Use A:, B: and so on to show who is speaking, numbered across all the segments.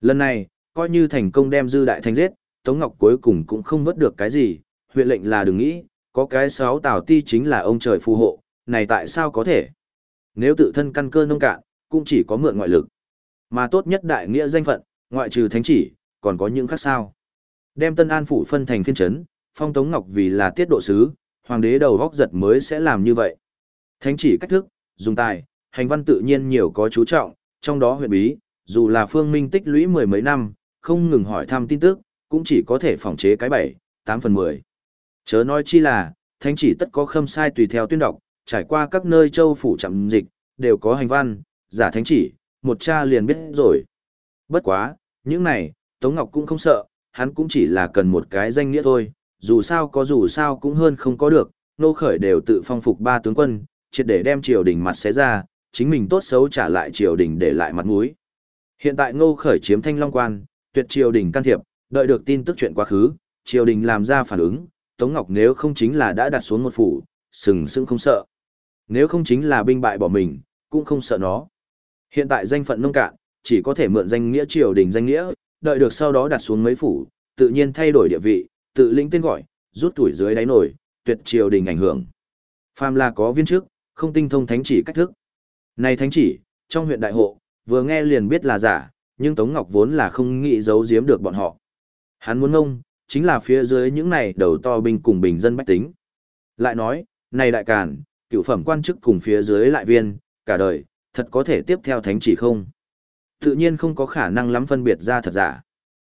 A: Lần này, coi như thành công đem dư đại thanh giết, Tống Ngọc cuối cùng cũng không vớt được cái gì, huyện lệnh là đừng nghĩ, có cái sáu tào ti chính là ông trời phù hộ, này tại sao có thể? Nếu tự thân căn cơ nông cạn, cũng chỉ có mượn ngoại lực. Mà tốt nhất đại nghĩa danh phận, ngoại trừ thánh chỉ, còn có những khác sao. Đem Tân An phủ phân thành phiên trấn, phong Tống Ngọc vì là tiết độ sứ, hoàng đế đầu góc giật mới sẽ làm như vậy. Thánh chỉ cách thức, dùng tài, hành văn tự nhiên nhiều có chú trọng, trong đó huyện bí, dù là phương minh tích lũy mười mấy năm, không ngừng hỏi thăm tin tức, cũng chỉ có thể phòng chế cái bảy, tám phần mười. Chớ nói chi là, thánh chỉ tất có khâm sai tùy theo tuyên đọc, trải qua các nơi châu phủ chậm dịch, đều có hành văn, giả thánh chỉ, một cha liền biết rồi. Bất quá, những này, Tống Ngọc cũng không sợ, hắn cũng chỉ là cần một cái danh nghĩa thôi, dù sao có dù sao cũng hơn không có được, nô khởi đều tự phong phục ba tướng quân, triệt để đem triều đình mặt xé ra, chính mình tốt xấu trả lại triều đình để lại mặt mũi. Hiện tại ngô khởi chiếm thanh long quan, tuyệt triều đình can thiệp, đợi được tin tức chuyện quá khứ, triều đình làm ra phản ứng, Tống Ngọc nếu không chính là đã đặt xuống một phủ, sừng sững không sợ. Nếu không chính là binh bại bỏ mình, cũng không sợ nó. Hiện tại danh phận nông cạn, chỉ có thể mượn danh nghĩa triều đình danh nghĩa, đợi được sau đó đặt xuống mấy phủ, tự nhiên thay đổi địa vị, tự lĩnh tên gọi, rút tuổi dưới đáy nổi, tuyệt triều đình ảnh hưởng. Phàm là có viên chức, không tinh thông thánh chỉ cách thức. Này thánh chỉ, trong huyện đại hộ, vừa nghe liền biết là giả, nhưng Tống Ngọc vốn là không nghĩ giấu giếm được bọn họ. Hắn muốn ngông, chính là phía dưới những này đầu to binh cùng bình dân bách tính. Lại nói, này đại càn, cựu phẩm quan chức cùng phía dưới lại viên, cả đời, thật có thể tiếp theo thánh chỉ không? Tự nhiên không có khả năng lắm phân biệt ra thật giả.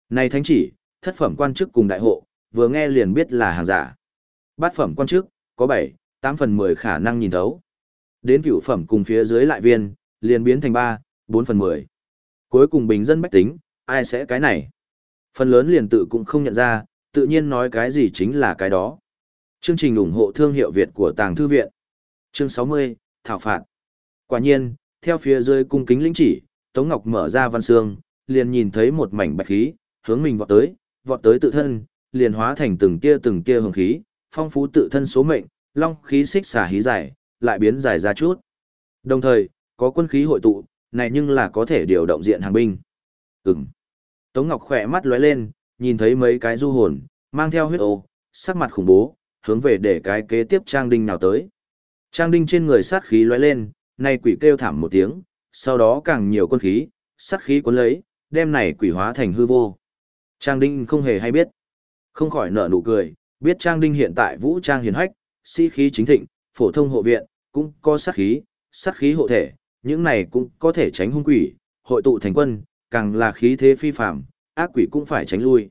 A: Này thánh chỉ, thất phẩm quan chức cùng đại hộ, vừa nghe liền biết là hàng giả. Bát phẩm quan chức, có 7, 8 phần 10 khả năng nhìn thấu. Đến cựu phẩm cùng phía dưới lại viên, liền biến thành 3, 4 phần 10. Cuối cùng bình dân bách tính, ai sẽ cái này? Phần lớn liền tự cũng không nhận ra, tự nhiên nói cái gì chính là cái đó. Chương trình ủng hộ thương hiệu Việt của Tàng Thư Viện. Chương 60, Thảo Phạt. Quả nhiên, theo phía dưới cung kính lĩnh chỉ, Tống Ngọc mở ra văn xương, liền nhìn thấy một mảnh bạch khí, hướng mình vọt tới, vọt tới tự thân, liền hóa thành từng tia từng tia hồng khí, phong phú tự thân số mệnh, long khí xích xả hí dài, lại biến dài ra chút. Đồng thời, có quân khí hội tụ, này nhưng là có thể điều động diện hàng binh. Ừm. Tống Ngọc khỏe mắt lóe lên, nhìn thấy mấy cái du hồn, mang theo huyết ô, sắc mặt khủng bố, hướng về để cái kế tiếp Trang Đinh nào tới. Trang Đinh trên người sát khí lóe lên, nay quỷ kêu thảm một tiếng, sau đó càng nhiều quân khí, sát khí cuốn lấy, đem này quỷ hóa thành hư vô. Trang Đinh không hề hay biết. Không khỏi nở nụ cười, biết Trang Đinh hiện tại vũ trang hiền hách, sĩ khí chính thịnh, phổ thông hộ viện, cũng có sát khí, sát khí hộ thể, những này cũng có thể tránh hung quỷ, hội tụ thành quân, càng là khí thế phi phạm, ác quỷ cũng phải tránh lui.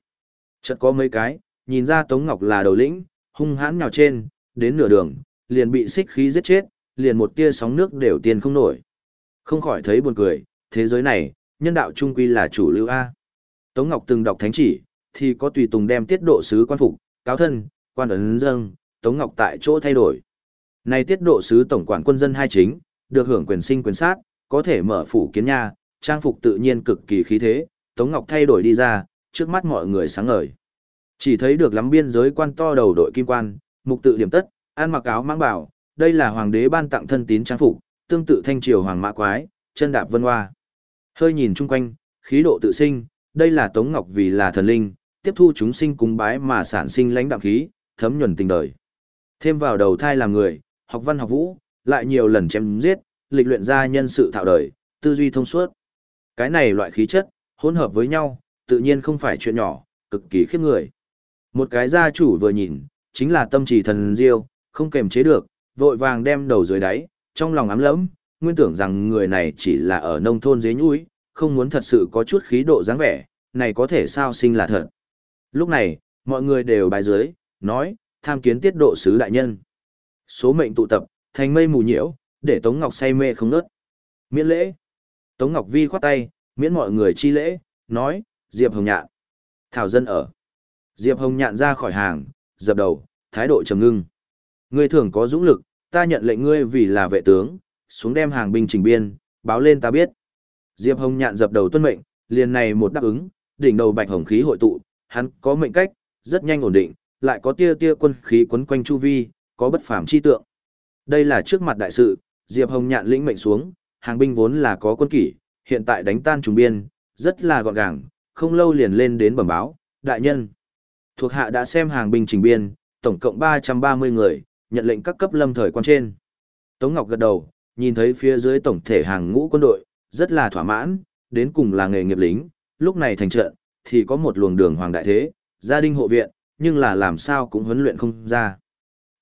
A: Chợt có mấy cái, nhìn ra Tống Ngọc là đầu lĩnh, hung hãn nhào trên, đến nửa đường, liền bị xích khí giết chết, liền một tia sóng nước đều tiền không nổi. Không khỏi thấy buồn cười, thế giới này, nhân đạo trung quy là chủ lưu A. Tống Ngọc từng đọc thánh chỉ, thì có tùy tùng đem tiết độ sứ quan phục, cáo thân, quan ấn dâng, Tống Ngọc tại chỗ thay đổi. Này tiết độ sứ tổng quản quân dân hai chính, được hưởng quyền sinh quyền sát, có thể mở phủ kiến nha, trang phục tự nhiên cực kỳ khí thế, Tống Ngọc thay đổi đi ra, trước mắt mọi người sáng ngời. Chỉ thấy được lắm biên giới quan to đầu đội kim quan, mục tự điểm tất, ăn mặc áo mang bảo, đây là hoàng đế ban tặng thân tín trang phục, tương tự thanh triều hoàng mã quái, chân đạp vân hoa. Hơi nhìn chung quanh, khí độ tự sinh, đây là Tống Ngọc vì là thần linh, tiếp thu chúng sinh cúng bái mà sản sinh lãnh đạm khí, thấm nhuần tình đời. Thêm vào đầu thai làm người, học văn học vũ, lại nhiều lần chém giết, lịch luyện ra nhân sự thạo đời, tư duy thông suốt. Cái này loại khí chất, hỗn hợp với nhau, tự nhiên không phải chuyện nhỏ, cực kỳ khiếp người. Một cái gia chủ vừa nhìn, chính là tâm trì thần diêu, không kềm chế được, vội vàng đem đầu dưới đáy, trong lòng ám lẫm, nguyên tưởng rằng người này chỉ là ở nông thôn dế nhúi, không muốn thật sự có chút khí độ dáng vẻ, này có thể sao sinh là thật. Lúc này, mọi người đều bài dưới, nói, tham kiến tiết độ sứ đại nhân. Số mệnh tụ tập, thành mây mù nhiễu, để Tống Ngọc say mê không ngớt. Miễn lễ. Tống Ngọc Vi khoát tay, miễn mọi người chi lễ, nói, Diệp Hồng Nhạn. Thảo dân ở. Diệp Hồng Nhạn ra khỏi hàng, dập đầu, thái độ trầm ngưng. Ngươi thường có dũng lực, ta nhận lệnh ngươi vì là vệ tướng, xuống đem hàng binh trình biên, báo lên ta biết. Diệp Hồng Nhạn dập đầu tuân mệnh, liền này một đáp ứng, đỉnh đầu bạch hồng khí hội tụ, hắn có mệnh cách, rất nhanh ổn định, lại có tia tia quân khí quấn quanh chu vi, có bất phàm chi tượng. Đây là trước mặt đại sự, Diệp Hồng Nhạn lĩnh mệnh xuống, hàng binh vốn là có quân kỷ, hiện tại đánh tan trùng biên, rất là gọn gàng, không lâu liền lên đến bẩm báo, đại nhân. Thuộc hạ đã xem hàng binh trình biên, tổng cộng 330 người, nhận lệnh các cấp lâm thời quan trên. Tống Ngọc gật đầu, nhìn thấy phía dưới tổng thể hàng ngũ quân đội, rất là thỏa mãn, đến cùng là nghề nghiệp lính, lúc này thành trận, thì có một luồng đường hoàng đại thế, gia đình hộ viện, nhưng là làm sao cũng huấn luyện không ra.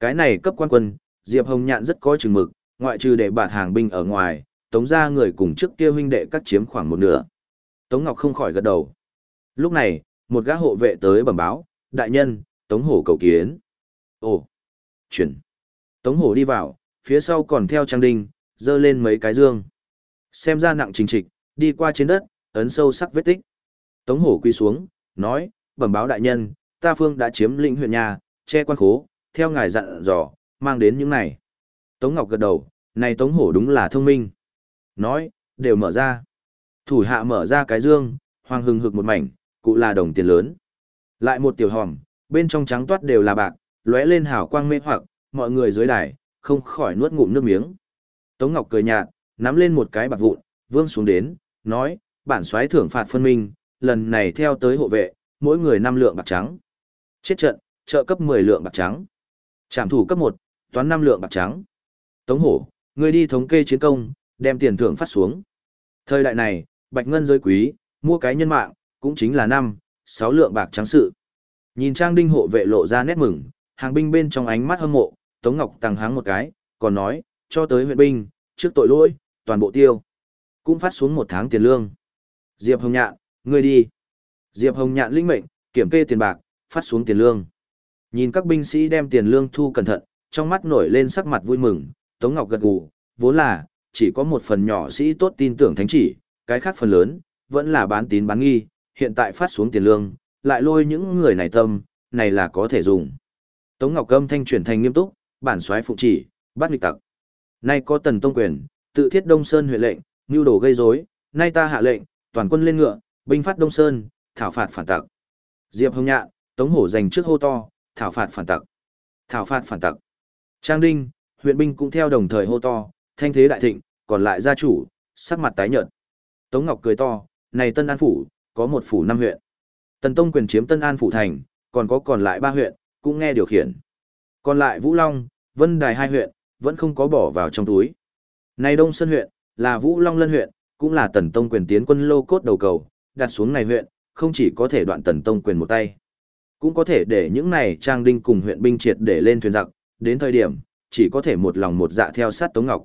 A: Cái này cấp quan quân, Diệp Hồng Nhạn rất có chừng mực, ngoại trừ để bạt hàng binh ở ngoài, tống ra người cùng trước kia huynh đệ cắt chiếm khoảng một nửa. Tống Ngọc không khỏi gật đầu. Lúc này, một gã hộ vệ tới bẩm báo, đại nhân, Tống Hổ cầu kiến. Ồ, chuyển. Tống Hổ đi vào, phía sau còn theo Trang Đinh, dơ lên mấy cái dương. Xem ra nặng trình trịch, đi qua trên đất, ấn sâu sắc vết tích. Tống Hổ quy xuống, nói, bẩm báo đại nhân, ta phương đã chiếm lĩnh huyện nhà, che quan khố, theo ngài dặn dò, mang đến những này. Tống Ngọc gật đầu, này Tống Hổ đúng là thông minh. Nói, đều mở ra. Thủ hạ mở ra cái dương, hoàng hừng hực một mảnh, cụ là đồng tiền lớn. Lại một tiểu hòm, bên trong trắng toát đều là bạc, lóe lên hào quang mê hoặc, mọi người dưới đài, không khỏi nuốt ngụm nước miếng. Tống Ngọc cười nhạt, nắm lên một cái bạc vụn, vương xuống đến, nói, bản xoáy thưởng phạt phân minh, lần này theo tới hộ vệ, mỗi người 5 lượng bạc trắng. Chết trận, trợ cấp 10 lượng bạc trắng. Trảm thủ cấp 1, toán năm lượng bạc trắng. Tống hổ, người đi thống kê chiến công, đem tiền thưởng phát xuống. Thời đại này, bạch ngân giới quý, mua cái nhân mạng, cũng chính là 5, 6 lượng bạc trắng sự. Nhìn Trang Đinh hộ vệ lộ ra nét mừng, hàng binh bên trong ánh mắt hâm mộ, Tống Ngọc tăng háng một cái, còn nói, cho tới huyện binh, trước tội lỗi, toàn bộ tiêu. Cũng phát xuống một tháng tiền lương. Diệp Hồng Nhạn, ngươi đi. Diệp Hồng Nhạn linh mệnh, kiểm kê tiền bạc, phát xuống tiền lương. Nhìn các binh sĩ đem tiền lương thu cẩn thận, trong mắt nổi lên sắc mặt vui mừng, Tống Ngọc gật gù, vốn là, chỉ có một phần nhỏ sĩ tốt tin tưởng thánh chỉ, cái khác phần lớn, vẫn là bán tín bán nghi, hiện tại phát xuống tiền lương, lại lôi những người này tâm, này là có thể dùng. Tống Ngọc Âm thanh chuyển thành nghiêm túc, bản soái phụ chỉ, bắt nghịch tặc. Nay có tần tông quyền, tự thiết Đông Sơn huyện lệnh, nưu đồ gây rối, nay ta hạ lệnh, toàn quân lên ngựa, binh phát Đông Sơn, thảo phạt phản tặc. Diệp Hồng Nhạn, Tống Hổ giành trước hô to, thảo phạt phản tặc. Thảo phạt phản tặc. Trang Đinh, huyện binh cũng theo đồng thời hô to, thanh thế đại thịnh, còn lại gia chủ, sắc mặt tái nhợt. Tống Ngọc cười to, này Tân An phủ, có một phủ năm huyện. Tần Tông quyền chiếm Tân An phủ thành, còn có còn lại ba huyện, cũng nghe điều khiển. Còn lại Vũ Long, Vân Đài hai huyện, vẫn không có bỏ vào trong túi. Này Đông Sơn huyện, là Vũ Long Lân huyện, cũng là Tần Tông quyền tiến quân lô cốt đầu cầu, đặt xuống này huyện, không chỉ có thể đoạn Tần Tông quyền một tay, cũng có thể để những này trang đinh cùng huyện binh triệt để lên thuyền giặc, đến thời điểm, chỉ có thể một lòng một dạ theo sát Tống Ngọc.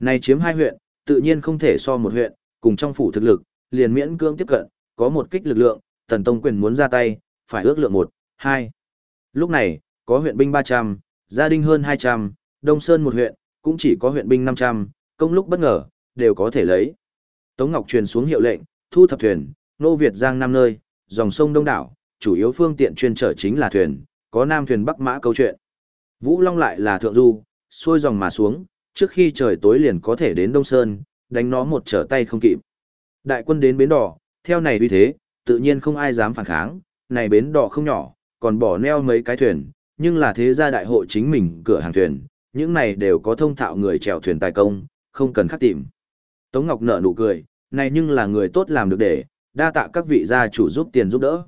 A: Này chiếm hai huyện, tự nhiên không thể so một huyện, cùng trong phủ thực lực, liền miễn cưỡng tiếp cận, có một kích lực lượng, Tần Tông quyền muốn ra tay, phải ước lượng một, hai. Lúc này, có huyện binh 300, gia đình hơn 200, Đông Sơn một huyện, cũng chỉ có huyện binh 500, công lúc bất ngờ, đều có thể lấy. Tống Ngọc truyền xuống hiệu lệnh, thu thập thuyền, nô Việt Giang năm nơi, dòng sông Đông đảo, chủ yếu phương tiện chuyên trở chính là thuyền, có nam thuyền Bắc Mã câu chuyện. Vũ Long lại là thượng du, xuôi dòng mà xuống, trước khi trời tối liền có thể đến Đông Sơn, đánh nó một trở tay không kịp. Đại quân đến bến đỏ, theo này uy thế, tự nhiên không ai dám phản kháng, này bến đỏ không nhỏ, còn bỏ neo mấy cái thuyền, nhưng là thế gia đại hội chính mình cửa hàng thuyền, những này đều có thông thạo người chèo thuyền tài công, không cần khắc tìm. Tống Ngọc nở nụ cười, này nhưng là người tốt làm được để, đa tạ các vị gia chủ giúp tiền giúp đỡ.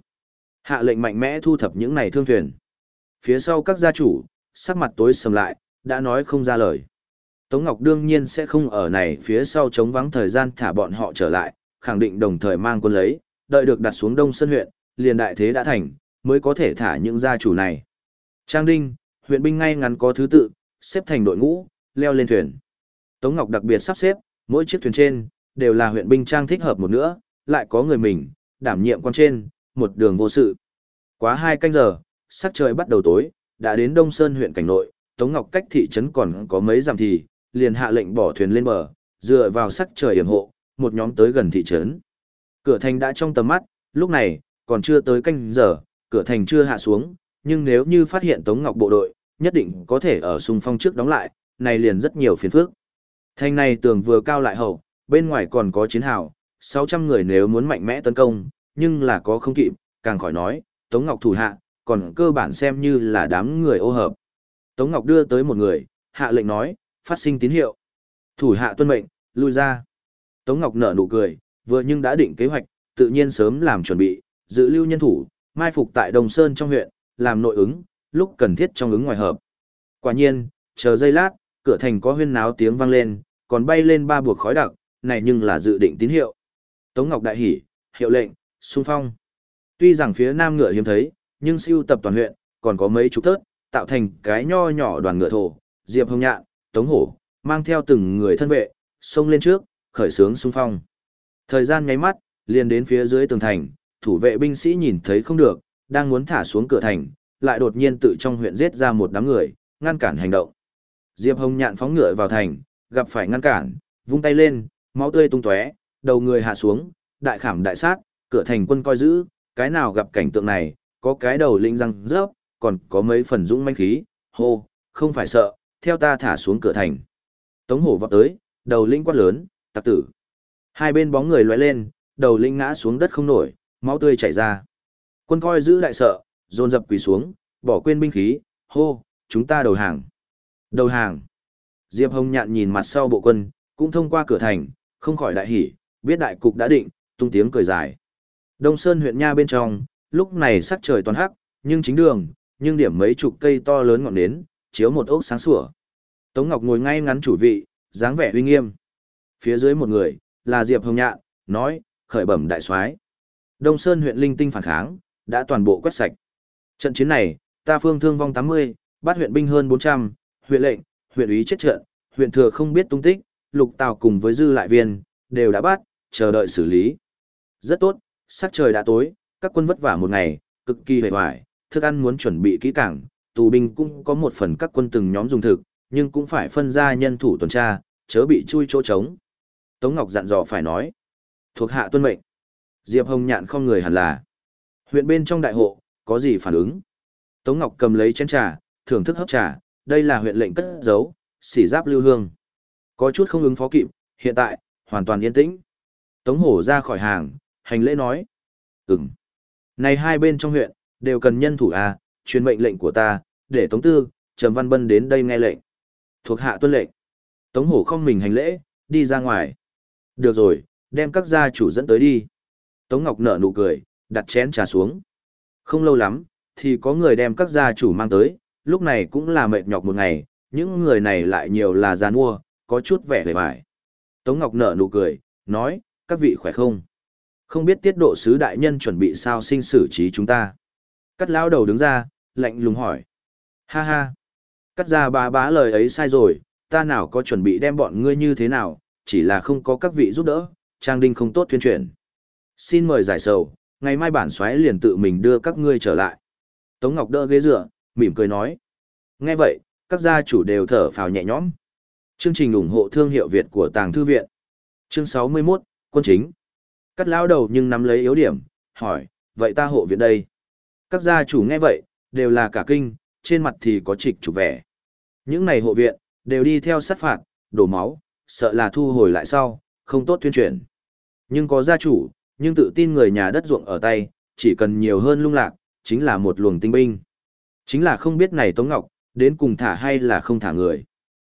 A: Hạ lệnh mạnh mẽ thu thập những này thương thuyền. Phía sau các gia chủ, sắc mặt tối sầm lại, đã nói không ra lời. Tống Ngọc đương nhiên sẽ không ở này phía sau chống vắng thời gian thả bọn họ trở lại, khẳng định đồng thời mang quân lấy, đợi được đặt xuống Đông Sơn huyện, liền đại thế đã thành, mới có thể thả những gia chủ này. Trang Đinh, huyện binh ngay ngắn có thứ tự, xếp thành đội ngũ, leo lên thuyền. Tống Ngọc đặc biệt sắp xếp, mỗi chiếc thuyền trên, đều là huyện binh trang thích hợp một nữa, lại có người mình, đảm nhiệm quan trên, một đường vô sự. Quá hai canh giờ, sắc trời bắt đầu tối, đã đến Đông Sơn huyện cảnh nội, Tống Ngọc cách thị trấn còn có mấy dặm thì, liền hạ lệnh bỏ thuyền lên bờ, dựa vào sắc trời yểm hộ, một nhóm tới gần thị trấn. Cửa thành đã trong tầm mắt, lúc này, còn chưa tới canh giờ, cửa thành chưa hạ xuống, nhưng nếu như phát hiện Tống Ngọc bộ đội, nhất định có thể ở xung phong trước đóng lại, này liền rất nhiều phiền phức. Thành này tường vừa cao lại hậu, bên ngoài còn có chiến hào, 600 người nếu muốn mạnh mẽ tấn công, nhưng là có không kịp, càng khỏi nói, Tống Ngọc thủ hạ, còn cơ bản xem như là đám người ô hợp. Tống Ngọc đưa tới một người, hạ lệnh nói, phát sinh tín hiệu. Thủ hạ tuân mệnh, lui ra. Tống Ngọc nở nụ cười, vừa nhưng đã định kế hoạch, tự nhiên sớm làm chuẩn bị, giữ lưu nhân thủ, mai phục tại Đồng Sơn trong huyện, làm nội ứng, lúc cần thiết trong ứng ngoài hợp. Quả nhiên, chờ giây lát, cửa thành có huyên náo tiếng vang lên, còn bay lên ba buộc khói đặc, này nhưng là dự định tín hiệu. Tống Ngọc đại hỉ, hiệu lệnh, xung phong. Tuy rằng phía nam ngựa hiếm thấy, nhưng siêu tập toàn huyện, còn có mấy chục tớt, tạo thành cái nho nhỏ đoàn ngựa thổ, Diệp Hồng Nhạn, Tống Hổ, mang theo từng người thân vệ, xông lên trước, khởi sướng xung phong. Thời gian nháy mắt, liền đến phía dưới tường thành, thủ vệ binh sĩ nhìn thấy không được, đang muốn thả xuống cửa thành, lại đột nhiên tự trong huyện giết ra một đám người, ngăn cản hành động. Diệp Hồng Nhạn phóng ngựa vào thành, gặp phải ngăn cản, vung tay lên, máu tươi tung tóe, đầu người hạ xuống, đại khảm đại sát, cửa thành quân coi giữ, cái nào gặp cảnh tượng này, có cái đầu linh răng rớp, còn có mấy phần dũng manh khí, hô, không phải sợ, theo ta thả xuống cửa thành. Tống hổ vọt tới, đầu linh quát lớn, tặc tử. Hai bên bóng người lóe lên, đầu linh ngã xuống đất không nổi, máu tươi chảy ra. Quân coi giữ đại sợ, dồn dập quỳ xuống, bỏ quên binh khí, hô, chúng ta đầu hàng. Đầu hàng. Diệp Hồng nhạn nhìn mặt sau bộ quân, cũng thông qua cửa thành, không khỏi đại hỉ, biết đại cục đã định, tung tiếng cười dài. Đông Sơn huyện Nha bên trong, lúc này sắc trời toàn hắc, nhưng chính đường, nhưng điểm mấy chục cây to lớn ngọn nến, chiếu một ốc sáng sủa. Tống Ngọc ngồi ngay ngắn chủ vị, dáng vẻ uy nghiêm. Phía dưới một người, là Diệp Hồng Nhạn, nói, khởi bẩm đại soái. Đông Sơn huyện linh tinh phản kháng, đã toàn bộ quét sạch. Trận chiến này, ta phương thương vong 80, bắt huyện binh hơn 400, huyện lệnh, huyện úy chết trận, huyện thừa không biết tung tích, lục tào cùng với dư lại viên, đều đã bắt, chờ đợi xử lý. Rất tốt, sắc trời đã tối, các quân vất vả một ngày, cực kỳ hề hoài, thức ăn muốn chuẩn bị kỹ càng, tù binh cũng có một phần các quân từng nhóm dùng thực, nhưng cũng phải phân ra nhân thủ tuần tra, chớ bị chui chỗ trống. Tống Ngọc dặn dò phải nói. Thuộc hạ tuân mệnh. Diệp Hồng nhạn không người hẳn là. Huyện bên trong đại hộ, có gì phản ứng? Tống Ngọc cầm lấy chén trà, thưởng thức hấp trà, đây là huyện lệnh cất giấu, xỉ giáp lưu hương. Có chút không ứng phó kịp, hiện tại, hoàn toàn yên tĩnh. Tống Hổ ra khỏi hàng, hành lễ nói. Ừm. Này hai bên trong huyện, đều cần nhân thủ à, truyền mệnh lệnh của ta, để Tống Tư, Trầm Văn Bân đến đây nghe lệnh. Thuộc hạ tuân lệnh. Tống Hổ không mình hành lễ, đi ra ngoài. Được rồi, đem các gia chủ dẫn tới đi. Tống Ngọc nở nụ cười, đặt chén trà xuống. Không lâu lắm, thì có người đem các gia chủ mang tới, lúc này cũng là mệt nhọc một ngày, những người này lại nhiều là già nua, có chút vẻ vẻ vải. Tống Ngọc nở nụ cười, nói, các vị khỏe không? Không biết tiết độ sứ đại nhân chuẩn bị sao sinh xử trí chúng ta. Cắt lão đầu đứng ra, lạnh lùng hỏi. Ha ha. Cắt ra ba bá lời ấy sai rồi, ta nào có chuẩn bị đem bọn ngươi như thế nào, chỉ là không có các vị giúp đỡ, trang đinh không tốt tuyên truyền. Xin mời giải sầu, ngày mai bản xoáy liền tự mình đưa các ngươi trở lại. Tống Ngọc đỡ ghế dựa, mỉm cười nói. Nghe vậy, các gia chủ đều thở phào nhẹ nhõm. Chương trình ủng hộ thương hiệu Việt của Tàng Thư Viện. Chương 61, Quân chính. Cắt lao đầu nhưng nắm lấy yếu điểm, hỏi, vậy ta hộ viện đây. Các gia chủ nghe vậy, đều là cả kinh, trên mặt thì có trịch trục vẻ. Những này hộ viện, đều đi theo sát phạt, đổ máu, sợ là thu hồi lại sau, không tốt tuyên truyền. Nhưng có gia chủ, nhưng tự tin người nhà đất ruộng ở tay, chỉ cần nhiều hơn lung lạc, chính là một luồng tinh binh. Chính là không biết này Tống Ngọc, đến cùng thả hay là không thả người.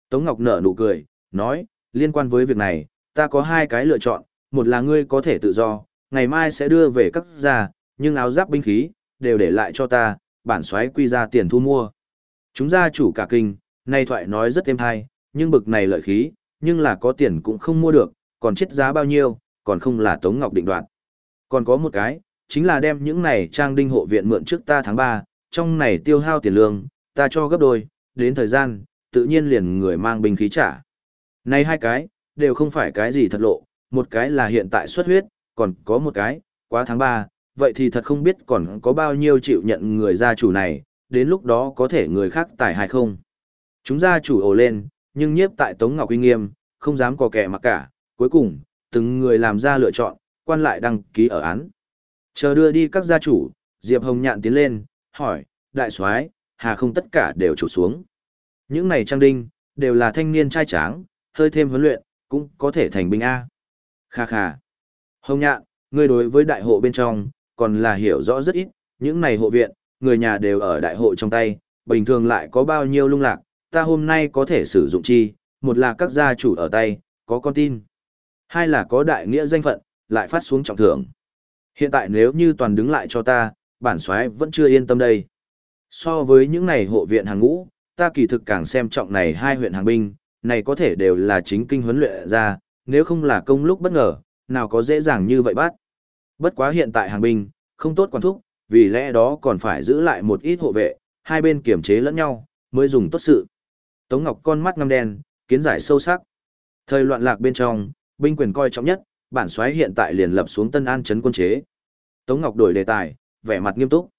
A: Tống Ngọc nở nụ cười, nói, liên quan với việc này, ta có hai cái lựa chọn, một là ngươi có thể tự do, ngày mai sẽ đưa về các gia, nhưng áo giáp binh khí, đều để lại cho ta, bản xoáy quy ra tiền thu mua. Chúng gia chủ cả kinh, nay thoại nói rất êm hay, nhưng bực này lợi khí, nhưng là có tiền cũng không mua được, còn chết giá bao nhiêu, còn không là Tống Ngọc định đoạt. Còn có một cái, chính là đem những này trang đinh hộ viện mượn trước ta tháng 3, trong này tiêu hao tiền lương, ta cho gấp đôi, đến thời gian, tự nhiên liền người mang binh khí trả. Này hai cái, đều không phải cái gì thật lộ, một cái là hiện tại xuất huyết, còn có một cái, quá tháng 3, vậy thì thật không biết còn có bao nhiêu chịu nhận người gia chủ này, đến lúc đó có thể người khác tải hay không. Chúng gia chủ ồ lên, nhưng nhiếp tại Tống Ngọc Uy Nghiêm, không dám có kẻ mặc cả, cuối cùng, từng người làm ra lựa chọn, quan lại đăng ký ở án. Chờ đưa đi các gia chủ, Diệp Hồng Nhạn tiến lên, hỏi, đại soái, hà không tất cả đều chủ xuống. Những này trang đinh, đều là thanh niên trai tráng, hơi thêm huấn luyện, cũng có thể thành binh A. Kha kha. Hồng Nhạn, ngươi đối với đại hộ bên trong, còn là hiểu rõ rất ít, những này hộ viện, người nhà đều ở đại hộ trong tay, bình thường lại có bao nhiêu lung lạc, ta hôm nay có thể sử dụng chi, một là các gia chủ ở tay, có con tin. Hai là có đại nghĩa danh phận, lại phát xuống trọng thưởng. Hiện tại nếu như toàn đứng lại cho ta, bản soái vẫn chưa yên tâm đây. So với những này hộ viện hàng ngũ, ta kỳ thực càng xem trọng này hai huyện hàng binh, này có thể đều là chính kinh huấn luyện ra, nếu không là công lúc bất ngờ, nào có dễ dàng như vậy bắt. Bất quá hiện tại hàng binh, không tốt quản thúc, vì lẽ đó còn phải giữ lại một ít hộ vệ, hai bên kiểm chế lẫn nhau, mới dùng tốt sự. Tống Ngọc con mắt ngăm đen, kiến giải sâu sắc. Thời loạn lạc bên trong, binh quyền coi trọng nhất, bản soái hiện tại liền lập xuống Tân An trấn quân chế. Tống Ngọc đổi đề tài, vẻ mặt nghiêm túc.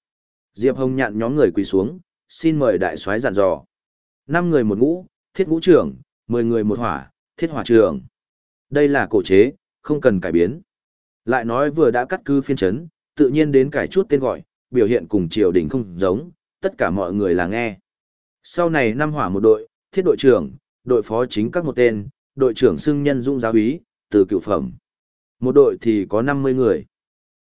A: Diệp Hồng nhạn nhóm người quỳ xuống, xin mời đại soái dặn dò. Năm người một ngũ, thiết ngũ trưởng, mười người một hỏa, thiết hỏa trưởng. Đây là cổ chế, không cần cải biến. Lại nói vừa đã cắt cư phiên chấn, tự nhiên đến cải chút tên gọi, biểu hiện cùng triều đình không giống, tất cả mọi người là nghe. Sau này năm hỏa một đội, thiết đội trưởng, đội phó chính các một tên, đội trưởng xưng nhân dũng giáo úy, từ cựu phẩm. Một đội thì có 50 người.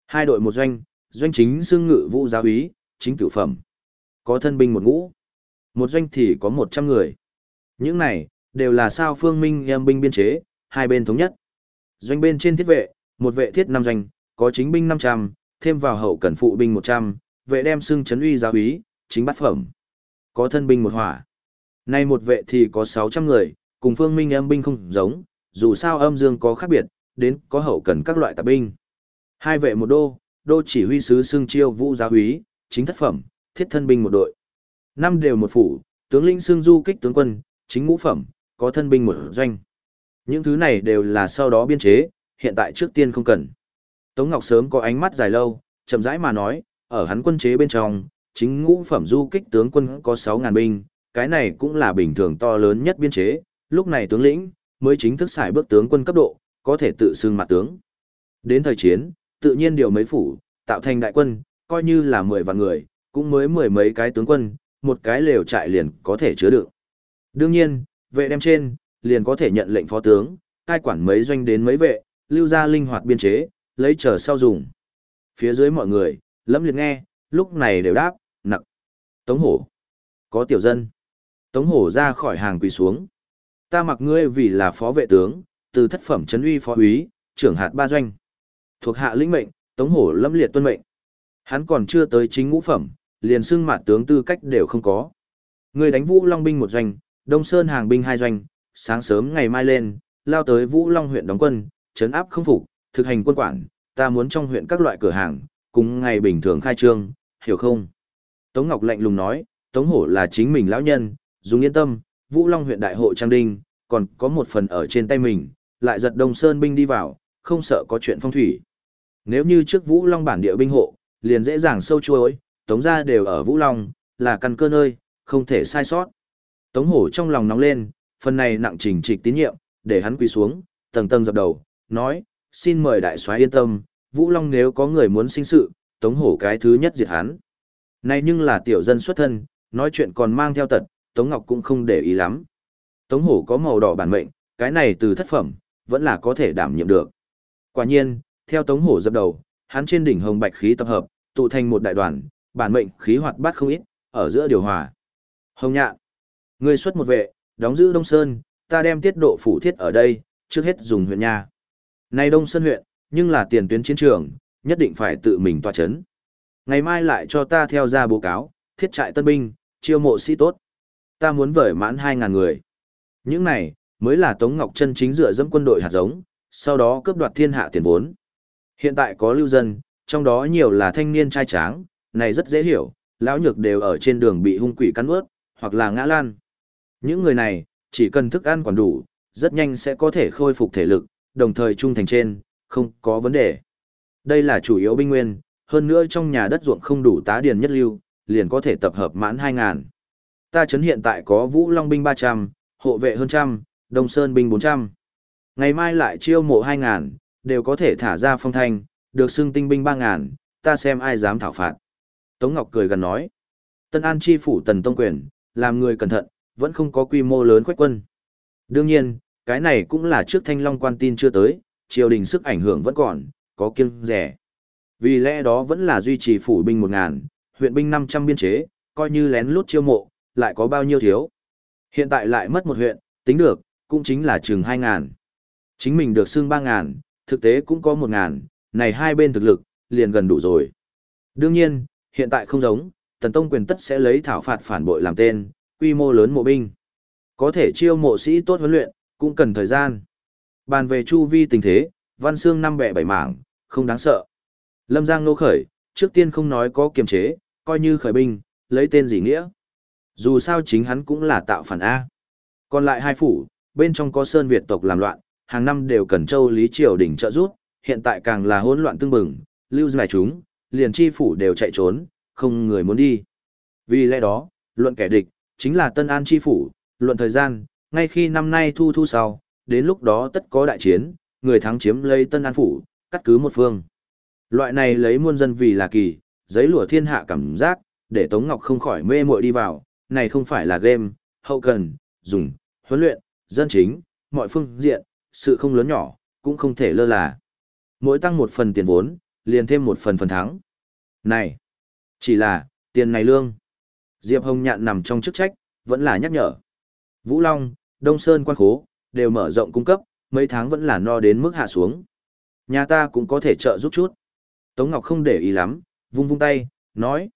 A: Hai đội một doanh, doanh chính xưng ngự vũ giáo úy, chính cựu phẩm. Có thân binh một ngũ. Một doanh thì có 100 người. Những này, đều là sao phương minh em binh biên chế, hai bên thống nhất. Doanh bên trên thiết vệ, một vệ thiết năm doanh, có chính binh 500, thêm vào hậu cần phụ binh 100, vệ đem xưng chấn uy giáo úy, chính bát phẩm. Có thân binh một hỏa. Nay một vệ thì có 600 người, cùng phương minh âm binh không giống, dù sao âm dương có khác biệt, đến có hậu cần các loại tạp binh. Hai vệ một đô, đô chỉ huy sứ xưng chiêu vũ giáo úy, chính thất phẩm, thiết thân binh một đội. Năm đều một phủ, tướng lĩnh xưng du kích tướng quân, chính ngũ phẩm, có thân binh một doanh. Những thứ này đều là sau đó biên chế, hiện tại trước tiên không cần. Tống Ngọc sớm có ánh mắt dài lâu, chậm rãi mà nói, ở hắn quân chế bên trong, chính ngũ phẩm du kích tướng quân có 6.000 binh, cái này cũng là bình thường to lớn nhất biên chế, lúc này tướng lĩnh, mới chính thức xài bước tướng quân cấp độ, có thể tự xưng mặt tướng. Đến thời chiến, tự nhiên điều mấy phủ, tạo thành đại quân, coi như là 10 vạn người, cũng mới mười mấy cái tướng quân, một cái lều trại liền có thể chứa được. Đương nhiên, vệ đem trên, liền có thể nhận lệnh phó tướng, cai quản mấy doanh đến mấy vệ, lưu ra linh hoạt biên chế, lấy chờ sau dùng. Phía dưới mọi người, lẫm liệt nghe, lúc này đều đáp, nặng. Tống hổ. Có tiểu dân. Tống hổ ra khỏi hàng quỳ xuống. Ta mặc ngươi vì là phó vệ tướng, từ thất phẩm trấn uy phó úy, trưởng hạt ba doanh. Thuộc hạ lĩnh mệnh, Tống hổ lâm liệt tuân mệnh. Hắn còn chưa tới chính ngũ phẩm, liền xưng mạn tướng tư cách đều không có. Ngươi đánh Vũ Long binh một doanh, Đông Sơn hàng binh hai doanh, sáng sớm ngày mai lên, lao tới Vũ Long huyện đóng quân, trấn áp không phục, thực hành quân quản, ta muốn trong huyện các loại cửa hàng, cùng ngày bình thường khai trương, hiểu không? Tống Ngọc lạnh lùng nói, Tống Hổ là chính mình lão nhân, dùng yên tâm, Vũ Long huyện đại hộ Trang Đinh, còn có một phần ở trên tay mình, lại giật Đông Sơn binh đi vào, không sợ có chuyện phong thủy. Nếu như trước Vũ Long bản địa binh hộ, liền dễ dàng sâu chuối, Tống gia đều ở Vũ Long, là căn cơ nơi, không thể sai sót. Tống Hổ trong lòng nóng lên, phần này nặng trình trịch tín nhiệm, để hắn quỳ xuống, tầng tầng dập đầu, nói, xin mời đại soái yên tâm, Vũ Long nếu có người muốn sinh sự, Tống Hổ cái thứ nhất diệt hắn. Này nhưng là tiểu dân xuất thân, nói chuyện còn mang theo tật, Tống Ngọc cũng không để ý lắm. Tống Hổ có màu đỏ bản mệnh, cái này từ thất phẩm, vẫn là có thể đảm nhiệm được. Quả nhiên, theo Tống Hổ dập đầu, hắn trên đỉnh hồng bạch khí tập hợp, tụ thành một đại đoàn, bản mệnh khí hoạt bát không ít, ở giữa điều hòa. Hồng nhạn, ngươi xuất một vệ, đóng giữ Đông Sơn, ta đem tiết độ phủ thiết ở đây, trước hết dùng huyện nha. Nay Đông Sơn huyện, nhưng là tiền tuyến chiến trường, nhất định phải tự mình tỏa chấn. Ngày mai lại cho ta theo ra báo cáo, thiết trại tân binh, chiêu mộ sĩ tốt. Ta muốn vởi mãn 2.000 người. Những này, mới là Tống Ngọc chân chính dựa dẫm quân đội hạt giống, sau đó cướp đoạt thiên hạ tiền vốn. Hiện tại có lưu dân, trong đó nhiều là thanh niên trai tráng, này rất dễ hiểu, lão nhược đều ở trên đường bị hung quỷ cắn ướt, hoặc là ngã lan. Những người này, chỉ cần thức ăn còn đủ, rất nhanh sẽ có thể khôi phục thể lực, đồng thời trung thành trên, không có vấn đề. Đây là chủ yếu binh nguyên, hơn nữa trong nhà đất ruộng không đủ tá điền nhất lưu, liền có thể tập hợp mãn 2.000. Ta chấn hiện tại có Vũ Long binh 300, hộ vệ hơn trăm, Đông Sơn binh 400. Ngày mai lại chiêu mộ 2.000, đều có thể thả ra phong thanh, được xưng tinh binh 3.000, ta xem ai dám thảo phạt. Tống Ngọc cười gần nói. Tân An chi phủ Tần Tông Quyền, làm người cẩn thận, vẫn không có quy mô lớn quách quân. Đương nhiên, cái này cũng là trước thanh long quan tin chưa tới, triều đình sức ảnh hưởng vẫn còn, có kiêng rẻ. Vì lẽ đó vẫn là duy trì phủ binh 1.000, huyện binh 500 biên chế, coi như lén lút chiêu mộ, lại có bao nhiêu thiếu. Hiện tại lại mất một huyện, tính được, cũng chính là chừng 2.000. Chính mình được xưng 3.000, thực tế cũng có 1.000, này hai bên thực lực, liền gần đủ rồi. Đương nhiên, hiện tại không giống, Tần Tông quyền tất sẽ lấy thảo phạt phản bội làm tên, quy mô lớn mộ binh. Có thể chiêu mộ sĩ tốt huấn luyện, cũng cần thời gian. Bàn về chu vi tình thế, văn xương năm bẻ bảy mảng, không đáng sợ. Lâm Giang nô khởi, trước tiên không nói có kiềm chế, coi như khởi binh, lấy tên gì nghĩa. Dù sao chính hắn cũng là tạo phản A. Còn lại hai phủ, bên trong có Sơn Việt tộc làm loạn, hàng năm đều cần châu Lý Triều đỉnh trợ giúp, hiện tại càng là hỗn loạn tương bừng, lưu giải chúng, liền chi phủ đều chạy trốn, không người muốn đi. Vì lẽ đó, luận kẻ địch, chính là Tân An chi phủ, luận thời gian, ngay khi năm nay thu thu sau, đến lúc đó tất có đại chiến, người thắng chiếm lấy Tân An phủ, cắt cứ một phương. Loại này lấy muôn dân vì là kỳ, giấy lụa thiên hạ cảm giác, để Tống Ngọc không khỏi mê muội đi vào, này không phải là game, hậu cần, dùng, huấn luyện, dân chính, mọi phương diện, sự không lớn nhỏ, cũng không thể lơ là. Mỗi tăng một phần tiền vốn, liền thêm một phần phần thắng. Này, chỉ là, tiền này lương. Diệp Hồng Nhạn nằm trong chức trách, vẫn là nhắc nhở. Vũ Long, Đông Sơn quan khố, đều mở rộng cung cấp, mấy tháng vẫn là no đến mức hạ xuống. Nhà ta cũng có thể trợ giúp chút. Tống Ngọc không để ý lắm, vung vung tay, nói.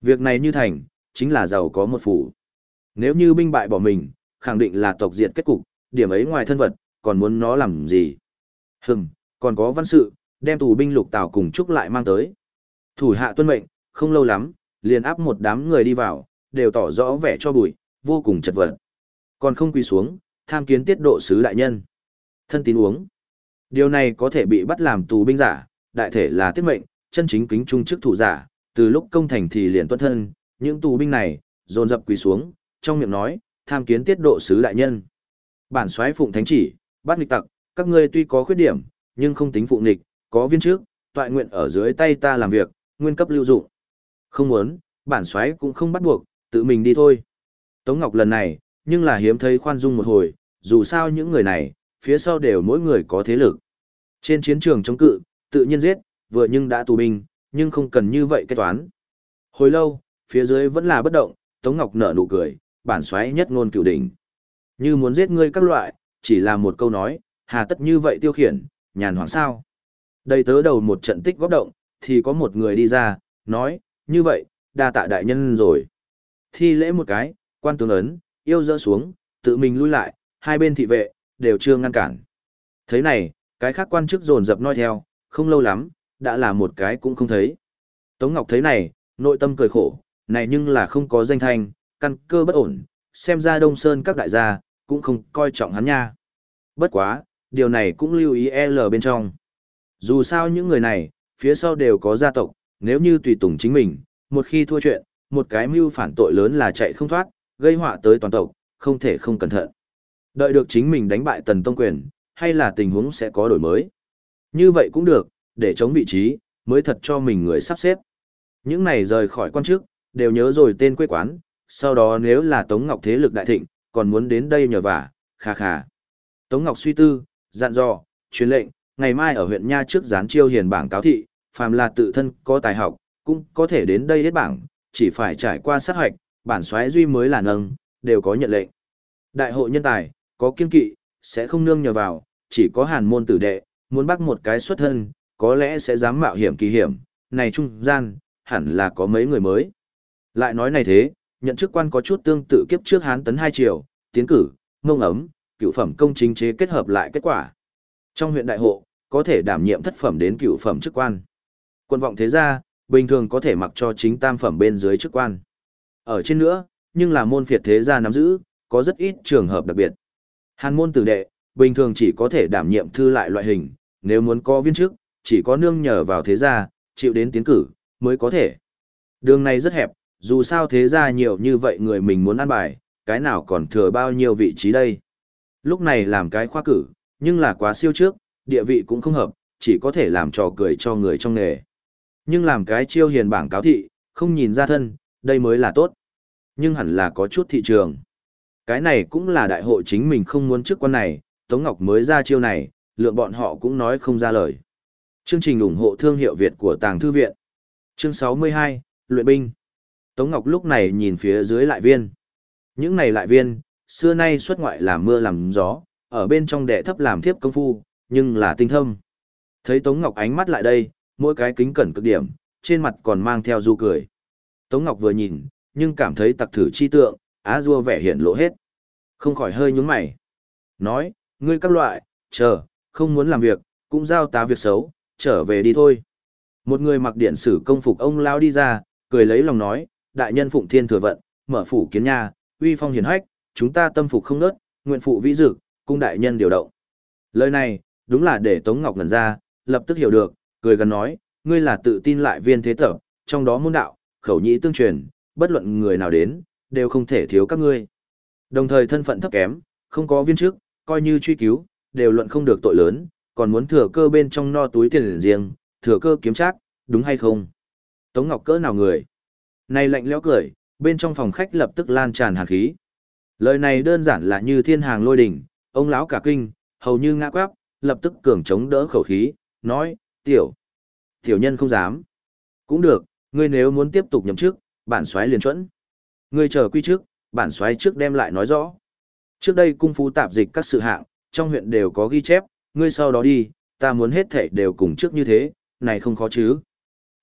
A: Việc này như thành, chính là giàu có một phủ. Nếu như binh bại bỏ mình, khẳng định là tộc diệt kết cục, điểm ấy ngoài thân vật, còn muốn nó làm gì? Hừm, còn có văn sự, đem tù binh lục tào cùng chúc lại mang tới. Thủ hạ tuân mệnh, không lâu lắm, liền áp một đám người đi vào, đều tỏ rõ vẻ cho bụi, vô cùng chật vật. Còn không quỳ xuống, tham kiến tiết độ sứ đại nhân. Thân tín uống. Điều này có thể bị bắt làm tù binh giả, đại thể là tiết mệnh, chân chính kính trung chức thủ giả, từ lúc công thành thì liền tuân thân, những tù binh này, dồn dập quỳ xuống, trong miệng nói, tham kiến tiết độ sứ đại nhân. Bản soái phụng thánh chỉ, bắt nghịch tặc, các ngươi tuy có khuyết điểm, nhưng không tính phụ nghịch, có viên trước, toại nguyện ở dưới tay ta làm việc, nguyên cấp lưu dụng. Không muốn, bản soái cũng không bắt buộc, tự mình đi thôi. Tống Ngọc lần này, nhưng là hiếm thấy khoan dung một hồi, dù sao những người này, phía sau đều mỗi người có thế lực. Trên chiến trường chống cự, tự nhiên giết, vừa nhưng đã tù binh, nhưng không cần như vậy kết toán. Hồi lâu, phía dưới vẫn là bất động, Tống Ngọc nở nụ cười, bản xoáy nhất ngôn cửu đỉnh. Như muốn giết ngươi các loại, chỉ là một câu nói, hà tất như vậy tiêu khiển, nhàn hoảng sao. Đây tớ đầu một trận tích góp động, thì có một người đi ra, nói, như vậy, đa tạ đại nhân rồi. Thi lễ một cái, quan tướng ấn, yêu dỡ xuống, tự mình lui lại, hai bên thị vệ, đều chưa ngăn cản. Thế này, cái khác quan chức dồn dập noi theo, không lâu lắm, đã là một cái cũng không thấy. Tống Ngọc thấy này, nội tâm cười khổ, này nhưng là không có danh thanh, căn cơ bất ổn, xem ra Đông Sơn các đại gia, cũng không coi trọng hắn nha. Bất quá, điều này cũng lưu ý L bên trong. Dù sao những người này, phía sau đều có gia tộc, nếu như tùy tùng chính mình, một khi thua chuyện, một cái mưu phản tội lớn là chạy không thoát, gây họa tới toàn tộc, không thể không cẩn thận. Đợi được chính mình đánh bại tần tông quyền, hay là tình huống sẽ có đổi mới. Như vậy cũng được, để chống vị trí, mới thật cho mình người sắp xếp. Những này rời khỏi quan chức, đều nhớ rồi tên quê quán, sau đó nếu là Tống Ngọc thế lực đại thịnh, còn muốn đến đây nhờ vả, khà khà. Tống Ngọc suy tư, dặn dò, truyền lệnh, ngày mai ở huyện Nha trước gián chiêu hiền bảng cáo thị, phàm là tự thân có tài học, cũng có thể đến đây hết bảng, chỉ phải trải qua sát hoạch, bản xoáy duy mới là nâng, đều có nhận lệnh. Đại hội nhân tài, có kiên kỵ, sẽ không nương nhờ vào, chỉ có hàn môn tử đệ, muốn bắt một cái xuất thân, có lẽ sẽ dám mạo hiểm kỳ hiểm, này trung gian, hẳn là có mấy người mới. Lại nói này thế, nhận chức quan có chút tương tự kiếp trước hán tấn hai triều, tiến cử, mông ấm, cựu phẩm công chính chế kết hợp lại kết quả. Trong huyện đại hộ, có thể đảm nhiệm thất phẩm đến cựu phẩm chức quan. Quân vọng thế gia, bình thường có thể mặc cho chính tam phẩm bên dưới chức quan. Ở trên nữa, nhưng là môn phiệt thế gia nắm giữ, có rất ít trường hợp đặc biệt. Hàn môn tử đệ, bình thường chỉ có thể đảm nhiệm thư lại loại hình, nếu muốn có viên chức, chỉ có nương nhờ vào thế gia, chịu đến tiến cử, mới có thể. Đường này rất hẹp, dù sao thế gia nhiều như vậy người mình muốn ăn bài, cái nào còn thừa bao nhiêu vị trí đây. Lúc này làm cái khoa cử, nhưng là quá siêu trước, địa vị cũng không hợp, chỉ có thể làm trò cười cho người trong nghề. Nhưng làm cái chiêu hiền bảng cáo thị, không nhìn ra thân, đây mới là tốt. Nhưng hẳn là có chút thị trường. Cái này cũng là đại hội chính mình không muốn chức quan này, Tống Ngọc mới ra chiêu này, lượng bọn họ cũng nói không ra lời. Chương trình ủng hộ thương hiệu Việt của Tàng Thư Viện. Chương 62, Luyện binh. Tống Ngọc lúc này nhìn phía dưới lại viên. Những này lại viên, xưa nay xuất ngoại làm mưa làm gió, ở bên trong đệ thấp làm thiếp công phu, nhưng là tinh thâm. Thấy Tống Ngọc ánh mắt lại đây, mỗi cái kính cẩn cực điểm, trên mặt còn mang theo du cười. Tống Ngọc vừa nhìn, nhưng cảm thấy tặc thử chi tượng, á rua vẻ hiện lộ hết. Không khỏi hơi nhướng mày. Nói, ngươi các loại, chờ, không muốn làm việc, cũng giao tá việc xấu, trở về đi thôi. Một người mặc điện sử công phục ông lao đi ra, cười lấy lòng nói, đại nhân phụng thiên thừa vận, mở phủ kiến nha, uy phong hiển hách, chúng ta tâm phục không nớt, nguyện phụ vĩ dực, cung đại nhân điều động. Lời này, đúng là để Tống Ngọc ngẩn ra, lập tức hiểu được, cười gần nói, ngươi là tự tin lại viên thế tập, trong đó môn đạo, khẩu nhĩ tương truyền, bất luận người nào đến, đều không thể thiếu các ngươi. Đồng thời thân phận thấp kém, không có viên chức, coi như truy cứu, đều luận không được tội lớn, còn muốn thừa cơ bên trong no túi tiền riêng, thừa cơ kiếm trác, đúng hay không? Tống Ngọc cỡ nào người? Này lạnh lẽo cười, bên trong phòng khách lập tức lan tràn hàn khí. Lời này đơn giản là như thiên hàng lôi đỉnh, ông lão cả kinh, hầu như ngã quáp, lập tức cường chống đỡ khẩu khí, nói, tiểu, tiểu nhân không dám. Cũng được, ngươi nếu muốn tiếp tục nhậm chức, bản soái liền chuẩn. Ngươi chờ quy trước, bản soái trước đem lại nói rõ. Trước đây cung phú tạp dịch các sự hạng, trong huyện đều có ghi chép, ngươi sau đó đi, ta muốn hết thảy đều cùng trước như thế, này không khó chứ.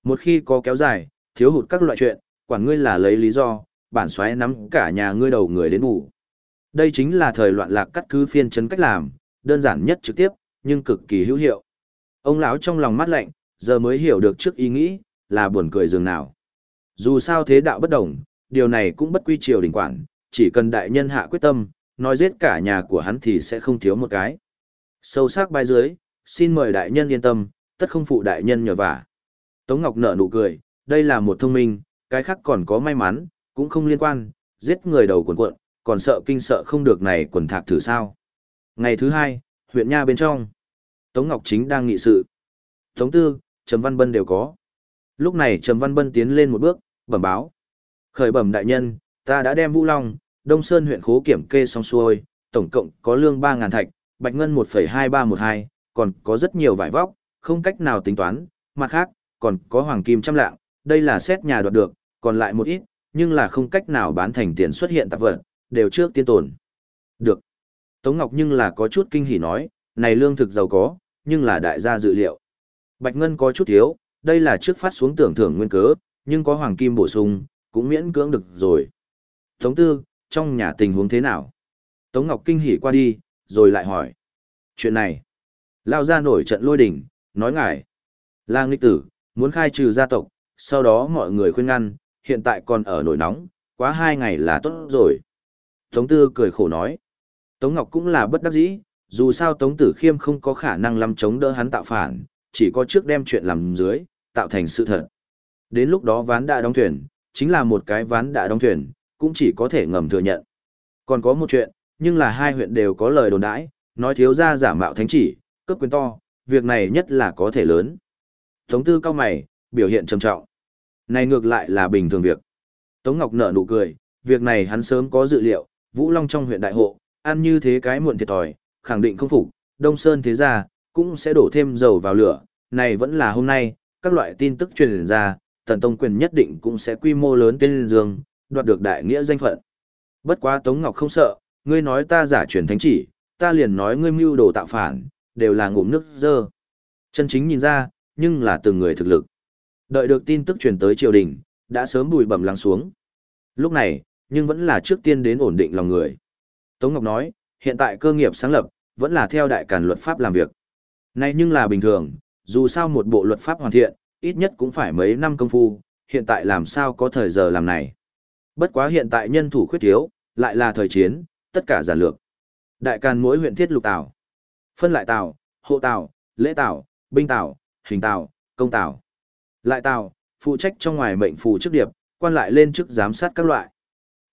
A: Một khi có kéo dài, thiếu hụt các loại chuyện, quản ngươi là lấy lý do, bản xoáy nắm cả nhà ngươi đầu người đến ngủ. Đây chính là thời loạn lạc cắt cứ phiên chấn cách làm, đơn giản nhất trực tiếp, nhưng cực kỳ hữu hiệu. Ông lão trong lòng mắt lạnh, giờ mới hiểu được trước ý nghĩ, là buồn cười dường nào. Dù sao thế đạo bất đồng, điều này cũng bất quy triều đình quản, chỉ cần đại nhân hạ quyết tâm, nói giết cả nhà của hắn thì sẽ không thiếu một cái. Sâu sắc bài dưới, xin mời đại nhân yên tâm, tất không phụ đại nhân nhờ vả. Tống Ngọc nở nụ cười, đây là một thông minh, cái khác còn có may mắn, cũng không liên quan, giết người đầu quần cuộn, còn sợ kinh sợ không được này quần thạc thử sao. Ngày thứ hai, huyện Nha bên trong, Tống Ngọc Chính đang nghị sự. Tống Tư, Trầm Văn Bân đều có. Lúc này Trầm Văn Bân tiến lên một bước, bẩm báo. Khởi bẩm đại nhân, ta đã đem Vũ Long, Đông Sơn huyện khố kiểm kê xong xuôi, tổng cộng có lương 3.000 thạch, bạch ngân 1,2312, còn có rất nhiều vải vóc, không cách nào tính toán, mặt khác, còn có hoàng kim trăm lạng, đây là xét nhà đoạt được, còn lại một ít, nhưng là không cách nào bán thành tiền xuất hiện tạp vật, đều trước tiên tồn. Được. Tống Ngọc nhưng là có chút kinh hỉ nói, này lương thực giàu có, nhưng là đại gia dự liệu. Bạch Ngân có chút thiếu, đây là trước phát xuống tưởng thưởng nguyên cớ, nhưng có hoàng kim bổ sung, cũng miễn cưỡng được rồi. Tống Tư, trong nhà tình huống thế nào? Tống Ngọc kinh hỉ qua đi, rồi lại hỏi. Chuyện này, lao ra nổi trận lôi đỉnh, nói ngài, là nghịch tử, muốn khai trừ gia tộc, sau đó mọi người khuyên ngăn, hiện tại còn ở nổi nóng, quá hai ngày là tốt rồi. Tống Tư cười khổ nói. Tống Ngọc cũng là bất đắc dĩ, dù sao Tống Tử Khiêm không có khả năng làm chống đỡ hắn tạo phản, chỉ có trước đem chuyện làm dưới, tạo thành sự thật. Đến lúc đó ván đã đóng thuyền, chính là một cái ván đã đóng thuyền, cũng chỉ có thể ngầm thừa nhận. Còn có một chuyện, nhưng là hai huyện đều có lời đồn đãi, nói thiếu ra giả mạo thánh chỉ, cấp quyền to, việc này nhất là có thể lớn. Tống Tư cao mày, biểu hiện trầm trọng. Này ngược lại là bình thường việc. Tống Ngọc nở nụ cười, việc này hắn sớm có dự liệu, Vũ Long trong huyện đại hộ, ăn như thế cái muộn thiệt thòi, khẳng định không phục, Đông Sơn thế gia cũng sẽ đổ thêm dầu vào lửa, này vẫn là hôm nay, các loại tin tức truyền ra, Tần Tông quyền nhất định cũng sẽ quy mô lớn tên dương, đoạt được đại nghĩa danh phận. Bất quá Tống Ngọc không sợ, ngươi nói ta giả truyền thánh chỉ, ta liền nói ngươi mưu đồ tạo phản, đều là ngụm nước dơ. Chân chính nhìn ra, nhưng là từng người thực lực. Đợi được tin tức truyền tới triều đình, đã sớm bùi bẩm lắng xuống. Lúc này, nhưng vẫn là trước tiên đến ổn định lòng người. Tống Ngọc nói, hiện tại cơ nghiệp sáng lập, vẫn là theo đại càn luật pháp làm việc. nay nhưng là bình thường, dù sao một bộ luật pháp hoàn thiện, ít nhất cũng phải mấy năm công phu, hiện tại làm sao có thời giờ làm này. Bất quá hiện tại nhân thủ khuyết thiếu, lại là thời chiến, tất cả giản lược. Đại càn mỗi huyện thiết lục tảo, phân lại tảo, hộ tảo, lễ tảo, binh tảo, hình tảo, công tảo. Lại tảo, phụ trách trong ngoài mệnh phù chức điệp, quan lại lên chức giám sát các loại.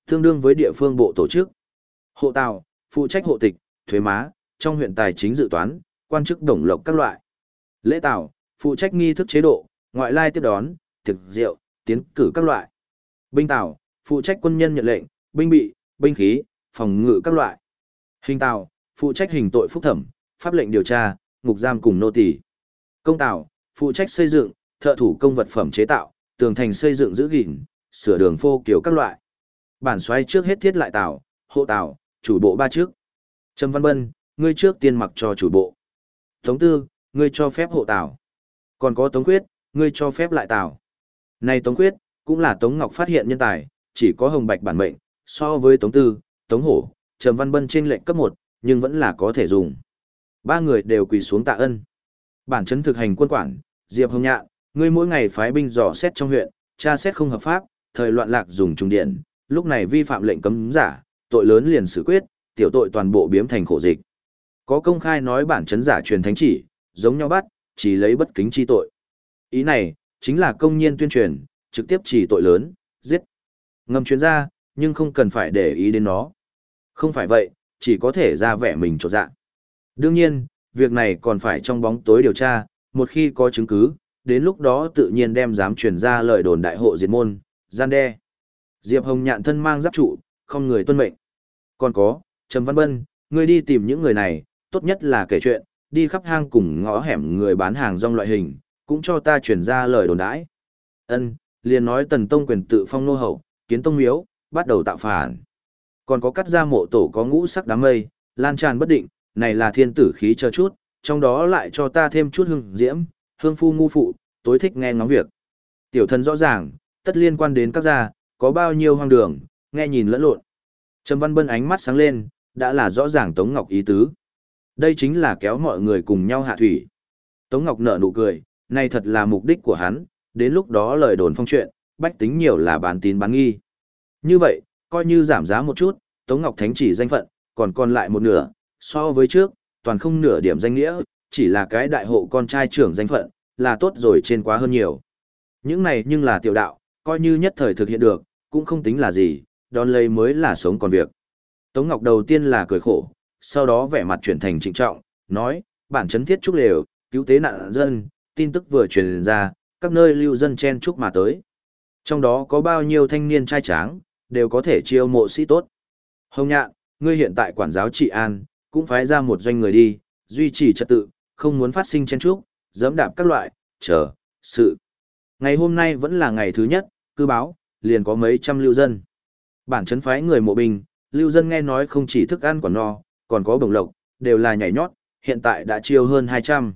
A: Tương đương với địa phương bộ tổ chức. Hộ tảo, phụ trách hộ tịch, thuế má, trong huyện tài chính dự toán, quan chức đồng lộc các loại. Lễ tảo, phụ trách nghi thức chế độ, ngoại lai tiếp đón, thực rượu, tiến cử các loại. Binh tảo, phụ trách quân nhân nhận lệnh, binh bị, binh khí, phòng ngự các loại. Hình tảo, phụ trách hình tội phúc thẩm, pháp lệnh điều tra, ngục giam cùng nô tỳ. Công tảo, phụ trách xây dựng, thợ thủ công vật phẩm chế tạo, tường thành xây dựng giữ gìn, sửa đường phô kiểu các loại. Bản xoáy trước hết thiết lại tảo, hộ tảo, chủ bộ ba trước. Trầm Văn Bân, ngươi trước tiên mặc cho chủ bộ. Tống Tư, ngươi cho phép hộ tảo. Còn có Tống Quyết, ngươi cho phép lại tào. Này Tống Quyết, cũng là Tống Ngọc phát hiện nhân tài, chỉ có hồng bạch bản mệnh, so với Tống Tư, Tống Hổ, Trầm Văn Bân trên lệnh cấp 1, nhưng vẫn là có thể dùng. Ba người đều quỳ xuống tạ ân. Bản chấn thực hành quân quản, Diệp Hồng Nhạn, ngươi mỗi ngày phái binh dò xét trong huyện, tra xét không hợp pháp, thời loạn lạc dùng trùng điện, lúc này vi phạm lệnh cấm giả, tội lớn liền xử quyết, tiểu tội toàn bộ biếm thành khổ dịch. Có công khai nói bản chấn giả truyền thánh chỉ, giống nhau bắt, chỉ lấy bất kính chi tội. Ý này, chính là công nhiên tuyên truyền, trực tiếp chỉ tội lớn, giết. Ngầm chuyên gia, nhưng không cần phải để ý đến nó. Không phải vậy, chỉ có thể ra vẻ mình trột dạ. Đương nhiên, việc này còn phải trong bóng tối điều tra, một khi có chứng cứ, đến lúc đó tự nhiên đem dám truyền ra lời đồn đại hộ diệt môn, gian đe. Diệp Hồng nhạn thân mang giáp trụ, không người tuân mệnh. Còn có, Trầm Văn Bân, ngươi đi tìm những người này, tốt nhất là kể chuyện, đi khắp hang cùng ngõ hẻm người bán hàng rong loại hình, cũng cho ta chuyển ra lời đồn đãi. Ân, liền nói Tần Tông quyền tự phong nô hậu, kiến tông miếu, bắt đầu tạo phản. Còn có cắt ra mộ tổ có ngũ sắc đám mây, lan tràn bất định, này là thiên tử khí chờ chút, trong đó lại cho ta thêm chút hương diễm, hương phu ngu phụ, tối thích nghe ngóng việc. Tiểu thần rõ ràng, tất liên quan đến các gia, có bao nhiêu hoang đường, nghe nhìn lẫn lộn. Trầm Văn Bân ánh mắt sáng lên, đã là rõ ràng Tống Ngọc ý tứ. Đây chính là kéo mọi người cùng nhau hạ thủy. Tống Ngọc nở nụ cười, này thật là mục đích của hắn, đến lúc đó lời đồn phong chuyện, bách tính nhiều là bán tín bán nghi. Như vậy, coi như giảm giá một chút, Tống Ngọc Thánh chỉ danh phận, còn còn lại một nửa, so với trước, toàn không nửa điểm danh nghĩa, chỉ là cái đại hộ con trai trưởng danh phận, là tốt rồi trên quá hơn nhiều. Những này nhưng là tiểu đạo, coi như nhất thời thực hiện được, cũng không tính là gì, đón lấy mới là sống còn việc. Tống Ngọc đầu tiên là cười khổ, sau đó vẻ mặt chuyển thành trịnh trọng, nói, bản chấn thiết trúc lều, cứu tế nạn dân, tin tức vừa truyền ra, các nơi lưu dân chen chúc mà tới. Trong đó có bao nhiêu thanh niên trai tráng, đều có thể chiêu mộ sĩ tốt. Hồng nhạn, ngươi hiện tại quản giáo trị an, cũng phái ra một doanh người đi, duy trì trật tự, không muốn phát sinh chen chúc, dẫm đạp các loại, chờ, sự. Ngày hôm nay vẫn là ngày thứ nhất, cư báo, liền có mấy trăm lưu dân. Bản chấn phái người mộ binh, lưu dân nghe nói không chỉ thức ăn còn no, còn có bồng lộc, đều là nhảy nhót, hiện tại đã chiêu hơn 200.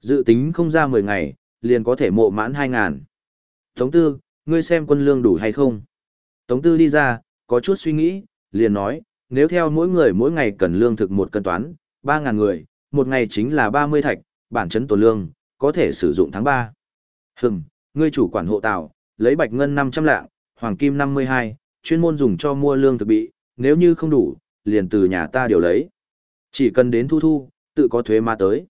A: Dự tính không ra 10 ngày, liền có thể mộ mãn 2.000. Tống tư, ngươi xem quân lương đủ hay không? Tống tư đi ra, có chút suy nghĩ, liền nói, nếu theo mỗi người mỗi ngày cần lương thực một cân toán, 3.000 người, một ngày chính là 30 thạch, bản chấn tổ lương, có thể sử dụng tháng 3. Hừm, ngươi chủ quản hộ tạo, lấy bạch ngân 500 lạng, hoàng kim 52, chuyên môn dùng cho mua lương thực bị, nếu như không đủ, liền từ nhà ta điều lấy. Chỉ cần đến thu thu, tự có thuế ma tới.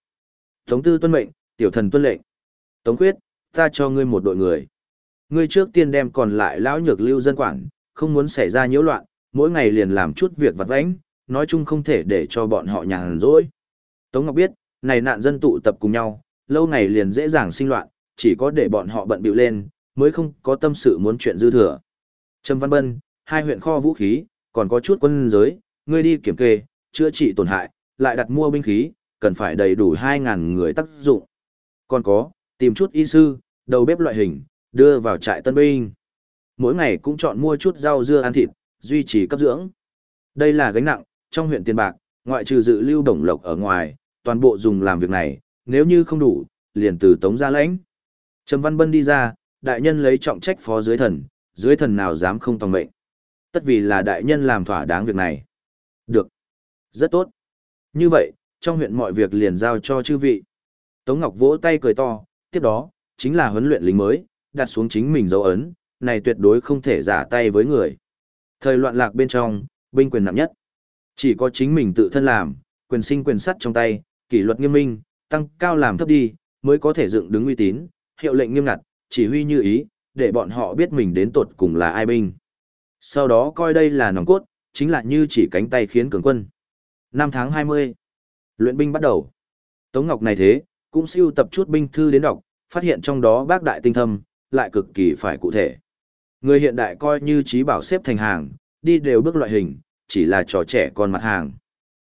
A: Tống tư tuân mệnh, tiểu thần tuân lệnh. Tống quyết, ta cho ngươi một đội người. Ngươi trước tiên đem còn lại lão nhược lưu dân quản, không muốn xảy ra nhiễu loạn, mỗi ngày liền làm chút việc vặt vãnh, nói chung không thể để cho bọn họ nhàn rỗi. Tống Ngọc biết, này nạn dân tụ tập cùng nhau, lâu ngày liền dễ dàng sinh loạn, chỉ có để bọn họ bận bịu lên, mới không có tâm sự muốn chuyện dư thừa. Trâm Văn Bân, hai huyện kho vũ khí, còn có chút quân giới, ngươi đi kiểm kê, chữa trị tổn hại, lại đặt mua binh khí, cần phải đầy đủ 2.000 người tác dụng. Còn có, tìm chút y sư, đầu bếp loại hình, đưa vào trại tân binh. Mỗi ngày cũng chọn mua chút rau dưa ăn thịt, duy trì cấp dưỡng. Đây là gánh nặng, trong huyện tiền bạc, ngoại trừ dự lưu đồng lộc ở ngoài, toàn bộ dùng làm việc này, nếu như không đủ, liền từ tống ra lãnh. Trầm Văn Bân đi ra, đại nhân lấy trọng trách phó dưới thần, dưới thần nào dám không tòng mệnh. Tất vì là đại nhân làm thỏa đáng việc này. Được. Rất tốt. Như vậy, trong huyện mọi việc liền giao cho chư vị. Tống Ngọc vỗ tay cười to, tiếp đó, chính là huấn luyện lính mới, đặt xuống chính mình dấu ấn, này tuyệt đối không thể giả tay với người. Thời loạn lạc bên trong, binh quyền nặng nhất. Chỉ có chính mình tự thân làm, quyền sinh quyền sắt trong tay, kỷ luật nghiêm minh, tăng cao làm thấp đi, mới có thể dựng đứng uy tín, hiệu lệnh nghiêm ngặt, chỉ huy như ý, để bọn họ biết mình đến tột cùng là ai binh. Sau đó coi đây là nòng cốt, chính là như chỉ cánh tay khiến cường quân. Năm tháng 20, luyện binh bắt đầu. Tống Ngọc này thế, cũng siêu tập chút binh thư đến đọc, phát hiện trong đó bác đại tinh thâm, lại cực kỳ phải cụ thể. Người hiện đại coi như trí bảo xếp thành hàng, đi đều bước loại hình, chỉ là trò trẻ con mặt hàng.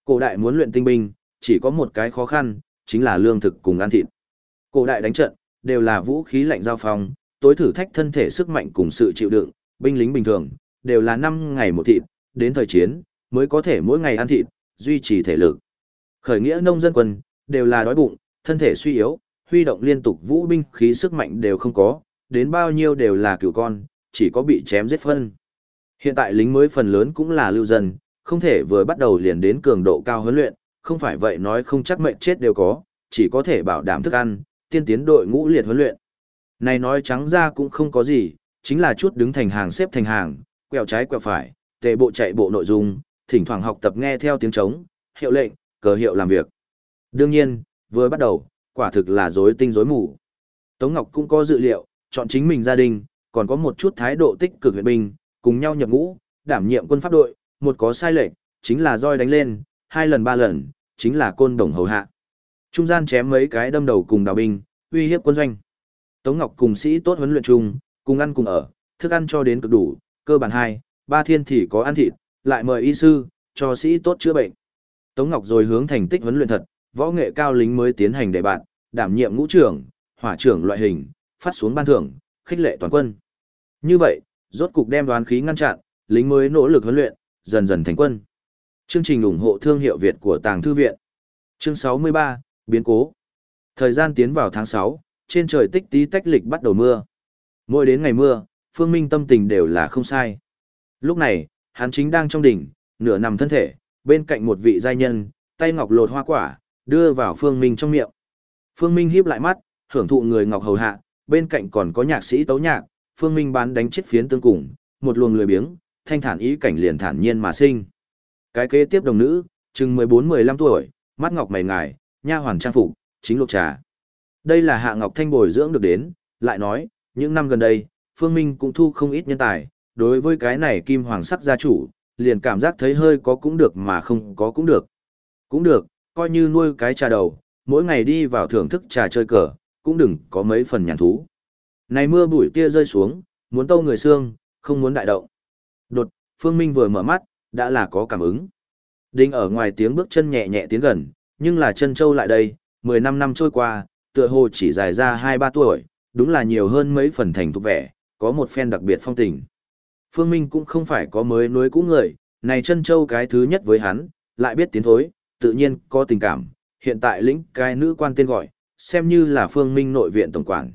A: Cổ đại muốn luyện tinh binh, chỉ có một cái khó khăn, chính là lương thực cùng ăn thịt. Cổ đại đánh trận, đều là vũ khí lạnh giao phong, tối thử thách thân thể sức mạnh cùng sự chịu đựng, binh lính bình thường, đều là 5 ngày một thịt, đến thời chiến, mới có thể mỗi ngày ăn thịt, duy trì thể lực. Khởi nghĩa nông dân quân, đều là đói bụng, thân thể suy yếu, huy động liên tục vũ binh khí sức mạnh đều không có, đến bao nhiêu đều là cựu con, chỉ có bị chém giết phân. Hiện tại lính mới phần lớn cũng là lưu dân, không thể vừa bắt đầu liền đến cường độ cao huấn luyện, không phải vậy nói không chắc mệnh chết đều có, chỉ có thể bảo đảm thức ăn, tiên tiến đội ngũ liệt huấn luyện. Này nói trắng ra cũng không có gì, chính là chút đứng thành hàng xếp thành hàng, quẹo trái quẹo phải, tề bộ chạy bộ nội dung, thỉnh thoảng học tập nghe theo tiếng trống, hiệu lệnh, cờ hiệu làm việc. Đương nhiên, vừa bắt đầu, quả thực là rối tinh rối mù. Tống Ngọc cũng có dự liệu, chọn chính mình gia đình, còn có một chút thái độ tích cực huyện binh, cùng nhau nhập ngũ, đảm nhiệm quân pháp đội, một có sai lệch, chính là roi đánh lên, hai lần ba lần, chính là côn đồng hầu hạ. Trung gian chém mấy cái đâm đầu cùng đào binh, uy hiếp quân doanh. Tống Ngọc cùng sĩ tốt huấn luyện chung, cùng ăn cùng ở, thức ăn cho đến cực đủ, cơ bản hai, ba thiên thì có ăn thịt, lại mời y sư, cho sĩ tốt chữa bệnh. Tống Ngọc rồi hướng thành tích huấn luyện thật, võ nghệ cao lính mới tiến hành đề bạn, đảm nhiệm ngũ trưởng, hỏa trưởng loại hình, phát xuống ban thưởng, khích lệ toàn quân. Như vậy, rốt cục đem đoán khí ngăn chặn, lính mới nỗ lực huấn luyện, dần dần thành quân. Chương trình ủng hộ thương hiệu Việt của Tàng Thư Viện. Chương 63, Biến cố. Thời gian tiến vào tháng 6, trên trời tích tí tách lịch bắt đầu mưa. Mỗi đến ngày mưa, Phương Minh tâm tình đều là không sai. Lúc này, hắn chính đang trong đỉnh, nửa nằm thân thể, bên cạnh một vị giai nhân, tay ngọc lột hoa quả, đưa vào Phương Minh trong miệng. Phương Minh híp lại mắt, hưởng thụ người ngọc hầu hạ, bên cạnh còn có nhạc sĩ tấu nhạc, Phương Minh bán đánh chết phiến tương cùng, một luồng lười biếng, thanh thản ý cảnh liền thản nhiên mà sinh. Cái kế tiếp đồng nữ, chừng 14-15 tuổi, mắt ngọc mày ngài, nha hoàn trang phục, chính lục trà. Đây là Hạ Ngọc Thanh bồi dưỡng được đến, lại nói, những năm gần đây, Phương Minh cũng thu không ít nhân tài, đối với cái này kim hoàng sắc gia chủ, liền cảm giác thấy hơi có cũng được mà không có cũng được. Cũng được, coi như nuôi cái trà đầu, mỗi ngày đi vào thưởng thức trà chơi cờ, cũng đừng có mấy phần nhàn thú. Này mưa bụi tia rơi xuống, muốn tâu người xương, không muốn đại động. Đột, Phương Minh vừa mở mắt, đã là có cảm ứng. Đinh ở ngoài tiếng bước chân nhẹ nhẹ tiến gần, nhưng là chân châu lại đây, 15 năm trôi qua, tựa hồ chỉ dài ra 2-3 tuổi, đúng là nhiều hơn mấy phần thành thục vẻ, có một phen đặc biệt phong tình. Phương Minh cũng không phải có mới nối cũ người, này chân châu cái thứ nhất với hắn, lại biết tiến thối, tự nhiên có tình cảm, hiện tại lĩnh cái nữ quan tên gọi, xem như là Phương Minh nội viện tổng quản.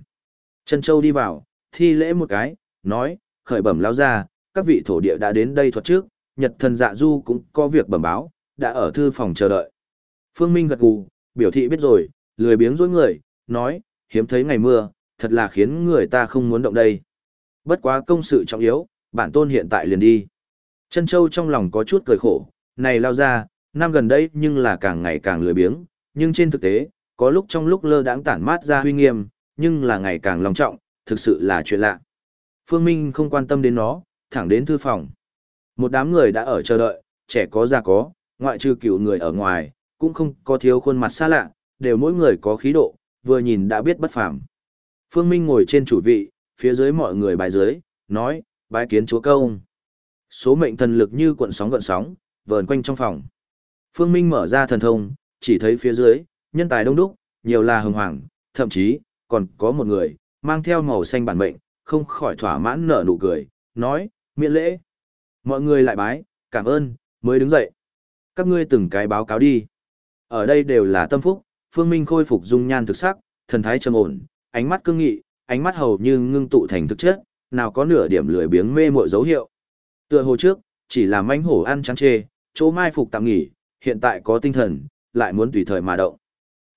A: Chân châu đi vào, thi lễ một cái, nói, khởi bẩm lao ra, các vị thổ địa đã đến đây thuật trước, Nhật thần dạ du cũng có việc bẩm báo, đã ở thư phòng chờ đợi. Phương Minh gật gù, biểu thị biết rồi, lười biếng dối người, nói, hiếm thấy ngày mưa, thật là khiến người ta không muốn động đây. Bất quá công sự trọng yếu, bản tôn hiện tại liền đi. Chân Châu trong lòng có chút cười khổ, này lao ra, năm gần đây nhưng là càng ngày càng lười biếng, nhưng trên thực tế, có lúc trong lúc lơ đãng tản mát ra huy nghiêm, nhưng là ngày càng long trọng, thực sự là chuyện lạ. Phương Minh không quan tâm đến nó, thẳng đến thư phòng. Một đám người đã ở chờ đợi, trẻ có già có, ngoại trừ cựu người ở ngoài, cũng không có thiếu khuôn mặt xa lạ, đều mỗi người có khí độ, vừa nhìn đã biết bất phàm. Phương Minh ngồi trên chủ vị, phía dưới mọi người bài dưới, nói, bái kiến chúa công. Số mệnh thần lực như cuộn sóng gợn sóng, vờn quanh trong phòng. Phương Minh mở ra thần thông, chỉ thấy phía dưới, nhân tài đông đúc, nhiều là hồng hoàng, thậm chí, còn có một người, mang theo màu xanh bản mệnh, không khỏi thỏa mãn nở nụ cười, nói, miễn lễ. Mọi người lại bái, cảm ơn, mới đứng dậy. Các ngươi từng cái báo cáo đi. Ở đây đều là tâm phúc, Phương Minh khôi phục dung nhan thực sắc, thần thái trầm ổn, ánh mắt cương nghị, ánh mắt hầu như ngưng tụ thành thực chất, nào có nửa điểm lười biếng mê mội dấu hiệu. Tựa hồ trước, chỉ là manh hổ ăn trắng chê, chỗ mai phục tạm nghỉ, hiện tại có tinh thần, lại muốn tùy thời mà động.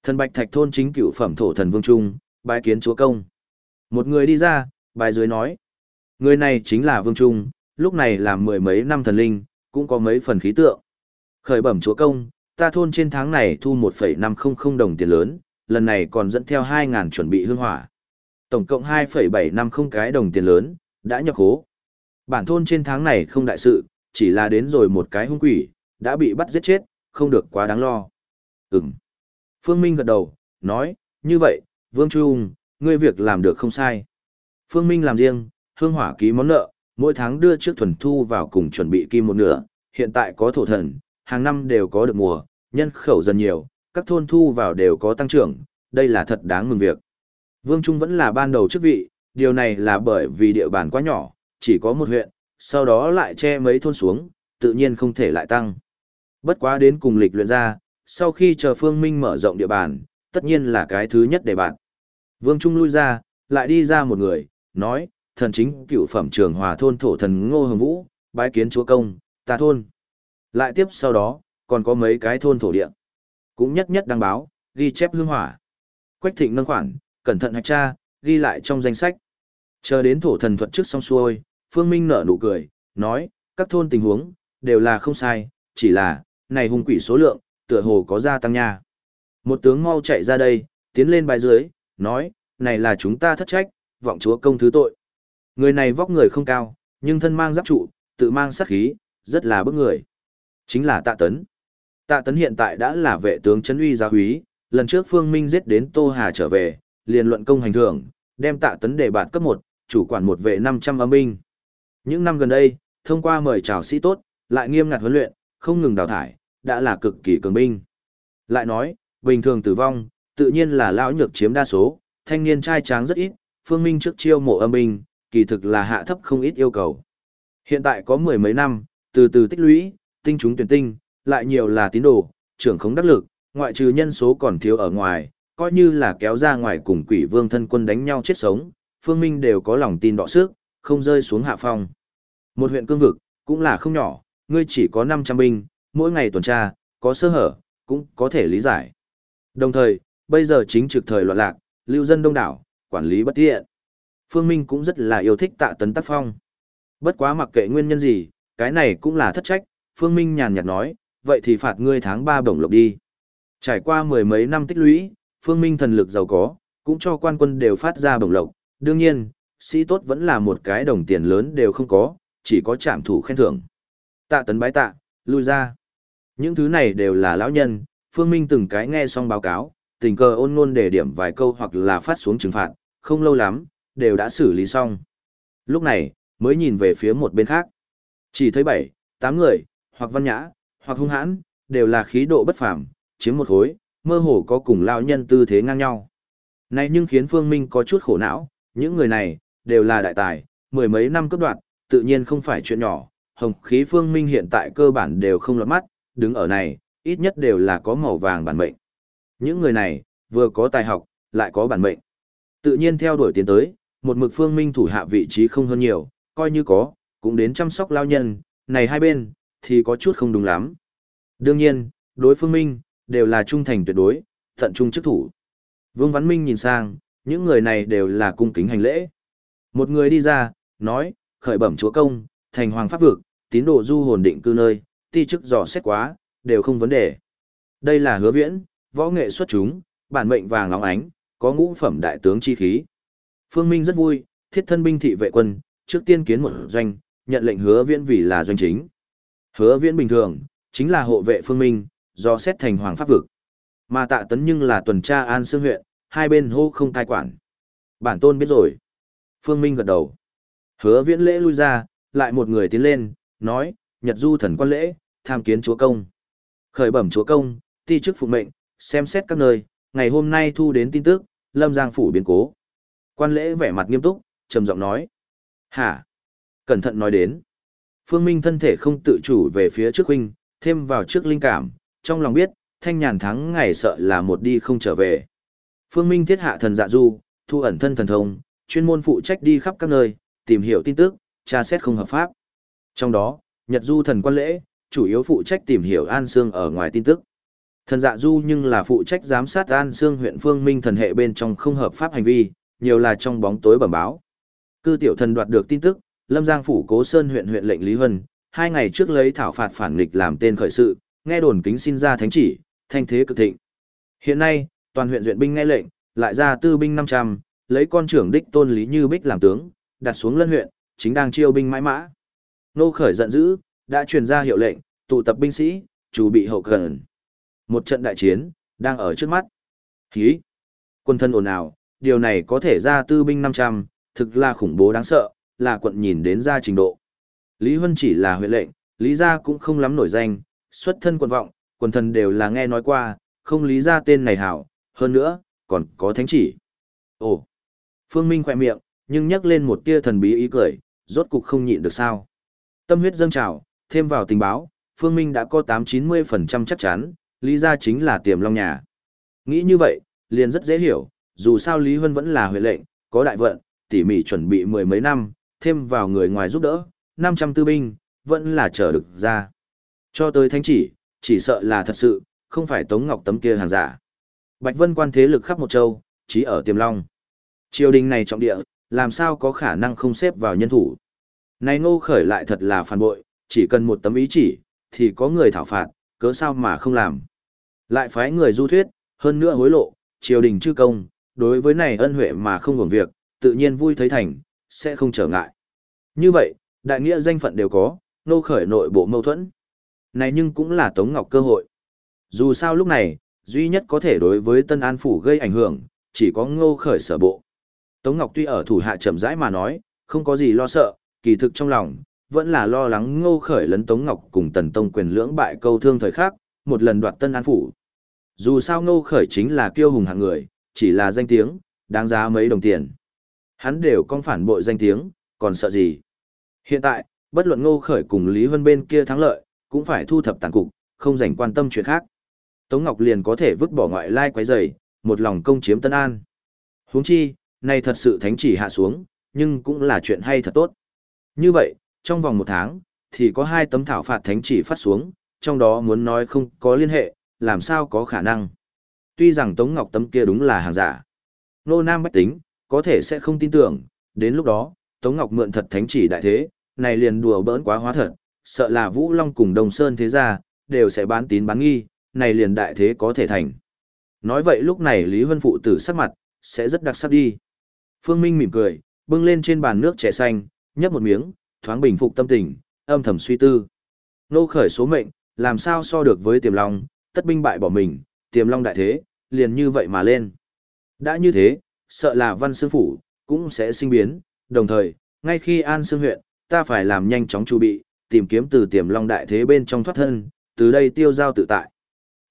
A: Thần Bạch Thạch thôn chính cựu phẩm thổ thần Vương Trung, bái kiến chúa công. Một người đi ra, bài dưới nói. Người này chính là Vương Trung, lúc này làm mười mấy năm thần linh, cũng có mấy phần khí tượng. Khởi bẩm chúa công, ta thôn trên tháng này thu 1,500 đồng tiền lớn, lần này còn dẫn theo 2.000 chuẩn bị hương hỏa. Tổng cộng 2,750 cái đồng tiền lớn, đã nhập hố. Bản thôn trên tháng này không đại sự, chỉ là đến rồi một cái hung quỷ, đã bị bắt giết chết, không được quá đáng lo. Ừm. Phương Minh gật đầu, nói, như vậy, Vương Trung, ngươi việc làm được không sai. Phương Minh làm riêng, hương hỏa ký món nợ, mỗi tháng đưa trước thuần thu vào cùng chuẩn bị kim một nửa, hiện tại có thổ thần, hàng năm đều có được mùa, nhân khẩu dần nhiều, các thôn thu vào đều có tăng trưởng, đây là thật đáng mừng việc. Vương Trung vẫn là ban đầu chức vị, điều này là bởi vì địa bàn quá nhỏ, chỉ có một huyện, sau đó lại che mấy thôn xuống, tự nhiên không thể lại tăng. Bất quá đến cùng lịch luyện ra, sau khi chờ Phương Minh mở rộng địa bàn, tất nhiên là cái thứ nhất để bạn. Vương Trung lui ra, lại đi ra một người, nói, thần chính cựu phẩm trường hòa thôn thổ thần Ngô Hồng Vũ, bái kiến chúa công, ta thôn. Lại tiếp sau đó, còn có mấy cái thôn thổ địa. Cũng nhất nhất đăng báo, ghi chép hương hỏa. Quách thịnh nâng khoản, cẩn thận hạch tra, ghi lại trong danh sách. Chờ đến thổ thần thuật trước xong xuôi, Phương Minh nở nụ cười, nói, các thôn tình huống, đều là không sai, chỉ là, này hung quỷ số lượng, tựa hồ có gia tăng nha. Một tướng mau chạy ra đây, tiến lên bài dưới, nói, này là chúng ta thất trách, vọng chúa công thứ tội. Người này vóc người không cao, nhưng thân mang giáp trụ, tự mang sát khí, rất là bức người. Chính là tạ tấn. Tạ tấn hiện tại đã là vệ tướng chấn uy gia húy, lần trước Phương Minh giết đến Tô Hà trở về, liền luận công hành thưởng, đem tạ tấn đề bạt cấp một, chủ quản một vệ 500 âm binh. Những năm gần đây, thông qua mời chào sĩ tốt, lại nghiêm ngặt huấn luyện, không ngừng đào thải, đã là cực kỳ cường binh. Lại nói, bình thường tử vong, tự nhiên là lão nhược chiếm đa số, thanh niên trai tráng rất ít, Phương Minh trước chiêu mộ âm binh, kỳ thực là hạ thấp không ít yêu cầu. Hiện tại có mười mấy năm, từ từ tích lũy, tinh chúng tuyển tinh, lại nhiều là tín đồ, trưởng không đắc lực, ngoại trừ nhân số còn thiếu ở ngoài, coi như là kéo ra ngoài cùng quỷ vương thân quân đánh nhau chết sống, Phương Minh đều có lòng tin đọ sức, không rơi xuống hạ phong. Một huyện cương vực, cũng là không nhỏ, ngươi chỉ có 500 binh, mỗi ngày tuần tra, có sơ hở, cũng có thể lý giải. Đồng thời, bây giờ chính trực thời loạn lạc, lưu dân đông đảo, quản lý bất tiện. Phương Minh cũng rất là yêu thích tạ tấn tác phong. Bất quá mặc kệ nguyên nhân gì, cái này cũng là thất trách, Phương Minh nhàn nhạt nói, vậy thì phạt ngươi tháng 3 bổng lộc đi. Trải qua mười mấy năm tích lũy, Phương Minh thần lực giàu có, cũng cho quan quân đều phát ra bổng lộc. Đương nhiên, sĩ tốt vẫn là một cái đồng tiền lớn đều không có, chỉ có trạm thủ khen thưởng. Tạ tấn bái tạ, lui ra. Những thứ này đều là lão nhân, Phương Minh từng cái nghe xong báo cáo, tình cờ ôn ngôn để điểm vài câu hoặc là phát xuống trừng phạt, không lâu lắm, đều đã xử lý xong. Lúc này, mới nhìn về phía một bên khác. Chỉ thấy bảy, tám người, hoặc văn nhã, hoặc hung hãn, đều là khí độ bất phàm, chiếm một khối, mơ hồ có cùng lão nhân tư thế ngang nhau. Này nhưng khiến Phương Minh có chút khổ não, những người này, đều là đại tài, mười mấy năm cấp đoạn, tự nhiên không phải chuyện nhỏ, hồng khí Phương Minh hiện tại cơ bản đều không lọt mắt, đứng ở này, ít nhất đều là có màu vàng bản mệnh. Những người này, vừa có tài học, lại có bản mệnh. Tự nhiên theo đuổi tiến tới, một mực Phương Minh thủ hạ vị trí không hơn nhiều, coi như có, cũng đến chăm sóc lao nhân, này hai bên, thì có chút không đúng lắm. Đương nhiên, đối Phương Minh, đều là trung thành tuyệt đối, tận trung chức thủ. Vương Văn Minh nhìn sang, những người này đều là cung kính hành lễ. Một người đi ra, nói, khởi bẩm chúa công, thành hoàng pháp vực, tín đồ du hồn định cư nơi, ti chức dò xét quá, đều không vấn đề. Đây là hứa viễn, võ nghệ xuất chúng, bản mệnh vàng óng ánh, có ngũ phẩm đại tướng chi khí. Phương Minh rất vui, thiết thân binh thị vệ quân, trước tiên kiến một doanh, nhận lệnh hứa viễn vì là doanh chính. Hứa viễn bình thường, chính là hộ vệ Phương Minh, do xét thành hoàng pháp vực. Mà tạ tấn nhưng là tuần tra an xương huyện, hai bên hô không thai quản. Bản tôn biết rồi. Phương Minh gật đầu. Hứa viễn lễ lui ra, lại một người tiến lên, nói, Nhật du thần quan lễ, tham kiến chúa công. Khởi bẩm chúa công, ti chức phụ mệnh, xem xét các nơi, ngày hôm nay thu đến tin tức, lâm giang phủ biến cố. Quan lễ vẻ mặt nghiêm túc, trầm giọng nói. Hả? Cẩn thận nói đến. Phương Minh thân thể không tự chủ về phía trước huynh, thêm vào trước linh cảm, trong lòng biết, thanh nhàn thắng ngày sợ là một đi không trở về. Phương Minh thiết hạ thần dạ du, thu ẩn thân thần thông, chuyên môn phụ trách đi khắp các nơi, tìm hiểu tin tức, tra xét không hợp pháp. Trong đó, Nhật Du thần quan lễ, chủ yếu phụ trách tìm hiểu An Sương ở ngoài tin tức. Thần dạ du nhưng là phụ trách giám sát An Sương huyện Phương Minh thần hệ bên trong không hợp pháp hành vi, nhiều là trong bóng tối bẩm báo. Cư tiểu thần đoạt được tin tức, Lâm Giang phủ Cố Sơn huyện huyện lệnh Lý Vân, hai ngày trước lấy thảo phạt phản nghịch làm tên khởi sự, nghe đồn kính xin ra thánh chỉ, thanh thế cực thịnh. Hiện nay, toàn huyện duyện binh nghe lệnh, lại ra tư binh 500, lấy con trưởng đích tôn Lý Như Bích làm tướng, đặt xuống lân huyện, chính đang chiêu binh mãi mã. Nô khởi giận dữ, đã truyền ra hiệu lệnh, tụ tập binh sĩ, chủ bị hậu cần. Một trận đại chiến, đang ở trước mắt. Hí! Quân thân ồn ào, điều này có thể ra tư binh 500, thực là khủng bố đáng sợ, là quận nhìn đến ra trình độ. Lý Huân chỉ là huyện lệnh, Lý gia cũng không lắm nổi danh, xuất thân quận vọng, quần thần đều là nghe nói qua, không lý Gia tên này hảo, hơn nữa, còn có thánh chỉ. Ồ! Phương Minh khỏe miệng, nhưng nhắc lên một tia thần bí ý cười, rốt cục không nhịn được sao. Tâm huyết dâng trào, thêm vào tình báo, Phương Minh đã có 8-90% chắc chắn, lý Gia chính là tiềm long nhà. Nghĩ như vậy, liền rất dễ hiểu, dù sao Lý Huân vẫn là huyện lệnh, có đại vận, tỉ mỉ chuẩn bị mười mấy năm, thêm vào người ngoài giúp đỡ, 500 tư binh, vẫn là trở được ra. Cho tới thánh chỉ, chỉ sợ là thật sự, không phải Tống Ngọc tấm kia hàng giả. Bạch Vân quan thế lực khắp một châu, chỉ ở Tiềm Long. Triều đình này trọng địa, làm sao có khả năng không xếp vào nhân thủ. Này ngô khởi lại thật là phản bội, chỉ cần một tấm ý chỉ, thì có người thảo phạt, cớ sao mà không làm. Lại phái người du thuyết, hơn nữa hối lộ, triều đình chư công, đối với này ân huệ mà không hưởng việc, tự nhiên vui thấy thành, sẽ không trở ngại. Như vậy, đại nghĩa danh phận đều có, nô khởi nội bộ mâu thuẫn. Này nhưng cũng là Tống Ngọc cơ hội. Dù sao lúc này, duy nhất có thể đối với Tân An Phủ gây ảnh hưởng, chỉ có ngô khởi sở bộ. Tống Ngọc tuy ở thủ hạ chậm rãi mà nói, không có gì lo sợ, kỳ thực trong lòng, vẫn là lo lắng ngô khởi lấn Tống Ngọc cùng Tần Tông quyền lưỡng bại câu thương thời khác, một lần đoạt Tân An Phủ. Dù sao ngô khởi chính là kiêu hùng hạng người, chỉ là danh tiếng, đáng giá mấy đồng tiền. Hắn đều con phản bội danh tiếng, còn sợ gì. Hiện tại, bất luận ngô khởi cùng Lý Vân bên kia thắng lợi, cũng phải thu thập tàn cục, không dành quan tâm chuyện khác. Tống Ngọc liền có thể vứt bỏ ngoại lai quấy rầy, một lòng công chiếm Tân An. Huống chi, này thật sự thánh chỉ hạ xuống, nhưng cũng là chuyện hay thật tốt. Như vậy, trong vòng một tháng, thì có hai tấm thảo phạt thánh chỉ phát xuống, trong đó muốn nói không có liên hệ, làm sao có khả năng. Tuy rằng Tống Ngọc tấm kia đúng là hàng giả. Nô Nam Bách Tính, có thể sẽ không tin tưởng, đến lúc đó, Tống Ngọc mượn thật thánh chỉ đại thế, này liền đùa bỡn quá hóa thật, sợ là Vũ Long cùng Đồng Sơn thế gia, đều sẽ bán tín bán nghi, này liền đại thế có thể thành. Nói vậy lúc này Lý Vân phụ tử sắc mặt, sẽ rất đặc sắc đi. Phương Minh mỉm cười, bưng lên trên bàn nước trẻ xanh, nhấp một miếng, thoáng bình phục tâm tình, âm thầm suy tư. Nô khởi số mệnh, làm sao so được với tiềm long, tất binh bại bỏ mình, tiềm long đại thế, liền như vậy mà lên. Đã như thế, sợ là văn xương phủ, cũng sẽ sinh biến, đồng thời, ngay khi an xương huyện, ta phải làm nhanh chóng chuẩn bị, tìm kiếm từ tiềm long đại thế bên trong thoát thân, từ đây tiêu giao tự tại.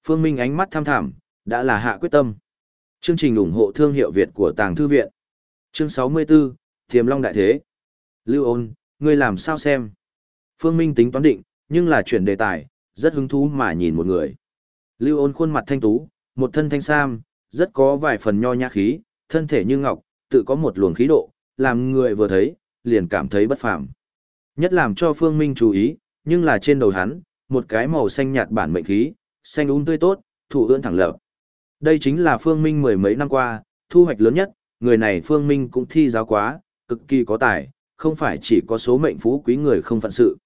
A: Phương Minh ánh mắt tham thảm, đã là hạ quyết tâm. Chương trình ủng hộ thương hiệu Việt của Tàng Thư Viện. Chương 64, Tiềm Long Đại Thế. Lưu ôn, ngươi làm sao xem? Phương Minh tính toán định, nhưng là chuyển đề tài, rất hứng thú mà nhìn một người. Lưu ôn khuôn mặt thanh tú, một thân thanh sam, rất có vài phần nho nhã khí, thân thể như ngọc, tự có một luồng khí độ, làm người vừa thấy, liền cảm thấy bất phàm. Nhất làm cho Phương Minh chú ý, nhưng là trên đầu hắn, một cái màu xanh nhạt bản mệnh khí, xanh um tươi tốt, thủ ưỡn thẳng lập. Đây chính là Phương Minh mười mấy năm qua, thu hoạch lớn nhất, người này Phương Minh cũng thi giáo quá, cực kỳ có tài, không phải chỉ có số mệnh phú quý người không phận sự.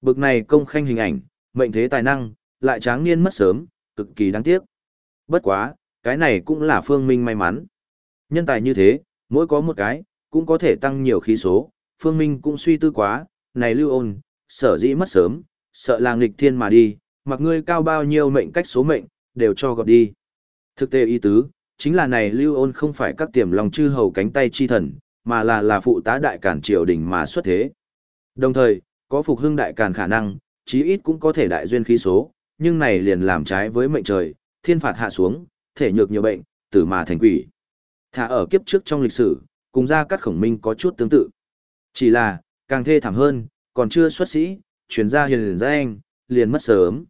A: Bực này công khanh hình ảnh, mệnh thế tài năng, lại tráng niên mất sớm, cực kỳ đáng tiếc. Bất quá, cái này cũng là Phương Minh may mắn. Nhân tài như thế, mỗi có một cái, cũng có thể tăng nhiều khí số, Phương Minh cũng suy tư quá, này lưu ôn, sở dĩ mất sớm, sợ là nghịch thiên mà đi, mặc ngươi cao bao nhiêu mệnh cách số mệnh, đều cho gọt đi. Thực tế ý tứ, chính là này lưu ôn không phải các tiềm lòng chư hầu cánh tay chi thần, mà là là phụ tá đại cản triều đình mà xuất thế. Đồng thời, có phục hưng đại cản khả năng, chí ít cũng có thể đại duyên khí số, nhưng này liền làm trái với mệnh trời, thiên phạt hạ xuống, thể nhược nhiều bệnh, tử mà thành quỷ. Thả ở kiếp trước trong lịch sử, cùng ra các khổng minh có chút tương tự. Chỉ là, càng thê thảm hơn, còn chưa xuất sĩ, chuyển ra hiền liền anh, liền mất sớm.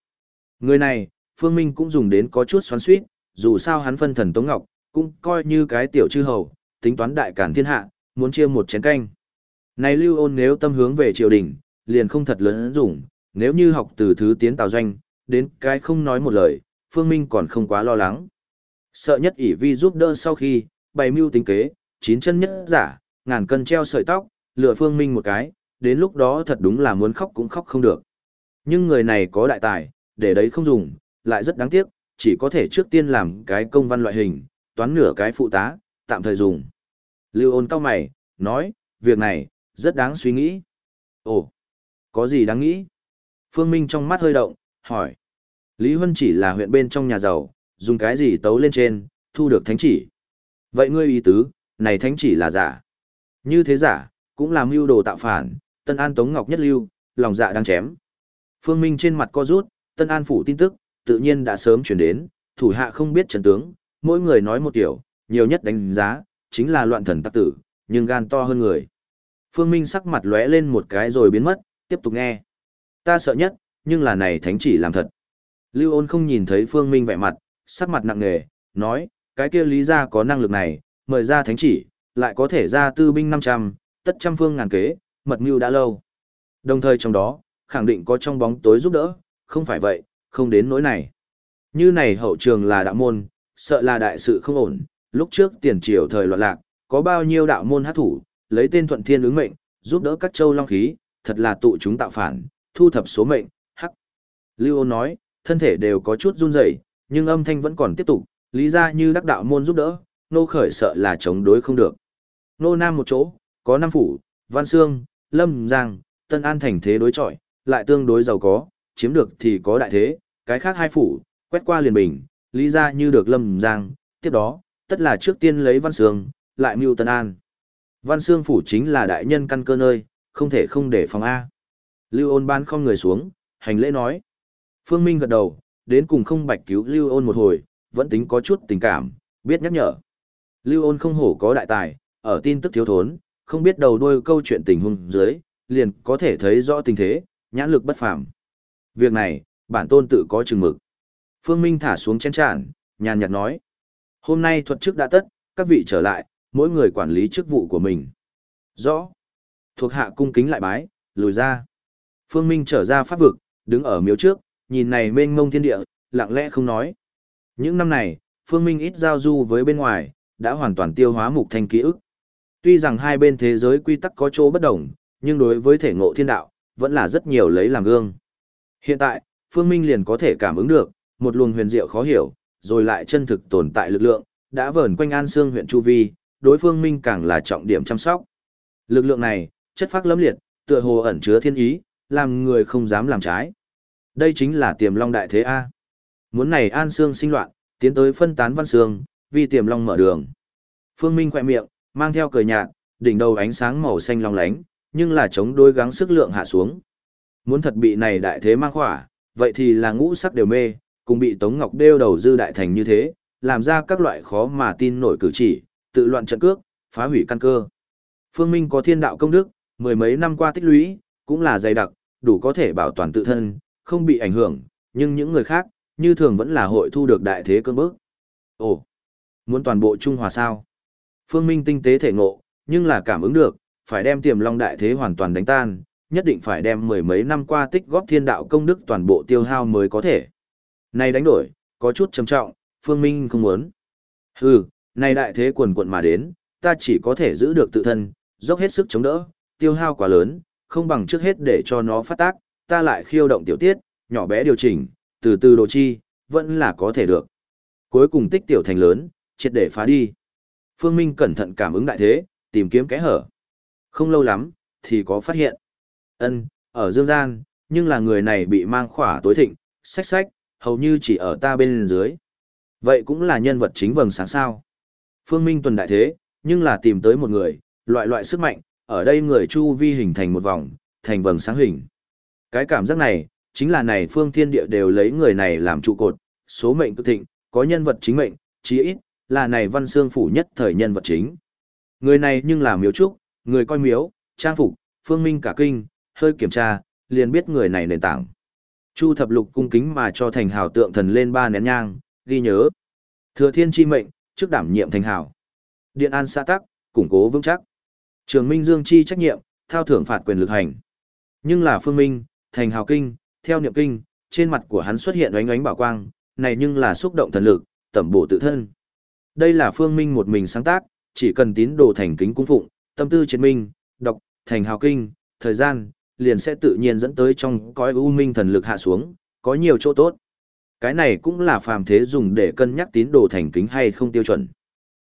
A: Người này, Phương Minh cũng dùng đến có chút xoắn suýt, dù sao hắn phân thần Tống Ngọc, cũng coi như cái tiểu chư hầu, tính toán đại cản thiên hạ, muốn chia một chén canh. Này lưu ôn nếu tâm hướng về triều đình, liền không thật lớn dùng, nếu như học từ thứ tiến tào doanh, đến cái không nói một lời, Phương Minh còn không quá lo lắng. Sợ nhất ỷ vi giúp đỡ sau khi, bày mưu tính kế, chín chân nhất giả, ngàn cân treo sợi tóc, lừa Phương Minh một cái, đến lúc đó thật đúng là muốn khóc cũng khóc không được. Nhưng người này có đại tài, để đấy không dùng, lại rất đáng tiếc, chỉ có thể trước tiên làm cái công văn loại hình, toán nửa cái phụ tá, tạm thời dùng. Lưu ôn cao mày, nói, việc này, rất đáng suy nghĩ. Ồ, có gì đáng nghĩ? Phương Minh trong mắt hơi động, hỏi. Lý Huân chỉ là huyện bên trong nhà giàu, dùng cái gì tấu lên trên, thu được thánh chỉ. Vậy ngươi ý tứ, này thánh chỉ là giả. Như thế giả, cũng làm mưu đồ tạo phản, Tân An Tống Ngọc nhất lưu, lòng dạ đang chém. Phương Minh trên mặt co rút, Tân An phủ tin tức, tự nhiên đã sớm chuyển đến, thủ hạ không biết trận tướng, mỗi người nói một kiểu, nhiều nhất đánh giá, chính là loạn thần tắc tử, nhưng gan to hơn người. Phương Minh sắc mặt lóe lên một cái rồi biến mất, tiếp tục nghe. Ta sợ nhất, nhưng là này thánh chỉ làm thật. Lưu ôn không nhìn thấy Phương Minh vẻ mặt, sắc mặt nặng nề, nói, cái kia lý ra có năng lực này, mời ra thánh chỉ, lại có thể ra tư binh 500, tất trăm phương ngàn kế, mật mưu đã lâu. Đồng thời trong đó, khẳng định có trong bóng tối giúp đỡ, không phải vậy, không đến nỗi này. Như này hậu trường là đạo môn, sợ là đại sự không ổn, lúc trước tiền triều thời loạn lạc, có bao nhiêu đạo môn hát thủ, lấy tên thuận thiên ứng mệnh, giúp đỡ các châu long khí, thật là tụ chúng tạo phản, thu thập số mệnh, hắc. Lưu nói, thân thể đều có chút run rẩy, nhưng âm thanh vẫn còn tiếp tục, lý ra như đắc đạo môn giúp đỡ, nô khởi sợ là chống đối không được. Nô Nam một chỗ, có năm phủ, Văn Sương, Lâm Giang, Tân An thành thế đối chọi, lại tương đối giàu có, chiếm được thì có đại thế, cái khác hai phủ, quét qua liền bình, lý ra như được Lâm Giang, tiếp đó, tất là trước tiên lấy Văn Sương, lại mưu Tân An. Văn Sương phủ chính là đại nhân căn cơ nơi, không thể không để phòng A. Lưu ôn ban không người xuống, hành lễ nói. Phương Minh gật đầu, đến cùng không bạch cứu Lưu ôn một hồi, vẫn tính có chút tình cảm, biết nhắc nhở. Lưu ôn không hổ có đại tài, ở tin tức thiếu thốn, không biết đầu đuôi câu chuyện tình huống dưới, liền có thể thấy rõ tình thế, nhãn lực bất phàm. Việc này, bản tôn tự có chừng mực. Phương Minh thả xuống chén tràn, nhàn nhạt nói. Hôm nay thuật chức đã tất, các vị trở lại, mỗi người quản lý chức vụ của mình. Rõ. Thuộc hạ cung kính lại bái, lùi ra. Phương Minh trở ra pháp vực, đứng ở miếu trước, nhìn này mênh mông thiên địa, lặng lẽ không nói. Những năm này, Phương Minh ít giao du với bên ngoài, đã hoàn toàn tiêu hóa mục thanh ký ức. Tuy rằng hai bên thế giới quy tắc có chỗ bất đồng, nhưng đối với thể ngộ thiên đạo, vẫn là rất nhiều lấy làm gương. Hiện tại, Phương Minh liền có thể cảm ứng được, một luồng huyền diệu khó hiểu, rồi lại chân thực tồn tại lực lượng, đã vờn quanh An Sương huyện Chu Vi, đối Phương Minh càng là trọng điểm chăm sóc. Lực lượng này, chất phác lẫm liệt, tựa hồ ẩn chứa thiên ý, làm người không dám làm trái. Đây chính là tiềm long đại thế A. Muốn này An Sương sinh loạn, tiến tới phân tán văn sương, vì tiềm long mở đường. Phương Minh khỏe miệng, mang theo cười nhạt, đỉnh đầu ánh sáng màu xanh long lánh, nhưng là chống đối gắng sức lượng hạ xuống. Muốn thật bị này đại thế mang khỏa, vậy thì là ngũ sắc đều mê, cùng bị Tống Ngọc đeo đầu dư đại thành như thế, làm ra các loại khó mà tin nổi cử chỉ, tự loạn trận cước, phá hủy căn cơ. Phương Minh có thiên đạo công đức, mười mấy năm qua tích lũy, cũng là dày đặc, đủ có thể bảo toàn tự thân, không bị ảnh hưởng, nhưng những người khác, như thường vẫn là hội thu được đại thế cơn bước. Ồ, muốn toàn bộ Trung Hòa sao? Phương Minh tinh tế thể ngộ, nhưng là cảm ứng được, phải đem tiềm long đại thế hoàn toàn đánh tan, nhất định phải đem mười mấy năm qua tích góp thiên đạo công đức toàn bộ tiêu hao mới có thể. Này đánh đổi, có chút trầm trọng, Phương Minh không muốn. Hừ, này đại thế quần quận mà đến, ta chỉ có thể giữ được tự thân, dốc hết sức chống đỡ, tiêu hao quá lớn, không bằng trước hết để cho nó phát tác, ta lại khiêu động tiểu tiết, nhỏ bé điều chỉnh, từ từ đồ chi, vẫn là có thể được. Cuối cùng tích tiểu thành lớn, triệt để phá đi. Phương Minh cẩn thận cảm ứng đại thế, tìm kiếm kẽ hở. Không lâu lắm, thì có phát hiện. Ân, ở Dương Gian, nhưng là người này bị mang khỏa tối thịnh, sách sách, hầu như chỉ ở ta bên dưới. Vậy cũng là nhân vật chính vầng sáng sao. Phương Minh tuần đại thế, nhưng là tìm tới một người, loại loại sức mạnh, ở đây người chu vi hình thành một vòng, thành vầng sáng hình. Cái cảm giác này, chính là này phương thiên địa đều lấy người này làm trụ cột, số mệnh cực thịnh, có nhân vật chính mệnh, chí ít, là này văn xương phủ nhất thời nhân vật chính. Người này nhưng là miếu trúc, người coi miếu, trang phục, phương minh cả kinh, hơi kiểm tra, liền biết người này nền tảng. Chu thập lục cung kính mà cho thành hào tượng thần lên ba nén nhang, ghi nhớ. Thừa thiên chi mệnh, trước đảm nhiệm thành hào. Điện an xã tắc, củng cố vững chắc. Trường Minh Dương chi trách nhiệm, thao thưởng phạt quyền lực hành. Nhưng là Phương Minh, thành hào kinh, theo niệm kinh, trên mặt của hắn xuất hiện ánh ánh bảo quang, này nhưng là xúc động thần lực, tẩm bổ tự thân. Đây là Phương Minh một mình sáng tác, chỉ cần tín đồ thành kính cung phụng, tâm tư chiến minh, đọc, thành hào kinh, thời gian, liền sẽ tự nhiên dẫn tới trong cõi u minh thần lực hạ xuống, có nhiều chỗ tốt. Cái này cũng là phàm thế dùng để cân nhắc tín đồ thành kính hay không tiêu chuẩn.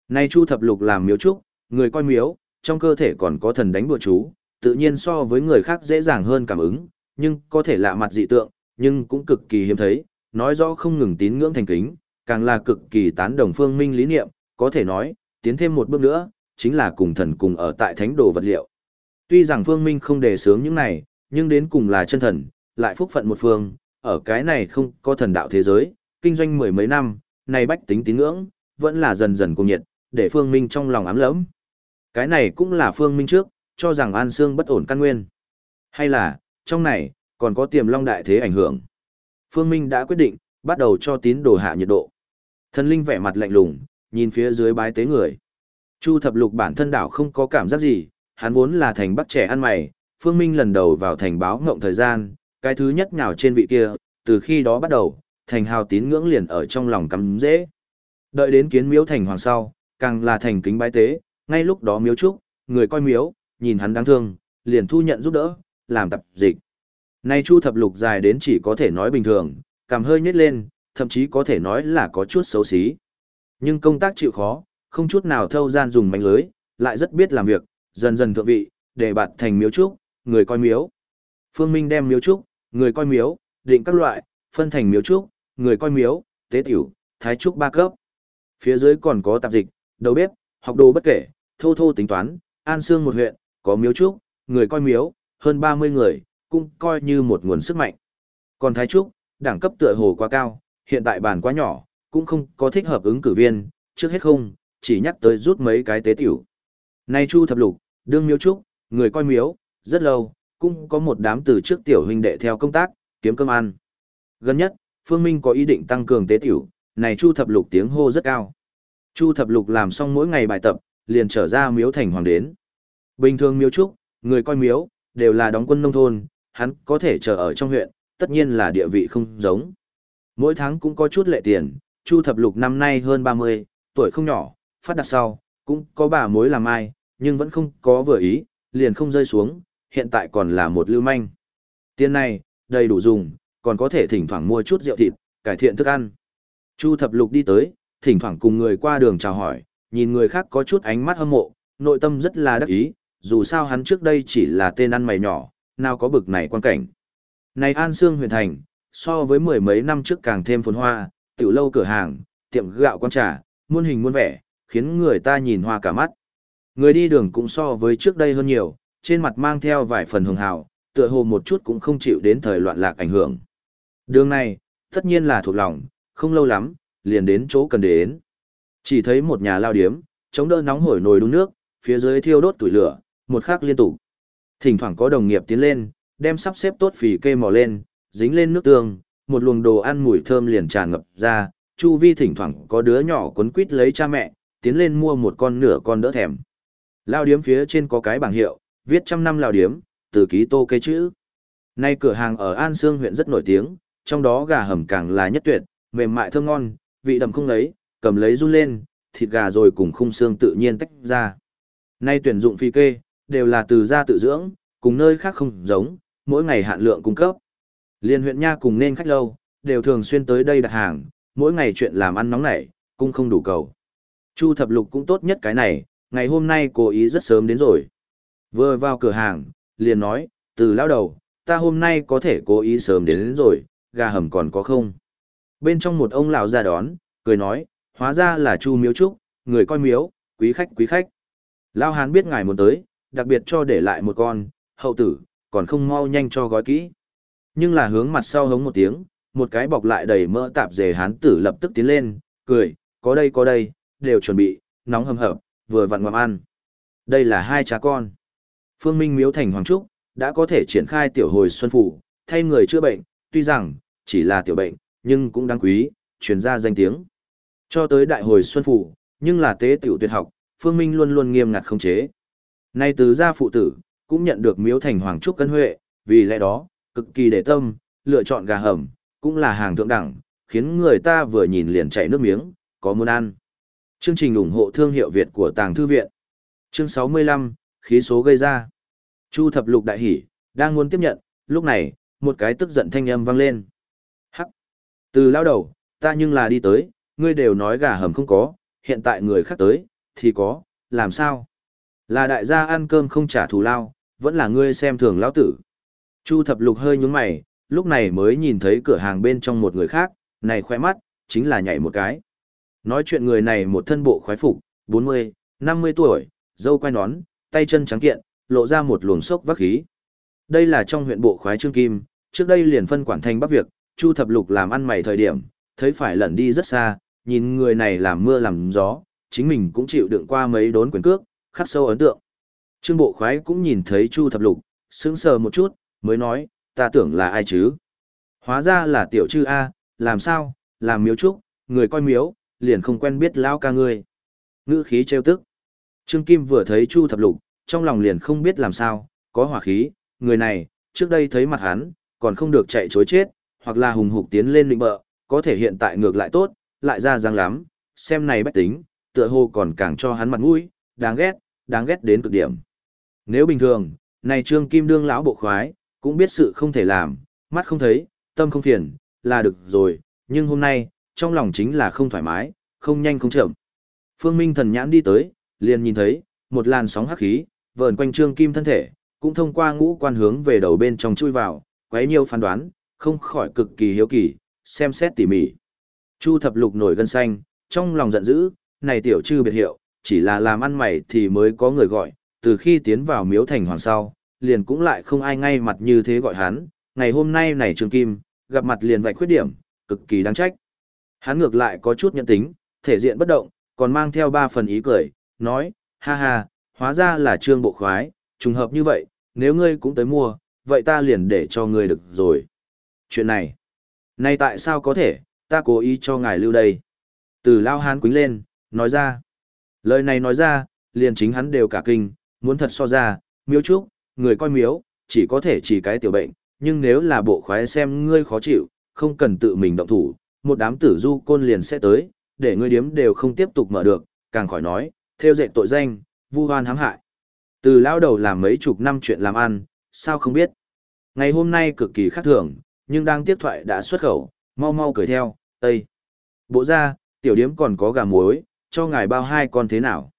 A: Nay Chu Thập Lục làm miếu trúc, người coi miếu, trong cơ thể còn có thần đánh bùa chú, tự nhiên so với người khác dễ dàng hơn cảm ứng, nhưng có thể lạ mặt dị tượng, nhưng cũng cực kỳ hiếm thấy, nói rõ không ngừng tín ngưỡng thành kính, càng là cực kỳ tán đồng phương minh lý niệm, có thể nói, tiến thêm một bước nữa, chính là cùng thần cùng ở tại thánh đồ vật liệu. Tuy rằng phương minh không đề sướng những này, nhưng đến cùng là chân thần, lại phúc phận một phương, ở cái này không có thần đạo thế giới, kinh doanh mười mấy năm, này bách tính tín ngưỡng, vẫn là dần dần cùng nhiệt, để phương minh trong lòng ám lẫm. Cái này cũng là phương minh trước, cho rằng An xương bất ổn căn nguyên. Hay là, trong này, còn có tiềm long đại thế ảnh hưởng. Phương Minh đã quyết định, bắt đầu cho tín đồ hạ nhiệt độ. Thần linh vẻ mặt lạnh lùng, nhìn phía dưới bái tế người. Chu thập lục bản thân đảo không có cảm giác gì, hắn vốn là thành bắc trẻ ăn mày, Phương Minh lần đầu vào thành báo ngộng thời gian, cái thứ nhất nhào trên vị kia, từ khi đó bắt đầu, thành hào tín ngưỡng liền ở trong lòng cắm dễ. Đợi đến kiến miếu thành hoàng sau, càng là thành kính bái tế, ngay lúc đó miếu trúc, người coi miếu, nhìn hắn đáng thương, liền thu nhận giúp đỡ, làm tập dịch. Nay Chu thập lục dài đến chỉ có thể nói bình thường, cảm hơi nhếch lên, thậm chí có thể nói là có chút xấu xí. Nhưng công tác chịu khó, không chút nào thâu gian dùng mánh lưới, lại rất biết làm việc, dần dần thượng vị, để bạt thành miếu trúc, người coi miếu. Phương Minh đem miếu trúc, người coi miếu, định các loại, phân thành miếu trúc, người coi miếu, tế tiểu, thái trúc ba cấp. Phía dưới còn có tạp dịch, đầu bếp, học đồ bất kể, thô thô tính toán, an xương một huyện, có miếu trúc, người coi miếu, hơn 30 người, cũng coi như một nguồn sức mạnh. Còn thái trúc, đẳng cấp tựa hồ quá cao, hiện tại bàn quá nhỏ, cũng không có thích hợp ứng cử viên, trước hết không, chỉ nhắc tới rút mấy cái tế tiểu. Nay Chu thập lục, đương miếu trúc, người coi miếu, rất lâu, cũng có một đám từ trước tiểu huynh đệ theo công tác, kiếm cơm ăn. Gần nhất, Phương Minh có ý định tăng cường tế tiểu, này Chu thập lục tiếng hô rất cao. Chu thập lục làm xong mỗi ngày bài tập, liền trở ra miếu thành hoàng đến. Bình thường miếu trúc, người coi miếu, đều là đóng quân nông thôn, hắn có thể chờ ở trong huyện, tất nhiên là địa vị không giống. Mỗi tháng cũng có chút lệ tiền, Chu thập lục năm nay hơn 30, tuổi không nhỏ, phát đạt sau, cũng có bà mối làm ai, nhưng vẫn không có vừa ý, liền không rơi xuống, hiện tại còn là một lưu manh. Tiền này, đầy đủ dùng, còn có thể thỉnh thoảng mua chút rượu thịt, cải thiện thức ăn. Chu thập lục đi tới, thỉnh thoảng cùng người qua đường chào hỏi, nhìn người khác có chút ánh mắt hâm mộ, nội tâm rất là đắc ý, dù sao hắn trước đây chỉ là tên ăn mày nhỏ, nào có bực này quan cảnh. Này An Sương huyện thành, so với mười mấy năm trước càng thêm phồn hoa, tiểu lâu cửa hàng, tiệm gạo quán trà, muôn hình muôn vẻ, khiến người ta nhìn hoa cả mắt. Người đi đường cũng so với trước đây hơn nhiều, trên mặt mang theo vài phần hường hào, tựa hồ một chút cũng không chịu đến thời loạn lạc ảnh hưởng. Đường này, tất nhiên là thuộc lòng, không lâu lắm, liền đến chỗ cần đến. Chỉ thấy một nhà lao điếm, chống đỡ nóng hổi nồi đun nước, phía dưới thiêu đốt tuổi lửa, một khắc liên tục. Thỉnh thoảng có đồng nghiệp tiến lên, đem sắp xếp tốt phì kê mò lên, dính lên nước tương, một luồng đồ ăn mùi thơm liền tràn ngập ra, chu vi thỉnh thoảng có đứa nhỏ quấn quýt lấy cha mẹ, tiến lên mua một con nửa con đỡ thèm. Lao điếm phía trên có cái bảng hiệu, viết trăm năm lao điếm, từ ký tô cây chữ. Nay cửa hàng ở An Sương huyện rất nổi tiếng, trong đó gà hầm càng là nhất tuyệt, mềm mại thơm ngon, vị đậm không lấy, cầm lấy run lên, thịt gà rồi cùng khung xương tự nhiên tách ra. Nay tuyển dụng phi kê, đều là từ gia tự dưỡng, cùng nơi khác không giống, mỗi ngày hạn lượng cung cấp. Liên huyện nha cùng nên khách lâu, đều thường xuyên tới đây đặt hàng, mỗi ngày chuyện làm ăn nóng nảy, cung không đủ cầu. Chu thập lục cũng tốt nhất cái này, ngày hôm nay cố ý rất sớm đến rồi. Vừa vào cửa hàng, liền nói, từ lao đầu, ta hôm nay có thể cố ý sớm đến, đến rồi, gà hầm còn có không? Bên trong một ông lão ra đón, cười nói, hóa ra là Chu Miếu Trúc, người coi miếu, quý khách quý khách. Lao Hán biết ngài muốn tới, đặc biệt cho để lại một con, hậu tử, còn không mau nhanh cho gói kỹ. Nhưng là hướng mặt sau hống một tiếng, một cái bọc lại đầy mỡ tạp dề hán tử lập tức tiến lên, cười, có đây có đây, đều chuẩn bị, nóng hầm hập, vừa vặn ngoạm ăn. Đây là hai cha con. Phương Minh miếu thành Hoàng Trúc, đã có thể triển khai tiểu hồi xuân phủ, thay người chữa bệnh, tuy rằng, chỉ là tiểu bệnh, nhưng cũng đáng quý, truyền ra danh tiếng. Cho tới đại hồi xuân phủ, nhưng là tế tiểu tuyệt học, Phương Minh luôn luôn nghiêm ngặt không chế. Nay từ gia phụ tử, cũng nhận được miếu thành Hoàng Trúc cân huệ, vì lẽ đó, cực kỳ để tâm, lựa chọn gà hầm, cũng là hàng thượng đẳng, khiến người ta vừa nhìn liền chảy nước miếng, có muốn ăn. Chương trình ủng hộ thương hiệu Việt của Tàng Thư Viện. Chương 65, khí số gây ra. Chu thập lục đại hỉ, đang muốn tiếp nhận, lúc này, một cái tức giận thanh âm vang lên. Hắc! Từ lao đầu, ta nhưng là đi tới, ngươi đều nói gà hầm không có, hiện tại người khác tới, thì có, làm sao? Là đại gia ăn cơm không trả thù lao, vẫn là ngươi xem thường lão tử. Chu thập lục hơi nhúng mày, lúc này mới nhìn thấy cửa hàng bên trong một người khác, này khoe mắt, chính là nhảy một cái. Nói chuyện người này một thân bộ khoái phục, 40, 50 tuổi, dâu quai nón, tay chân trắng kiện, lộ ra một luồng sốc vắc khí. Đây là trong huyện bộ khoái Trương Kim, trước đây liền phân quản thành bắc việc, Chu Thập Lục làm ăn mày thời điểm, thấy phải lẩn đi rất xa, nhìn người này làm mưa làm gió, chính mình cũng chịu đựng qua mấy đốn quyền cước, khắc sâu ấn tượng. Trương bộ khoái cũng nhìn thấy Chu Thập Lục, sững sờ một chút, mới nói, ta tưởng là ai chứ? Hóa ra là tiểu chư A, làm sao, làm miếu trúc, người coi miếu, liền không quen biết lão ca ngươi. Ngữ khí trêu tức. Trương Kim vừa thấy Chu Thập Lục, trong lòng liền không biết làm sao, có hỏa khí, người này, trước đây thấy mặt hắn, còn không được chạy chối chết, hoặc là hùng hục tiến lên định bợ, có thể hiện tại ngược lại tốt, lại ra răng lắm, xem này bách tính, tựa hồ còn càng cho hắn mặt mũi, đáng ghét, đáng ghét đến cực điểm. Nếu bình thường, này Trương Kim đương lão bộ khoái, cũng biết sự không thể làm, mắt không thấy, tâm không phiền, là được rồi, nhưng hôm nay, trong lòng chính là không thoải mái, không nhanh không chậm. Phương Minh thần nhãn đi tới, liền nhìn thấy, một làn sóng hắc khí, vờn quanh Trương Kim thân thể, cũng thông qua ngũ quan hướng về đầu bên trong chui vào, quấy nhiều phán đoán, không khỏi cực kỳ hiếu kỳ, xem xét tỉ mỉ. Chu thập lục nổi gân xanh, trong lòng giận dữ, này tiểu trư biệt hiệu, chỉ là làm ăn mày thì mới có người gọi, từ khi tiến vào miếu thành hoàng sau, liền cũng lại không ai ngay mặt như thế gọi hắn, ngày hôm nay này Trương Kim, gặp mặt liền vạch khuyết điểm, cực kỳ đáng trách. Hắn ngược lại có chút nhận tính, thể diện bất động, còn mang theo ba phần ý cười, nói, ha ha, hóa ra là trương bộ khoái, trùng hợp như vậy, nếu ngươi cũng tới mua, vậy ta liền để cho ngươi được rồi. Chuyện này, này tại sao có thể, ta cố ý cho ngài lưu đây. Từ lao hán quính lên, nói ra. Lời này nói ra, liền chính hắn đều cả kinh, muốn thật so ra, miếu trúc, người coi miếu, chỉ có thể chỉ cái tiểu bệnh, nhưng nếu là bộ khoái xem ngươi khó chịu, không cần tự mình động thủ, một đám tử du côn liền sẽ tới, để ngươi điếm đều không tiếp tục mở được, càng khỏi nói, theo dệt tội danh, vu hoan hãm hại. Từ lao đầu làm mấy chục năm chuyện làm ăn, sao không biết. Ngày hôm nay cực kỳ khác thường, nhưng đang tiếp thoại đã xuất khẩu, mau mau cười theo, Tây. Bộ ra, tiểu điếm còn có gà muối, cho ngài bao hai con thế nào.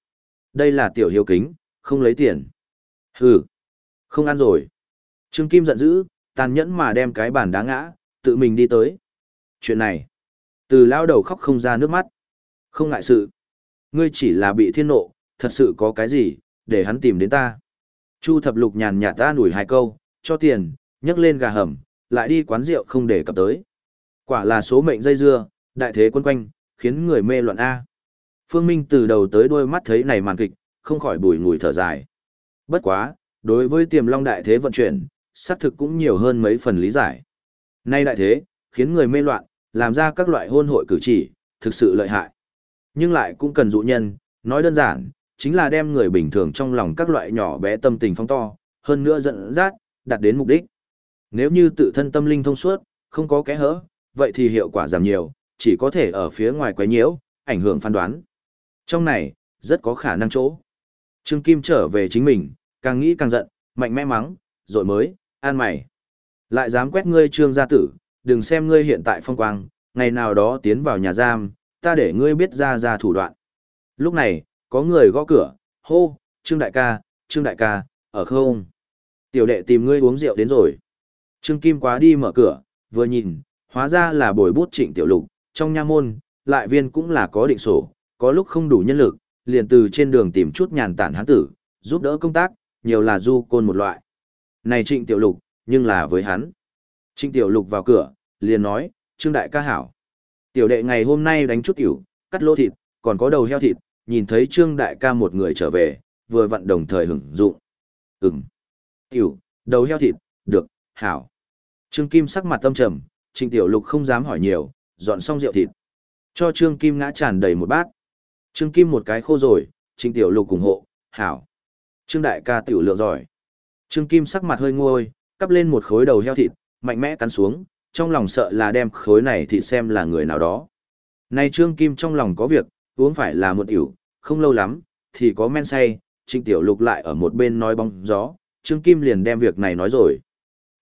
A: Đây là tiểu hiếu kính, không lấy tiền. Hừ, không ăn rồi. Trương Kim giận dữ, tàn nhẫn mà đem cái bàn đá ngã, tự mình đi tới. Chuyện này, từ lao đầu khóc không ra nước mắt. Không ngại sự. Ngươi chỉ là bị thiên nộ, thật sự có cái gì, để hắn tìm đến ta. Chu thập lục nhàn nhạt ta đuổi hai câu, cho tiền, nhấc lên gà hầm, lại đi quán rượu không để cập tới. Quả là số mệnh dây dưa, đại thế quân quanh, khiến người mê loạn A. Phương Minh từ đầu tới đôi mắt thấy này màn kịch, không khỏi bùi ngùi thở dài. Bất quá, đối với tiềm long đại thế vận chuyển, xác thực cũng nhiều hơn mấy phần lý giải. Nay đại thế, khiến người mê loạn, làm ra các loại hôn hội cử chỉ, thực sự lợi hại. Nhưng lại cũng cần dụ nhân, nói đơn giản, chính là đem người bình thường trong lòng các loại nhỏ bé tâm tình phong to, hơn nữa dẫn dắt, đạt đến mục đích. Nếu như tự thân tâm linh thông suốt, không có kẽ hở, vậy thì hiệu quả giảm nhiều, chỉ có thể ở phía ngoài quấy nhiễu, ảnh hưởng phán đoán. Trong này, rất có khả năng chỗ. Trương Kim trở về chính mình, càng nghĩ càng giận, mạnh mẽ mắng, rồi mới, an mày. Lại dám quét ngươi trương gia tử, đừng xem ngươi hiện tại phong quang, ngày nào đó tiến vào nhà giam, ta để ngươi biết ra ra thủ đoạn. Lúc này, có người gõ cửa, hô, trương đại ca, trương đại ca, ở không? Tiểu đệ tìm ngươi uống rượu đến rồi. Trương Kim quá đi mở cửa, vừa nhìn, hóa ra là bồi bút trịnh tiểu lục, trong nha môn, lại viên cũng là có định sổ, có lúc không đủ nhân lực, liền từ trên đường tìm chút nhàn tản hán tử, giúp đỡ công tác, nhiều là du côn một loại. Này trịnh tiểu lục, nhưng là với hắn. Trịnh tiểu lục vào cửa, liền nói, Trương đại ca hảo. Tiểu đệ ngày hôm nay đánh chút tiểu, cắt lô thịt, còn có đầu heo thịt, nhìn thấy Trương đại ca một người trở về, vừa vận đồng thời hưởng dụng. Ừm. Tiểu, đầu heo thịt, được, hảo. Trương Kim sắc mặt tâm trầm, Trịnh Tiểu Lục không dám hỏi nhiều, dọn xong rượu thịt. Cho Trương Kim ngã tràn đầy một bát. Trương Kim một cái khô rồi, Trịnh Tiểu Lục ủng hộ, hảo. Trương Đại ca tiểu lượng giỏi. Trương Kim sắc mặt hơi nguôi, cắp lên một khối đầu heo thịt, mạnh mẽ cắn xuống, trong lòng sợ là đem khối này thịt xem là người nào đó. Nay Trương Kim trong lòng có việc, uống phải là một tiểu, không lâu lắm, thì có men say, Trịnh Tiểu Lục lại ở một bên nói bóng gió, Trương Kim liền đem việc này nói rồi.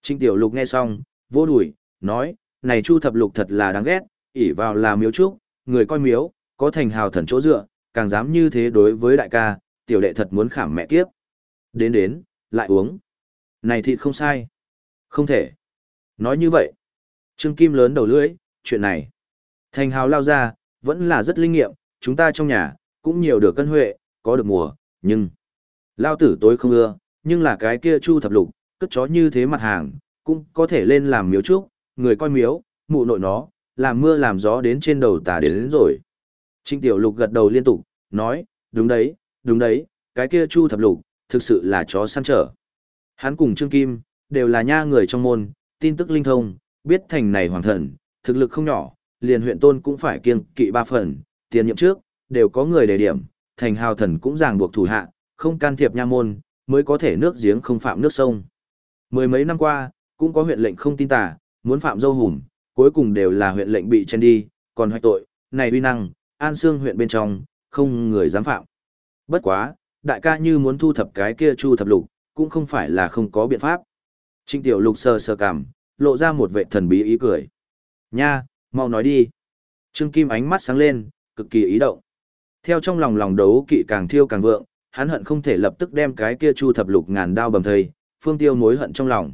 A: Trịnh Tiểu Lục nghe xong, vô đùi, nói, này Chu Thập Lục thật là đáng ghét, ỉ vào là miếu trúc, người coi miếu, có thành hào thần chỗ dựa, càng dám như thế đối với đại ca, tiểu đệ thật muốn khảm mẹ kiếp. Đến đến, lại uống. Này thịt không sai. Không thể. Nói như vậy. Trương Kim lớn đầu lưỡi, chuyện này. Thành hào lao ra, vẫn là rất linh nghiệm, chúng ta trong nhà, cũng nhiều được cân huệ, có được mùa, nhưng... Lao tử tối không ưa, nhưng là cái kia chu thập lục, cất chó như thế mặt hàng, cũng có thể lên làm miếu trúc, người coi miếu, mụ nội nó, làm mưa làm gió đến trên đầu tà đến, đến rồi. Trinh Tiểu Lục gật đầu liên tục, nói, đúng đấy, đúng đấy, cái kia chu thập lục, thực sự là chó săn trở. Hắn cùng Trương Kim, đều là nha người trong môn, tin tức linh thông, biết thành này hoàng thần, thực lực không nhỏ, liền huyện tôn cũng phải kiêng kỵ ba phần, tiền nhiệm trước, đều có người đề điểm, thành hào thần cũng ràng buộc thủ hạ, không can thiệp nha môn, mới có thể nước giếng không phạm nước sông. Mười mấy năm qua, cũng có huyện lệnh không tin tà, muốn phạm dâu hùm, cuối cùng đều là huyện lệnh bị chen đi, còn hoạch tội, này uy năng, an xương huyện bên trong, không người dám phạm. Bất quá, đại ca như muốn thu thập cái kia chu thập lục, cũng không phải là không có biện pháp. Trịnh tiểu lục sờ sờ cảm, lộ ra một vệ thần bí ý cười. Nha, mau nói đi. Trương Kim ánh mắt sáng lên, cực kỳ ý động. Theo trong lòng lòng đấu kỵ càng thiêu càng vượng, hắn hận không thể lập tức đem cái kia chu thập lục ngàn đao bầm thây, phương tiêu mối hận trong lòng.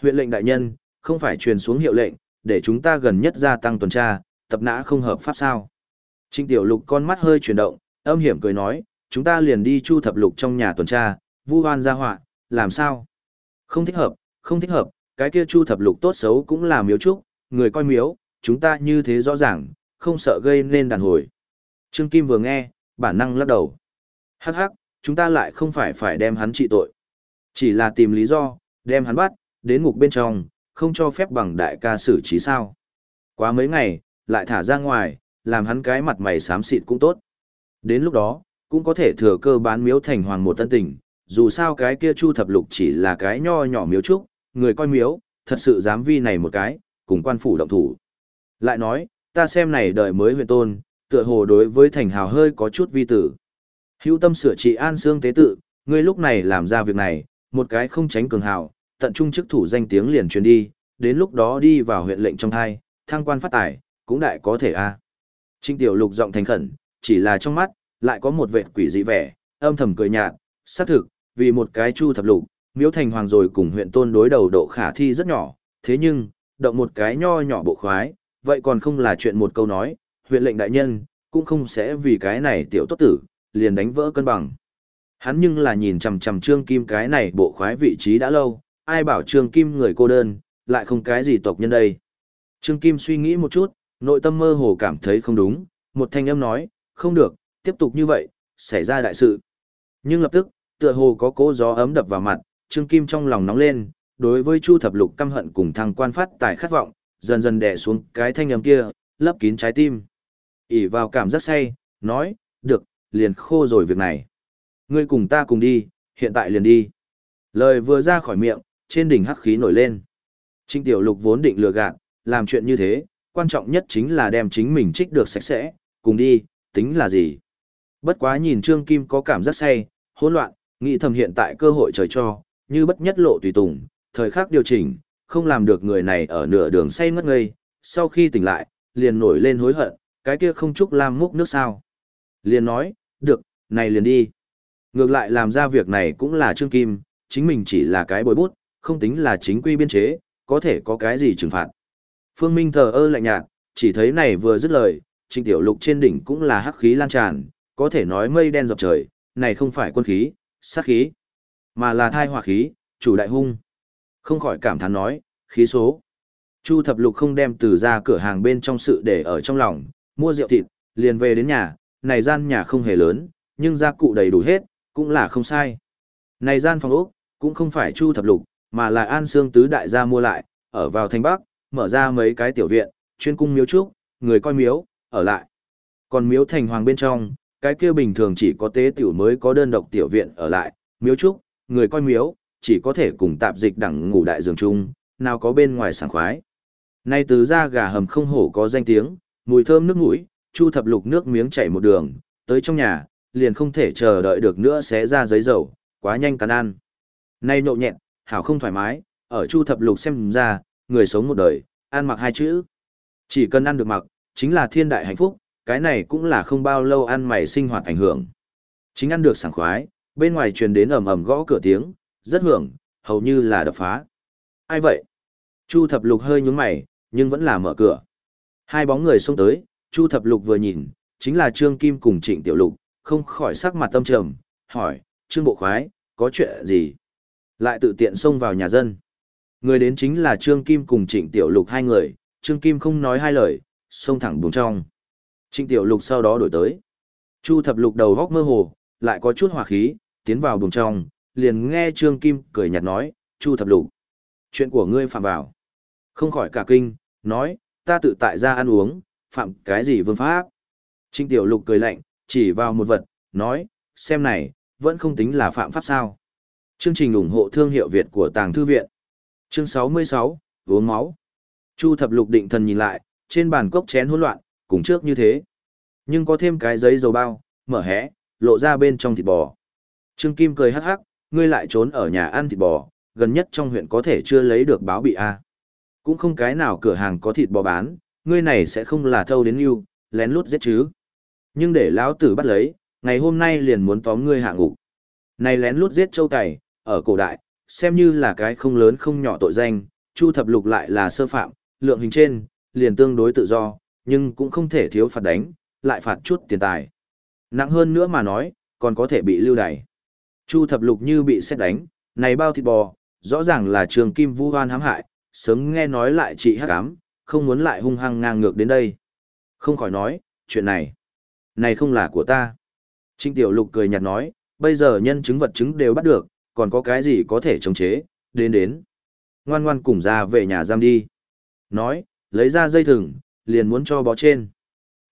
A: Huyện lệnh đại nhân, không phải truyền xuống hiệu lệnh, để chúng ta gần nhất gia tăng tuần tra, tập nã không hợp pháp sao. Trịnh tiểu lục con mắt hơi chuyển động, âm hiểm cười nói, chúng ta liền đi chu thập lục trong nhà tuần tra, vu hoan gia họa, làm sao? Không thích hợp, không thích hợp, cái kia chu thập lục tốt xấu cũng là miếu trúc, người coi miếu, chúng ta như thế rõ ràng, không sợ gây nên đàn hồi. Trương Kim vừa nghe, bản năng lắc đầu. Hắc hắc, chúng ta lại không phải phải đem hắn trị tội. Chỉ là tìm lý do, đem hắn bắt, đến ngục bên trong, không cho phép bằng đại ca xử trí sao. Quá mấy ngày, lại thả ra ngoài, làm hắn cái mặt mày xám xịt cũng tốt. Đến lúc đó, cũng có thể thừa cơ bán miếu thành hoàng một tân tình, dù sao cái kia chu thập lục chỉ là cái nho nhỏ miếu trúc, người coi miếu, thật sự dám vi này một cái, cùng quan phủ động thủ. Lại nói, ta xem này đời mới huyện tôn, tựa hồ đối với thành hào hơi có chút vi tử. Hữu tâm sửa trị an xương tế tự, ngươi lúc này làm ra việc này, một cái không tránh cường hào, tận trung chức thủ danh tiếng liền truyền đi, đến lúc đó đi vào huyện lệnh trong thai, thăng quan phát tài, cũng đại có thể a. Trinh tiểu lục giọng thành khẩn, chỉ là trong mắt, lại có một vệt quỷ dị vẻ, âm thầm cười nhạt, xác thực, vì một cái chu thập lục, miếu thành hoàng rồi cùng huyện tôn đối đầu độ khả thi rất nhỏ, thế nhưng, động một cái nho nhỏ bộ khoái, vậy còn không là chuyện một câu nói, huyện lệnh đại nhân, cũng không sẽ vì cái này tiểu tốt tử, liền đánh vỡ cân bằng. Hắn nhưng là nhìn chằm chằm Trương Kim cái này bộ khoái vị trí đã lâu, ai bảo Trương Kim người cô đơn, lại không cái gì tộc nhân đây. Trương Kim suy nghĩ một chút, nội tâm mơ hồ cảm thấy không đúng, một thanh âm nói, không được, tiếp tục như vậy, xảy ra đại sự. Nhưng lập tức, tựa hồ có cố gió ấm đập vào mặt, Trương Kim trong lòng nóng lên, đối với Chu Thập Lục căm hận cùng thằng quan phát tài khát vọng, dần dần đè xuống cái thanh âm kia, lấp kín trái tim. ỉ vào cảm giác say, nói, được, liền khô rồi việc này. Ngươi cùng ta cùng đi, hiện tại liền đi. Lời vừa ra khỏi miệng, trên đỉnh hắc khí nổi lên. Trinh Tiểu Lục vốn định lừa gạt, làm chuyện như thế, quan trọng nhất chính là đem chính mình trích được sạch sẽ, cùng đi, tính là gì. Bất quá nhìn Trương Kim có cảm giác say, hỗn loạn, nghĩ thầm hiện tại cơ hội trời cho, như bất nhất lộ tùy tùng, thời khắc điều chỉnh, không làm được người này ở nửa đường say ngất ngây, sau khi tỉnh lại, liền nổi lên hối hận, cái kia không chúc lam múc nước sao. Liền nói, được, này liền đi. Ngược lại làm ra việc này cũng là Trương Kim, chính mình chỉ là cái bồi bút, không tính là chính quy biên chế, có thể có cái gì trừng phạt. Phương Minh thờ ơ lạnh nhạt, chỉ thấy này vừa dứt lời, Trình Tiểu Lục trên đỉnh cũng là hắc khí lan tràn, có thể nói mây đen dọc trời, này không phải quân khí, sát khí, mà là thai hỏa khí, chủ đại hung. Không khỏi cảm thán nói, khí số. Chu Thập Lục không đem từ ra cửa hàng bên trong sự để ở trong lòng, mua rượu thịt, liền về đến nhà, này gian nhà không hề lớn, nhưng gia cụ đầy đủ hết, cũng là không sai. Này gian phòng ốc, cũng không phải Chu Thập Lục, mà là An Sương Tứ Đại gia mua lại, ở vào thành Bắc, mở ra mấy cái tiểu viện, chuyên cung miếu trúc, người coi miếu, ở lại. Còn miếu thành hoàng bên trong, cái kia bình thường chỉ có tế tiểu mới có đơn độc tiểu viện ở lại, miếu trúc, người coi miếu, chỉ có thể cùng tạp dịch đẳng ngủ đại giường chung, nào có bên ngoài sảng khoái. Nay tứ ra gà hầm không hổ có danh tiếng, mùi thơm nước mũi, chu thập lục nước miếng chảy một đường, tới trong nhà, liền không thể chờ đợi được nữa sẽ ra giấy dầu, quá nhanh cắn ăn. Nay nhộn nhẹn, hảo không thoải mái, ở chu thập lục xem ra, người sống một đời, ăn mặc hai chữ. Chỉ cần ăn được mặc, chính là thiên đại hạnh phúc, cái này cũng là không bao lâu ăn mày sinh hoạt ảnh hưởng. Chính ăn được sảng khoái, bên ngoài truyền đến ầm ầm gõ cửa tiếng, rất hưởng, hầu như là đập phá. Ai vậy? Chu thập lục hơi nhướng mày, nhưng vẫn là mở cửa. Hai bóng người xông tới, Chu thập lục vừa nhìn, chính là Trương Kim cùng Trịnh Tiểu Lục, không khỏi sắc mặt tâm trầm, hỏi, Trương Bộ Khoái, có chuyện gì? Lại tự tiện xông vào nhà dân. Người đến chính là Trương Kim cùng Trịnh Tiểu Lục hai người, Trương Kim không nói hai lời, xông thẳng buồng trong. Trịnh Tiểu Lục sau đó đổi tới. Chu Thập Lục đầu góc mơ hồ, lại có chút hỏa khí, tiến vào buồng trong, liền nghe Trương Kim cười nhạt nói, Chu Thập Lục. Chuyện của ngươi phạm vào. Không khỏi cả kinh, nói, ta tự tại ra ăn uống, phạm cái gì vương pháp. Trịnh Tiểu Lục cười lạnh, chỉ vào một vật, nói, xem này, vẫn không tính là phạm pháp sao. Chương trình ủng hộ thương hiệu Việt của Tàng Thư Viện. Chương 66, uống máu. Chu thập lục định thần nhìn lại, trên bàn cốc chén hỗn loạn, cùng trước như thế. Nhưng có thêm cái giấy dầu bao, mở hé, lộ ra bên trong thịt bò. Trương Kim cười hắc hắc, ngươi lại trốn ở nhà ăn thịt bò, gần nhất trong huyện có thể chưa lấy được báo bị a. Cũng không cái nào cửa hàng có thịt bò bán, ngươi này sẽ không là thâu đến yêu, lén lút giết chứ. Nhưng để lão tử bắt lấy, ngày hôm nay liền muốn tóm ngươi hạ ngục. Này lén lút giết châu cày, ở cổ đại, xem như là cái không lớn không nhỏ tội danh, Chu thập lục lại là sơ phạm, lượng hình trên, liền tương đối tự do, nhưng cũng không thể thiếu phạt đánh, lại phạt chút tiền tài. Nặng hơn nữa mà nói, còn có thể bị lưu đày. Chu thập lục như bị xét đánh, này bao thịt bò, rõ ràng là trường kim vu hoan hãm hại, sớm nghe nói lại chị hắc ám, không muốn lại hung hăng ngang ngược đến đây. Không khỏi nói, chuyện này, này không là của ta. Trinh Tiểu Lục cười nhạt nói, bây giờ nhân chứng vật chứng đều bắt được, còn có cái gì có thể chống chế, đến đến. Ngoan ngoan cùng ra về nhà giam đi. Nói, lấy ra dây thừng, liền muốn cho bó trên.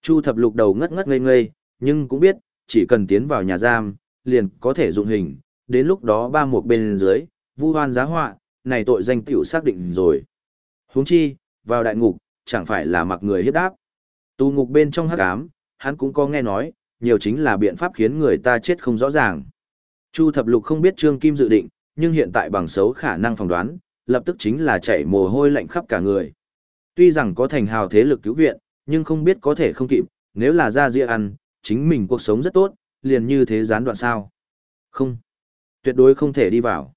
A: Chu thập lục đầu ngất ngất ngây ngây, nhưng cũng biết, chỉ cần tiến vào nhà giam, liền có thể dụng hình, đến lúc đó ba một bên dưới, vu hoan giá họa, này tội danh tiểu xác định rồi. huống chi, vào đại ngục, chẳng phải là mặc người hiếp đáp. Tu ngục bên trong hắc ám, hắn cũng có nghe nói, nhiều chính là biện pháp khiến người ta chết không rõ ràng. Chu thập lục không biết Trương Kim dự định, nhưng hiện tại bằng xấu khả năng phỏng đoán, lập tức chính là chảy mồ hôi lạnh khắp cả người. Tuy rằng có thành hào thế lực cứu viện, nhưng không biết có thể không kịp, nếu là ra ria ăn, chính mình cuộc sống rất tốt, liền như thế gián đoạn sao. Không, tuyệt đối không thể đi vào.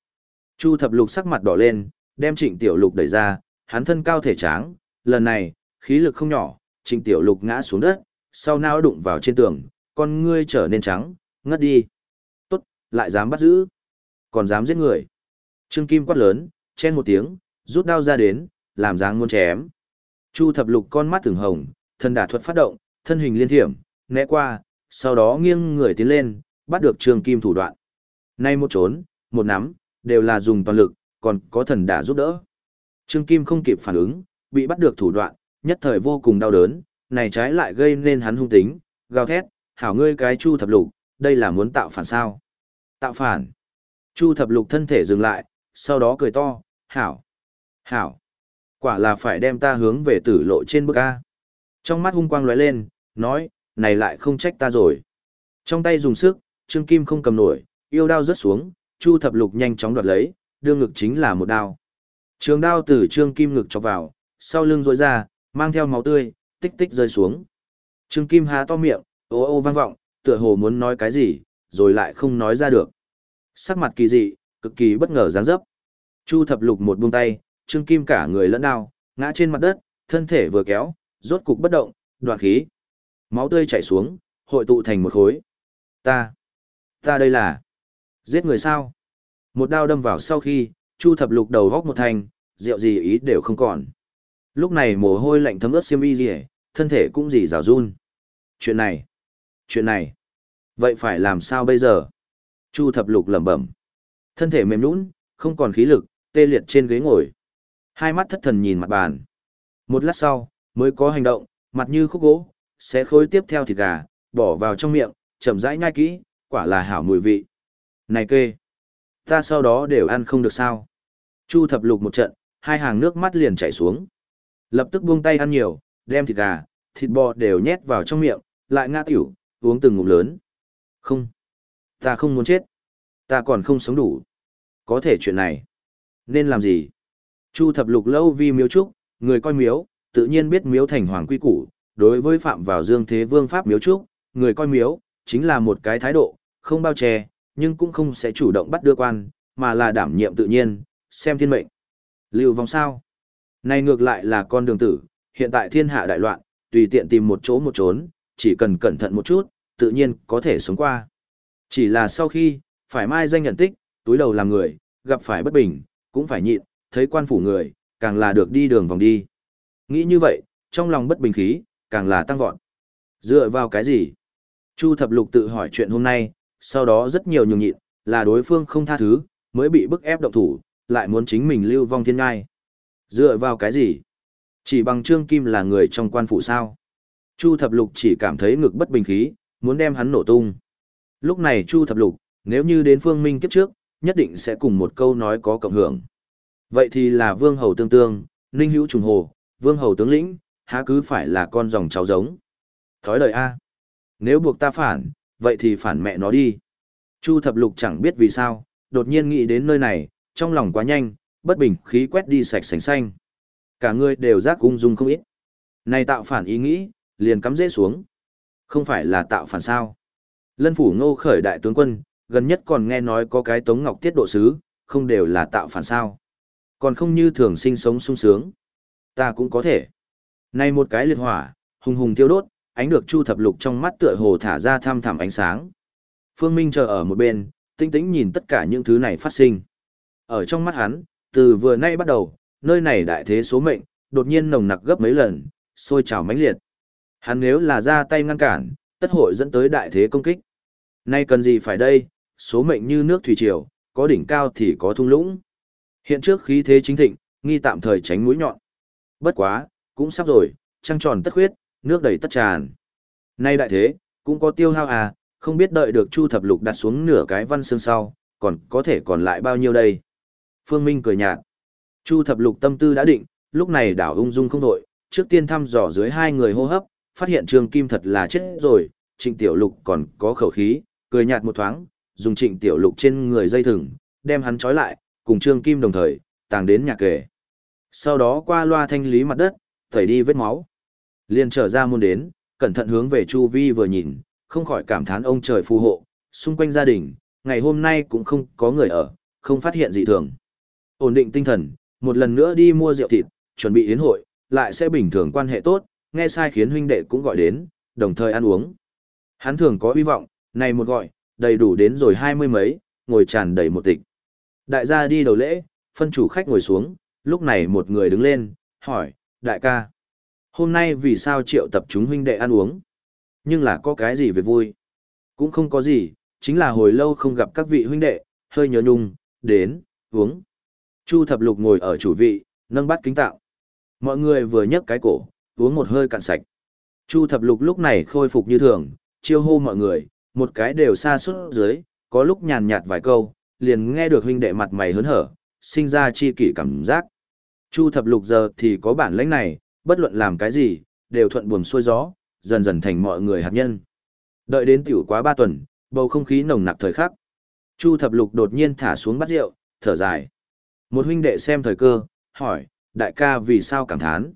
A: Chu thập lục sắc mặt đỏ lên, đem trịnh tiểu lục đẩy ra, hắn thân cao thể tráng, lần này, khí lực không nhỏ, trịnh tiểu lục ngã xuống đất, sau não đụng vào trên tường, con ngươi trở nên trắng, ngất đi. Lại dám bắt giữ. Còn dám giết người. Trương Kim quát lớn, chen một tiếng, rút đao ra đến, làm dáng muốn chém. Chu thập lục con mắt thường hồng, thân đả thuật phát động, thân hình liên thiểm, né qua, sau đó nghiêng người tiến lên, bắt được Trương Kim thủ đoạn. Nay một trốn, một nắm, đều là dùng toàn lực, còn có thần đả giúp đỡ. Trương Kim không kịp phản ứng, bị bắt được thủ đoạn, nhất thời vô cùng đau đớn, này trái lại gây nên hắn hung tính, gào thét, hảo ngươi cái Chu thập lục, đây là muốn tạo phản sao? Tạo phản. Chu thập lục thân thể dừng lại, sau đó cười to, hảo, hảo. Quả là phải đem ta hướng về tử lộ trên bức A. Trong mắt hung quang lóe lên, nói, này lại không trách ta rồi. Trong tay dùng sức, Trương Kim không cầm nổi, yêu đao rớt xuống, Chu Thập Lục nhanh chóng đoạt lấy, đương ngực chính là một đao. Trường đao từ Trương Kim ngực chọc vào, sau lưng rối ra, mang theo máu tươi, tích tích rơi xuống. Trương Kim há to miệng, ô ô vang vọng, tựa hồ muốn nói cái gì, rồi lại không nói ra được. Sắc mặt kỳ dị, cực kỳ bất ngờ dáng dấp. Chu Thập Lục một buông tay, Trương Kim cả người lẫn đao, ngã trên mặt đất, thân thể vừa kéo, rốt cục bất động, đoạn khí. Máu tươi chảy xuống, hội tụ thành một khối. Ta, ta đây là giết người sao? Một đao đâm vào sau khi, Chu Thập Lục đầu góc một thành, rượu gì ý đều không còn. Lúc này mồ hôi lạnh thấm ướt xiêm y gì, thân thể cũng gì rào run. Chuyện này, chuyện này, vậy phải làm sao bây giờ? Chu Thập Lục lẩm bẩm. Thân thể mềm nhũn, không còn khí lực, tê liệt trên ghế ngồi. Hai mắt thất thần nhìn mặt bàn. Một lát sau, mới có hành động, mặt như khúc gỗ, sẽ khối tiếp theo thịt gà, bỏ vào trong miệng, chậm rãi nhai kỹ, quả là hảo mùi vị. Này kê, ta sau đó đều ăn không được sao. Chu thập lục một trận, hai hàng nước mắt liền chảy xuống. Lập tức buông tay ăn nhiều, đem thịt gà, thịt bò đều nhét vào trong miệng, lại ngã tiểu, uống từng ngụm lớn. Không, ta không muốn chết. Ta còn không sống đủ. Có thể chuyện này. Nên làm gì? Chu thập lục lâu vi miếu trúc, người coi miếu, tự nhiên biết miếu thành hoàng quy củ, đối với phạm vào dương thế vương pháp miếu trúc, người coi miếu, chính là một cái thái độ, không bao che, nhưng cũng không sẽ chủ động bắt đưa quan, mà là đảm nhiệm tự nhiên, xem thiên mệnh. Lưu vong sao? Này ngược lại là con đường tử, hiện tại thiên hạ đại loạn, tùy tiện tìm một chỗ một trốn, chỉ cần cẩn thận một chút, tự nhiên có thể sống qua. Chỉ là sau khi, phải mai danh nhận tích, túi đầu làm người, gặp phải bất bình, cũng phải nhịn, thấy quan phủ người, càng là được đi đường vòng đi. Nghĩ như vậy, trong lòng bất bình khí, càng là tăng vọt. Dựa vào cái gì? Chu thập lục tự hỏi chuyện hôm nay, sau đó rất nhiều nhường nhịn, là đối phương không tha thứ, mới bị bức ép động thủ, lại muốn chính mình lưu vong thiên ngai. Dựa vào cái gì? Chỉ bằng Trương Kim là người trong quan phủ sao? Chu Thập Lục chỉ cảm thấy ngực bất bình khí, muốn đem hắn nổ tung. Lúc này Chu Thập Lục, nếu như đến Phương Minh kiếp trước, nhất định sẽ cùng một câu nói có cộng hưởng. Vậy thì là Vương Hầu Tương Tương, Ninh Hữu Trùng Hồ, Vương Hầu Tướng Lĩnh, há cứ phải là con dòng cháu giống. Thói đời A. Nếu buộc ta phản, vậy thì phản mẹ nó đi. Chu Thập Lục chẳng biết vì sao, đột nhiên nghĩ đến nơi này, trong lòng quá nhanh, bất bình khí quét đi sạch sành xanh. Cả người đều giác ung dung không ít. Này tạo phản ý nghĩ, liền cắm dễ xuống. Không phải là tạo phản sao. Lân phủ ngô khởi đại tướng quân, gần nhất còn nghe nói có cái tống ngọc tiết độ sứ, không đều là tạo phản sao. Còn không như thường sinh sống sung sướng. Ta cũng có thể. Này một cái liệt hỏa, hùng hùng tiêu đốt, ánh được chu thập lục trong mắt tựa hồ thả ra tham thẳm ánh sáng. Phương Minh chờ ở một bên, tinh tĩnh nhìn tất cả những thứ này phát sinh. Ở trong mắt hắn, từ vừa nay bắt đầu, nơi này đại thế số mệnh, đột nhiên nồng nặc gấp mấy lần, sôi trào mãnh liệt. Hắn nếu là ra tay ngăn cản, tất hội dẫn tới đại thế công kích. Nay cần gì phải đây, số mệnh như nước thủy triều, có đỉnh cao thì có thung lũng. Hiện trước khí thế chính thịnh, nghi tạm thời tránh mũi nhọn. Bất quá, cũng sắp rồi, trăng tròn tất khuyết, nước đầy tất tràn. Nay đại thế, cũng có tiêu hao à, không biết đợi được Chu Thập Lục đặt xuống nửa cái văn xương sau, còn có thể còn lại bao nhiêu đây. Phương Minh cười nhạt. Chu Thập Lục tâm tư đã định, lúc này đảo ung dung không đội, trước tiên thăm dò dưới hai người hô hấp, phát hiện Trương Kim thật là chết rồi, Trịnh Tiểu Lục còn có khẩu khí, cười nhạt một thoáng, dùng Trịnh Tiểu Lục trên người dây thừng, đem hắn trói lại, cùng Trương Kim đồng thời, tàng đến nhà kề. Sau đó qua loa thanh lý mặt đất, tẩy đi vết máu. Liền trở ra môn đến, cẩn thận hướng về Chu Vi vừa nhìn, không khỏi cảm thán ông trời phù hộ, xung quanh gia đình, ngày hôm nay cũng không có người ở, không phát hiện gì thường. Ổn định tinh thần, một lần nữa đi mua rượu thịt, chuẩn bị yến hội, lại sẽ bình thường quan hệ tốt, nghe sai khiến huynh đệ cũng gọi đến, đồng thời ăn uống. Hắn thường có hy vọng, này một gọi, đầy đủ đến rồi hai mươi mấy, ngồi tràn đầy một tịch. Đại gia đi đầu lễ, phân chủ khách ngồi xuống, lúc này một người đứng lên, hỏi, đại ca, hôm nay vì sao triệu tập chúng huynh đệ ăn uống? Nhưng là có cái gì về vui? Cũng không có gì, chính là hồi lâu không gặp các vị huynh đệ, hơi nhớ nhung, đến, uống. Chu thập lục ngồi ở chủ vị, nâng bát kính tạo. Mọi người vừa nhấc cái cổ, uống một hơi cạn sạch. Chu thập lục lúc này khôi phục như thường, chiêu hô mọi người, một cái đều xa suốt dưới, có lúc nhàn nhạt vài câu, liền nghe được huynh đệ mặt mày hớn hở, sinh ra chi kỷ cảm giác. Chu thập lục giờ thì có bản lãnh này, bất luận làm cái gì, đều thuận buồm xuôi gió, dần dần thành mọi người hạt nhân. Đợi đến tiểu quá ba tuần, bầu không khí nồng nặc thời khắc. Chu thập lục đột nhiên thả xuống bát rượu, thở dài. Một huynh đệ xem thời cơ, hỏi, đại ca vì sao cảm thán?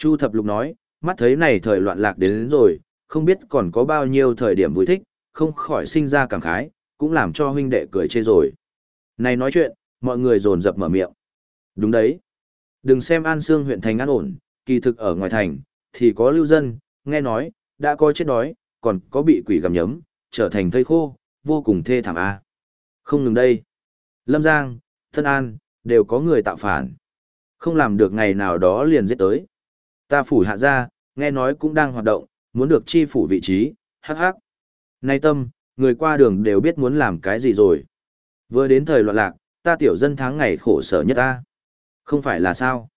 A: Chu thập lục nói, mắt thấy này thời loạn lạc đến, đến rồi, không biết còn có bao nhiêu thời điểm vui thích, không khỏi sinh ra cảm khái, cũng làm cho huynh đệ cười chê rồi. Này nói chuyện, mọi người dồn dập mở miệng. Đúng đấy. Đừng xem An Sương huyện thành an ổn, kỳ thực ở ngoài thành, thì có lưu dân, nghe nói, đã có chết đói, còn có bị quỷ gặm nhấm, trở thành thây khô, vô cùng thê thảm a. Không ngừng đây. Lâm Giang, Thân An, đều có người tạo phản. Không làm được ngày nào đó liền giết tới. Ta phủ hạ ra, nghe nói cũng đang hoạt động, muốn được chi phủ vị trí, hắc hắc. Nay tâm, người qua đường đều biết muốn làm cái gì rồi. Vừa đến thời loạn lạc, ta tiểu dân tháng ngày khổ sở nhất ta. Không phải là sao?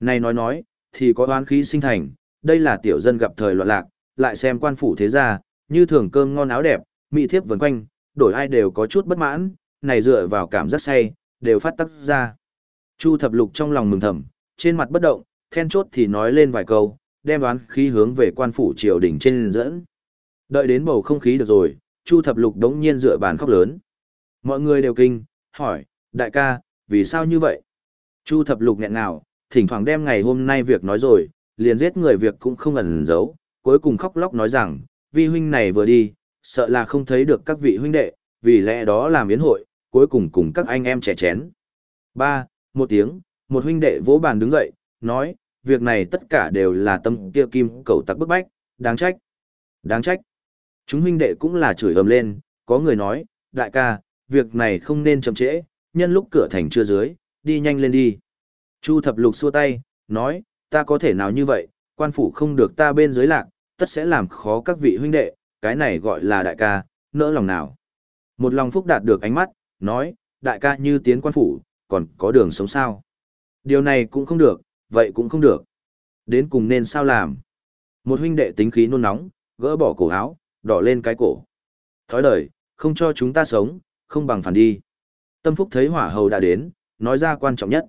A: Này nói nói, thì có oán khí sinh thành, đây là tiểu dân gặp thời loạn lạc, lại xem quan phủ thế gia, như thường cơm ngon áo đẹp, mỹ thiếp vần quanh, đổi ai đều có chút bất mãn, này dựa vào cảm giác say, đều phát tắc ra. Chu thập lục trong lòng mừng thầm, trên mặt bất động, then chốt thì nói lên vài câu, đem đoán khí hướng về quan phủ triều đình trên dẫn. Đợi đến bầu không khí được rồi, Chu thập lục đống nhiên dựa bàn khóc lớn. Mọi người đều kinh, hỏi, đại ca, vì sao như vậy? Chu thập lục nghẹn nào, thỉnh thoảng đem ngày hôm nay việc nói rồi, liền giết người việc cũng không ẩn giấu, cuối cùng khóc lóc nói rằng, vi huynh này vừa đi, sợ là không thấy được các vị huynh đệ, vì lẽ đó làm yến hội, cuối cùng cùng các anh em trẻ chén. Ba, một tiếng, một huynh đệ vỗ bàn đứng dậy, nói, việc này tất cả đều là tâm kia kim cầu tặc bức bách, đáng trách. Đáng trách. Chúng huynh đệ cũng là chửi ầm lên, có người nói, đại ca, việc này không nên chậm trễ, nhân lúc cửa thành chưa dưới, đi nhanh lên đi. Chu thập lục xua tay, nói, ta có thể nào như vậy, quan phủ không được ta bên dưới lạc, tất sẽ làm khó các vị huynh đệ, cái này gọi là đại ca, nỡ lòng nào. Một lòng phúc đạt được ánh mắt, nói, đại ca như tiến quan phủ, còn có đường sống sao. Điều này cũng không được, vậy cũng không được. Đến cùng nên sao làm. Một huynh đệ tính khí nôn nóng, gỡ bỏ cổ áo, đỏ lên cái cổ. Thói đời, không cho chúng ta sống, không bằng phản đi. Tâm Phúc thấy hỏa hầu đã đến, nói ra quan trọng nhất.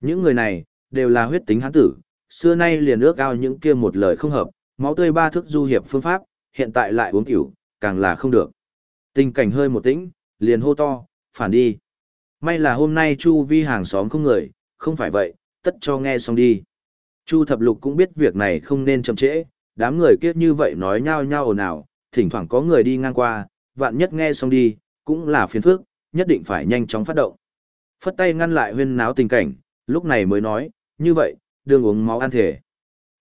A: Những người này, đều là huyết tính hán tử, xưa nay liền ước ao những kia một lời không hợp, máu tươi ba thức du hiệp phương pháp, hiện tại lại uống tiểu, càng là không được. Tình cảnh hơi một tĩnh, liền hô to, phản đi. May là hôm nay Chu vi hàng xóm không người, không phải vậy, tất cho nghe xong đi. Chu thập lục cũng biết việc này không nên chậm trễ, đám người kiếp như vậy nói nhau nhau ồn ào, thỉnh thoảng có người đi ngang qua, vạn nhất nghe xong đi, cũng là phiền phức, nhất định phải nhanh chóng phát động. Phất tay ngăn lại huyên náo tình cảnh, lúc này mới nói, như vậy, đương uống máu ăn thể.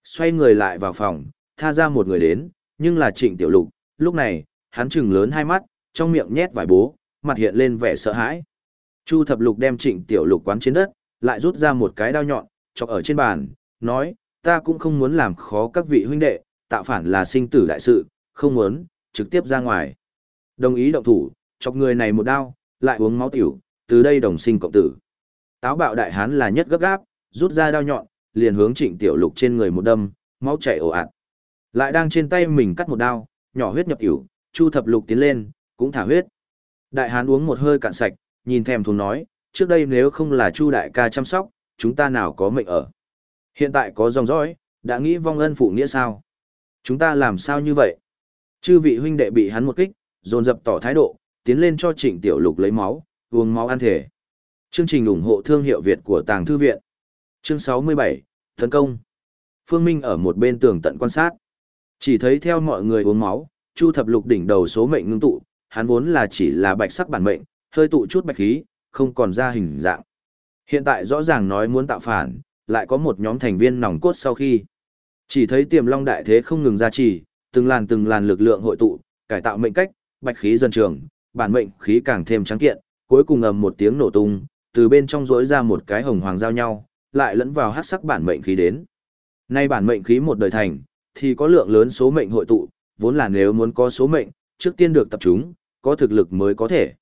A: Xoay người lại vào phòng, tha ra một người đến, nhưng là trịnh tiểu lục, lúc này, hắn trừng lớn hai mắt, trong miệng nhét vài bố, mặt hiện lên vẻ sợ hãi. Chu thập lục đem trịnh tiểu lục quán trên đất, lại rút ra một cái đao nhọn, chọc ở trên bàn, nói, ta cũng không muốn làm khó các vị huynh đệ, tạo phản là sinh tử đại sự, không muốn, trực tiếp ra ngoài. Đồng ý động thủ, chọc người này một đao, lại uống máu tiểu, từ đây đồng sinh cộng tử. Táo bạo đại hán là nhất gấp gáp, rút ra đao nhọn, liền hướng trịnh tiểu lục trên người một đâm, máu chảy ồ ạt. Lại đang trên tay mình cắt một đao, nhỏ huyết nhập tiểu, chu thập lục tiến lên, cũng thả huyết. Đại hán uống một hơi cạn sạch, nhìn thèm thuồng nói, trước đây nếu không là chu đại ca chăm sóc, chúng ta nào có mệnh ở. Hiện tại có dòng dõi, đã nghĩ vong ân phụ nghĩa sao? Chúng ta làm sao như vậy? Chư vị huynh đệ bị hắn một kích, dồn dập tỏ thái độ, tiến lên cho trịnh tiểu lục lấy máu, uống máu ăn thể. Chương trình ủng hộ thương hiệu Việt của Tàng Thư Viện. Chương 67, Tấn công. Phương Minh ở một bên tường tận quan sát. Chỉ thấy theo mọi người uống máu, Chu thập lục đỉnh đầu số mệnh ngưng tụ, hắn vốn là chỉ là bạch sắc bản mệnh, hơi tụ chút bạch khí, không còn ra hình dạng. Hiện tại rõ ràng nói muốn tạo phản, lại có một nhóm thành viên nòng cốt sau khi. Chỉ thấy tiềm long đại thế không ngừng ra trì, từng làn từng làn lực lượng hội tụ, cải tạo mệnh cách, bạch khí dân trường, bản mệnh khí càng thêm trắng kiện, cuối cùng ầm một tiếng nổ tung, từ bên trong rỗi ra một cái hồng hoàng giao nhau, lại lẫn vào hắc sắc bản mệnh khí đến. Nay bản mệnh khí một đời thành, thì có lượng lớn số mệnh hội tụ, vốn là nếu muốn có số mệnh, trước tiên được tập trung, có thực lực mới có thể.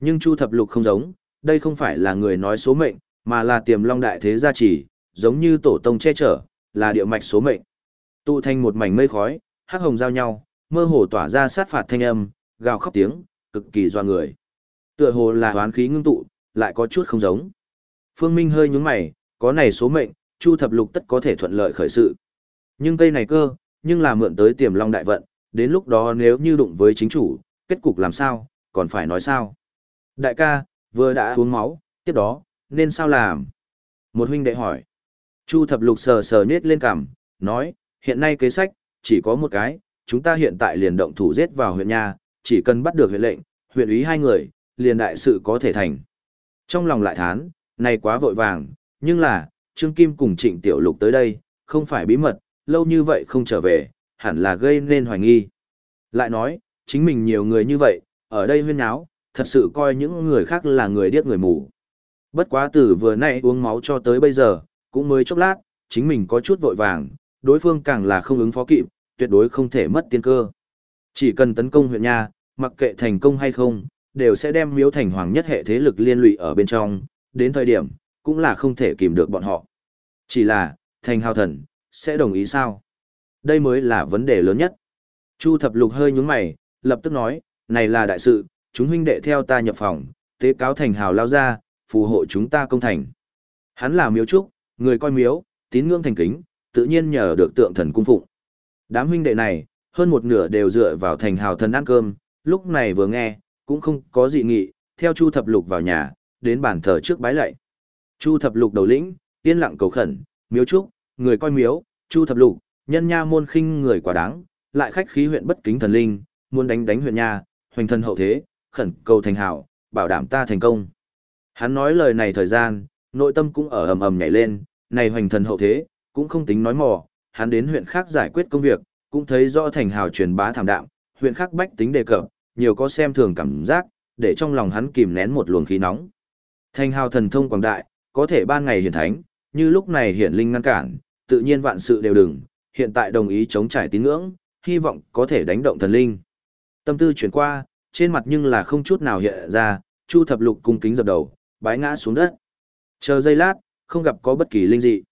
A: Nhưng Chu Thập Lục không giống, đây không phải là người nói số mệnh, mà là tiềm long đại thế gia trì, giống như tổ tông che chở, là địa mạch số mệnh. Tụ thành một mảnh mây khói, hắc hồng giao nhau, mơ hồ tỏa ra sát phạt thanh âm, gào khóc tiếng, cực kỳ doa người. Tựa hồ là hoán khí ngưng tụ, lại có chút không giống. Phương Minh hơi nhướng mày, có này số mệnh, Chu Thập Lục tất có thể thuận lợi khởi sự. Nhưng cây này cơ, nhưng là mượn tới tiềm long đại vận, đến lúc đó nếu như đụng với chính chủ, kết cục làm sao, còn phải nói sao. Đại ca, vừa đã uống máu, tiếp đó, nên sao làm? Một huynh đệ hỏi. Chu thập lục sờ sờ nết lên cằm, nói, hiện nay kế sách, chỉ có một cái, chúng ta hiện tại liền động thủ giết vào huyện nhà, chỉ cần bắt được huyện lệnh, huyện úy hai người, liền đại sự có thể thành. Trong lòng lại thán, này quá vội vàng, nhưng là, Trương Kim cùng Trịnh Tiểu Lục tới đây, không phải bí mật, lâu như vậy không trở về, hẳn là gây nên hoài nghi. Lại nói, chính mình nhiều người như vậy, ở đây huyên náo, thật sự coi những người khác là người điếc người mù. Bất quá từ vừa nãy uống máu cho tới bây giờ, cũng mới chốc lát, chính mình có chút vội vàng, đối phương càng là không ứng phó kịp, tuyệt đối không thể mất tiên cơ. Chỉ cần tấn công huyện nha, mặc kệ thành công hay không, đều sẽ đem miếu thành hoàng nhất hệ thế lực liên lụy ở bên trong, đến thời điểm, cũng là không thể kìm được bọn họ. Chỉ là, thành hào thần, sẽ đồng ý sao? Đây mới là vấn đề lớn nhất. Chu thập lục hơi nhúng mày, lập tức nói, này là đại sự, chúng huynh đệ theo ta nhập phòng, tế cáo thành hào lao ra, phù hộ chúng ta công thành. Hắn là miếu trúc, người coi miếu, tín ngưỡng thành kính, tự nhiên nhờ được tượng thần cung phụng. Đám huynh đệ này, hơn một nửa đều dựa vào thành hào thần ăn cơm, lúc này vừa nghe, cũng không có gì nghị, theo Chu Thập Lục vào nhà, đến bàn thờ trước bái lạy. Chu Thập Lục đầu lĩnh, yên lặng cầu khẩn, miếu trúc, người coi miếu, Chu Thập Lục, nhân nha môn khinh người quá đáng, lại khách khí huyện bất kính thần linh, muốn đánh đánh huyện nha, hoành thân hậu thế, khẩn cầu thành hảo, bảo đảm ta thành công. Hắn nói lời này thời gian, nội tâm cũng ở ầm ầm nhảy lên, này hoành thần hậu thế, cũng không tính nói mò, hắn đến huyện khác giải quyết công việc, cũng thấy rõ thành hào truyền bá thảm đạm, huyện khác bách tính đề cập, nhiều có xem thường cảm giác, để trong lòng hắn kìm nén một luồng khí nóng. Thành hào thần thông quảng đại, có thể ban ngày hiển thánh, như lúc này hiển linh ngăn cản, tự nhiên vạn sự đều đừng, hiện tại đồng ý chống trải tín ngưỡng, hy vọng có thể đánh động thần linh. Tâm tư chuyển qua, trên mặt nhưng là không chút nào hiện ra, Chu Thập Lục cung kính dập đầu, bái ngã xuống đất. Chờ giây lát, không gặp có bất kỳ linh dị.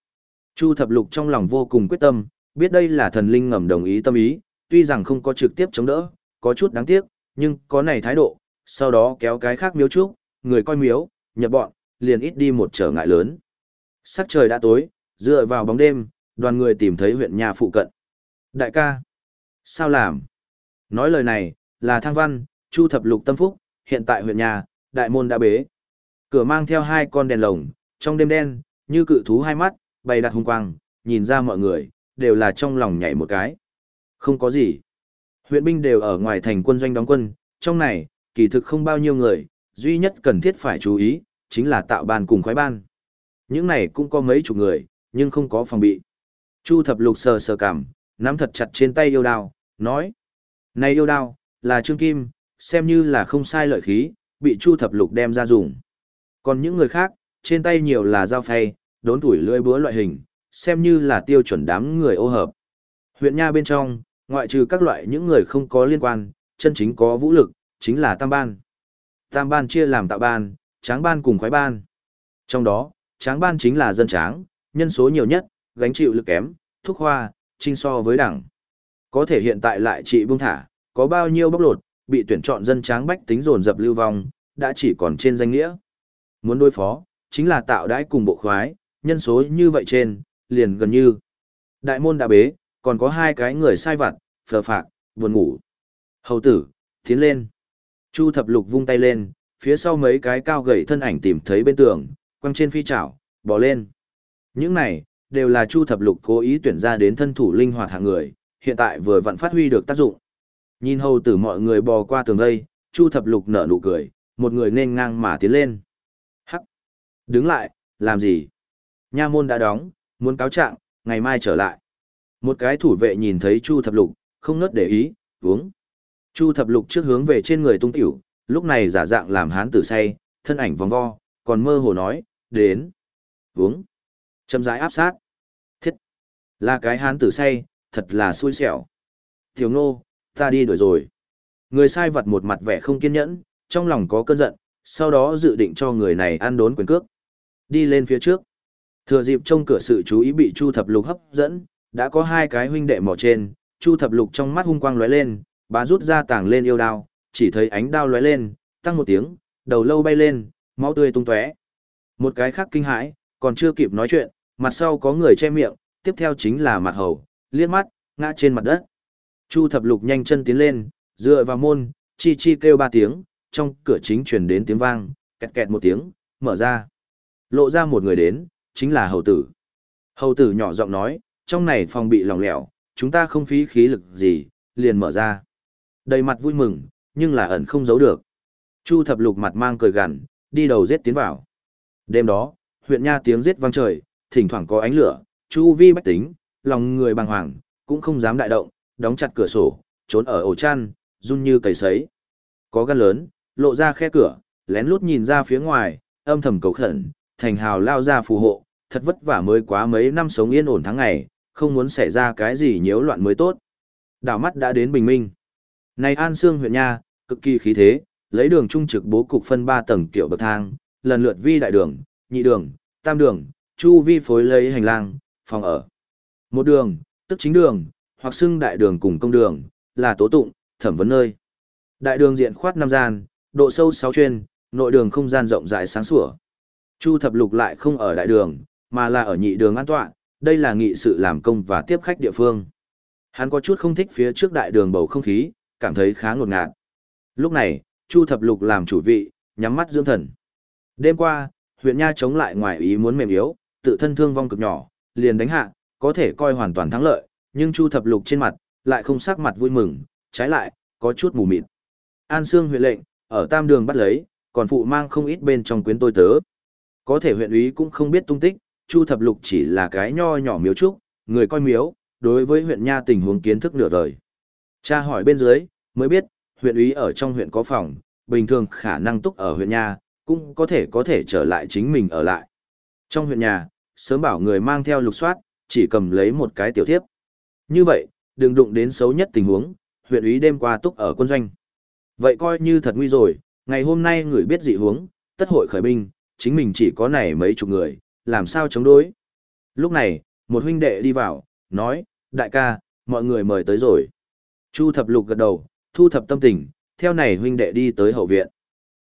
A: Chu Thập Lục trong lòng vô cùng quyết tâm, biết đây là thần linh ngầm đồng ý tâm ý, tuy rằng không có trực tiếp chống đỡ, có chút đáng tiếc, nhưng có này thái độ, sau đó kéo cái khác miếu trúc, người coi miếu, nhập bọn, liền ít đi một trở ngại lớn. Sắc trời đã tối, dựa vào bóng đêm, đoàn người tìm thấy huyện nhà phụ cận. Đại ca, sao làm? Nói lời này, là thang văn, chu thập lục tâm phúc, hiện tại huyện nhà, đại môn đã bế. Cửa mang theo hai con đèn lồng, trong đêm đen, như cự thú hai mắt, bày đặt hung quang, nhìn ra mọi người, đều là trong lòng nhảy một cái. Không có gì. Huyện binh đều ở ngoài thành quân doanh đóng quân, trong này, kỳ thực không bao nhiêu người, duy nhất cần thiết phải chú ý, chính là tạo bàn cùng khoái ban. Những này cũng có mấy chục người, nhưng không có phòng bị. Chu thập lục sờ sờ cảm, nắm thật chặt trên tay yêu đao, nói. Này yêu đao, là trương kim, xem như là không sai lợi khí, bị chu thập lục đem ra dùng. Còn những người khác, trên tay nhiều là dao phay, đốn tuổi lưỡi búa loại hình, xem như là tiêu chuẩn đám người ô hợp. Huyện Nha bên trong, ngoại trừ các loại những người không có liên quan, chân chính có vũ lực, chính là tam ban. Tam ban chia làm tạo ban, tráng ban cùng khoái ban. Trong đó, tráng ban chính là dân tráng, nhân số nhiều nhất, gánh chịu lực kém, thúc hoa, trinh so với đẳng Có thể hiện tại lại trị buông thả, có bao nhiêu bóc lột, bị tuyển chọn dân tráng bách tính dồn dập lưu vong, đã chỉ còn trên danh nghĩa. Muốn đối phó, chính là tạo đãi cùng bộ khoái, nhân số như vậy trên, liền gần như. Đại môn đã bế, còn có hai cái người sai vặt, phờ phạc, buồn ngủ. Hầu tử, tiến lên. Chu thập lục vung tay lên, phía sau mấy cái cao gầy thân ảnh tìm thấy bên tường, quăng trên phi chảo, bò lên. Những này, đều là Chu thập lục cố ý tuyển ra đến thân thủ linh hoạt hạng người, hiện tại vừa vặn phát huy được tác dụng. Nhìn hầu tử mọi người bò qua tường đây, Chu thập lục nở nụ cười, một người nên ngang mà tiến lên. Hắc! Đứng lại, làm gì? Nha môn đã đóng, muốn cáo trạng, ngày mai trở lại. Một cái thủ vệ nhìn thấy Chu thập lục, không ngớt để ý, uống. Chu thập lục trước hướng về trên người tung tiểu, lúc này giả dạng làm hán tử say, thân ảnh vòng vo, còn mơ hồ nói, đến. Uống. Châm rãi áp sát. Thiết. Là cái hán tử say, thật là xui xẻo. Tiểu ngô, ta đi đuổi rồi. Người sai vật một mặt vẻ không kiên nhẫn, trong lòng có cơn giận, sau đó dự định cho người này ăn đốn quyền cước. Đi lên phía trước. Thừa dịp trong cửa sự chú ý bị Chu Thập Lục hấp dẫn, đã có hai cái huynh đệ mò trên, Chu Thập Lục trong mắt hung quang lóe lên, bá rút ra tảng lên yêu đao, chỉ thấy ánh đao lóe lên, tăng một tiếng, đầu lâu bay lên, máu tươi tung tóe. Một cái khác kinh hãi, còn chưa kịp nói chuyện, mặt sau có người che miệng, tiếp theo chính là mặt hầu, liếc mắt, ngã trên mặt đất. Chu thập lục nhanh chân tiến lên, dựa vào môn, chi chi kêu ba tiếng, trong cửa chính truyền đến tiếng vang, kẹt kẹt một tiếng, mở ra. Lộ ra một người đến, chính là hầu tử. Hầu tử nhỏ giọng nói, trong này phòng bị lỏng lẻo, chúng ta không phí khí lực gì, liền mở ra. Đầy mặt vui mừng, nhưng là ẩn không giấu được. Chu thập lục mặt mang cười gằn, đi đầu giết tiến vào. Đêm đó, huyện nha tiếng giết vang trời, thỉnh thoảng có ánh lửa, chu vi bách tính, lòng người bàng hoàng, cũng không dám đại động, đóng chặt cửa sổ, trốn ở ổ chăn, run như cầy sấy. Có gan lớn, lộ ra khe cửa, lén lút nhìn ra phía ngoài, âm thầm cầu khẩn, thành hào lao ra phù hộ, thật vất vả mới quá mấy năm sống yên ổn tháng ngày, không muốn xảy ra cái gì nhiễu loạn mới tốt. Đảo mắt đã đến bình minh. Này An Sương huyện nha, cực kỳ khí thế, lấy đường trung trực bố cục phân 3 tầng kiểu bậc thang, lần lượt vi đại đường, nhị đường, tam đường, chu vi phối lấy hành lang, phòng ở. Một đường, tức chính đường, hoặc xưng đại đường cùng công đường, là tố tụng, thẩm vấn nơi. Đại đường diện khoát năm gian, độ sâu 6 chuyên, nội đường không gian rộng rãi sáng sủa. Chu thập lục lại không ở đại đường, mà là ở nhị đường an tọa, đây là nghị sự làm công và tiếp khách địa phương. Hắn có chút không thích phía trước đại đường bầu không khí, cảm thấy khá ngột ngạt. Lúc này, Chu thập lục làm chủ vị, nhắm mắt dưỡng thần. Đêm qua, huyện Nha chống lại ngoài ý muốn mềm yếu, tự thân thương vong cực nhỏ, liền đánh hạ, có thể coi hoàn toàn thắng lợi, nhưng Chu thập lục trên mặt, lại không sắc mặt vui mừng, trái lại, có chút mù mịt. An Sương huyện lệnh, ở tam đường bắt lấy, còn phụ mang không ít bên trong quyến tôi tớ. Có thể huyện úy cũng không biết tung tích, Chu thập lục chỉ là cái nho nhỏ miếu trúc, người coi miếu, đối với huyện nha tình huống kiến thức nửa đời. Cha hỏi bên dưới, mới biết, huyện úy ở trong huyện có phòng, bình thường khả năng túc ở huyện nha, cũng có thể có thể trở lại chính mình ở lại. Trong huyện nhà, sớm bảo người mang theo lục soát, chỉ cầm lấy một cái tiểu thiếp. Như vậy, đừng đụng đến xấu nhất tình huống, huyện úy đêm qua túc ở quân doanh. Vậy coi như thật nguy rồi, ngày hôm nay người biết dị huống, tất hội khởi binh, chính mình chỉ có này mấy chục người, làm sao chống đối. Lúc này, một huynh đệ đi vào, nói, đại ca, mọi người mời tới rồi. Chu thập lục gật đầu, thu thập tâm tình, theo này huynh đệ đi tới hậu viện.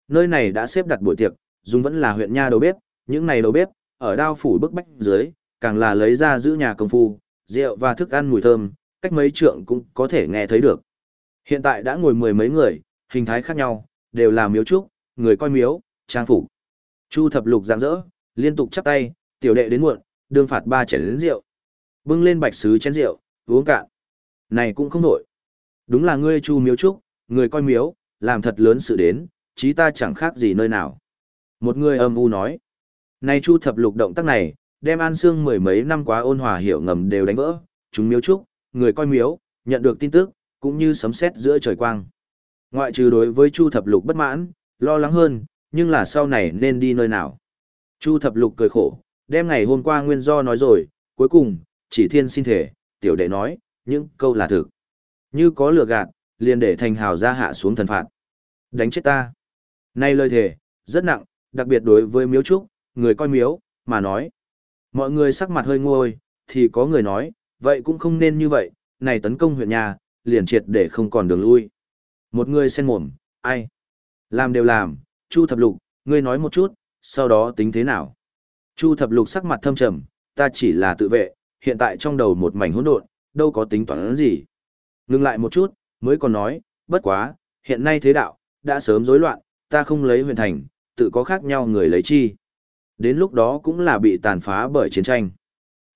A: Nơi này đã xếp đặt buổi tiệc, dùng vẫn là huyện nha đầu bếp, những này đầu bếp, ở đao phủ bức bách dưới, càng là lấy ra giữ nhà công phu, rượu và thức ăn mùi thơm, cách mấy trượng cũng có thể nghe thấy được. Hiện tại đã ngồi mười mấy người, hình thái khác nhau, đều là miếu trúc, người coi miếu, trang phục. Chu thập lục rạng rỡ, liên tục chắp tay, tiểu đệ đến muộn, đương phạt ba chén lớn rượu. Bưng lên bạch sứ chén rượu, uống cạn. Này cũng không nổi. Đúng là ngươi chu miếu trúc, người coi miếu, làm thật lớn sự đến, chí ta chẳng khác gì nơi nào. Một người âm u nói. Này chu thập lục động tác này, đem an xương mười mấy năm quá ôn hòa hiểu ngầm đều đánh vỡ, chúng miếu trúc, người coi miếu, nhận được tin tức, cũng như sấm sét giữa trời quang. Ngoại trừ đối với chu thập lục bất mãn, lo lắng hơn, nhưng là sau này nên đi nơi nào. Chu thập lục cười khổ, đem ngày hôm qua nguyên do nói rồi, cuối cùng, chỉ thiên xin thể, tiểu đệ nói, những câu là thực. Như có lừa gạt, liền để thành hào ra hạ xuống thần phạt. Đánh chết ta. Nay lời thể, rất nặng, đặc biệt đối với miếu trúc, người coi miếu, mà nói. Mọi người sắc mặt hơi nguôi, thì có người nói, vậy cũng không nên như vậy, này tấn công huyện nhà, liền triệt để không còn đường lui. Một người sen mồm, ai? Làm đều làm, Chu Thập Lục, ngươi nói một chút, sau đó tính thế nào? Chu Thập Lục sắc mặt thâm trầm, ta chỉ là tự vệ, hiện tại trong đầu một mảnh hỗn độn, đâu có tính toán gì. Ngừng lại một chút, mới còn nói, bất quá, hiện nay thế đạo, đã sớm rối loạn, ta không lấy huyền thành, tự có khác nhau người lấy chi. Đến lúc đó cũng là bị tàn phá bởi chiến tranh.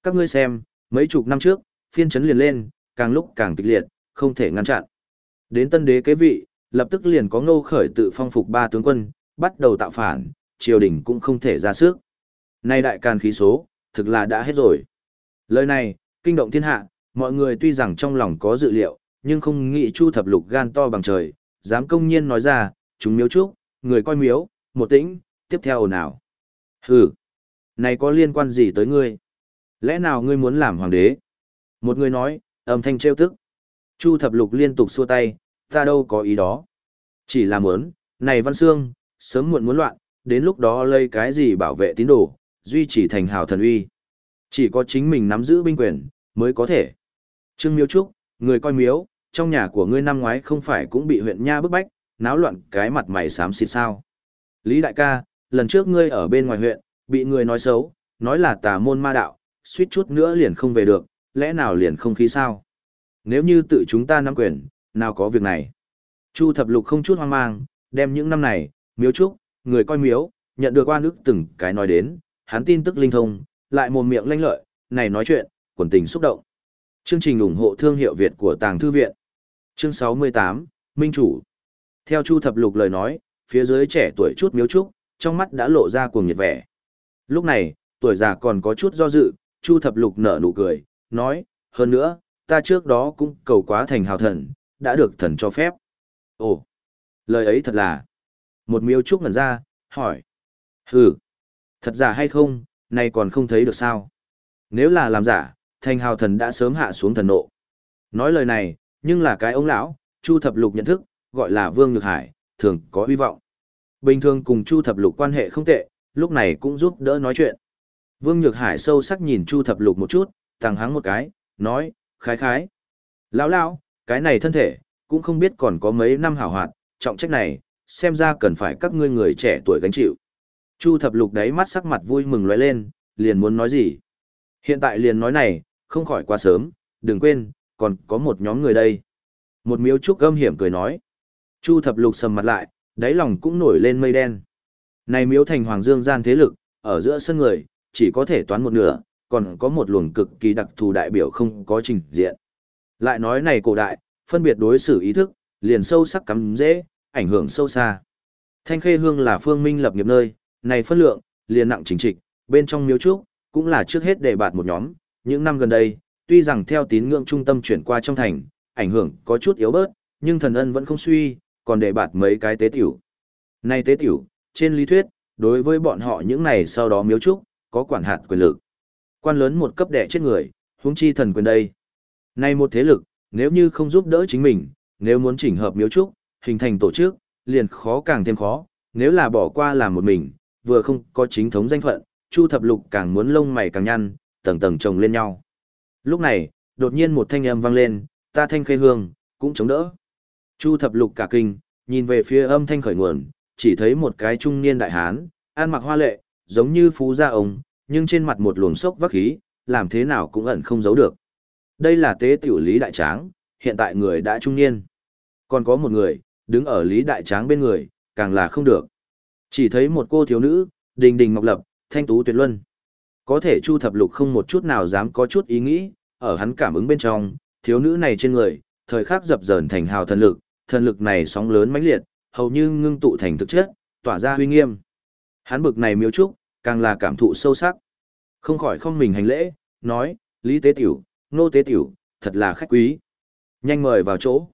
A: Các ngươi xem, mấy chục năm trước, phiên chấn liền lên, càng lúc càng kịch liệt, không thể ngăn chặn. Đến tân đế kế vị, lập tức liền có ngô khởi tự phong phục ba tướng quân, bắt đầu tạo phản, triều đình cũng không thể ra sức. Nay đại càn khí số, thực là đã hết rồi. Lời này, kinh động thiên hạ, mọi người tuy rằng trong lòng có dự liệu, nhưng không nghĩ chu thập lục gan to bằng trời, dám công nhiên nói ra, chúng miếu trúc, người coi miếu, một tĩnh, tiếp theo ồn ào. Hừ, này có liên quan gì tới ngươi? Lẽ nào ngươi muốn làm hoàng đế? Một người nói, âm thanh trêu tức. Chu thập lục liên tục xua tay, ta đâu có ý đó. Chỉ là muốn, này văn xương, sớm muộn muốn loạn, đến lúc đó lấy cái gì bảo vệ tín đồ, duy trì thành hào thần uy. Chỉ có chính mình nắm giữ binh quyền, mới có thể. Trương Miếu Trúc, người coi miếu, trong nhà của ngươi năm ngoái không phải cũng bị huyện Nha bức bách, náo loạn cái mặt mày xám xịt sao. Lý đại ca, lần trước ngươi ở bên ngoài huyện, bị người nói xấu, nói là tà môn ma đạo, suýt chút nữa liền không về được, lẽ nào liền không khí sao? Nếu như tự chúng ta nắm quyền, nào có việc này. Chu thập lục không chút hoang mang, đem những năm này, miếu trúc, người coi miếu, nhận được oan ức từng cái nói đến, hắn tin tức linh thông, lại mồm miệng lanh lợi, này nói chuyện, quần tình xúc động. Chương trình ủng hộ thương hiệu Việt của Tàng Thư Viện. Chương 68, Minh Chủ. Theo Chu Thập Lục lời nói, phía dưới trẻ tuổi chút miếu trúc, trong mắt đã lộ ra cuồng nhiệt vẻ. Lúc này, tuổi già còn có chút do dự, Chu Thập Lục nở nụ cười, nói, hơn nữa, ta trước đó cũng cầu quá thành hào thần, đã được thần cho phép. Ồ, lời ấy thật là. Một miêu trúc ngẩn ra, hỏi. Hừ, thật giả hay không, nay còn không thấy được sao. Nếu là làm giả, thành hào thần đã sớm hạ xuống thần nộ. Nói lời này, nhưng là cái ông lão, Chu Thập Lục nhận thức, gọi là Vương Nhược Hải, thường có hy vọng. Bình thường cùng Chu Thập Lục quan hệ không tệ, lúc này cũng giúp đỡ nói chuyện. Vương Nhược Hải sâu sắc nhìn Chu Thập Lục một chút, tăng hắng một cái, nói, khái khái. Lão lão, cái này thân thể, cũng không biết còn có mấy năm hảo hoạt, trọng trách này, xem ra cần phải các ngươi người trẻ tuổi gánh chịu. Chu thập lục đáy mắt sắc mặt vui mừng lóe lên, liền muốn nói gì. Hiện tại liền nói này, không khỏi quá sớm, đừng quên, còn có một nhóm người đây. Một miếu trúc gâm hiểm cười nói. Chu thập lục sầm mặt lại, đáy lòng cũng nổi lên mây đen. Này miếu thành hoàng dương gian thế lực, ở giữa sân người, chỉ có thể toán một nửa, còn có một luồng cực kỳ đặc thù đại biểu không có trình diện. Lại nói này cổ đại, phân biệt đối xử ý thức, liền sâu sắc cắm dễ, ảnh hưởng sâu xa. Thanh Khê Hương là phương minh lập nghiệp nơi, này phân lượng, liền nặng chính trịch, bên trong miếu trúc, cũng là trước hết để bạt một nhóm, những năm gần đây, tuy rằng theo tín ngưỡng trung tâm chuyển qua trong thành, ảnh hưởng có chút yếu bớt, nhưng thần ân vẫn không suy, còn để bạt mấy cái tế tiểu. Này tế tiểu, trên lý thuyết, đối với bọn họ những này sau đó miếu trúc, có quản hạt quyền lực. Quan lớn một cấp đệ chết người, huống chi thần quyền đây. Này một thế lực, nếu như không giúp đỡ chính mình, nếu muốn chỉnh hợp miếu trúc, hình thành tổ chức, liền khó càng thêm khó, nếu là bỏ qua làm một mình, vừa không có chính thống danh phận, Chu Thập Lục càng muốn lông mày càng nhăn, tầng tầng chồng lên nhau. Lúc này, đột nhiên một thanh âm vang lên, ta thanh khê hương, cũng chống đỡ. Chu thập lục cả kinh, nhìn về phía âm thanh khởi nguồn, chỉ thấy một cái trung niên đại hán, ăn mặc hoa lệ, giống như phú gia ông, nhưng trên mặt một luồng sốc vắc khí, làm thế nào cũng ẩn không giấu được. Đây là tế tiểu Lý Đại Tráng, hiện tại người đã trung niên. Còn có một người, đứng ở Lý Đại Tráng bên người, càng là không được. Chỉ thấy một cô thiếu nữ, đình đình ngọc lập, thanh tú tuyệt luân. Có thể Chu Thập Lục không một chút nào dám có chút ý nghĩ, ở hắn cảm ứng bên trong, thiếu nữ này trên người, thời khắc dập dờn thành hào thần lực, thần lực này sóng lớn mãnh liệt, hầu như ngưng tụ thành thực chất, tỏa ra uy nghiêm. Hắn bực này miếu trúc, càng là cảm thụ sâu sắc. Không khỏi không mình hành lễ, nói, Lý Tế Tiểu, Nô Tế Tiểu, thật là khách quý. Nhanh mời vào chỗ.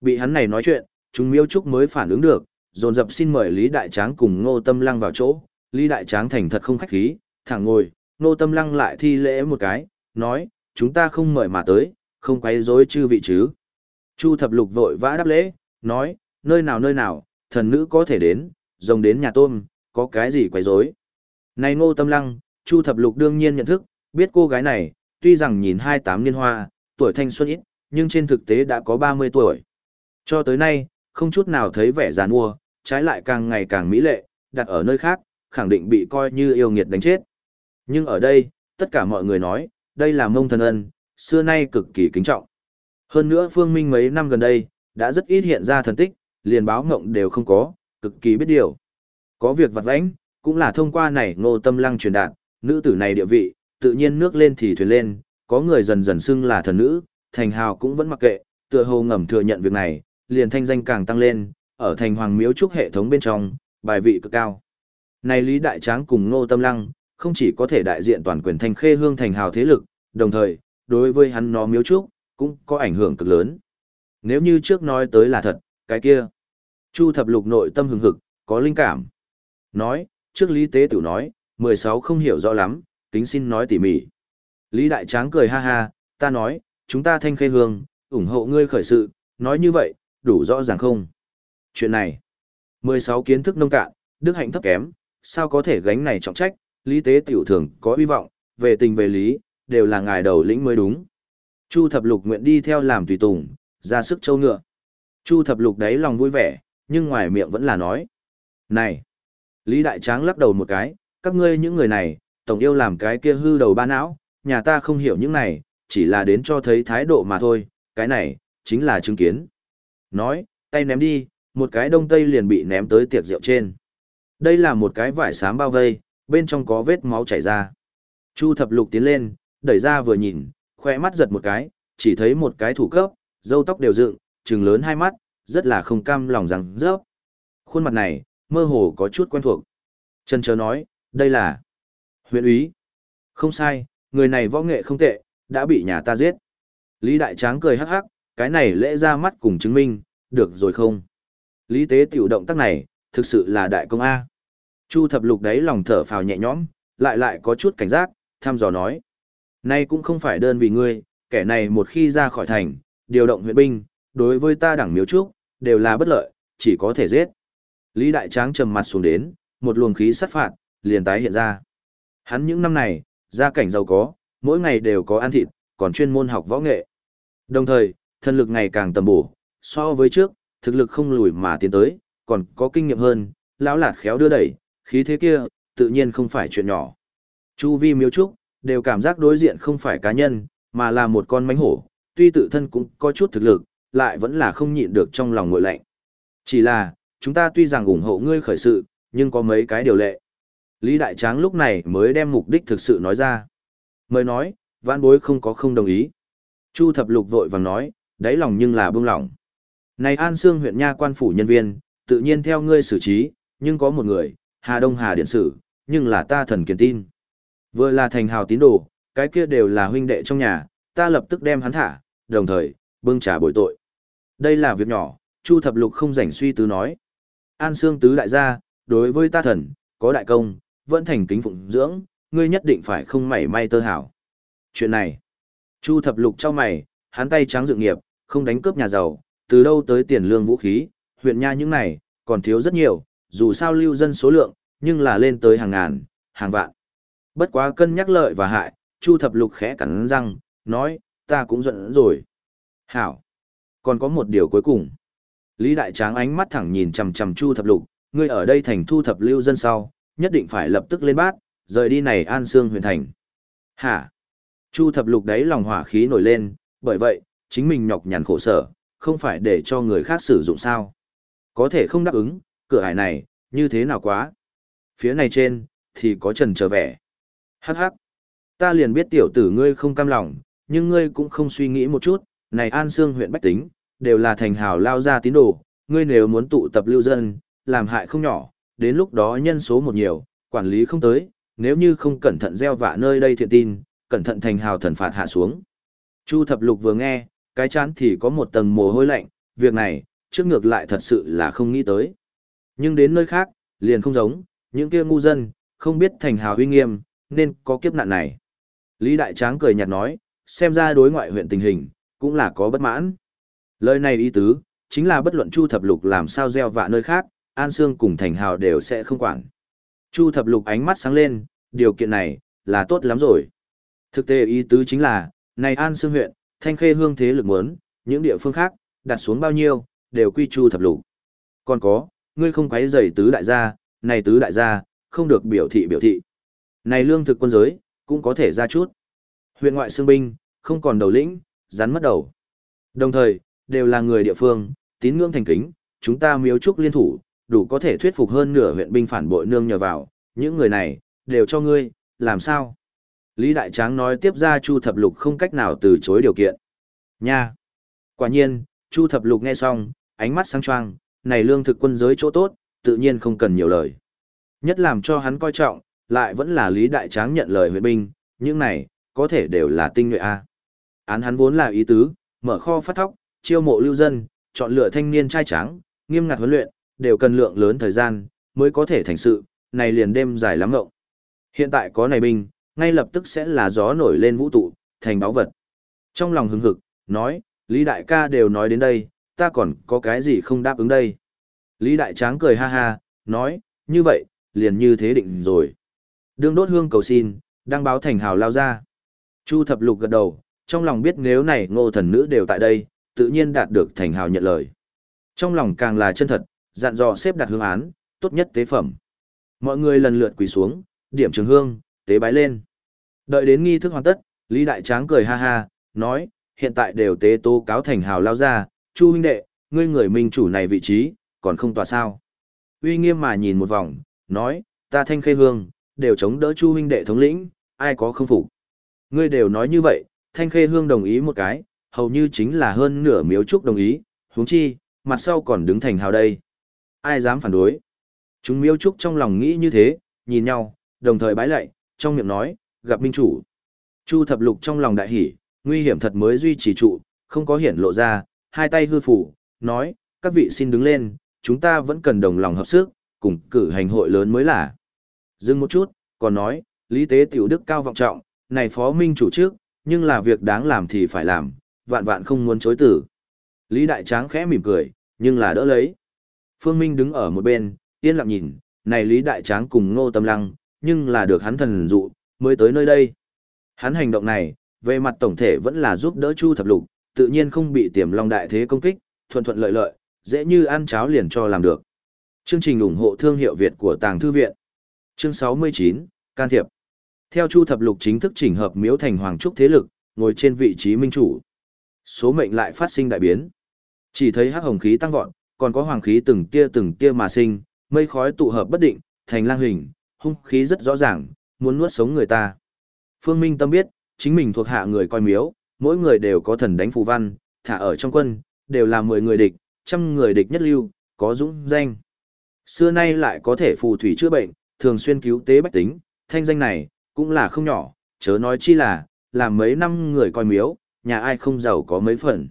A: Bị hắn này nói chuyện, chúng miêu trúc mới phản ứng được, dồn dập xin mời Lý Đại Tráng cùng Ngô Tâm Lăng vào chỗ. Lý Đại Tráng thành thật không khách khí, thẳng ngồi, Ngô Tâm Lăng lại thi lễ một cái, nói, chúng ta không mời mà tới, không quấy rối chư vị chứ. Chu Thập Lục vội vã đáp lễ, nói, nơi nào nơi nào, thần nữ có thể đến, rồng đến nhà tôm, có cái gì quấy rối. Này Ngô Tâm Lăng, Chu Thập Lục đương nhiên nhận thức, biết cô gái này, tuy rằng nhìn 28 niên hoa, tuổi thanh xuân ít, nhưng trên thực tế đã có 30 tuổi. Cho tới nay, không chút nào thấy vẻ già nua, trái lại càng ngày càng mỹ lệ, đặt ở nơi khác, khẳng định bị coi như yêu nghiệt đánh chết. Nhưng ở đây, tất cả mọi người nói, đây là mông thần ân, xưa nay cực kỳ kính trọng. Hơn nữa Phương Minh mấy năm gần đây, đã rất ít hiện ra thần tích, liền báo ngộng đều không có, cực kỳ biết điều. Có việc vặt vãnh, cũng là thông qua này ngô tâm lăng truyền đạt, nữ tử này địa vị, tự nhiên nước lên thì thuyền lên, có người dần dần xưng là thần nữ, thành hào cũng vẫn mặc kệ, tựa hồ ngầm thừa nhận việc này, liền thanh danh càng tăng lên, ở thành hoàng miếu trúc hệ thống bên trong, bài vị cực cao. Này Lý Đại Tráng cùng Ngô Tâm Lăng, không chỉ có thể đại diện toàn quyền thành khê hương thành hào thế lực, đồng thời, đối với hắn nó miếu trúc, cũng có ảnh hưởng cực lớn. Nếu như trước nói tới là thật, cái kia. Chu thập lục nội tâm hừng hực, có linh cảm. Nói, trước Lý Tế Tử nói, 16 không hiểu rõ lắm, kính xin nói tỉ mỉ. Lý Đại Tráng cười ha ha, ta nói, chúng ta thanh khê hương, ủng hộ ngươi khởi sự, nói như vậy, đủ rõ ràng không? Chuyện này, 16 kiến thức nông cạn, đức hạnh thấp kém, sao có thể gánh này trọng trách, lý tế tiểu thường có hy vọng, về tình về lý, đều là ngài đầu lĩnh mới đúng. Chu thập lục nguyện đi theo làm tùy tùng, ra sức châu ngựa. Chu thập lục đấy lòng vui vẻ, nhưng ngoài miệng vẫn là nói. Này! Lý Đại Tráng lắc đầu một cái, các ngươi những người này, tổng yêu làm cái kia hư đầu ba não, nhà ta không hiểu những này, chỉ là đến cho thấy thái độ mà thôi, cái này, chính là chứng kiến. Nói, tay ném đi, một cái đông tây liền bị ném tới tiệc rượu trên. Đây là một cái vải xám bao vây, bên trong có vết máu chảy ra. Chu thập lục tiến lên, đẩy ra vừa nhìn, khoe mắt giật một cái, chỉ thấy một cái thủ cấp, râu tóc đều dựng, trừng lớn hai mắt, rất là không cam lòng rằng rớp. Khuôn mặt này, mơ hồ có chút quen thuộc. Trần chớ nói, đây là huyện úy. Không sai, người này võ nghệ không tệ, đã bị nhà ta giết. Lý Đại Tráng cười hắc hắc, cái này lễ ra mắt cùng chứng minh, được rồi không? Lý tế tiểu động tác này, thực sự là đại công A. Chu thập lục đấy lòng thở phào nhẹ nhõm, lại lại có chút cảnh giác, thăm dò nói. Nay cũng không phải đơn vì ngươi, kẻ này một khi ra khỏi thành, điều động huyện binh, đối với ta đẳng miếu trúc, đều là bất lợi, chỉ có thể giết. Lý Đại Tráng trầm mặt xuống đến, một luồng khí sát phạt, liền tái hiện ra. Hắn những năm này, gia cảnh giàu có, mỗi ngày đều có ăn thịt, còn chuyên môn học võ nghệ. Đồng thời, thân lực ngày càng tầm bổ, so với trước, thực lực không lùi mà tiến tới, còn có kinh nghiệm hơn, lão lạt khéo đưa đẩy, khí thế kia, tự nhiên không phải chuyện nhỏ. Chu vi miếu trúc, đều cảm giác đối diện không phải cá nhân, mà là một con mánh hổ, tuy tự thân cũng có chút thực lực, lại vẫn là không nhịn được trong lòng ngội lạnh. Chỉ là, chúng ta tuy rằng ủng hộ ngươi khởi sự, nhưng có mấy cái điều lệ. Lý Đại Tráng lúc này mới đem mục đích thực sự nói ra. Mới nói, vãn bối không có không đồng ý. Chu thập lục vội vàng nói, đáy lòng nhưng là bông lòng. Này An Sương huyện nha quan phủ nhân viên, tự nhiên theo ngươi xử trí, nhưng có một người, Hà Đông Hà Điện Sử, nhưng là ta thần kiên tin. Vừa là thành hào tín đồ, cái kia đều là huynh đệ trong nhà, ta lập tức đem hắn thả, đồng thời, bưng trả bồi tội. Đây là việc nhỏ, Chu thập lục không rảnh suy tư nói. An Sương tứ đại gia, đối với ta thần, có đại công, vẫn thành kính phụng dưỡng, ngươi nhất định phải không mảy may tơ hảo. Chuyện này, Chu thập lục cho mày, hắn tay trắng dự nghiệp, không đánh cướp nhà giàu, từ đâu tới tiền lương vũ khí, huyện nha những này, còn thiếu rất nhiều, dù sao lưu dân số lượng, nhưng là lên tới hàng ngàn, hàng vạn. Bất quá cân nhắc lợi và hại, Chu thập lục khẽ cắn răng, nói, ta cũng giận rồi. Hảo. Còn có một điều cuối cùng. Lý Đại Tráng ánh mắt thẳng nhìn chằm chằm Chu Thập Lục, ngươi ở đây thành thu thập lưu dân sau, nhất định phải lập tức lên bát, rời đi này an xương huyền thành. Hả? Chu Thập Lục đấy lòng hỏa khí nổi lên, bởi vậy, chính mình nhọc nhằn khổ sở, không phải để cho người khác sử dụng sao. Có thể không đáp ứng, cửa hải này, như thế nào quá. Phía này trên, thì có trần trở vẻ. Hắc hắc. Ta liền biết tiểu tử ngươi không cam lòng, nhưng ngươi cũng không suy nghĩ một chút, này An Sương huyện Bách Tính, đều là thành hào lao ra tín đồ, ngươi nếu muốn tụ tập lưu dân, làm hại không nhỏ, đến lúc đó nhân số một nhiều, quản lý không tới, nếu như không cẩn thận gieo vạ nơi đây thiện tin, cẩn thận thành hào thần phạt hạ xuống. Chu thập lục vừa nghe, cái chán thì có một tầng mồ hôi lạnh, việc này, trước ngược lại thật sự là không nghĩ tới. Nhưng đến nơi khác, liền không giống, những kia ngu dân, không biết thành hào huy nghiêm, nên có kiếp nạn này. Lý Đại Tráng cười nhạt nói, xem ra đối ngoại huyện tình hình, cũng là có bất mãn. Lời này ý tứ, chính là bất luận Chu Thập Lục làm sao gieo vạ nơi khác, An Sương cùng Thành Hào đều sẽ không quản. Chu Thập Lục ánh mắt sáng lên, điều kiện này, là tốt lắm rồi. Thực tế ý tứ chính là, này An Sương huyện, Thanh Khê hương thế lực muốn, những địa phương khác, đặt xuống bao nhiêu, đều quy Chu Thập Lục. Còn có, ngươi không quấy rầy tứ đại gia, này tứ đại gia, không được biểu thị biểu thị. Này lương thực quân giới, cũng có thể ra chút. Huyện ngoại xương binh, không còn đầu lĩnh, rắn mất đầu. Đồng thời, đều là người địa phương, tín ngưỡng thành kính, chúng ta miếu trúc liên thủ, đủ có thể thuyết phục hơn nửa huyện binh phản bội nương nhờ vào, những người này, đều cho ngươi, làm sao? Lý Đại Tráng nói tiếp ra Chu Thập Lục không cách nào từ chối điều kiện. Nha! Quả nhiên, Chu Thập Lục nghe xong, ánh mắt sáng choang, này lương thực quân giới chỗ tốt, tự nhiên không cần nhiều lời. Nhất làm cho hắn coi trọng, lại vẫn là Lý Đại Tráng nhận lời huyện binh, những này, có thể đều là tinh nhuệ A. Án hắn vốn là ý tứ, mở kho phát thóc, chiêu mộ lưu dân, chọn lựa thanh niên trai tráng, nghiêm ngặt huấn luyện, đều cần lượng lớn thời gian, mới có thể thành sự, này liền đêm dài lắm ngộng. Hiện tại có này binh, ngay lập tức sẽ là gió nổi lên vũ tụ, thành báo vật. Trong lòng hứng hực, nói, Lý Đại ca đều nói đến đây, ta còn có cái gì không đáp ứng đây. Lý Đại Tráng cười ha ha, nói, như vậy, liền như thế định rồi. Đương đốt hương cầu xin, đang báo thành hào lao ra. Chu thập lục gật đầu, trong lòng biết nếu này ngô thần nữ đều tại đây, tự nhiên đạt được thành hào nhận lời. Trong lòng càng là chân thật, dặn dò xếp đặt hương án, tốt nhất tế phẩm. Mọi người lần lượt quỳ xuống, điểm trường hương, tế bái lên. Đợi đến nghi thức hoàn tất, Lý Đại Tráng cười ha ha, nói, hiện tại đều tế tố cáo thành hào lao ra, Chu huynh đệ, ngươi người minh chủ này vị trí, còn không tòa sao. Uy nghiêm mà nhìn một vòng, nói, ta thanh khê hương, đều chống đỡ Chu huynh đệ thống lĩnh, ai có không phục. Ngươi đều nói như vậy, thanh khê hương đồng ý một cái, hầu như chính là hơn nửa miếu trúc đồng ý, huống chi, mặt sau còn đứng thành hào đây. Ai dám phản đối? Chúng miếu trúc trong lòng nghĩ như thế, nhìn nhau, đồng thời bái lạy, trong miệng nói, gặp minh chủ. Chu thập lục trong lòng đại hỉ, nguy hiểm thật mới duy trì trụ, không có hiển lộ ra, hai tay hư phủ, nói, các vị xin đứng lên, chúng ta vẫn cần đồng lòng hợp sức, cùng cử hành hội lớn mới là. Dừng một chút, còn nói, lý tế tiểu đức cao vọng trọng, này phó minh chủ trước, nhưng là việc đáng làm thì phải làm, vạn vạn không muốn chối tử. Lý Đại Tráng khẽ mỉm cười, nhưng là đỡ lấy. Phương Minh đứng ở một bên, yên lặng nhìn, này Lý Đại Tráng cùng Ngô Tâm Lăng, nhưng là được hắn thần dụ, mới tới nơi đây. Hắn hành động này, về mặt tổng thể vẫn là giúp đỡ Chu Thập Lục, tự nhiên không bị tiềm long đại thế công kích, thuận thuận lợi lợi, dễ như ăn cháo liền cho làm được. Chương trình ủng hộ thương hiệu Việt của Tàng Thư Viện. Chương 69, Can thiệp. Theo Chu Thập Lục chính thức chỉnh hợp miếu thành Hoàng Trúc thế lực, ngồi trên vị trí minh chủ. Số mệnh lại phát sinh đại biến. Chỉ thấy hắc hồng khí tăng vọt, còn có hoàng khí từng tia từng tia mà sinh, mây khói tụ hợp bất định, thành lang hình, hung khí rất rõ ràng, muốn nuốt sống người ta. Phương Minh tâm biết, chính mình thuộc hạ người coi miếu, mỗi người đều có thần đánh phù văn, thả ở trong quân, đều là 10 người địch, trăm người địch nhất lưu, có dũng danh. Xưa nay lại có thể phù thủy chữa bệnh, thường xuyên cứu tế bách tính, thanh danh này, cũng là không nhỏ, chớ nói chi là, làm mấy năm người coi miếu, nhà ai không giàu có mấy phần.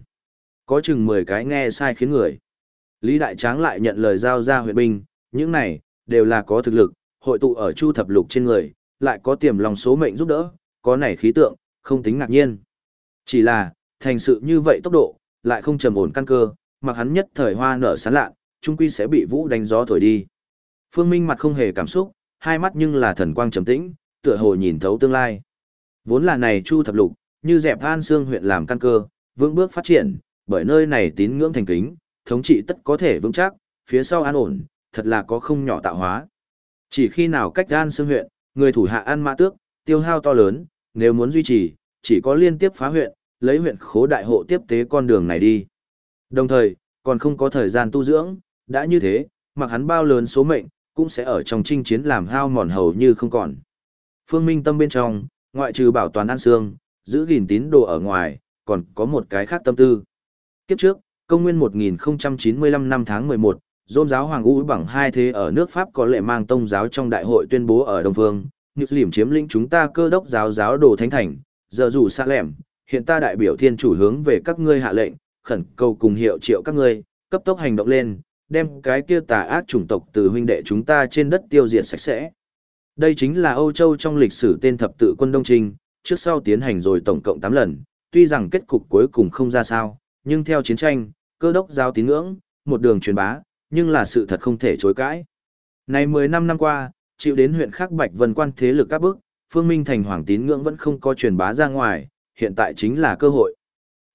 A: Có chừng 10 cái nghe sai khiến người. Lý Đại Tráng lại nhận lời giao ra huyện binh, những này, đều là có thực lực, hội tụ ở chu thập lục trên người, lại có tiềm lòng số mệnh giúp đỡ, có này khí tượng, không tính ngạc nhiên. Chỉ là, thành sự như vậy tốc độ, lại không trầm ổn căn cơ, mặc hắn nhất thời hoa nở sán lạ, trung quy sẽ bị vũ đánh gió thổi đi. Phương Minh mặt không hề cảm xúc, hai mắt nhưng là thần quang trầm tĩnh, tựa hồ nhìn thấu tương lai. Vốn là này Chu thập lục, như dẹp An xương huyện làm căn cơ, vững bước phát triển, bởi nơi này tín ngưỡng thành kính, thống trị tất có thể vững chắc, phía sau an ổn, thật là có không nhỏ tạo hóa. Chỉ khi nào cách An xương huyện, người thủ hạ An Mã Tước, tiêu hao to lớn, nếu muốn duy trì, chỉ có liên tiếp phá huyện, lấy huyện khố đại hộ tiếp tế con đường này đi. Đồng thời, còn không có thời gian tu dưỡng, đã như thế, mặc hắn bao lớn số mệnh, cũng sẽ ở trong chinh chiến làm hao mòn hầu như không còn. Phương Minh tâm bên trong, ngoại trừ bảo toàn an xương, giữ gìn tín đồ ở ngoài, còn có một cái khác tâm tư. Kiếp trước, công nguyên 1095 năm tháng 11, Dôn giáo Hoàng Ngũ bằng hai thế ở nước Pháp có lệ mang tông giáo trong đại hội tuyên bố ở Đông Phương, Nhược Liểm chiếm lĩnh chúng ta cơ đốc giáo giáo đồ thánh thành, giờ dù xa lẻm, hiện ta đại biểu thiên chủ hướng về các ngươi hạ lệnh, khẩn cầu cùng hiệu triệu các ngươi, cấp tốc hành động lên, đem cái kia tà ác chủng tộc từ huynh đệ chúng ta trên đất tiêu diệt sạch sẽ. Đây chính là Âu Châu trong lịch sử tên thập tự quân Đông Trinh, trước sau tiến hành rồi tổng cộng 8 lần, tuy rằng kết cục cuối cùng không ra sao, nhưng theo chiến tranh, cơ đốc giáo tín ngưỡng, một đường truyền bá, nhưng là sự thật không thể chối cãi. Này 15 năm qua, chịu đến huyện khác Bạch Vân quan thế lực các bước, Phương Minh thành hoàng tín ngưỡng vẫn không có truyền bá ra ngoài, hiện tại chính là cơ hội.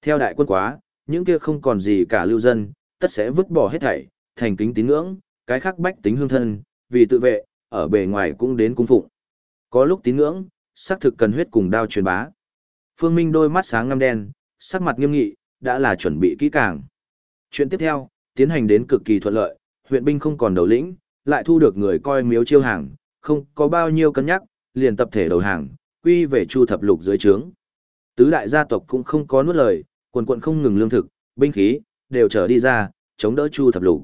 A: Theo đại quân quá, những kia không còn gì cả lưu dân, tất sẽ vứt bỏ hết thảy, thành kính tín ngưỡng, cái khác bách tính hương thân, vì tự vệ, ở bề ngoài cũng đến cung phụng. Có lúc tín ngưỡng, xác thực cần huyết cùng đao truyền bá. Phương Minh đôi mắt sáng ngăm đen, sắc mặt nghiêm nghị, đã là chuẩn bị kỹ càng. Chuyện tiếp theo, tiến hành đến cực kỳ thuận lợi, huyện binh không còn đầu lĩnh, lại thu được người coi miếu chiêu hàng, không có bao nhiêu cân nhắc, liền tập thể đầu hàng, quy về chu thập lục dưới trướng. Tứ đại gia tộc cũng không có nuốt lời, quần quận không ngừng lương thực, binh khí, đều trở đi ra, chống đỡ chu thập lục.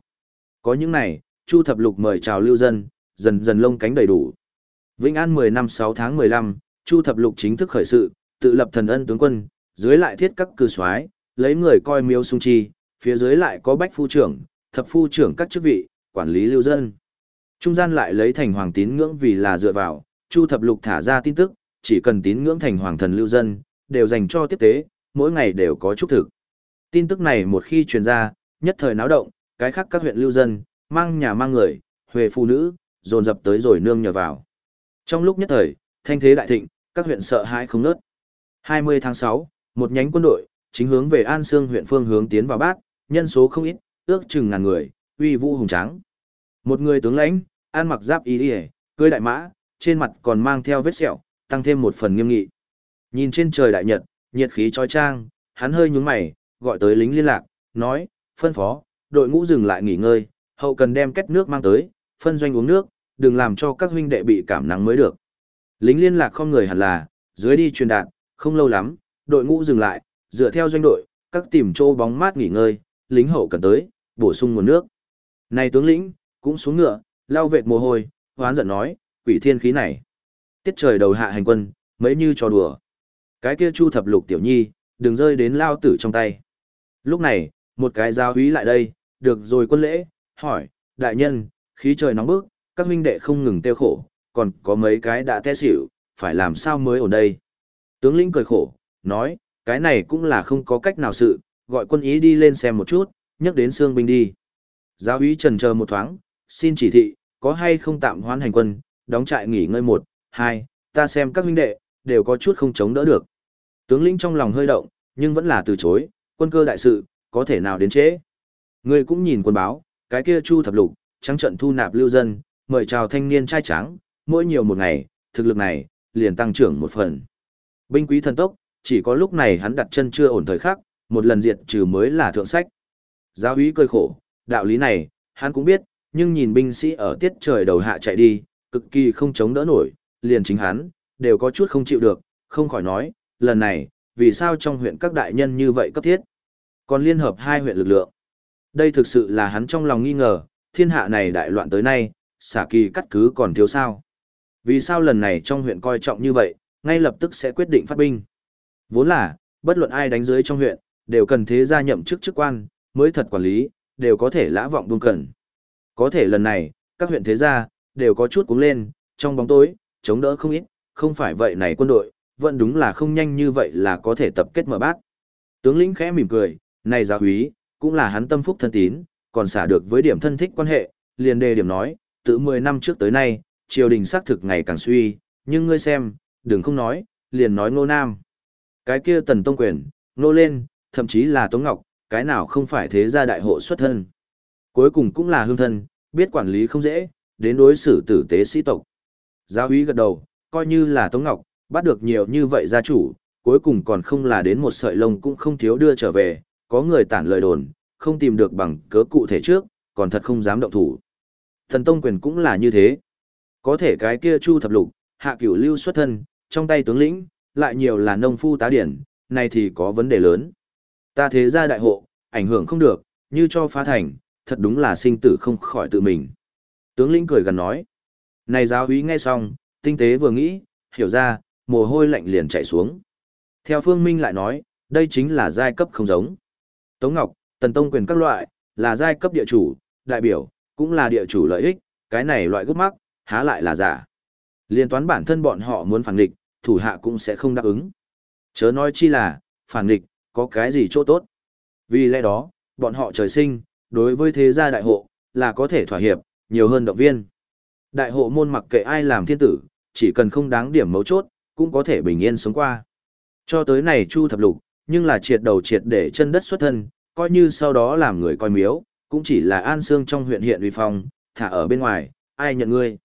A: Có những này, chu thập lục mời chào lưu dân, dần dần lông cánh đầy đủ. Vĩnh An 10 năm 6 tháng 15, chu thập lục chính thức khởi sự, tự lập thần ân tướng quân, dưới lại thiết các cư soái, lấy người coi miếu sung chi, phía dưới lại có bách phu trưởng, thập phu trưởng các chức vị, quản lý lưu dân. Trung gian lại lấy thành hoàng tín ngưỡng vì là dựa vào, Chu Thập Lục thả ra tin tức, chỉ cần tín ngưỡng thành hoàng thần lưu dân, đều dành cho tiếp tế, mỗi ngày đều có chúc thực. Tin tức này một khi truyền ra, nhất thời náo động, cái khác các huyện lưu dân, mang nhà mang người, huề phụ nữ, dồn dập tới rồi nương nhờ vào. Trong lúc nhất thời, thanh thế đại thịnh, các huyện sợ hãi không nớt. 20 tháng 6, một nhánh quân đội, chính hướng về An Sương huyện phương hướng tiến vào bát, nhân số không ít, ước chừng ngàn người, uy vũ hùng tráng. Một người tướng lãnh, an mặc giáp y y, cưỡi đại mã, trên mặt còn mang theo vết sẹo, tăng thêm một phần nghiêm nghị. Nhìn trên trời đại nhật, nhiệt khí trói trang, hắn hơi nhúng mày, gọi tới lính liên lạc, nói, phân phó, đội ngũ dừng lại nghỉ ngơi, hậu cần đem két nước mang tới, phân doanh uống nước, đừng làm cho các huynh đệ bị cảm nắng mới được. Lính liên lạc không người hẳn là, dưới đi truyền đạt, không lâu lắm, đội ngũ dừng lại, dựa theo doanh đội, các tìm chỗ bóng mát nghỉ ngơi, lính hậu cần tới, bổ sung nguồn nước. Này tướng lĩnh, cũng xuống ngựa, lao vệt mồ hôi, hoán giận nói, quỷ thiên khí này. Tiết trời đầu hạ hành quân, mấy như trò đùa. Cái kia chu thập lục tiểu nhi, đừng rơi đến lao tử trong tay. Lúc này, một cái giao húy lại đây, được rồi quân lễ, hỏi, đại nhân, khí trời nóng bức, các huynh đệ không ngừng tiêu khổ, còn có mấy cái đã té xỉu, phải làm sao mới ở đây. Tướng lĩnh cười khổ, nói, cái này cũng là không có cách nào sự, gọi quân ý đi lên xem một chút, nhắc đến xương binh đi. Giáo úy trần chờ một thoáng, xin chỉ thị, có hay không tạm hoãn hành quân, đóng trại nghỉ ngơi một, hai, ta xem các huynh đệ, đều có chút không chống đỡ được. Tướng lĩnh trong lòng hơi động, nhưng vẫn là từ chối, quân cơ đại sự, có thể nào đến trễ. Ngươi cũng nhìn quân báo, cái kia chu thập lục, trắng trận thu nạp lưu dân, mời chào thanh niên trai tráng, mỗi nhiều một ngày, thực lực này, liền tăng trưởng một phần. Binh quý thần tốc, chỉ có lúc này hắn đặt chân chưa ổn thời khắc, một lần diệt trừ mới là thượng sách. Giáo úy cơi khổ, đạo lý này, hắn cũng biết, nhưng nhìn binh sĩ ở tiết trời đầu hạ chạy đi, cực kỳ không chống đỡ nổi, liền chính hắn, đều có chút không chịu được, không khỏi nói, lần này, vì sao trong huyện các đại nhân như vậy cấp thiết? Còn liên hợp hai huyện lực lượng. Đây thực sự là hắn trong lòng nghi ngờ, thiên hạ này đại loạn tới nay, xả kỳ cắt cứ còn thiếu sao. Vì sao lần này trong huyện coi trọng như vậy, ngay lập tức sẽ quyết định phát binh. Vốn là, bất luận ai đánh dưới trong huyện, đều cần thế gia nhậm chức chức quan, mới thật quản lý, đều có thể lã vọng buông cẩn. Có thể lần này, các huyện thế gia, đều có chút cuống lên, trong bóng tối, chống đỡ không ít, không phải vậy này quân đội, vẫn đúng là không nhanh như vậy là có thể tập kết mở bát. Tướng lĩnh khẽ mỉm cười, này giáo úy, cũng là hắn tâm phúc thân tín, còn xả được với điểm thân thích quan hệ, liền đề điểm nói, từ 10 năm trước tới nay, triều đình xác thực ngày càng suy, nhưng ngươi xem, đừng không nói, liền nói ngô nam. Cái kia Tần Tông Quyền, nô lên, thậm chí là Tống Ngọc, cái nào không phải thế gia đại hộ xuất thân. Cuối cùng cũng là hương thân, biết quản lý không dễ, đến đối xử tử tế sĩ tộc. Giáo úy gật đầu, coi như là Tống Ngọc, bắt được nhiều như vậy gia chủ, cuối cùng còn không là đến một sợi lông cũng không thiếu đưa trở về, có người tản lời đồn, không tìm được bằng cớ cụ thể trước, còn thật không dám động thủ. Thần Tông Quyền cũng là như thế. Có thể cái kia Chu Thập Lục, hạ cửu lưu xuất thân, trong tay tướng lĩnh, lại nhiều là nông phu tá điển, này thì có vấn đề lớn. Ta thế gia đại hộ, ảnh hưởng không được, như cho phá thành, thật đúng là sinh tử không khỏi tự mình. Tướng lĩnh cười gần nói. Này giáo úy nghe xong, tinh tế vừa nghĩ, hiểu ra, mồ hôi lạnh liền chạy xuống. Theo Phương Minh lại nói, đây chính là giai cấp không giống. Tống Ngọc, Tần Tông quyền các loại, là giai cấp địa chủ, đại biểu, cũng là địa chủ lợi ích, cái này loại gốc mắc, há lại là giả. Liên toán bản thân bọn họ muốn phản địch, thủ hạ cũng sẽ không đáp ứng. Chớ nói chi là, phản địch, có cái gì chỗ tốt. Vì lẽ đó, bọn họ trời sinh, đối với thế gia đại hộ, là có thể thỏa hiệp, nhiều hơn động viên. Đại hộ môn mặc kệ ai làm thiên tử, chỉ cần không đáng điểm mấu chốt, cũng có thể bình yên sống qua. Cho tới này Chu Thập Lục, nhưng là triệt đầu triệt để chân đất xuất thân, coi như sau đó làm người coi miếu, cũng chỉ là an xương trong huyện hiện uy phong, thả ở bên ngoài, ai nhận ngươi.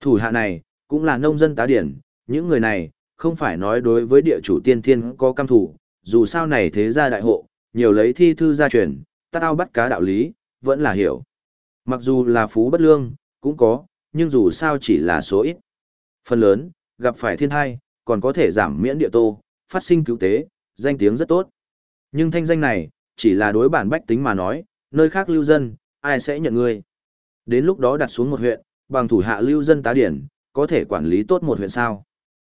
A: Thủ hạ này, cũng là nông dân tá điển, những người này, không phải nói đối với địa chủ tiên thiên có cam thủ, dù sao này thế gia đại hộ, nhiều lấy thi thư gia truyền, ta ao bắt cá đạo lý, vẫn là hiểu. Mặc dù là phú bất lương, cũng có, nhưng dù sao chỉ là số ít. Phần lớn, gặp phải thiên hai, còn có thể giảm miễn địa tô, phát sinh cứu tế, danh tiếng rất tốt. Nhưng thanh danh này, chỉ là đối bản bách tính mà nói, nơi khác lưu dân, ai sẽ nhận ngươi. Đến lúc đó đặt xuống một huyện, bằng thủ hạ lưu dân tá điển, có thể quản lý tốt một huyện sao.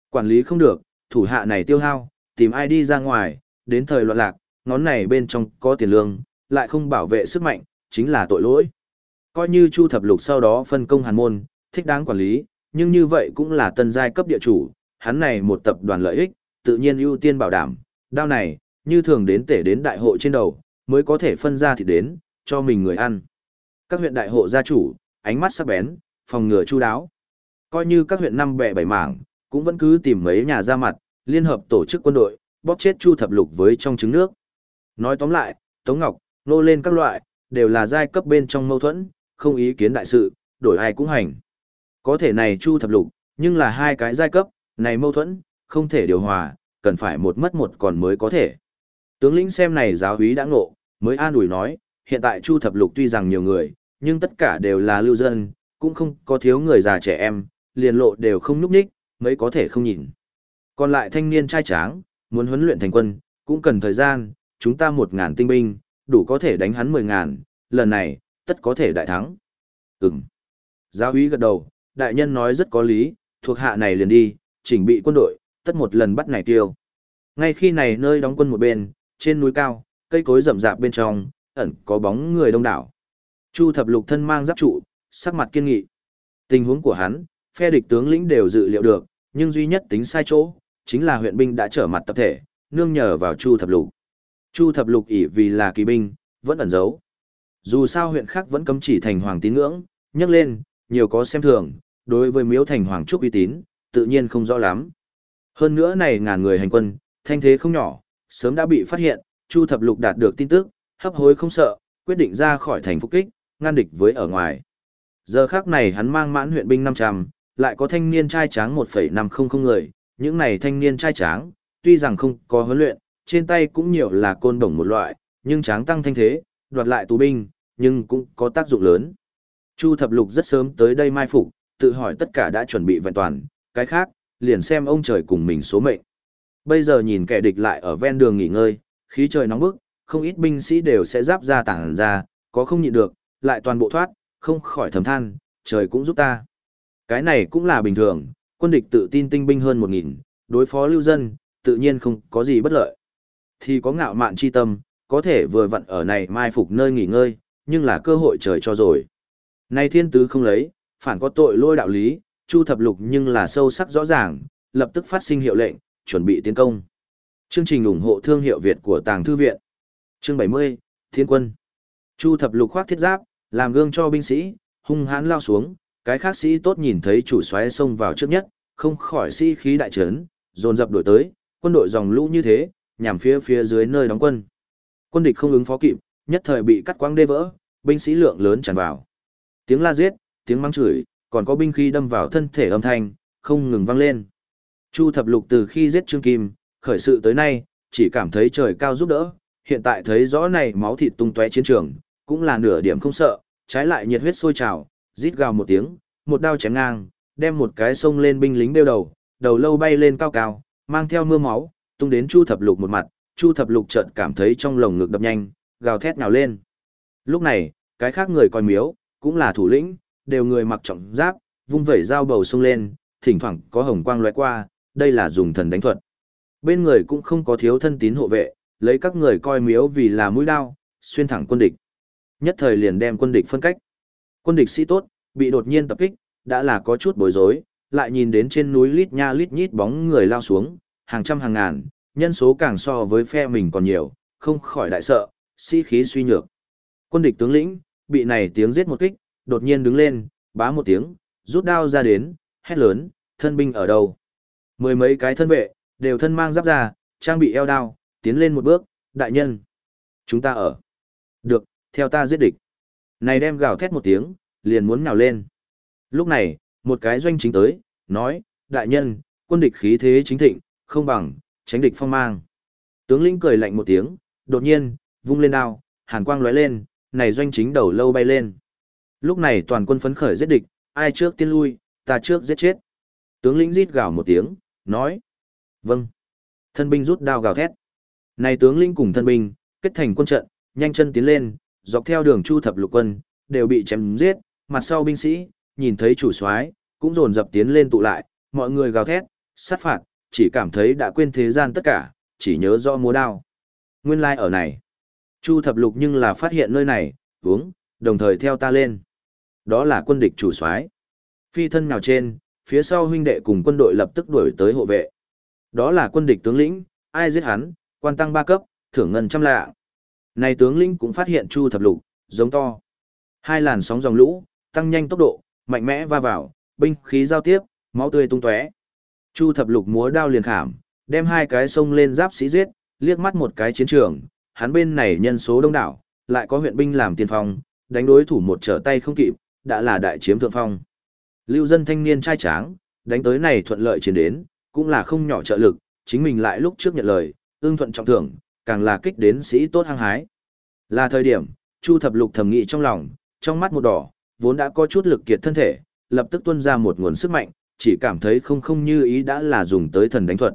A: Quản lý không được, thủ hạ này tiêu hao, tìm ai đi ra ngoài, đến thời loạn lạc, ngón này bên trong có tiền lương, lại không bảo vệ sức mạnh, chính là tội lỗi. Coi như Chu Thập Lục sau đó phân công hàn môn, thích đáng quản lý, nhưng như vậy cũng là tân giai cấp địa chủ, hắn này một tập đoàn lợi ích, tự nhiên ưu tiên bảo đảm, đao này, như thường đến tể đến đại hộ trên đầu, mới có thể phân ra thịt đến, cho mình người ăn. Các huyện đại hộ gia chủ, ánh mắt sắc bén, phòng ngừa chu đáo. Coi như các huyện năm bè bảy mảng, cũng vẫn cứ tìm mấy nhà ra mặt, liên hợp tổ chức quân đội, bóp chết Chu Thập Lục với trong trứng nước. Nói tóm lại, Tống Ngọc, nô lên các loại, đều là giai cấp bên trong mâu thuẫn, không ý kiến đại sự, đổi ai cũng hành. Có thể này Chu Thập Lục, nhưng là hai cái giai cấp, này mâu thuẫn, không thể điều hòa, cần phải một mất một còn mới có thể. Tướng lĩnh xem này giáo úy đã ngộ, mới an ủi nói, hiện tại Chu Thập Lục tuy rằng nhiều người, nhưng tất cả đều là lưu dân, cũng không có thiếu người già trẻ em, liền lộ đều không núp ních, mới có thể không nhìn. Còn lại thanh niên trai tráng, muốn huấn luyện thành quân, cũng cần thời gian, chúng ta một ngàn tinh binh, đủ có thể đánh hắn mười ngàn, lần này, tất có thể đại thắng. Ừm. Giáo úy gật đầu, đại nhân nói rất có lý, thuộc hạ này liền đi, chỉnh bị quân đội, tất một lần bắt này tiêu. Ngay khi này nơi đóng quân một bên, trên núi cao, cây cối rậm rạp bên trong, ẩn có bóng người đông đảo. Chu thập lục thân mang giáp trụ, sắc mặt kiên nghị. Tình huống của hắn, phe địch tướng lĩnh đều dự liệu được, nhưng duy nhất tính sai chỗ, chính là huyện binh đã trở mặt tập thể, nương nhờ vào Chu thập lục. Chu thập lục ỷ vì là kỳ binh, vẫn ẩn giấu. Dù sao huyện khác vẫn cấm chỉ thành hoàng tín ngưỡng, nhắc lên, nhiều có xem thường, đối với miếu thành hoàng trúc uy tín, tự nhiên không rõ lắm. Hơn nữa này ngàn người hành quân, thanh thế không nhỏ, sớm đã bị phát hiện, Chu Thập Lục đạt được tin tức, hấp hối không sợ, quyết định ra khỏi thành phục kích, ngăn địch với ở ngoài. Giờ khác này hắn mang mãn huyện binh 500, lại có thanh niên trai tráng 1,500 người, những này thanh niên trai tráng, tuy rằng không có huấn luyện, trên tay cũng nhiều là côn đồng một loại, nhưng tráng tăng thanh thế, đoạt lại tù binh, nhưng cũng có tác dụng lớn. Chu Thập Lục rất sớm tới đây mai phục, tự hỏi tất cả đã chuẩn bị vẹn toàn, cái khác, liền xem ông trời cùng mình số mệnh. Bây giờ nhìn kẻ địch lại ở ven đường nghỉ ngơi, khí trời nóng bức, không ít binh sĩ đều sẽ giáp ra tảng ra, có không nhịn được, lại toàn bộ thoát, không khỏi thầm than, trời cũng giúp ta. Cái này cũng là bình thường, quân địch tự tin tinh binh hơn 1.000, đối phó lưu dân, tự nhiên không có gì bất lợi. Thì có ngạo mạn chi tâm, có thể vừa vặn ở này mai phục nơi nghỉ ngơi, nhưng là cơ hội trời cho rồi. nay thiên tứ không lấy, phản có tội lôi đạo lý, Chu thập lục nhưng là sâu sắc rõ ràng, lập tức phát sinh hiệu lệnh, chuẩn bị tiến công. Chương trình ủng hộ thương hiệu Việt của Tàng Thư Viện. Chương 70, Thiên Quân. Chu thập lục khoác thiết giáp, làm gương cho binh sĩ, hung hãn lao xuống, cái khác sĩ tốt nhìn thấy chủ soái xông vào trước nhất, không khỏi sĩ khí đại trấn, dồn dập đổi tới, quân đội dòng lũ như thế, nhằm phía phía dưới nơi đóng quân. Quân địch không ứng phó kịp, nhất thời bị cắt quang đê vỡ, binh sĩ lượng lớn tràn vào. Tiếng la giết, tiếng mắng chửi, còn có binh khí đâm vào thân thể âm thanh, không ngừng vang lên. Chu thập lục từ khi giết Trương Kim, khởi sự tới nay, chỉ cảm thấy trời cao giúp đỡ, hiện tại thấy rõ này máu thịt tung tóe chiến trường, cũng là nửa điểm không sợ, trái lại nhiệt huyết sôi trào, rít gào một tiếng, một đao chém ngang, đem một cái sông lên binh lính đeo đầu, đầu lâu bay lên cao cao, mang theo mưa máu, tung đến Chu Thập Lục một mặt, Chu Thập Lục chợt cảm thấy trong lồng ngực đập nhanh, gào thét nhào lên. Lúc này, cái khác người coi miếu, cũng là thủ lĩnh, đều người mặc trọng giáp, vung vẩy dao bầu sông lên, thỉnh thoảng có hồng quang lóe qua, đây là dùng thần đánh thuật. Bên người cũng không có thiếu thân tín hộ vệ, lấy các người coi miếu vì là mũi đao, xuyên thẳng quân địch. Nhất thời liền đem quân địch phân cách. Quân địch sĩ tốt, bị đột nhiên tập kích, đã là có chút bối rối, lại nhìn đến trên núi lít nha lít nhít bóng người lao xuống, hàng trăm hàng ngàn, nhân số càng so với phe mình còn nhiều, không khỏi đại sợ, sĩ khí suy nhược. Quân địch tướng lĩnh, bị này tiếng giết một kích, đột nhiên đứng lên, bá một tiếng, rút đao ra đến, hét lớn, thân binh ở đâu? Mười mấy cái thân vệ, đều thân mang giáp ra, trang bị eo đao, tiến lên một bước, đại nhân. Chúng ta ở. Được, theo ta giết địch. Này đem gào thét một tiếng, liền muốn nhào lên. Lúc này, một cái doanh chính tới, nói, đại nhân, quân địch khí thế chính thịnh, không bằng, tránh địch phong mang. Tướng lĩnh cười lạnh một tiếng, đột nhiên, vung lên đao, hàn quang lóe lên, này doanh chính đầu lâu bay lên. Lúc này toàn quân phấn khởi giết địch, ai trước tiên lui, ta trước giết chết. Tướng lĩnh rít gào một tiếng, nói. Vâng. Thân binh rút đao gào thét. Này tướng lĩnh cùng thân binh, kết thành quân trận, nhanh chân tiến lên, dọc theo đường chu thập lục quân, đều bị chém giết, mặt sau binh sĩ, nhìn thấy chủ soái cũng dồn dập tiến lên tụ lại, mọi người gào thét, sát phạt, chỉ cảm thấy đã quên thế gian tất cả, chỉ nhớ rõ múa đao. Nguyên lai like ở này. Chu thập lục nhưng là phát hiện nơi này, uống, đồng thời theo ta lên. Đó là quân địch chủ soái. Phi thân nào trên, phía sau huynh đệ cùng quân đội lập tức đuổi tới hộ vệ. Đó là quân địch tướng lĩnh, ai giết hắn, quan tăng ba cấp, thưởng ngân trăm lạ. Này tướng lĩnh cũng phát hiện Chu thập lục, giống to. Hai làn sóng dòng lũ, tăng nhanh tốc độ, mạnh mẽ va vào, binh khí giao tiếp, máu tươi tung tóe. Chu thập lục múa đao liền khảm, đem hai cái sông lên giáp sĩ giết, liếc mắt một cái chiến trường, hắn bên này nhân số đông đảo, lại có huyện binh làm tiền phong, đánh đối thủ một trở tay không kịp, đã là đại chiếm thượng phong. Lưu dân thanh niên trai tráng, đánh tới này thuận lợi chiến đến, cũng là không nhỏ trợ lực, chính mình lại lúc trước nhận lời, ương thuận trọng thưởng, càng là kích đến sĩ tốt hăng hái. Là thời điểm, Chu thập lục thầm nghĩ trong lòng, trong mắt một đỏ, vốn đã có chút lực kiệt thân thể, lập tức tuôn ra một nguồn sức mạnh, chỉ cảm thấy không không như ý đã là dùng tới thần đánh thuật.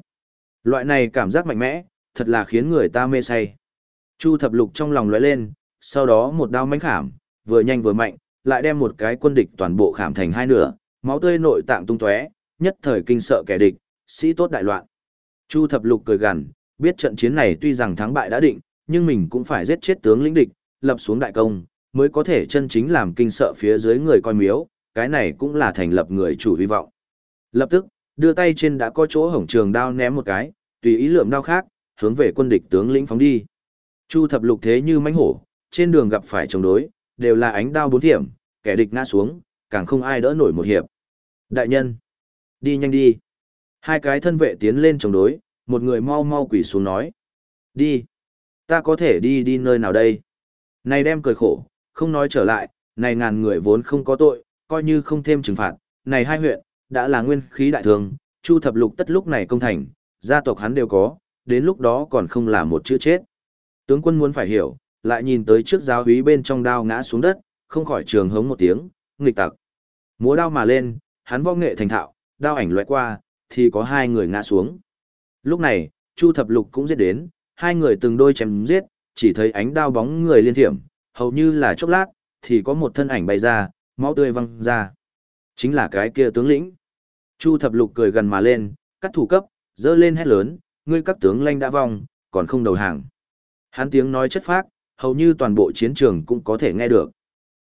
A: Loại này cảm giác mạnh mẽ, thật là khiến người ta mê say. Chu thập lục trong lòng lóe lên, sau đó một đao mánh khảm, vừa nhanh vừa mạnh, lại đem một cái quân địch toàn bộ khảm thành hai nửa, máu tươi nội tạng tung tóe, nhất thời kinh sợ kẻ địch, sĩ tốt đại loạn. Chu thập lục cười gằn, biết trận chiến này tuy rằng thắng bại đã định, nhưng mình cũng phải giết chết tướng lĩnh địch, lập xuống đại công, mới có thể chân chính làm kinh sợ phía dưới người coi miếu, cái này cũng là thành lập người chủ hy vọng. Lập tức, đưa tay trên đã có chỗ hổng trường đao ném một cái, tùy ý lượm đao khác, hướng về quân địch tướng lĩnh phóng đi. Chu thập lục thế như mãnh hổ, trên đường gặp phải chống đối, đều là ánh đao bốn thiểm, kẻ địch ngã xuống, càng không ai đỡ nổi một hiệp. Đại nhân, đi nhanh đi. Hai cái thân vệ tiến lên chống đối, một người mau mau quỳ xuống nói. Đi. Ta có thể đi đi nơi nào đây? Này đem cười khổ, không nói trở lại, này ngàn người vốn không có tội, coi như không thêm trừng phạt, này hai huyện, đã là nguyên khí đại thường, chu thập lục tất lúc này công thành, gia tộc hắn đều có, đến lúc đó còn không là một chữ chết. Tướng quân muốn phải hiểu, lại nhìn tới trước giáo húy bên trong đao ngã xuống đất, không khỏi trường hống một tiếng, nghịch tặc. Múa đao mà lên, hắn võ nghệ thành thạo, đao ảnh lướt qua, thì có hai người ngã xuống. Lúc này, Chu Thập Lục cũng giết đến, hai người từng đôi chém giết, chỉ thấy ánh đao bóng người liên thiểm, hầu như là chốc lát, thì có một thân ảnh bay ra, máu tươi văng ra. Chính là cái kia tướng lĩnh. Chu Thập Lục cười gần mà lên, cắt thủ cấp, dơ lên hét lớn, ngươi các tướng lanh đã vong, còn không đầu hàng. Hắn tiếng nói chất phác, hầu như toàn bộ chiến trường cũng có thể nghe được.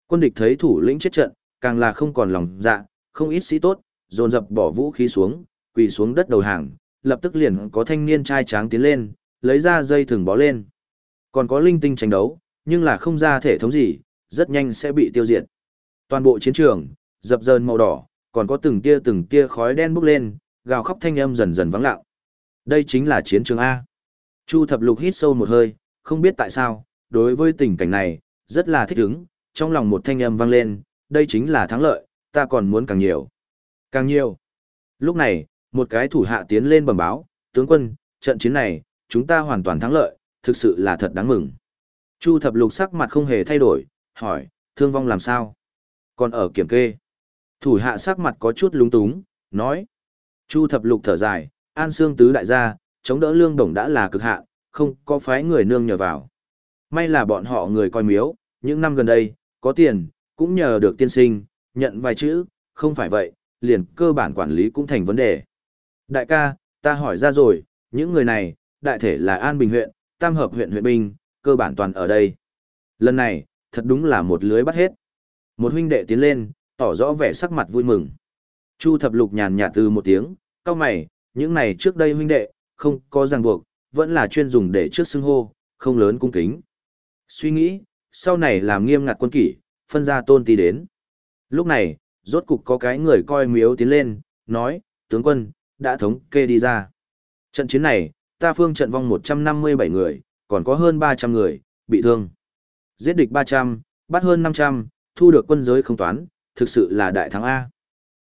A: Quân địch thấy thủ lĩnh chết trận, càng là không còn lòng dạ, không ít sĩ tốt, dồn dập bỏ vũ khí xuống, quỳ xuống đất đầu hàng, lập tức liền có thanh niên trai tráng tiến lên, lấy ra dây thừng bó lên. Còn có linh tinh tranh đấu, nhưng là không ra thể thống gì, rất nhanh sẽ bị tiêu diệt. Toàn bộ chiến trường, dập dờn màu đỏ, còn có từng tia từng tia khói đen bốc lên, gào khóc thanh âm dần dần vắng lặng. Đây chính là chiến trường A. Chu thập lục hít sâu một hơi, không biết tại sao, đối với tình cảnh này, rất là thích ứng, trong lòng một thanh âm vang lên, đây chính là thắng lợi, ta còn muốn càng nhiều. Càng nhiều. Lúc này, một cái thủ hạ tiến lên bẩm báo, tướng quân, trận chiến này, chúng ta hoàn toàn thắng lợi, thực sự là thật đáng mừng. Chu thập lục sắc mặt không hề thay đổi, hỏi, thương vong làm sao? Còn ở kiểm kê. Thủ hạ sắc mặt có chút lúng túng, nói. Chu thập lục thở dài, an xương tứ đại gia, chống đỡ lương đồng đã là cực hạ không có phái người nương nhờ vào. May là bọn họ người coi miếu, những năm gần đây, có tiền, cũng nhờ được tiên sinh, nhận vài chữ, không phải vậy, liền cơ bản quản lý cũng thành vấn đề. Đại ca, ta hỏi ra rồi, những người này, đại thể là An Bình huyện, Tam Hợp huyện huyện binh, cơ bản toàn ở đây. Lần này, thật đúng là một lưới bắt hết. Một huynh đệ tiến lên, tỏ rõ vẻ sắc mặt vui mừng. Chu thập lục nhàn nhạt từ một tiếng, cao mày, những này trước đây huynh đệ, không có ràng buộc, vẫn là chuyên dùng để trước xưng hô, không lớn cung kính. Suy nghĩ, sau này làm nghiêm ngặt quân kỷ, phân ra tôn ti đến. Lúc này, rốt cục có cái người coi miếu tiến lên, nói, tướng quân, đã thống kê đi ra. Trận chiến này, ta phương trận vong 157 người, còn có hơn 300 người, bị thương. Giết địch 300, bắt hơn 500, thu được quân giới không toán, thực sự là đại thắng A.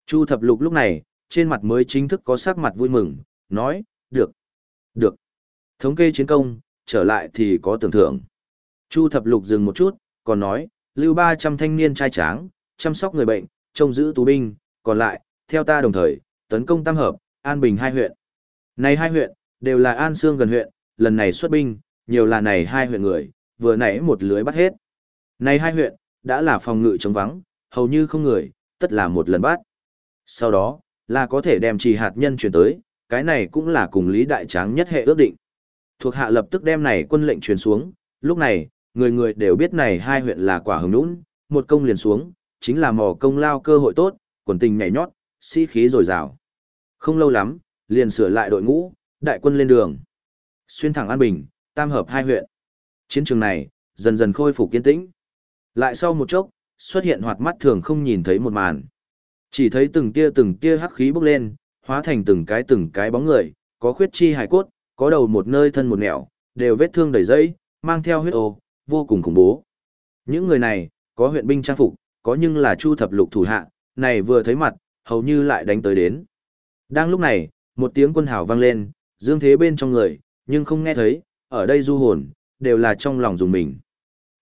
A: Chu thập lục lúc này, trên mặt mới chính thức có sắc mặt vui mừng, nói, được, được. Thống kê chiến công, trở lại thì có tưởng thưởng. Chu thập lục dừng một chút, còn nói, lưu 300 thanh niên trai tráng, chăm sóc người bệnh, trông giữ tù binh, còn lại, theo ta đồng thời, tấn công tam hợp, an bình hai huyện. Này hai huyện, đều là an xương gần huyện, lần này xuất binh, nhiều là này hai huyện người, vừa nãy một lưới bắt hết. Này hai huyện, đã là phòng ngự chống vắng, hầu như không người, tất là một lần bắt. Sau đó, là có thể đem trì hạt nhân chuyển tới, cái này cũng là cùng Lý Đại Tráng nhất hệ ước định. Thuộc hạ lập tức đem này quân lệnh truyền xuống, lúc này, người người đều biết này hai huyện là quả hồng nũng, một công liền xuống, chính là mò công lao cơ hội tốt, quần tình nhảy nhót, sĩ khí dồi dào. Không lâu lắm, liền sửa lại đội ngũ, đại quân lên đường. Xuyên thẳng An Bình, tam hợp hai huyện. Chiến trường này, dần dần khôi phục kiên tĩnh. Lại sau một chốc, xuất hiện hoạt mắt thường không nhìn thấy một màn. Chỉ thấy từng tia từng tia hắc khí bốc lên, hóa thành từng cái từng cái bóng người, có khuyết chi hải cốt, có đầu một nơi thân một nẻo, đều vết thương đầy dây, mang theo huyết ô, vô cùng khủng bố. Những người này, có huyện binh trang phục, có nhưng là chu thập lục thủ hạ, này vừa thấy mặt, hầu như lại đánh tới đến. Đang lúc này, một tiếng quân hào vang lên, dương thế bên trong người, nhưng không nghe thấy, ở đây du hồn, đều là trong lòng dùng mình.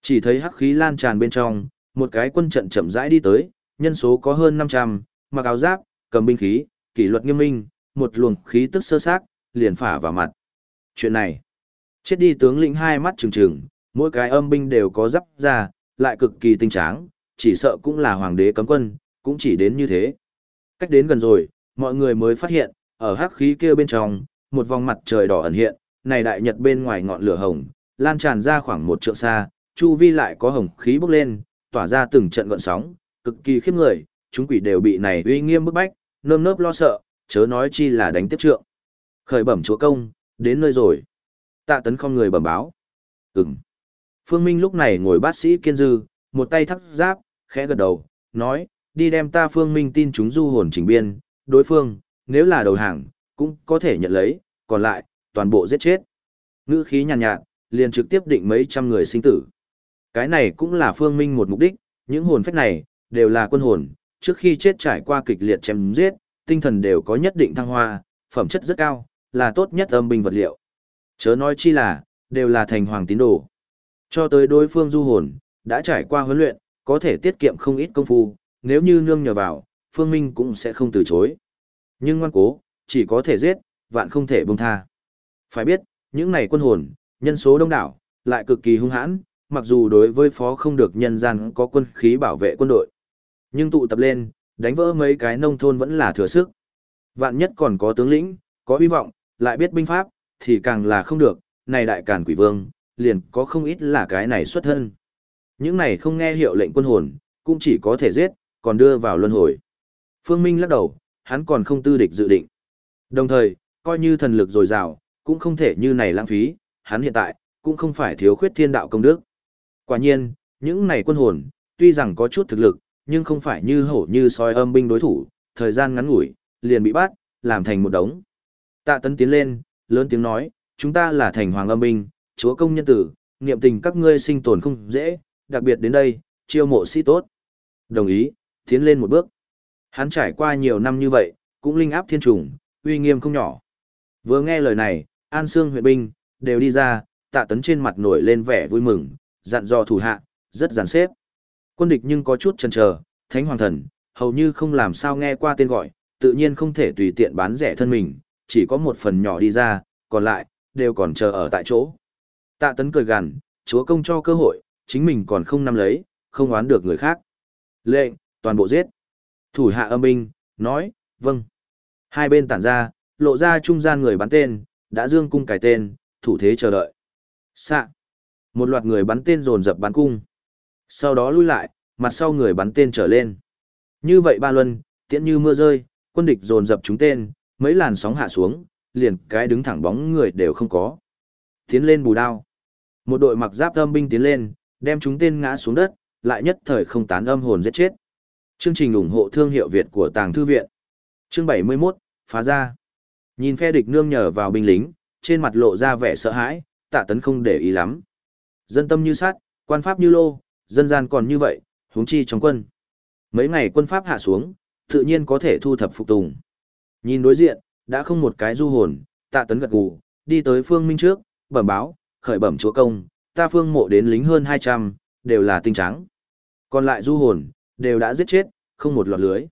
A: Chỉ thấy hắc khí lan tràn bên trong, một cái quân trận chậm rãi đi tới, nhân số có hơn 500, mặc áo giáp, cầm binh khí, kỷ luật nghiêm minh, một luồng khí tức sơ xác, liền phả vào mặt. Chuyện này, chết đi tướng lĩnh hai mắt trừng trừng, mỗi cái âm binh đều có giáp ra, lại cực kỳ tinh tráng, chỉ sợ cũng là hoàng đế cấm quân, cũng chỉ đến như thế. Cách đến gần rồi, mọi người mới phát hiện, ở hắc khí kia bên trong, một vòng mặt trời đỏ ẩn hiện, này đại nhật bên ngoài ngọn lửa hồng, lan tràn ra khoảng một trượng xa, chu vi lại có hồng khí bốc lên, tỏa ra từng trận gợn sóng, cực kỳ khiếp người, chúng quỷ đều bị này uy nghiêm bức bách, nơm nớp lo sợ, chớ nói chi là đánh tiếp trượng. Khởi bẩm chúa công, đến nơi rồi. Tạ tấn không người bẩm báo. Ừm. Phương Minh lúc này ngồi bát sĩ kiên dư, một tay thắt giáp, khẽ gật đầu, nói, đi đem ta Phương Minh tin chúng du hồn chỉnh biên, đối phương, nếu là đầu hàng, cũng có thể nhận lấy, còn lại, toàn bộ giết chết. Ngữ khí nhàn nhạt, nhạt, liền trực tiếp định mấy trăm người sinh tử. Cái này cũng là Phương Minh một mục đích, những hồn phách này, đều là quân hồn, trước khi chết trải qua kịch liệt chém giết, tinh thần đều có nhất định thăng hoa, phẩm chất rất cao, là tốt nhất âm binh vật liệu. Chớ nói chi là, đều là thành hoàng tín đồ. Cho tới đối phương du hồn, đã trải qua huấn luyện, có thể tiết kiệm không ít công phu, nếu như nương nhờ vào, Phương Minh cũng sẽ không từ chối. Nhưng ngoan cố, chỉ có thể giết, vạn không thể buông tha. Phải biết, những này quân hồn, nhân số đông đảo, lại cực kỳ hung hãn, mặc dù đối với phó không được nhân gian có quân khí bảo vệ quân đội. Nhưng tụ tập lên, đánh vỡ mấy cái nông thôn vẫn là thừa sức. Vạn nhất còn có tướng lĩnh, có hy vọng, lại biết binh pháp, thì càng là không được, này đại càn quỷ vương, liền có không ít là cái này xuất thân. Những này không nghe hiệu lệnh quân hồn, cũng chỉ có thể giết, còn đưa vào luân hồi. Phương Minh lắc đầu, hắn còn không tư địch dự định. Đồng thời, coi như thần lực dồi dào, cũng không thể như này lãng phí, hắn hiện tại, cũng không phải thiếu khuyết thiên đạo công đức. Quả nhiên, những này quân hồn, tuy rằng có chút thực lực, nhưng không phải như hổ như soi âm binh đối thủ, thời gian ngắn ngủi, liền bị bắt, làm thành một đống. Tạ tấn tiến lên, lớn tiếng nói, chúng ta là thành hoàng âm binh, chúa công nhân tử, niệm tình các ngươi sinh tồn không dễ, đặc biệt đến đây, chiêu mộ sĩ tốt. Đồng ý, tiến lên một bước. Hắn trải qua nhiều năm như vậy, cũng linh áp thiên trùng, uy nghiêm không nhỏ. Vừa nghe lời này, An Sương huyện binh, đều đi ra, tạ tấn trên mặt nổi lên vẻ vui mừng, dặn dò thủ hạ, rất giàn xếp. Quân địch nhưng có chút chần chờ, thánh hoàng thần, hầu như không làm sao nghe qua tên gọi, tự nhiên không thể tùy tiện bán rẻ thân mình, chỉ có một phần nhỏ đi ra, còn lại, đều còn chờ ở tại chỗ. Tạ tấn cười gằn, chúa công cho cơ hội, chính mình còn không nắm lấy, không oán được người khác. Lệnh, toàn bộ giết. Thủ hạ âm binh, nói, vâng. Hai bên tản ra, lộ ra trung gian người bắn tên, đã dương cung cài tên, thủ thế chờ đợi. Xạ. Một loạt người bắn tên dồn dập bắn cung. Sau đó lui lại, mặt sau người bắn tên trở lên. Như vậy ba luân, tiễn như mưa rơi, quân địch dồn dập chúng tên, mấy làn sóng hạ xuống, liền cái đứng thẳng bóng người đều không có. Tiến lên bù đao. Một đội mặc giáp âm binh tiến lên, đem chúng tên ngã xuống đất, lại nhất thời không tán âm hồn giết chết. Chương trình ủng hộ thương hiệu Việt của Tàng Thư Viện. Chương 71, phá ra. Nhìn phe địch nương nhờ vào binh lính, trên mặt lộ ra vẻ sợ hãi, tạ tấn không để ý lắm. Dân tâm như sát, quan pháp như lô, dân gian còn như vậy, huống chi trong quân. Mấy ngày quân pháp hạ xuống, tự nhiên có thể thu thập phục tùng. Nhìn đối diện, đã không một cái du hồn, tạ tấn gật gù, đi tới phương minh trước, bẩm báo, khởi bẩm chúa công, ta phương mộ đến lính hơn 200, đều là tinh trắng. Còn lại du hồn, đều đã giết chết, không một lọt lưới.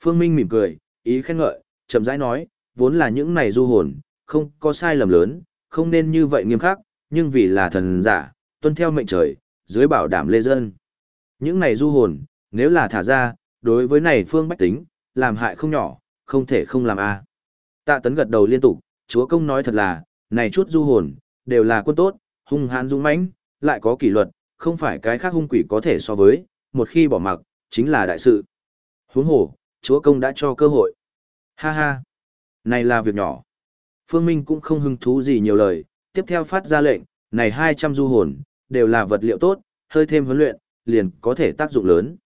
A: Phương Minh mỉm cười, ý khen ngợi, chậm rãi nói, vốn là những này du hồn, không có sai lầm lớn, không nên như vậy nghiêm khắc, nhưng vì là thần giả, tuân theo mệnh trời, dưới bảo đảm lê dân. Những này du hồn, nếu là thả ra, đối với này phương bách tính, làm hại không nhỏ, không thể không làm a. Tạ tấn gật đầu liên tục, chúa công nói thật là, này chút du hồn, đều là quân tốt, hung hãn dũng mãnh, lại có kỷ luật, không phải cái khác hung quỷ có thể so với, một khi bỏ mặc, chính là đại sự. Huống hồ, chúa công đã cho cơ hội. Ha ha, này là việc nhỏ. Phương Minh cũng không hứng thú gì nhiều lời, tiếp theo phát ra lệnh, này 200 du hồn, đều là vật liệu tốt, hơi thêm huấn luyện, liền có thể tác dụng lớn.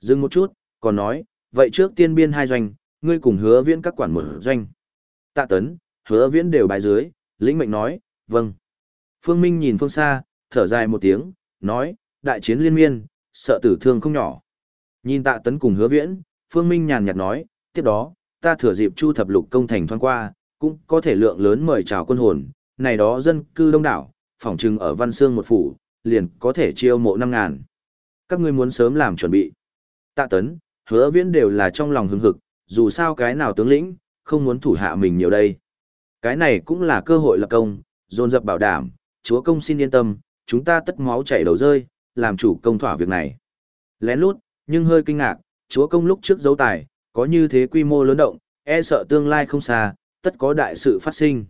A: Dừng một chút, còn nói, vậy trước tiên biên hai doanh, ngươi cùng hứa viễn các quản một doanh. Tạ tấn, hứa viễn đều bài dưới, lĩnh mệnh nói, vâng. Phương Minh nhìn phương xa, thở dài một tiếng, nói, đại chiến liên miên, sợ tử thương không nhỏ. Nhìn tạ tấn cùng hứa viễn, Phương Minh nhàn nhạt nói, tiếp đó, ta thừa dịp chu thập lục công thành thoáng qua, cũng có thể lượng lớn mời chào quân hồn, này đó dân cư đông đảo, phỏng trừng ở Văn Sương một phủ, liền có thể chiêu mộ năm ngàn. Các ngươi muốn sớm làm chuẩn bị. Tạ tấn, hứa viễn đều là trong lòng hứng hực, dù sao cái nào tướng lĩnh, không muốn thủ hạ mình nhiều đây. Cái này cũng là cơ hội lập công, dồn dập bảo đảm, chúa công xin yên tâm, chúng ta tất máu chảy đầu rơi, làm chủ công thỏa việc này. Lén lút, nhưng hơi kinh ngạc, chúa công lúc trước dấu tài, có như thế quy mô lớn động, e sợ tương lai không xa, tất có đại sự phát sinh.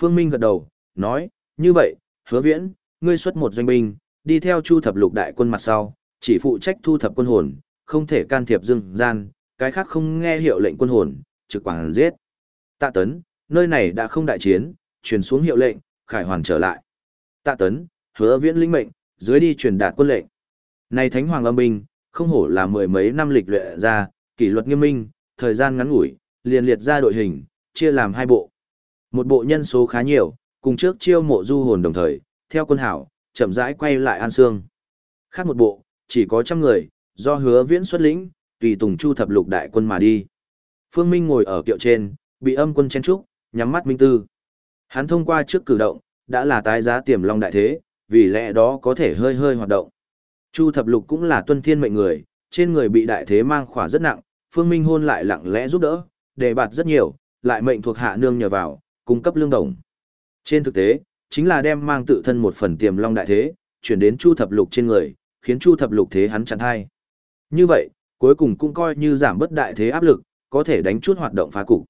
A: Phương Minh gật đầu, nói, như vậy, hứa viễn, ngươi xuất một doanh binh, đi theo chu thập lục đại quân mặt sau, chỉ phụ trách thu thập quân hồn, không thể can thiệp dương gian, cái khác không nghe hiệu lệnh quân hồn, trực quảng giết. Tạ tấn, nơi này đã không đại chiến, truyền xuống hiệu lệnh, khải hoàn trở lại. Tạ tấn, hứa viễn linh mệnh, dưới đi truyền đạt quân lệnh. Này thánh hoàng âm binh, không hổ là mười mấy năm lịch luyện ra, kỷ luật nghiêm minh, thời gian ngắn ngủi, liền liệt ra đội hình, chia làm hai bộ. Một bộ nhân số khá nhiều, cùng trước chiêu mộ du hồn đồng thời, theo quân hảo, chậm rãi quay lại An Sương. Khác một bộ, chỉ có trăm người, do hứa viễn xuất lĩnh, tùy tùng chu thập lục đại quân mà đi. Phương Minh ngồi ở kiệu trên, bị âm quân chen trúc, nhắm mắt minh tư. Hắn thông qua trước cử động, đã là tái giá tiềm long đại thế, vì lẽ đó có thể hơi hơi hoạt động. Chu thập lục cũng là tuân thiên mệnh người, trên người bị đại thế mang khỏa rất nặng, Phương Minh hôn lại lặng lẽ giúp đỡ, đề bạt rất nhiều, lại mệnh thuộc hạ nương nhờ vào, cung cấp lương đồng. Trên thực tế, chính là đem mang tự thân một phần tiềm long đại thế, chuyển đến Chu thập lục trên người, khiến Chu thập lục thế hắn chặn hai. Như vậy, cuối cùng cũng coi như giảm bớt đại thế áp lực, có thể đánh chút hoạt động phá cục.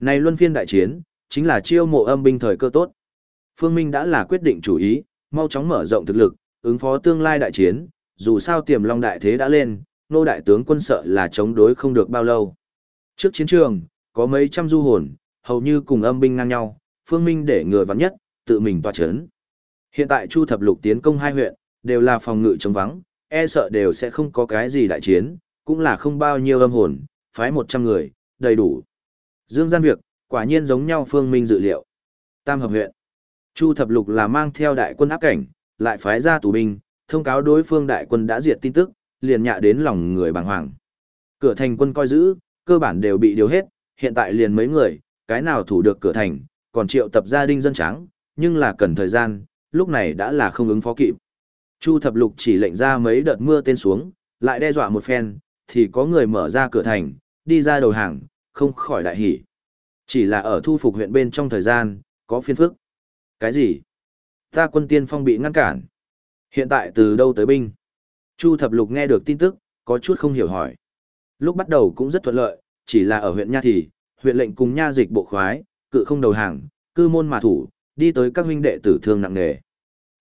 A: Này luân phiên đại chiến, chính là chiêu mộ âm binh thời cơ tốt. Phương Minh đã là quyết định chủ ý, mau chóng mở rộng thực lực, ứng phó tương lai đại chiến, dù sao tiềm long đại thế đã lên, nô đại tướng quân sợ là chống đối không được bao lâu. Trước chiến trường, có mấy trăm du hồn, hầu như cùng âm binh ngang nhau, Phương Minh để người vắng nhất, tự mình tỏa chấn. Hiện tại Chu Thập Lục tiến công hai huyện, đều là phòng ngự chống vắng, e sợ đều sẽ không có cái gì đại chiến, cũng là không bao nhiêu âm hồn, phái 100 người, đầy đủ. Dương gian việc, quả nhiên giống nhau Phương Minh dự liệu. Tam hợp huyện. Chu thập lục là mang theo đại quân áp cảnh, lại phái ra tù binh, thông cáo đối phương đại quân đã diệt tin tức, liền nhạ đến lòng người bàng hoàng. Cửa thành quân coi giữ, cơ bản đều bị điều hết, hiện tại liền mấy người, cái nào thủ được cửa thành, còn triệu tập gia đình dân trắng, nhưng là cần thời gian, lúc này đã là không ứng phó kịp. Chu thập lục chỉ lệnh ra mấy đợt mưa tên xuống, lại đe dọa một phen, thì có người mở ra cửa thành, đi ra đầu hàng, không khỏi đại hỉ. Chỉ là ở thu phục huyện bên trong thời gian, có phiên phức. Cái gì? Ta quân tiên phong bị ngăn cản. Hiện tại từ đâu tới binh? Chu thập lục nghe được tin tức, có chút không hiểu hỏi. Lúc bắt đầu cũng rất thuận lợi, chỉ là ở huyện Nha thì, huyện lệnh cùng Nha dịch bộ khoái, cự không đầu hàng, cư môn mà thủ, đi tới các huynh đệ tử thương nặng nề.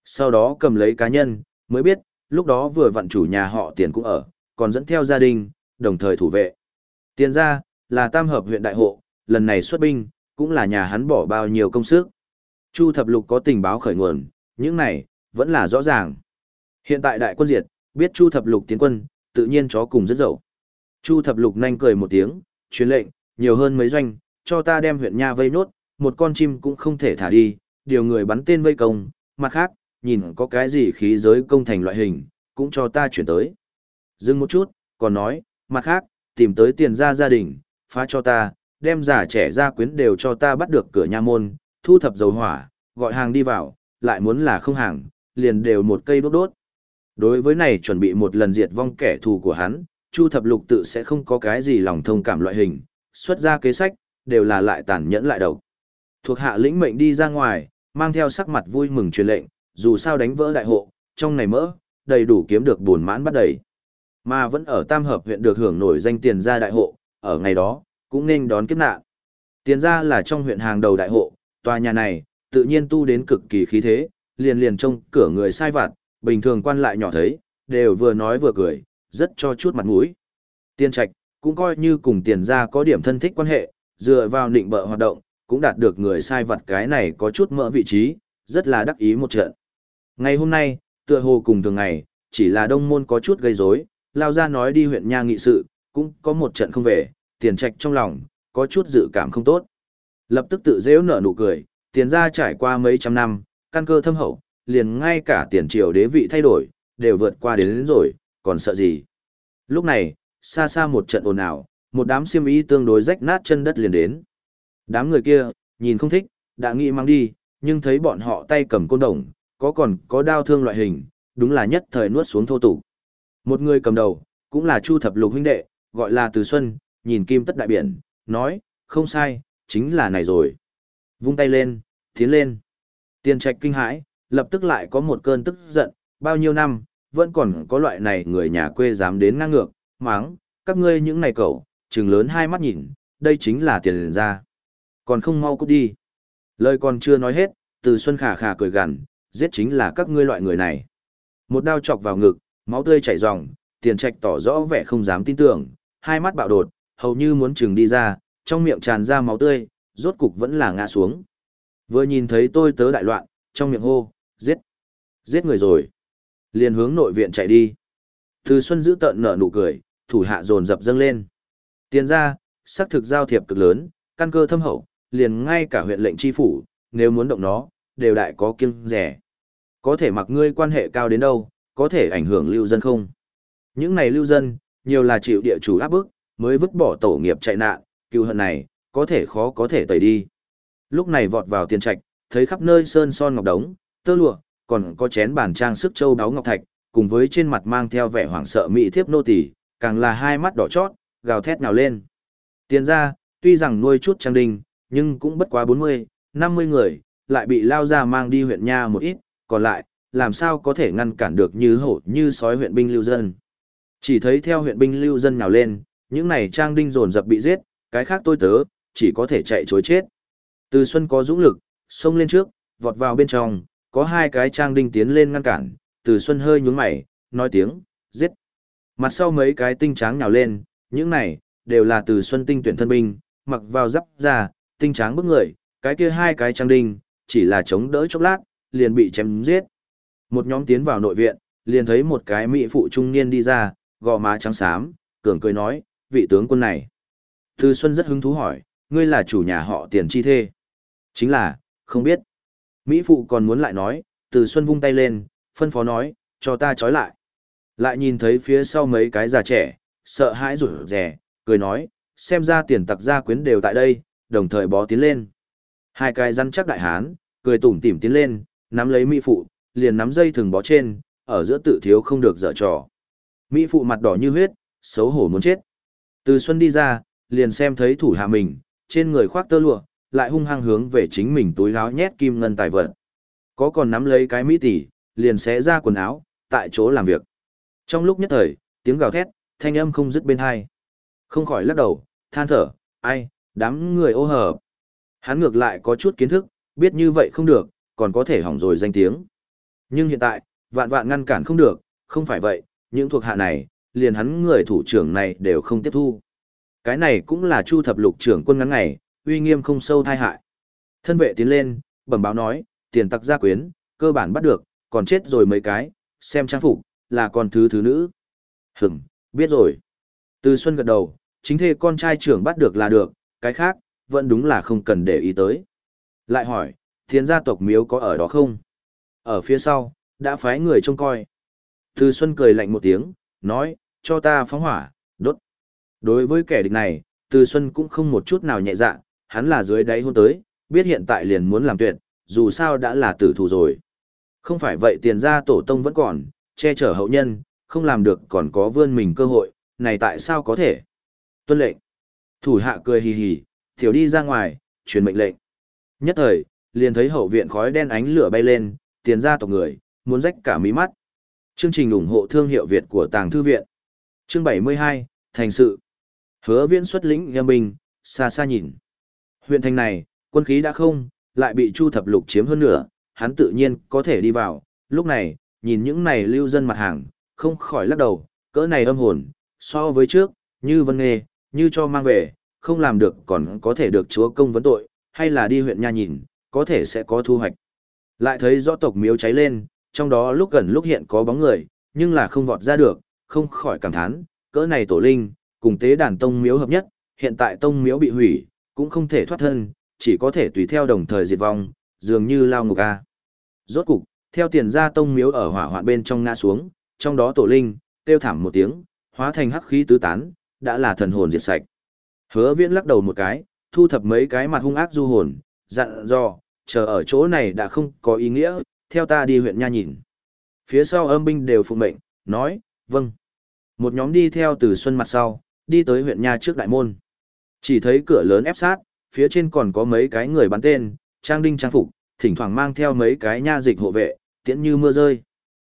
A: Sau đó cầm lấy cá nhân, mới biết, lúc đó vừa vặn chủ nhà họ tiền cũng ở, còn dẫn theo gia đình, đồng thời thủ vệ. Tiền ra, là tam hợp huyện đại hộ, lần này xuất binh, cũng là nhà hắn bỏ bao nhiêu công sức. Chu thập lục có tình báo khởi nguồn, những này, vẫn là rõ ràng. Hiện tại đại quân diệt, biết Chu thập lục tiến quân, tự nhiên chó cùng rất dậu. Chu thập lục nhanh cười một tiếng, truyền lệnh, nhiều hơn mấy doanh, cho ta đem huyện nha vây nốt, một con chim cũng không thể thả đi, điều người bắn tên vây công, mặt khác, nhìn có cái gì khí giới công thành loại hình, cũng cho ta chuyển tới. Dừng một chút, còn nói, mặt khác, tìm tới tiền ra gia đình, phá cho ta, đem giả trẻ ra quyến đều cho ta bắt được cửa nha môn, thu thập dầu hỏa, gọi hàng đi vào, lại muốn là không hàng, liền đều một cây đốt đốt. Đối với này chuẩn bị một lần diệt vong kẻ thù của hắn, Chu Thập Lục tự sẽ không có cái gì lòng thông cảm loại hình, xuất ra kế sách, đều là lại tàn nhẫn lại độc. Thuộc hạ lĩnh mệnh đi ra ngoài, mang theo sắc mặt vui mừng truyền lệnh, dù sao đánh vỡ đại hộ, trong này mỡ, đầy đủ kiếm được buồn mãn bắt đầy. Mà vẫn ở Tam Hợp huyện được hưởng nổi danh tiền gia đại hộ, ở ngày đó, cũng nên đón kiếp nạn. Tiền gia là trong huyện hàng đầu đại hộ, tòa nhà này, tự nhiên tu đến cực kỳ khí thế, liền liền trông cửa người sai vặt, bình thường quan lại nhỏ thấy, đều vừa nói vừa cười, rất cho chút mặt mũi. Tiên trạch, cũng coi như cùng tiền gia có điểm thân thích quan hệ, dựa vào định bợ hoạt động, cũng đạt được người sai vặt cái này có chút mỡ vị trí, rất là đắc ý một trận. Ngày hôm nay, tựa hồ cùng thường ngày, chỉ là đông môn có chút gây rối, lao ra nói đi huyện nha nghị sự, cũng có một trận không về, tiền trạch trong lòng, có chút dự cảm không tốt. Lập tức tự dễu nở nụ cười, tiền ra trải qua mấy trăm năm, căn cơ thâm hậu, liền ngay cả tiền triều đế vị thay đổi, đều vượt qua đến, đến rồi, còn sợ gì. Lúc này, xa xa một trận ồn ào, một đám xiêm y tương đối rách nát chân đất liền đến. Đám người kia, nhìn không thích, đã nghĩ mang đi, nhưng thấy bọn họ tay cầm côn đồng, có còn có đao thương loại hình, đúng là nhất thời nuốt xuống thô tục. Một người cầm đầu, cũng là Chu Thập Lục huynh đệ, gọi là Từ Xuân, nhìn kim tất đại biển, nói, không sai, chính là này rồi. Vung tay lên, tiến lên. Tiền trạch kinh hãi, lập tức lại có một cơn tức giận, bao nhiêu năm, vẫn còn có loại này người nhà quê dám đến ngang ngược, máng, các ngươi những này cậu, trừng lớn hai mắt nhìn, đây chính là tiền liền ra. Còn không mau cút đi. Lời còn chưa nói hết, từ Xuân khả khả cười gằn, giết chính là các ngươi loại người này. Một đao chọc vào ngực, máu tươi chảy ròng, tiền trạch tỏ rõ vẻ không dám tin tưởng, hai mắt bạo đột, hầu như muốn chừng đi ra, trong miệng tràn ra máu tươi, rốt cục vẫn là ngã xuống. Vừa nhìn thấy tôi tớ đại loạn, trong miệng hô, giết, giết người rồi. Liền hướng nội viện chạy đi. Từ Xuân giữ tận nở nụ cười, thủ hạ dồn dập dâng lên. Tiền ra, xác thực giao thiệp cực lớn, căn cơ thâm hậu, liền ngay cả huyện lệnh tri phủ, nếu muốn động nó, đều đại có kiêng rẻ. Có thể mặc ngươi quan hệ cao đến đâu, có thể ảnh hưởng lưu dân không? Những này lưu dân, nhiều là chịu địa chủ áp bức, mới vứt bỏ tổ nghiệp chạy nạn, cựu hận này, có thể khó có thể tẩy đi. Lúc này vọt vào tiền trạch, thấy khắp nơi sơn son ngọc đống, tơ lụa, còn có chén bàn trang sức châu đáo ngọc thạch, cùng với trên mặt mang theo vẻ hoảng sợ mỹ thiếp nô tỳ, càng là hai mắt đỏ chót, gào thét nào lên. Tiền ra, tuy rằng nuôi chút trang đình, nhưng cũng bất quá 40, 50 người, lại bị lao ra mang đi huyện nha một ít, còn lại, làm sao có thể ngăn cản được như hổ như sói huyện binh lưu dân. Chỉ thấy theo huyện binh lưu dân nhào lên, những này trang đinh dồn dập bị giết, cái khác tôi tớ, chỉ có thể chạy chối chết. Từ Xuân có dũng lực, xông lên trước, vọt vào bên trong, có hai cái trang đinh tiến lên ngăn cản, Từ Xuân hơi nhún mày, nói tiếng, giết. Mặt sau mấy cái tinh tráng nhào lên, những này, đều là Từ Xuân tinh tuyển thân binh, mặc vào giáp ra, tinh tráng bức người, cái kia hai cái trang đinh, chỉ là chống đỡ chốc lát, liền bị chém giết. Một nhóm tiến vào nội viện, liền thấy một cái mỹ phụ trung niên đi ra, gò má trắng xám, cường cười nói, vị tướng quân này. Từ Xuân rất hứng thú hỏi, ngươi là chủ nhà họ tiền chi thê. Chính là, không biết. Mỹ phụ còn muốn lại nói, từ xuân vung tay lên, phân phó nói, cho ta trói lại. Lại nhìn thấy phía sau mấy cái già trẻ, sợ hãi rủi rẻ, cười nói, xem ra tiền tặc gia quyến đều tại đây, đồng thời bó tiến lên. Hai cái răn chắc đại hán, cười tủm tỉm tiến lên, nắm lấy mỹ phụ, liền nắm dây thừng bó trên, ở giữa tự thiếu không được dở trò. Mỹ phụ mặt đỏ như huyết, xấu hổ muốn chết. Từ Xuân đi ra, liền xem thấy thủ hạ mình, trên người khoác tơ lụa, lại hung hăng hướng về chính mình túi áo nhét kim ngân tài vật. Có còn nắm lấy cái mỹ tỷ, liền xé ra quần áo, tại chỗ làm việc. Trong lúc nhất thời, tiếng gào thét, thanh âm không dứt bên hai. Không khỏi lắc đầu, than thở, ai, đám người ô hợp. Hắn ngược lại có chút kiến thức, biết như vậy không được, còn có thể hỏng rồi danh tiếng. Nhưng hiện tại, vạn vạn ngăn cản không được, không phải vậy, những thuộc hạ này, liền hắn người thủ trưởng này đều không tiếp thu. Cái này cũng là chu thập lục trưởng quân ngắn ngày, uy nghiêm không sâu thai hại. Thân vệ tiến lên, bẩm báo nói, tiền tặc gia quyến, cơ bản bắt được, còn chết rồi mấy cái, xem trang phục, là con thứ thứ nữ. Hửm, biết rồi. Từ Xuân gật đầu, chính thê con trai trưởng bắt được là được, cái khác, vẫn đúng là không cần để ý tới. Lại hỏi, thiên gia tộc miếu có ở đó không? Ở phía sau, đã phái người trông coi. Từ Xuân cười lạnh một tiếng, nói, cho ta phóng hỏa, đốt. Đối với kẻ địch này, Từ Xuân cũng không một chút nào nhẹ dạ, hắn là dưới đáy hôn tới, biết hiện tại liền muốn làm tuyệt, dù sao đã là tử thủ rồi. Không phải vậy tiền gia tổ tông vẫn còn, che chở hậu nhân, không làm được còn có vươn mình cơ hội, này tại sao có thể? Tuân lệnh. Thủ hạ cười hì hì, tiểu đi ra ngoài, truyền mệnh lệnh. Nhất thời, liền thấy hậu viện khói đen ánh lửa bay lên, tiền ra tộc người, muốn rách cả mí mắt. Chương trình ủng hộ thương hiệu Việt của Tàng Thư Viện. Chương 72, Thành sự. Hứa viễn xuất lĩnh nghiêm binh, xa xa nhìn. Huyện thành này, quân khí đã không, lại bị Chu Thập Lục chiếm hơn nữa, hắn tự nhiên có thể đi vào. Lúc này, nhìn những này lưu dân mặt hàng, không khỏi lắc đầu, cỡ này âm hồn, so với trước, như vân nghề, như cho mang về, không làm được còn có thể được chúa công vấn tội, hay là đi huyện nha nhìn, có thể sẽ có thu hoạch. Lại thấy rõ tộc miếu cháy lên, trong đó lúc gần lúc hiện có bóng người, nhưng là không vọt ra được, không khỏi cảm thán, cỡ này tổ linh, cùng tế đàn tông miếu hợp nhất, hiện tại tông miếu bị hủy, cũng không thể thoát thân, chỉ có thể tùy theo đồng thời diệt vong, dường như lao ngục a. Rốt cục, theo tiền ra tông miếu ở hỏa hoạn bên trong ngã xuống, trong đó tổ linh, kêu thảm một tiếng, hóa thành hắc khí tứ tán, đã là thần hồn diệt sạch. Hứa viễn lắc đầu một cái, thu thập mấy cái mặt hung ác du hồn, dặn dò, chờ ở chỗ này đã không có ý nghĩa, theo ta đi huyện nha nhìn. Phía sau âm binh đều phụ mệnh, nói, vâng. Một nhóm đi theo từ xuân mặt sau, đi tới huyện nha trước đại môn. Chỉ thấy cửa lớn ép sát, phía trên còn có mấy cái người bắn tên, trang đinh trang phục, thỉnh thoảng mang theo mấy cái nha dịch hộ vệ, tiễn như mưa rơi.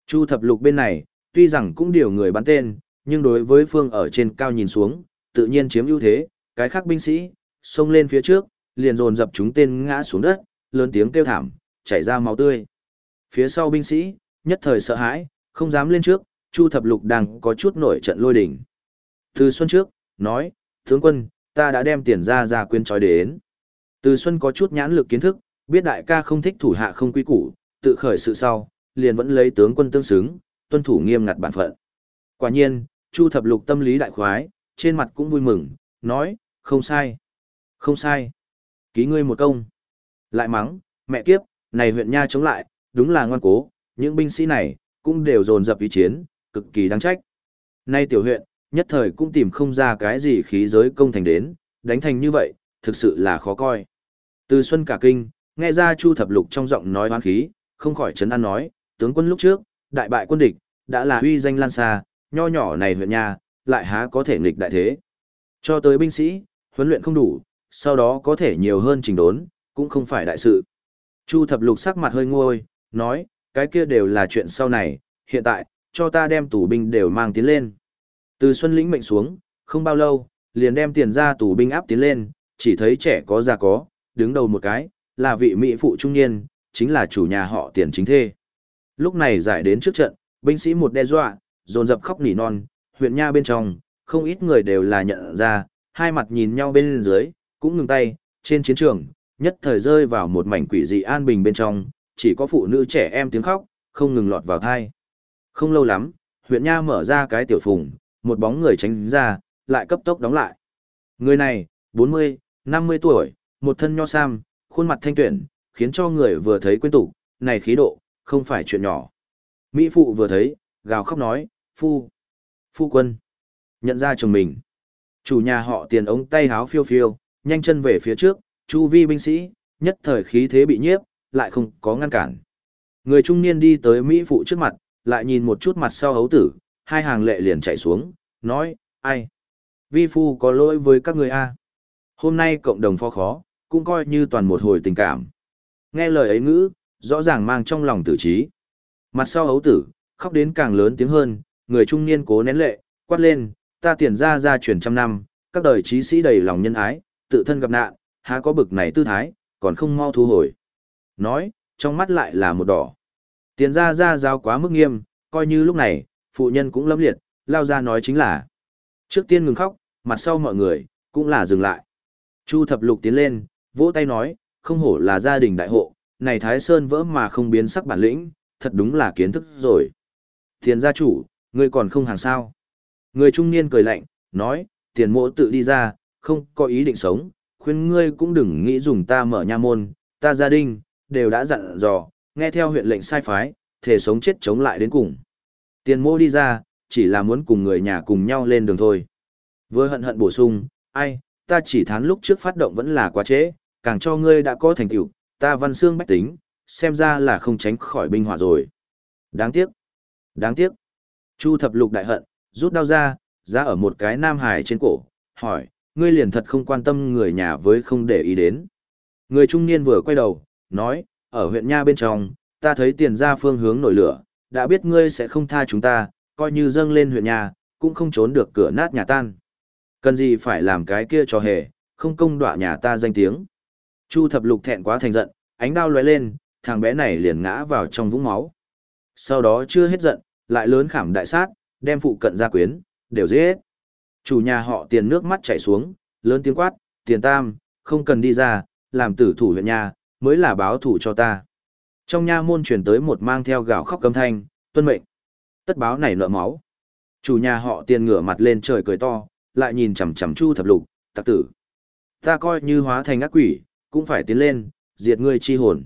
A: Chu thập lục bên này, tuy rằng cũng điều người bắn tên, nhưng đối với phương ở trên cao nhìn xuống, tự nhiên chiếm ưu thế, cái khác binh sĩ, xông lên phía trước, liền dồn dập chúng tên ngã xuống đất, lớn tiếng kêu thảm, chảy ra máu tươi. Phía sau binh sĩ, nhất thời sợ hãi, không dám lên trước, Chu Thập Lục đang có chút nổi trận lôi đỉnh. Từ Xuân trước, nói, tướng quân, ta đã đem tiền ra ra quyên trói đến. Từ Xuân có chút nhãn lực kiến thức, biết đại ca không thích thủ hạ không quy củ, tự khởi sự sau, liền vẫn lấy tướng quân tương xứng, tuân thủ nghiêm ngặt bản phận. Quả nhiên, Chu Thập Lục tâm lý đại khoái, trên mặt cũng vui mừng, nói, không sai. Không sai. Ký ngươi một công. Lại mắng, mẹ kiếp, này huyện nha chống lại, đúng là ngoan cố, những binh sĩ này, cũng đều dồn dập ý chiến, cực kỳ đáng trách. Nay tiểu huyện, nhất thời cũng tìm không ra cái gì khí giới công thành đến, đánh thành như vậy, thực sự là khó coi. Từ Xuân cả kinh, nghe ra Chu Thập Lục trong giọng nói hoán khí, không khỏi chấn an nói, tướng quân lúc trước, đại bại quân địch, đã là huy danh lan xa, nho nhỏ này huyện nhà lại há có thể nghịch đại thế. Cho tới binh sĩ, huấn luyện không đủ, sau đó có thể nhiều hơn trình đốn, cũng không phải đại sự. Chu thập lục sắc mặt hơi nguôi, nói, cái kia đều là chuyện sau này, hiện tại, cho ta đem tù binh đều mang tiến lên. Từ Xuân lĩnh mệnh xuống, không bao lâu, liền đem tiền ra tù binh áp tiến lên, chỉ thấy trẻ có già có, đứng đầu một cái, là vị mỹ phụ trung niên, chính là chủ nhà họ tiền chính thê. Lúc này giải đến trước trận, binh sĩ một đe dọa, dồn dập khóc nỉ non, huyện nha bên trong, không ít người đều là nhận ra, hai mặt nhìn nhau bên dưới, cũng ngừng tay, trên chiến trường, nhất thời rơi vào một mảnh quỷ dị an bình bên trong, chỉ có phụ nữ trẻ em tiếng khóc, không ngừng lọt vào thai. Không lâu lắm, huyện nha mở ra cái tiểu phùng, một bóng người tránh ra, lại cấp tốc đóng lại. Người này, 40, 50 tuổi, một thân nho sam, khuôn mặt thanh tuyển, khiến cho người vừa thấy quên tủ, này khí độ, không phải chuyện nhỏ. Mỹ phụ vừa thấy, gào khóc nói, phu, phu quân, nhận ra chồng mình. Chủ nhà họ tiền ống tay háo phiêu phiêu, nhanh chân về phía trước, chu vi binh sĩ, nhất thời khí thế bị nhiếp, lại không có ngăn cản. Người trung niên đi tới Mỹ phụ trước mặt, lại nhìn một chút mặt sau hấu tử, hai hàng lệ liền chạy xuống, nói, ai? Vi phu có lỗi với các người a Hôm nay cộng đồng phó khó, cũng coi như toàn một hồi tình cảm. Nghe lời ấy ngữ, rõ ràng mang trong lòng tử trí. Mặt sau hấu tử, khóc đến càng lớn tiếng hơn, người trung niên cố nén lệ, quát lên, ta tiền ra ra truyền trăm năm, các đời trí sĩ đầy lòng nhân ái, tự thân gặp nạn, há có bực này tư thái, còn không mau thu hồi. Nói, trong mắt lại là một đỏ. Tiền ra ra giao quá mức nghiêm, coi như lúc này, phụ nhân cũng lâm liệt, lao ra nói chính là. Trước tiên ngừng khóc, mặt sau mọi người, cũng là dừng lại. Chu thập lục tiến lên, vỗ tay nói, không hổ là gia đình đại hộ, này Thái Sơn vỡ mà không biến sắc bản lĩnh, thật đúng là kiến thức rồi. Tiền gia chủ, ngươi còn không hàng sao. Người trung niên cười lạnh, nói, tiền mộ tự đi ra, không có ý định sống, khuyên ngươi cũng đừng nghĩ dùng ta mở nha môn, ta gia đình, đều đã dặn dò, nghe theo huyện lệnh sai phái, thể sống chết chống lại đến cùng. Tiền mô đi ra, chỉ là muốn cùng người nhà cùng nhau lên đường thôi. Vừa hận hận bổ sung, ai, ta chỉ thán lúc trước phát động vẫn là quá trễ, càng cho ngươi đã có thành tựu, ta văn xương bách tính, xem ra là không tránh khỏi binh hỏa rồi. Đáng tiếc, đáng tiếc. Chu thập lục đại hận, rút đao ra, ra ở một cái nam hải trên cổ, hỏi, ngươi liền thật không quan tâm người nhà với không để ý đến. Người trung niên vừa quay đầu, nói, ở huyện Nha bên trong, ta thấy tiền ra phương hướng nổi lửa, đã biết ngươi sẽ không tha chúng ta, coi như dâng lên huyện Nha, cũng không trốn được cửa nát nhà tan. Cần gì phải làm cái kia cho hề, không công đọa nhà ta danh tiếng. Chu thập lục thẹn quá thành giận, ánh đao lóe lên, thằng bé này liền ngã vào trong vũng máu. Sau đó chưa hết giận, lại lớn khảm đại sát, đem phụ cận gia quyến, đều giết. Chủ nhà họ tiền nước mắt chảy xuống, lớn tiếng quát, tiền tam, không cần đi ra, làm tử thủ huyện nhà, mới là báo thủ cho ta. Trong nha môn truyền tới một mang theo gạo khóc cấm thanh, tuân mệnh. Tất báo này nợ máu. Chủ nhà họ tiền ngửa mặt lên trời cười to, lại nhìn chằm chằm chu thập lục, tặc tử. Ta coi như hóa thành ác quỷ, cũng phải tiến lên, diệt ngươi chi hồn.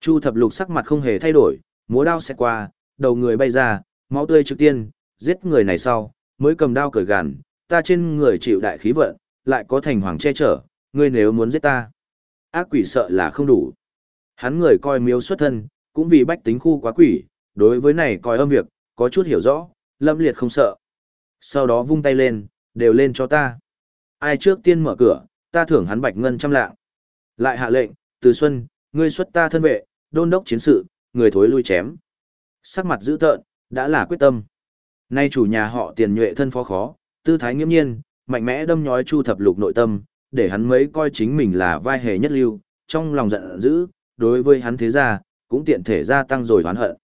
A: Chu thập lục sắc mặt không hề thay đổi, múa đao sẽ qua, đầu người bay ra, máu tươi trực tiên, giết người này sau, mới cầm đao cởi gàn, ta trên người chịu đại khí vận, lại có thành hoàng che chở, ngươi nếu muốn giết ta. Ác quỷ sợ là không đủ. Hắn người coi miếu xuất thân, cũng vì bách tính khu quá quỷ, đối với này coi âm việc, có chút hiểu rõ, lâm liệt không sợ. Sau đó vung tay lên, đều lên cho ta. Ai trước tiên mở cửa, ta thưởng hắn bạch ngân trăm lạng. Lại hạ lệnh, từ xuân, ngươi xuất ta thân vệ, đôn đốc chiến sự, người thối lui chém. Sắc mặt dữ tợn, đã là quyết tâm. Nay chủ nhà họ tiền nhuệ thân phó khó, tư thái nghiêm nhiên, mạnh mẽ đâm nhói chu thập lục nội tâm, để hắn mấy coi chính mình là vai hề nhất lưu, trong lòng giận dữ, đối với hắn thế ra, cũng tiện thể gia tăng rồi hoán hận.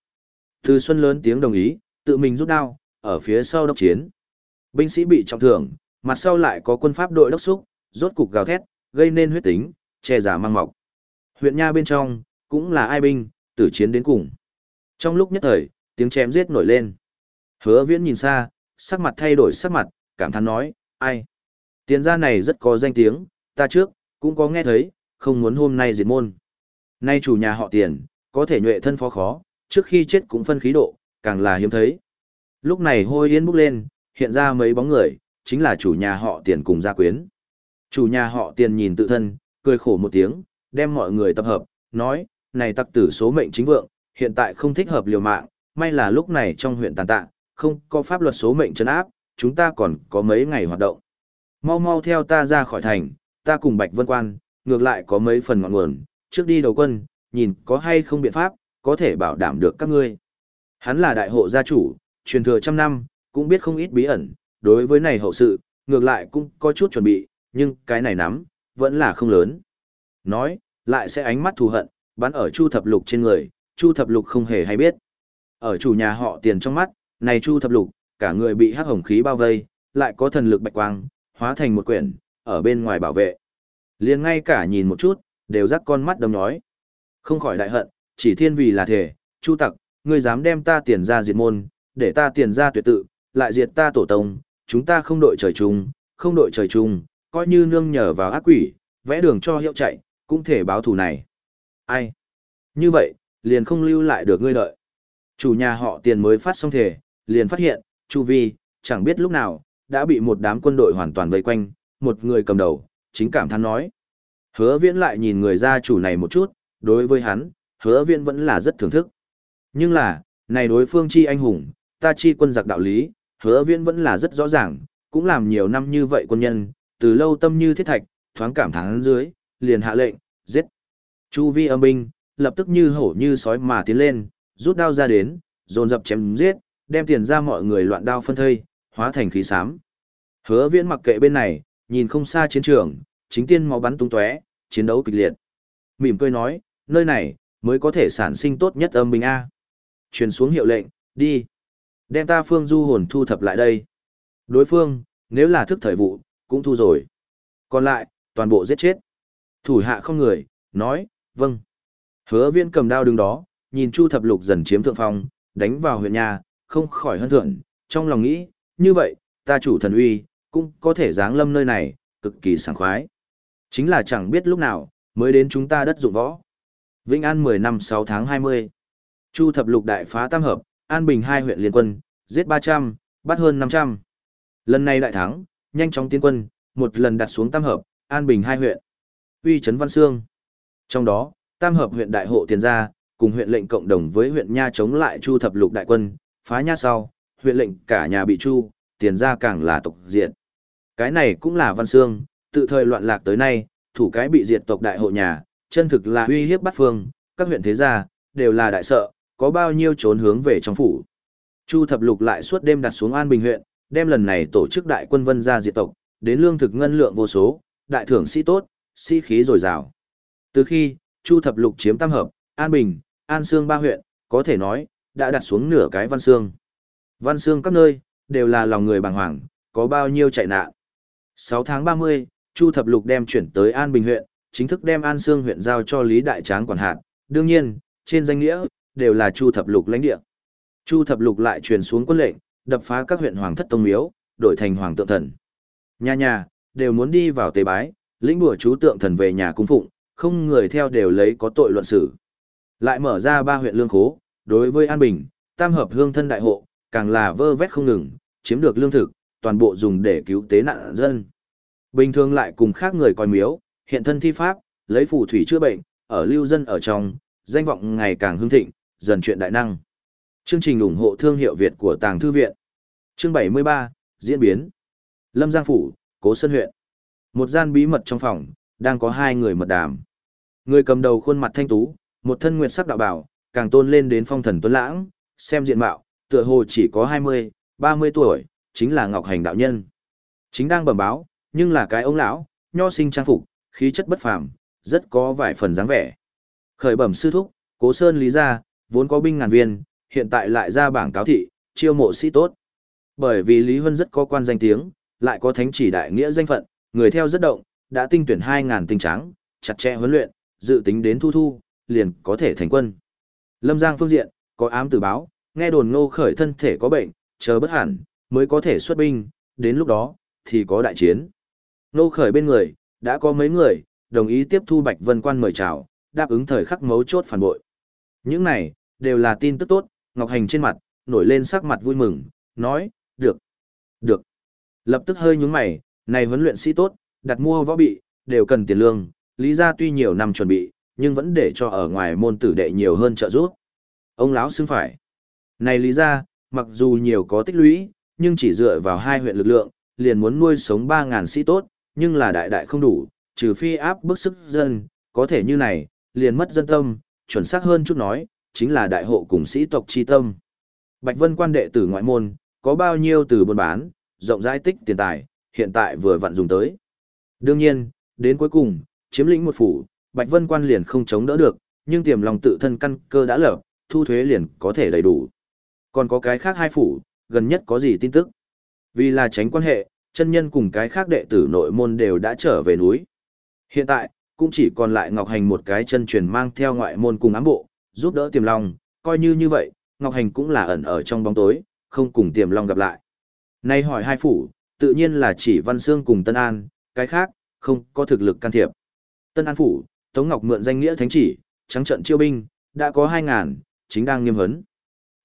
A: Từ Xuân lớn tiếng đồng ý, tự mình rút đao, ở phía sau đốc chiến. Binh sĩ bị trọng thương, mặt sau lại có quân pháp đội đốc xúc, rốt cục gào thét, gây nên huyết tính, che giả mang mọc. Huyện Nha bên trong, cũng là ai binh, tử chiến đến cùng. Trong lúc nhất thời, tiếng chém giết nổi lên. Hứa viễn nhìn xa, sắc mặt thay đổi sắc mặt, cảm thán nói, ai? Tiền gia này rất có danh tiếng, ta trước, cũng có nghe thấy, không muốn hôm nay diệt môn. Nay chủ nhà họ tiền, có thể nhuệ thân phó khó, trước khi chết cũng phân khí độ, càng là hiếm thấy. Lúc này hôi yên bốc lên, hiện ra mấy bóng người, chính là chủ nhà họ tiền cùng gia quyến. Chủ nhà họ tiền nhìn tự thân, cười khổ một tiếng, đem mọi người tập hợp, nói, này tặc tử số mệnh chính vượng, hiện tại không thích hợp liều mạng, may là lúc này trong huyện tàn tạ, không có pháp luật số mệnh trấn áp, chúng ta còn có mấy ngày hoạt động. Mau mau theo ta ra khỏi thành, ta cùng Bạch Vân Quan, ngược lại có mấy phần ngọn nguồn, trước đi đầu quân, nhìn có hay không biện pháp, có thể bảo đảm được các ngươi. Hắn là đại hộ gia chủ, truyền thừa trăm năm, cũng biết không ít bí ẩn, đối với này hậu sự, ngược lại cũng có chút chuẩn bị, nhưng cái này nắm, vẫn là không lớn. Nói, lại sẽ ánh mắt thù hận, bắn ở Chu Thập Lục trên người, Chu Thập Lục không hề hay biết. Ở chủ nhà họ tiền trong mắt, này Chu Thập Lục, cả người bị hắc hồng khí bao vây, lại có thần lực bạch quang, hóa thành một quyển, ở bên ngoài bảo vệ. liền ngay cả nhìn một chút, đều rắc con mắt đâm nhói. Không khỏi đại hận, chỉ thiên vì là thể, Chu Tặc, ngươi dám đem ta tiền ra diệt môn, để ta tiền ra tuyệt tự, lại diệt ta tổ tông, chúng ta không đội trời chung, không đội trời chung, coi như nương nhờ vào ác quỷ, vẽ đường cho hiệu chạy, cũng thể báo thù này. Ai? Như vậy, liền không lưu lại được ngươi đợi. Chủ nhà họ tiền mới phát xong thể, liền phát hiện, Chu Vi, chẳng biết lúc nào, đã bị một đám quân đội hoàn toàn vây quanh, một người cầm đầu, chính cảm thán nói. Hứa viễn lại nhìn người gia chủ này một chút, đối với hắn, hứa viễn vẫn là rất thưởng thức. Nhưng là, này đối phương chi anh hùng, ta chi quân giặc đạo lý, hứa viễn vẫn là rất rõ ràng, cũng làm nhiều năm như vậy quân nhân, từ lâu tâm như thiết thạch, thoáng cảm thán dưới, liền hạ lệnh, giết. Chu vi âm binh, lập tức như hổ như sói mà tiến lên, rút đao ra đến, dồn dập chém giết, đem tiền ra mọi người loạn đao phân thây, hóa thành khí xám. Hứa viễn mặc kệ bên này, nhìn không xa chiến trường, chính tiên máu bắn tung tóe, chiến đấu kịch liệt. Mỉm cười nói, nơi này, mới có thể sản sinh tốt nhất âm binh A. Truyền xuống hiệu lệnh, đi. Đem ta phương du hồn thu thập lại đây. Đối phương, nếu là thức thời vụ, cũng thu rồi. Còn lại, toàn bộ giết chết. Thủ hạ không người, nói, vâng. Hứa Viễn cầm đao đứng đó, nhìn Chu Thập Lục dần chiếm thượng phong, đánh vào huyện nhà, không khỏi hân thượng, trong lòng nghĩ, như vậy, ta chủ thần uy, cũng có thể giáng lâm nơi này, cực kỳ sảng khoái. Chính là chẳng biết lúc nào, mới đến chúng ta đất dụng võ. Vĩnh An 10 năm 6 tháng 20. Chu Thập Lục đại phá tam hợp, An Bình hai huyện liên quân, giết 300, bắt hơn 500. Lần này đại thắng, nhanh chóng tiến quân, một lần đặt xuống tam hợp, An Bình hai huyện. Uy trấn Văn Sương. Trong đó, tam hợp huyện đại hộ tiền gia, cùng huyện lệnh cộng đồng với huyện Nha chống lại Chu thập lục đại quân, phá Nha sau, huyện lệnh cả nhà bị Chu, tiền gia càng là tộc diệt. Cái này cũng là Văn xương, tự thời loạn lạc tới nay, thủ cái bị diệt tộc đại hộ nhà, chân thực là uy hiếp bắt phương, các huyện thế gia, đều là đại sợ, có bao nhiêu trốn hướng về trong phủ. Chu thập lục lại suốt đêm đặt xuống An Bình huyện, đem lần này tổ chức đại quân vân ra diệt tộc, đến lương thực ngân lượng vô số, đại thưởng sĩ tốt, sĩ khí dồi dào. Từ khi, Chu thập lục chiếm tam hợp, An Bình, An Sương ba huyện, có thể nói, đã đặt xuống nửa cái văn xương. Văn xương các nơi, đều là lòng người bàng hoàng, có bao nhiêu chạy nạn. 6 tháng 30, Chu thập lục đem chuyển tới An Bình huyện, chính thức đem An Sương huyện giao cho Lý Đại Tráng quản hạt. Đương nhiên, trên danh nghĩa, đều là Chu thập lục lãnh địa. Chu thập lục lại truyền xuống quân lệnh, đập phá các huyện hoàng thất tông miếu, đổi thành hoàng tượng thần. Nhà nhà, đều muốn đi vào tế bái, lĩnh bùa chú tượng thần về nhà cung phụng, không người theo đều lấy có tội luận xử. Lại mở ra ba huyện lương khố, đối với An Bình, tam hợp hương thân đại hộ, càng là vơ vét không ngừng, chiếm được lương thực, toàn bộ dùng để cứu tế nạn dân. Bình thường lại cùng khác người coi miếu, hiện thân thi pháp, lấy phù thủy chữa bệnh, ở lưu dân ở trong, danh vọng ngày càng hưng thịnh, dần chuyện đại năng. Chương trình ủng hộ thương hiệu Việt của Tàng Thư Viện. Chương 73, Diễn biến. Lâm Giang Phủ, Cố Sơn huyện. Một gian bí mật trong phòng, đang có hai người mật đàm. Người cầm đầu khuôn mặt thanh tú, một thân nguyệt sắc đạo bảo, càng tôn lên đến phong thần tuấn lãng, xem diện mạo, tựa hồ chỉ có 20, 30 tuổi, chính là Ngọc Hành đạo nhân. Chính đang bẩm báo, nhưng là cái ông lão, nho sinh trang phục, khí chất bất phàm, rất có vài phần dáng vẻ. Khởi bẩm sư thúc, Cố Sơn lý gia vốn có binh ngàn viên, hiện tại lại ra bảng cáo thị, chiêu mộ sĩ tốt. Bởi vì Lý Huân rất có quan danh tiếng, lại có thánh chỉ đại nghĩa danh phận, người theo rất động, đã tinh tuyển 2000 tinh trắng, chặt chẽ huấn luyện, dự tính đến thu thu, liền có thể thành quân. Lâm Giang phương diện, có ám tử báo, nghe đồn ngô khởi thân thể có bệnh, chờ bất hẳn, mới có thể xuất binh, đến lúc đó, thì có đại chiến. Nô khởi bên người, đã có mấy người, đồng ý tiếp thu Bạch Vân Quan mời chào, đáp ứng thời khắc mấu chốt phản bội. Những này, đều là tin tức tốt, Ngọc Hành trên mặt, nổi lên sắc mặt vui mừng, nói, được, được. Lập tức hơi nhúng mày, này huấn luyện sĩ tốt, đặt mua võ bị, đều cần tiền lương, lý ra tuy nhiều năm chuẩn bị, nhưng vẫn để cho ở ngoài môn tử đệ nhiều hơn trợ giúp. Ông lão xưng phải. Này lý ra, mặc dù nhiều có tích lũy, nhưng chỉ dựa vào hai huyện lực lượng, liền muốn nuôi sống 3.000 sĩ tốt, nhưng là đại đại không đủ, trừ phi áp bức sức dân, có thể như này, liền mất dân tâm, chuẩn xác hơn chút nói, chính là đại hộ cùng sĩ tộc chi tâm. Bạch Vân quan đệ tử ngoại môn, có bao nhiêu từ buôn bán, rộng rãi tích tiền tài, hiện tại vừa vặn dùng tới. Đương nhiên, đến cuối cùng, chiếm lĩnh một phủ, Bạch Vân quan liền không chống đỡ được, nhưng tiềm lòng tự thân căn cơ đã lập, thu thuế liền có thể đầy đủ. Còn có cái khác hai phủ, gần nhất có gì tin tức? Vì là tránh quan hệ, chân nhân cùng cái khác đệ tử nội môn đều đã trở về núi. Hiện tại, cũng chỉ còn lại Ngọc Hành một cái chân truyền mang theo ngoại môn cùng ám bộ, giúp đỡ tiềm long, coi như như vậy, Ngọc Hành cũng là ẩn ở trong bóng tối, không cùng tiềm long gặp lại. Nay hỏi hai phủ, tự nhiên là chỉ Văn Sương cùng Tân An, cái khác, không có thực lực can thiệp. Tân An phủ, Tống Ngọc mượn danh nghĩa thánh chỉ, trắng trận chiêu binh, đã có 2.000, chính đang nghiêm hấn.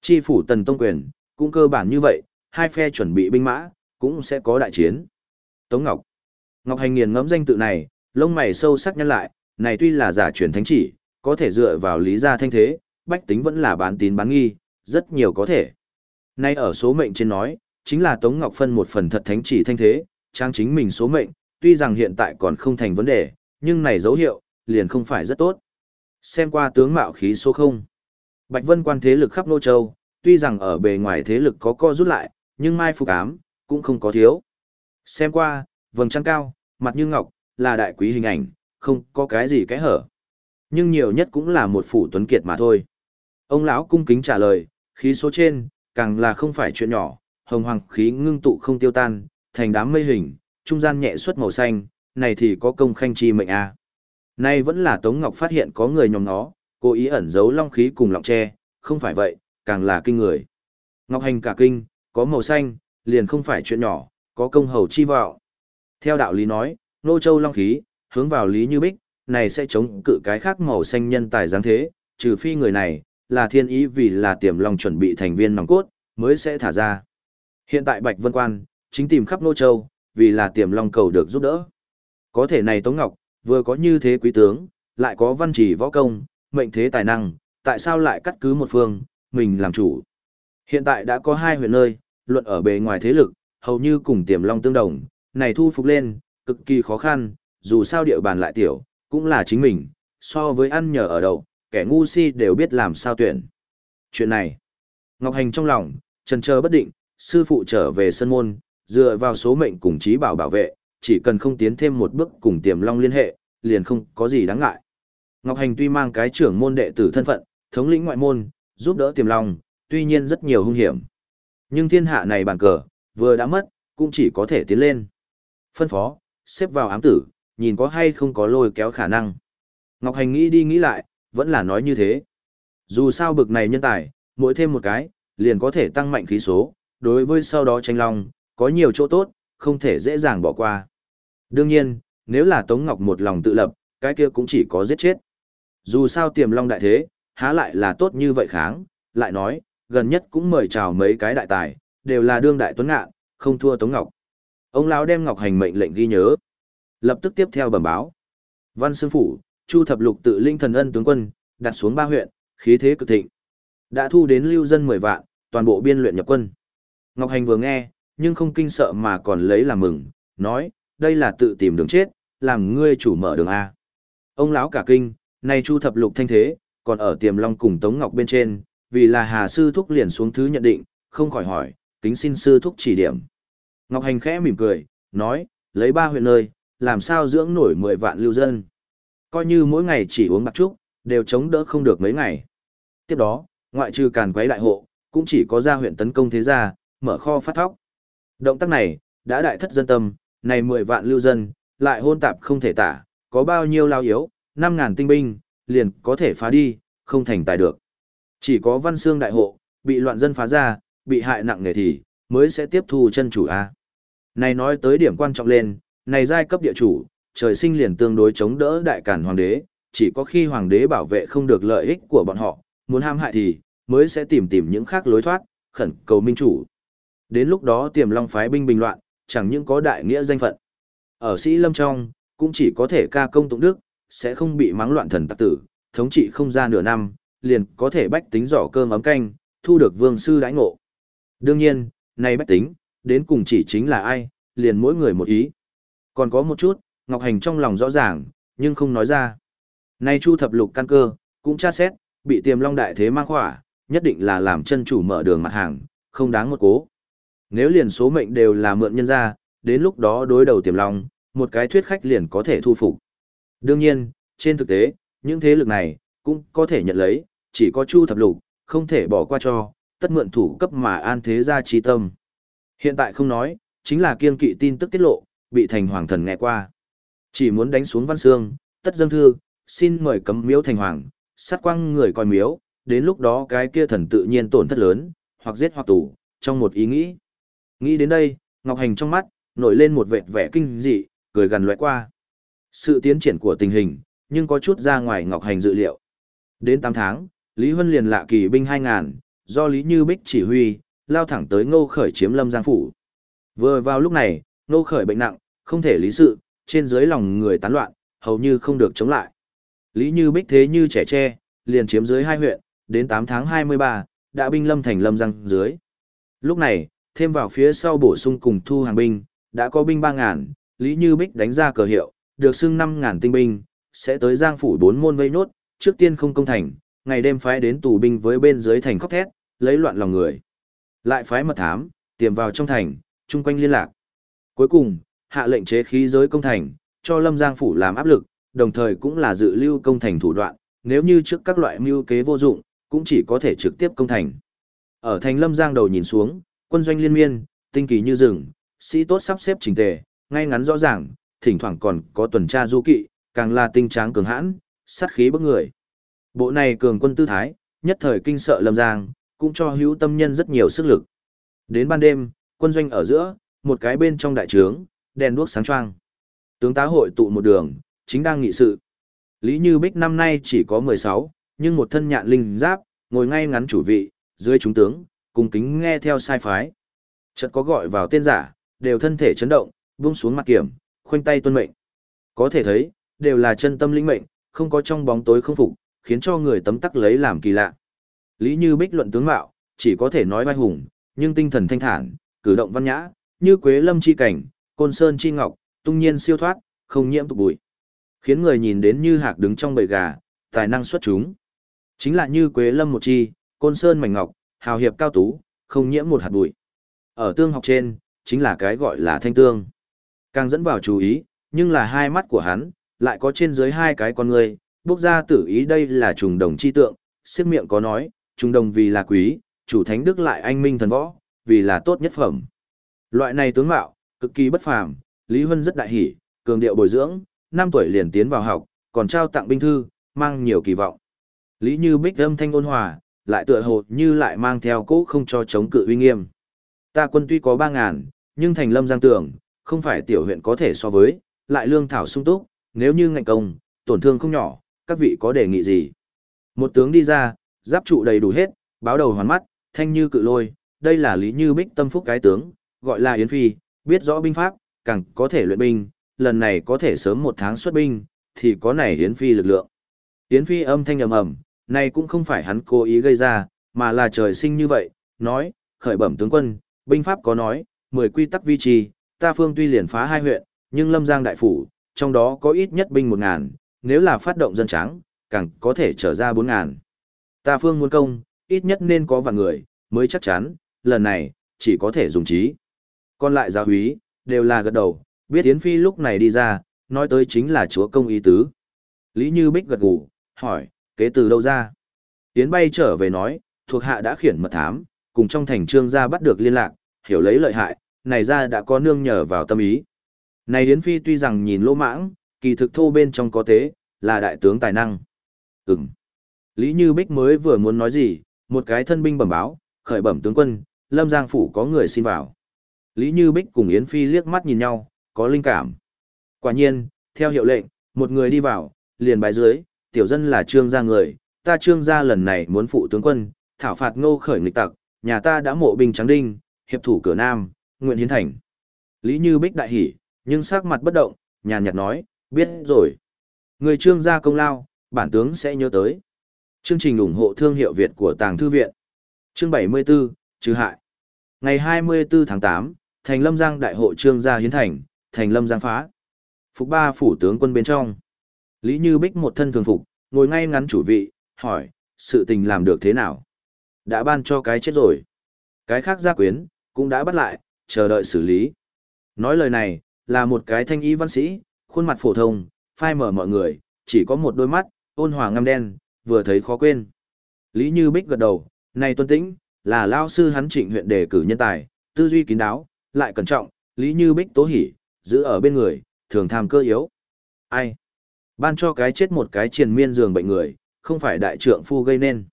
A: Chi phủ tần tông quyền, cũng cơ bản như vậy, hai phe chuẩn bị binh mã, cũng sẽ có đại chiến. Tống Ngọc Ngọc Hành nghiền ngẫm danh tự này, lông mày sâu sắc nhăn lại, này tuy là giả truyền thánh chỉ, có thể dựa vào lý gia thanh thế, bách tính vẫn là bán tín bán nghi, rất nhiều có thể. Nay ở số mệnh trên nói, chính là Tống Ngọc phân một phần thật thánh chỉ thanh thế, trang chính mình số mệnh, tuy rằng hiện tại còn không thành vấn đề, nhưng này dấu hiệu, liền không phải rất tốt. Xem qua tướng mạo khí số 0. Bạch Vân quan thế lực khắp Nô Châu, tuy rằng ở bề ngoài thế lực có co rút lại, nhưng mai phục ám, cũng không có thiếu. Xem qua, vầng trăng cao, mặt như ngọc, là đại quý hình ảnh, không có cái gì cái hở. Nhưng nhiều nhất cũng là một phủ tuấn kiệt mà thôi. Ông lão cung kính trả lời, khí số trên, càng là không phải chuyện nhỏ, hồng hoàng khí ngưng tụ không tiêu tan, thành đám mây hình, trung gian nhẹ xuất màu xanh, này thì có công khanh chi mệnh a. À. Nay vẫn là Tống Ngọc phát hiện có người nhóm nó, cố ý ẩn giấu long khí cùng lọng tre, không phải vậy, càng là kinh người. Ngọc Hành cả kinh, có màu xanh, liền không phải chuyện nhỏ, có công hầu chi vạo. Theo đạo lý nói, nô châu long khí, hướng vào lý như bích, này sẽ chống cự cái khác màu xanh nhân tài dáng thế, trừ phi người này, là thiên ý vì là tiềm long chuẩn bị thành viên nòng cốt, mới sẽ thả ra. Hiện tại Bạch Vân Quan, chính tìm khắp nô châu, vì là tiềm long cầu được giúp đỡ. Có thể này Tống Ngọc, vừa có như thế quý tướng, lại có văn chỉ võ công, mệnh thế tài năng, tại sao lại cắt cứ một phương, mình làm chủ. Hiện tại đã có hai huyện nơi, luận ở bề ngoài thế lực, hầu như cùng tiềm long tương đồng, này thu phục lên, cực kỳ khó khăn, dù sao địa bàn lại tiểu, cũng là chính mình, so với ăn nhờ ở đậu, kẻ ngu si đều biết làm sao tuyển. Chuyện này, Ngọc Hành trong lòng, trần chờ bất định, sư phụ trở về sân môn, dựa vào số mệnh cùng trí bảo bảo vệ, chỉ cần không tiến thêm một bước cùng tiềm long liên hệ, liền không có gì đáng ngại. Ngọc Hành tuy mang cái trưởng môn đệ tử thân phận, thống lĩnh ngoại môn, giúp đỡ tiềm long, tuy nhiên rất nhiều hung hiểm. Nhưng thiên hạ này bàn cờ, vừa đã mất, cũng chỉ có thể tiến lên. Phân phó, xếp vào ám tử, nhìn có hay không có lôi kéo khả năng. Ngọc Hành nghĩ đi nghĩ lại, vẫn là nói như thế. Dù sao bực này nhân tài, mỗi thêm một cái, liền có thể tăng mạnh khí số, đối với sau đó tranh long, có nhiều chỗ tốt, không thể dễ dàng bỏ qua. Đương nhiên, nếu là Tống Ngọc một lòng tự lập, cái kia cũng chỉ có giết chết. Dù sao tiềm long đại thế, há lại là tốt như vậy kháng, lại nói, gần nhất cũng mời chào mấy cái đại tài, đều là đương đại tuấn ngạn, không thua Tống Ngọc. Ông lão đem Ngọc Hành mệnh lệnh ghi nhớ, lập tức tiếp theo bẩm báo. Văn sư phủ, Chu Thập Lục tự linh thần ân tướng quân, đặt xuống ba huyện, khí thế cực thịnh. Đã thu đến lưu dân 10 vạn, toàn bộ biên luyện nhập quân. Ngọc Hành vừa nghe, nhưng không kinh sợ mà còn lấy làm mừng, nói, đây là tự tìm đường chết, làm ngươi chủ mở đường A. Ông lão cả kinh, nay Chu Thập Lục thanh thế, còn ở tiềm long cùng Tống Ngọc bên trên, vì là Hà Sư Thúc liền xuống thứ nhận định, không khỏi hỏi, kính xin Sư Thúc chỉ điểm. Ngọc Hành khẽ mỉm cười, nói, lấy ba huyện nơi, làm sao dưỡng nổi 10 vạn lưu dân. Coi như mỗi ngày chỉ uống bạc trúc, đều chống đỡ không được mấy ngày. Tiếp đó, ngoại trừ càn quấy đại hộ, cũng chỉ có ra huyện tấn công thế gia, mở kho phát thóc. Động tác này, đã đại thất dân tâm, này 10 vạn lưu dân, lại hôn tạp không thể tả, có bao nhiêu lao yếu, 5.000 tinh binh, liền có thể phá đi, không thành tài được. Chỉ có văn xương đại hộ, bị loạn dân phá ra, bị hại nặng nề thì, mới sẽ tiếp thu chân chủ A. Này nói tới điểm quan trọng lên, này giai cấp địa chủ, trời sinh liền tương đối chống đỡ đại cản hoàng đế, chỉ có khi hoàng đế bảo vệ không được lợi ích của bọn họ, muốn ham hại thì, mới sẽ tìm tìm những khác lối thoát, khẩn cầu minh chủ. Đến lúc đó tiềm long phái binh bình loạn, chẳng những có đại nghĩa danh phận. Ở sĩ lâm trong, cũng chỉ có thể ca công tụng đức, sẽ không bị mắng loạn thần tặc tử, thống trị không ra nửa năm, liền có thể bách tính giỏ cơm ấm canh, thu được vương sư đãi ngộ. Đương nhiên, này bách tính, đến cùng chỉ chính là ai, liền mỗi người một ý. Còn có một chút, Ngọc Hành trong lòng rõ ràng, nhưng không nói ra. Nay Chu thập lục căn cơ, cũng tra xét, bị tiềm long đại thế mang khỏa, nhất định là làm chân chủ mở đường mặt hàng, không đáng một cố. Nếu liền số mệnh đều là mượn nhân ra, đến lúc đó đối đầu tiềm long, một cái thuyết khách liền có thể thu phục. Đương nhiên, trên thực tế, những thế lực này, cũng có thể nhận lấy, chỉ có Chu thập lục, không thể bỏ qua cho, tất mượn thủ cấp mà an thế gia trí tâm. Hiện tại không nói, chính là kiên kỵ tin tức tiết lộ, bị thành hoàng thần nghe qua. Chỉ muốn đánh xuống văn xương, tất dâng thư, xin mời cấm miếu thành hoàng, sát quang người coi miếu, đến lúc đó cái kia thần tự nhiên tổn thất lớn, hoặc giết hoặc tù, trong một ý nghĩ. Nghĩ đến đây, Ngọc Hành trong mắt, nổi lên một vệt vẻ kinh dị, cười gần loại qua. Sự tiến triển của tình hình, nhưng có chút ra ngoài Ngọc Hành dự liệu. Đến 8 tháng, Lý Huân liền lạ kỳ binh 2.000, do Lý Như Bích chỉ huy, lao thẳng tới ngô khởi chiếm lâm giang phủ. Vừa vào lúc này, ngô khởi bệnh nặng, không thể lý sự, trên dưới lòng người tán loạn, hầu như không được chống lại. Lý Như Bích thế như trẻ tre, liền chiếm dưới hai huyện, đến 8 tháng 23, đã binh lâm thành lâm giang dưới. Lúc này, thêm vào phía sau bổ sung cùng thu hàng binh, đã có binh 3.000, Lý Như Bích đánh ra cờ hiệu, được xưng năm ngàn tinh binh, sẽ tới giang phủ bốn môn vây nốt, trước tiên không công thành, ngày đêm phái đến tù binh với bên dưới thành khóc thét, lấy loạn lòng người. Lại phái mật thám, tiềm vào trong thành, chung quanh liên lạc. Cuối cùng, hạ lệnh chế khí giới công thành, cho Lâm Giang phủ làm áp lực, đồng thời cũng là dự lưu công thành thủ đoạn, nếu như trước các loại mưu kế vô dụng, cũng chỉ có thể trực tiếp công thành. Ở thành Lâm Giang đầu nhìn xuống, quân doanh liên miên, tinh kỳ như rừng, sĩ tốt sắp xếp chỉnh tề, ngay ngắn rõ ràng, thỉnh thoảng còn có tuần tra du kỵ, càng là tinh tráng cường hãn, sát khí bức người. Bộ này cường quân tư thái, nhất thời kinh sợ Lâm Giang, cũng cho hữu tâm nhân rất nhiều sức lực. Đến ban đêm, quân doanh ở giữa, một cái bên trong đại trướng, đèn đuốc sáng choang. Tướng tá hội tụ một đường, chính đang nghị sự. Lý Như Bích năm nay chỉ có 16, nhưng một thân nhạn linh giáp, ngồi ngay ngắn chủ vị, dưới chúng tướng, cùng kính nghe theo sai phái. Chợt có gọi vào tên giả, đều thân thể chấn động, buông xuống mặt kiểm, khoanh tay tuân mệnh. Có thể thấy, đều là chân tâm linh mệnh, không có trong bóng tối không phục, khiến cho người tấm tắc lấy làm kỳ lạ. Lý Như Bích luận tướng mạo, chỉ có thể nói vai hùng, nhưng tinh thần thanh thản, cử động văn nhã, như quế lâm chi cảnh, côn sơn chi ngọc, tung nhiên siêu thoát, không nhiễm tục bụi. Khiến người nhìn đến như hạc đứng trong bầy gà, tài năng xuất chúng. Chính là như quế lâm một chi, côn sơn mảnh ngọc, hào hiệp cao tú, không nhiễm một hạt bụi. Ở tương học trên, chính là cái gọi là thanh tương. Càng dẫn vào chú ý, nhưng là hai mắt của hắn, lại có trên dưới hai cái con người, bốc ra tử ý đây là trùng đồng chi tượng, siết miệng có nói, trùng đồng vì là quý, chủ thánh đức lại anh minh thần võ, vì là tốt nhất phẩm. Loại này tướng mạo, cực kỳ bất phàm, Lý Huân rất đại hỷ, cường điệu bồi dưỡng, năm tuổi liền tiến vào học, còn trao tặng binh thư, mang nhiều kỳ vọng. Lý Như Bích âm thanh ôn hòa, lại tựa hồ như lại mang theo cỗ không cho chống cự uy nghiêm. Ta quân tuy có ba ngàn, nhưng thành lâm giang tưởng, không phải tiểu huyện có thể so với, lại lương thảo sung túc, nếu như ngạnh công, tổn thương không nhỏ, các vị có đề nghị gì? Một tướng đi ra, giáp trụ đầy đủ hết, báo đầu hoàn mắt, thanh như cự lôi, đây là Lý Như Bích tâm phúc cái tướng, gọi là Yến Phi, biết rõ binh pháp, càng có thể luyện binh, lần này có thể sớm một tháng xuất binh, thì có này Yến Phi lực lượng. Yến Phi âm thanh ầm ầm, này cũng không phải hắn cố ý gây ra, mà là trời sinh như vậy, nói, khởi bẩm tướng quân, binh pháp có nói, 10 quy tắc vi trì, ta phương tuy liền phá hai huyện, nhưng Lâm Giang đại phủ, trong đó có ít nhất binh 1000, nếu là phát động dân trắng, càng có thể trở ra 4000. Ta phương muốn công, ít nhất nên có vạn người, mới chắc chắn, lần này, chỉ có thể dùng trí. Còn lại giáo húy, đều là gật đầu, biết Yến Phi lúc này đi ra, nói tới chính là chúa công ý tứ. Lý Như Bích gật gù, hỏi, kế từ đâu ra? Yến bay trở về nói, thuộc hạ đã khiển mật thám, cùng trong thành trương gia bắt được liên lạc, hiểu lấy lợi hại, này ra đã có nương nhờ vào tâm ý. Này Yến Phi tuy rằng nhìn lỗ mãng, kỳ thực thô bên trong có tế, là đại tướng tài năng. Ừm. Lý Như Bích mới vừa muốn nói gì, một cái thân binh bẩm báo, khởi bẩm tướng quân, Lâm Giang phủ có người xin vào. Lý Như Bích cùng Yến Phi liếc mắt nhìn nhau, có linh cảm. Quả nhiên, theo hiệu lệnh, một người đi vào, liền bài dưới, tiểu dân là trương gia người, ta trương gia lần này muốn phụ tướng quân, thảo phạt ngô khởi nghịch tặc, nhà ta đã mộ binh trắng đinh, hiệp thủ cửa nam, nguyện hiến thành. Lý Như Bích đại hỉ, nhưng sắc mặt bất động, nhàn nhạt nói, biết rồi. Người trương gia công lao, bản tướng sẽ nhớ tới. Chương trình ủng hộ thương hiệu Việt của Tàng Thư Viện. Chương 74, trừ hại. Ngày 24 tháng 8, thành Lâm Giang đại hội trương gia hiến thành, thành Lâm Giang phá. Phục ba phủ tướng quân bên trong. Lý Như Bích một thân thường phục, ngồi ngay ngắn chủ vị, hỏi, sự tình làm được thế nào? Đã ban cho cái chết rồi. Cái khác gia quyến, cũng đã bắt lại, chờ đợi xử lý. Nói lời này, là một cái thanh y văn sĩ, khuôn mặt phổ thông, phai mở mọi người, chỉ có một đôi mắt, ôn hòa ngăm đen, vừa thấy khó quên. Lý Như Bích gật đầu, này tuân tĩnh, là lao sư hắn trịnh huyện đề cử nhân tài, tư duy kín đáo, lại cẩn trọng, Lý Như Bích tố hỉ, giữ ở bên người, thường tham cơ yếu. Ai? Ban cho cái chết một cái triền miên giường bệnh người, không phải đại trượng phu gây nên.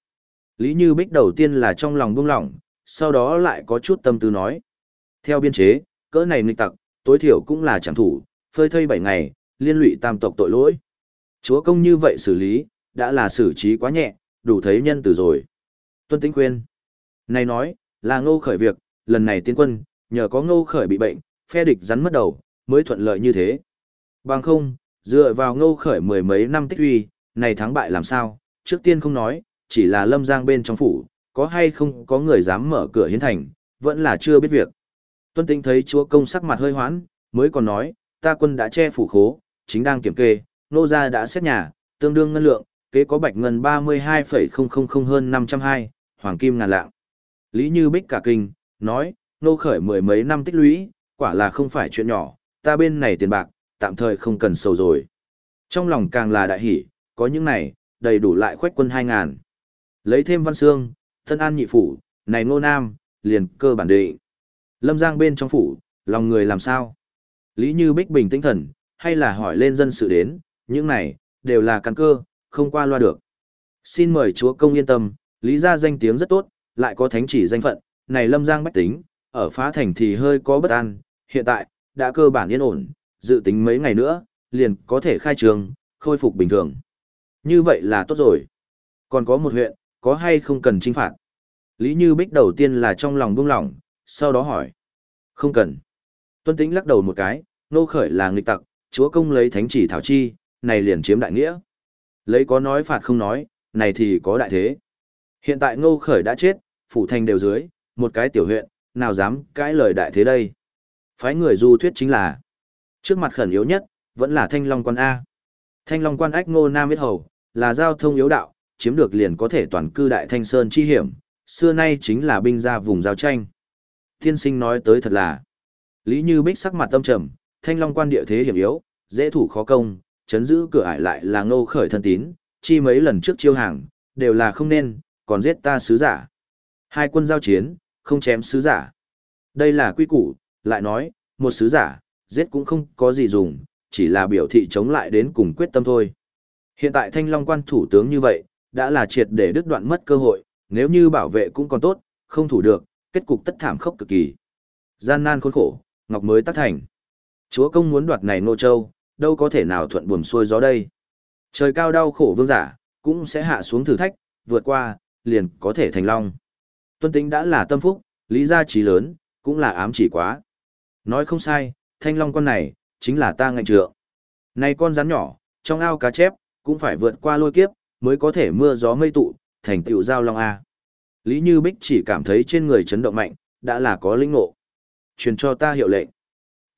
A: Lý Như Bích đầu tiên là trong lòng buông lỏng, sau đó lại có chút tâm tư nói. Theo biên chế, cỡ này nghịch tặc, tối thiểu cũng là chẳng thủ, phơi thây bảy ngày, liên lụy tam tộc tội lỗi. Chúa công như vậy xử lý, đã là xử trí quá nhẹ, đủ thấy nhân từ rồi. Tuân Tĩnh khuyên. Này nói, là ngô khởi việc, lần này tiến quân, nhờ có ngô khởi bị bệnh, phe địch rắn mất đầu, mới thuận lợi như thế. Bằng không, dựa vào ngô khởi mười mấy năm tích uy, này thắng bại làm sao, trước tiên không nói, chỉ là lâm giang bên trong phủ, có hay không có người dám mở cửa hiến thành, vẫn là chưa biết việc. Tuân Tĩnh thấy chúa công sắc mặt hơi hoãn, mới còn nói, ta quân đã che phủ khố, chính đang kiểm kê, nô gia đã xét nhà, tương đương ngân lượng, kế có bạch ngân 32,000 hơn 502, hoàng kim ngàn lạng. Lý Như Bích cả kinh, nói, nô khởi mười mấy năm tích lũy, quả là không phải chuyện nhỏ, ta bên này tiền bạc, tạm thời không cần sầu rồi. Trong lòng càng là đại hỷ, có những này, đầy đủ lại khoách quân 2.000. Lấy thêm văn xương, thân an nhị phủ, này ngô nam, liền cơ bản định. Lâm Giang bên trong phủ, lòng người làm sao? Lý Như Bích bình tĩnh thần, hay là hỏi lên dân sự đến, những này, đều là căn cơ, không qua loa được. Xin mời chúa công yên tâm, Lý gia danh tiếng rất tốt, lại có thánh chỉ danh phận, này Lâm Giang bách tính, ở phá thành thì hơi có bất an, hiện tại, đã cơ bản yên ổn, dự tính mấy ngày nữa, liền có thể khai trường, khôi phục bình thường. Như vậy là tốt rồi. Còn có một huyện, có hay không cần trinh phạt? Lý Như Bích đầu tiên là trong lòng buông lỏng, sau đó hỏi. Không cần. Tuân Tĩnh lắc đầu một cái, nô khởi là nghịch tặc, chúa công lấy thánh chỉ thảo chi, này liền chiếm đại nghĩa. Lấy có nói phạt không nói, này thì có đại thế. Hiện tại ngô khởi đã chết, phủ thành đều dưới, một cái tiểu huyện, nào dám cãi lời đại thế đây. Phái người du thuyết chính là, trước mặt khẩn yếu nhất, vẫn là thanh long quan A. Thanh long quan ách ngô nam biết hầu, là giao thông yếu đạo, chiếm được liền có thể toàn cư đại thanh sơn chi hiểm, xưa nay chính là binh ra vùng giao tranh. Thiên sinh nói tới thật là, Lý Như Bích sắc mặt tâm trầm, thanh long quan địa thế hiểm yếu, dễ thủ khó công, chấn giữ cửa ải lại là ngô khởi thân tín, chi mấy lần trước chiêu hàng, đều là không nên, còn giết ta sứ giả. Hai quân giao chiến, không chém sứ giả. Đây là quy củ, lại nói, một sứ giả, giết cũng không có gì dùng, chỉ là biểu thị chống lại đến cùng quyết tâm thôi. Hiện tại thanh long quan thủ tướng như vậy, đã là triệt để đứt đoạn mất cơ hội, nếu như bảo vệ cũng còn tốt, không thủ được, kết cục tất thảm khốc cực kỳ. Gian nan khốn khổ, Ngọc mới tác thành. Chúa công muốn đoạt này Nô Châu, đâu có thể nào thuận buồm xuôi gió đây. Trời cao đau khổ vương giả, cũng sẽ hạ xuống thử thách, vượt qua, liền có thể thành long. Tuân tính đã là tâm phúc, lý gia trí lớn, cũng là ám chỉ quá. Nói không sai, thanh long con này, chính là ta ngạnh trượng. Này con rắn nhỏ, trong ao cá chép, cũng phải vượt qua lôi kiếp, mới có thể mưa gió mây tụ, thành tựu giao long A. Lý Như Bích chỉ cảm thấy trên người chấn động mạnh, đã là có linh ngộ. Truyền cho ta hiệu lệnh.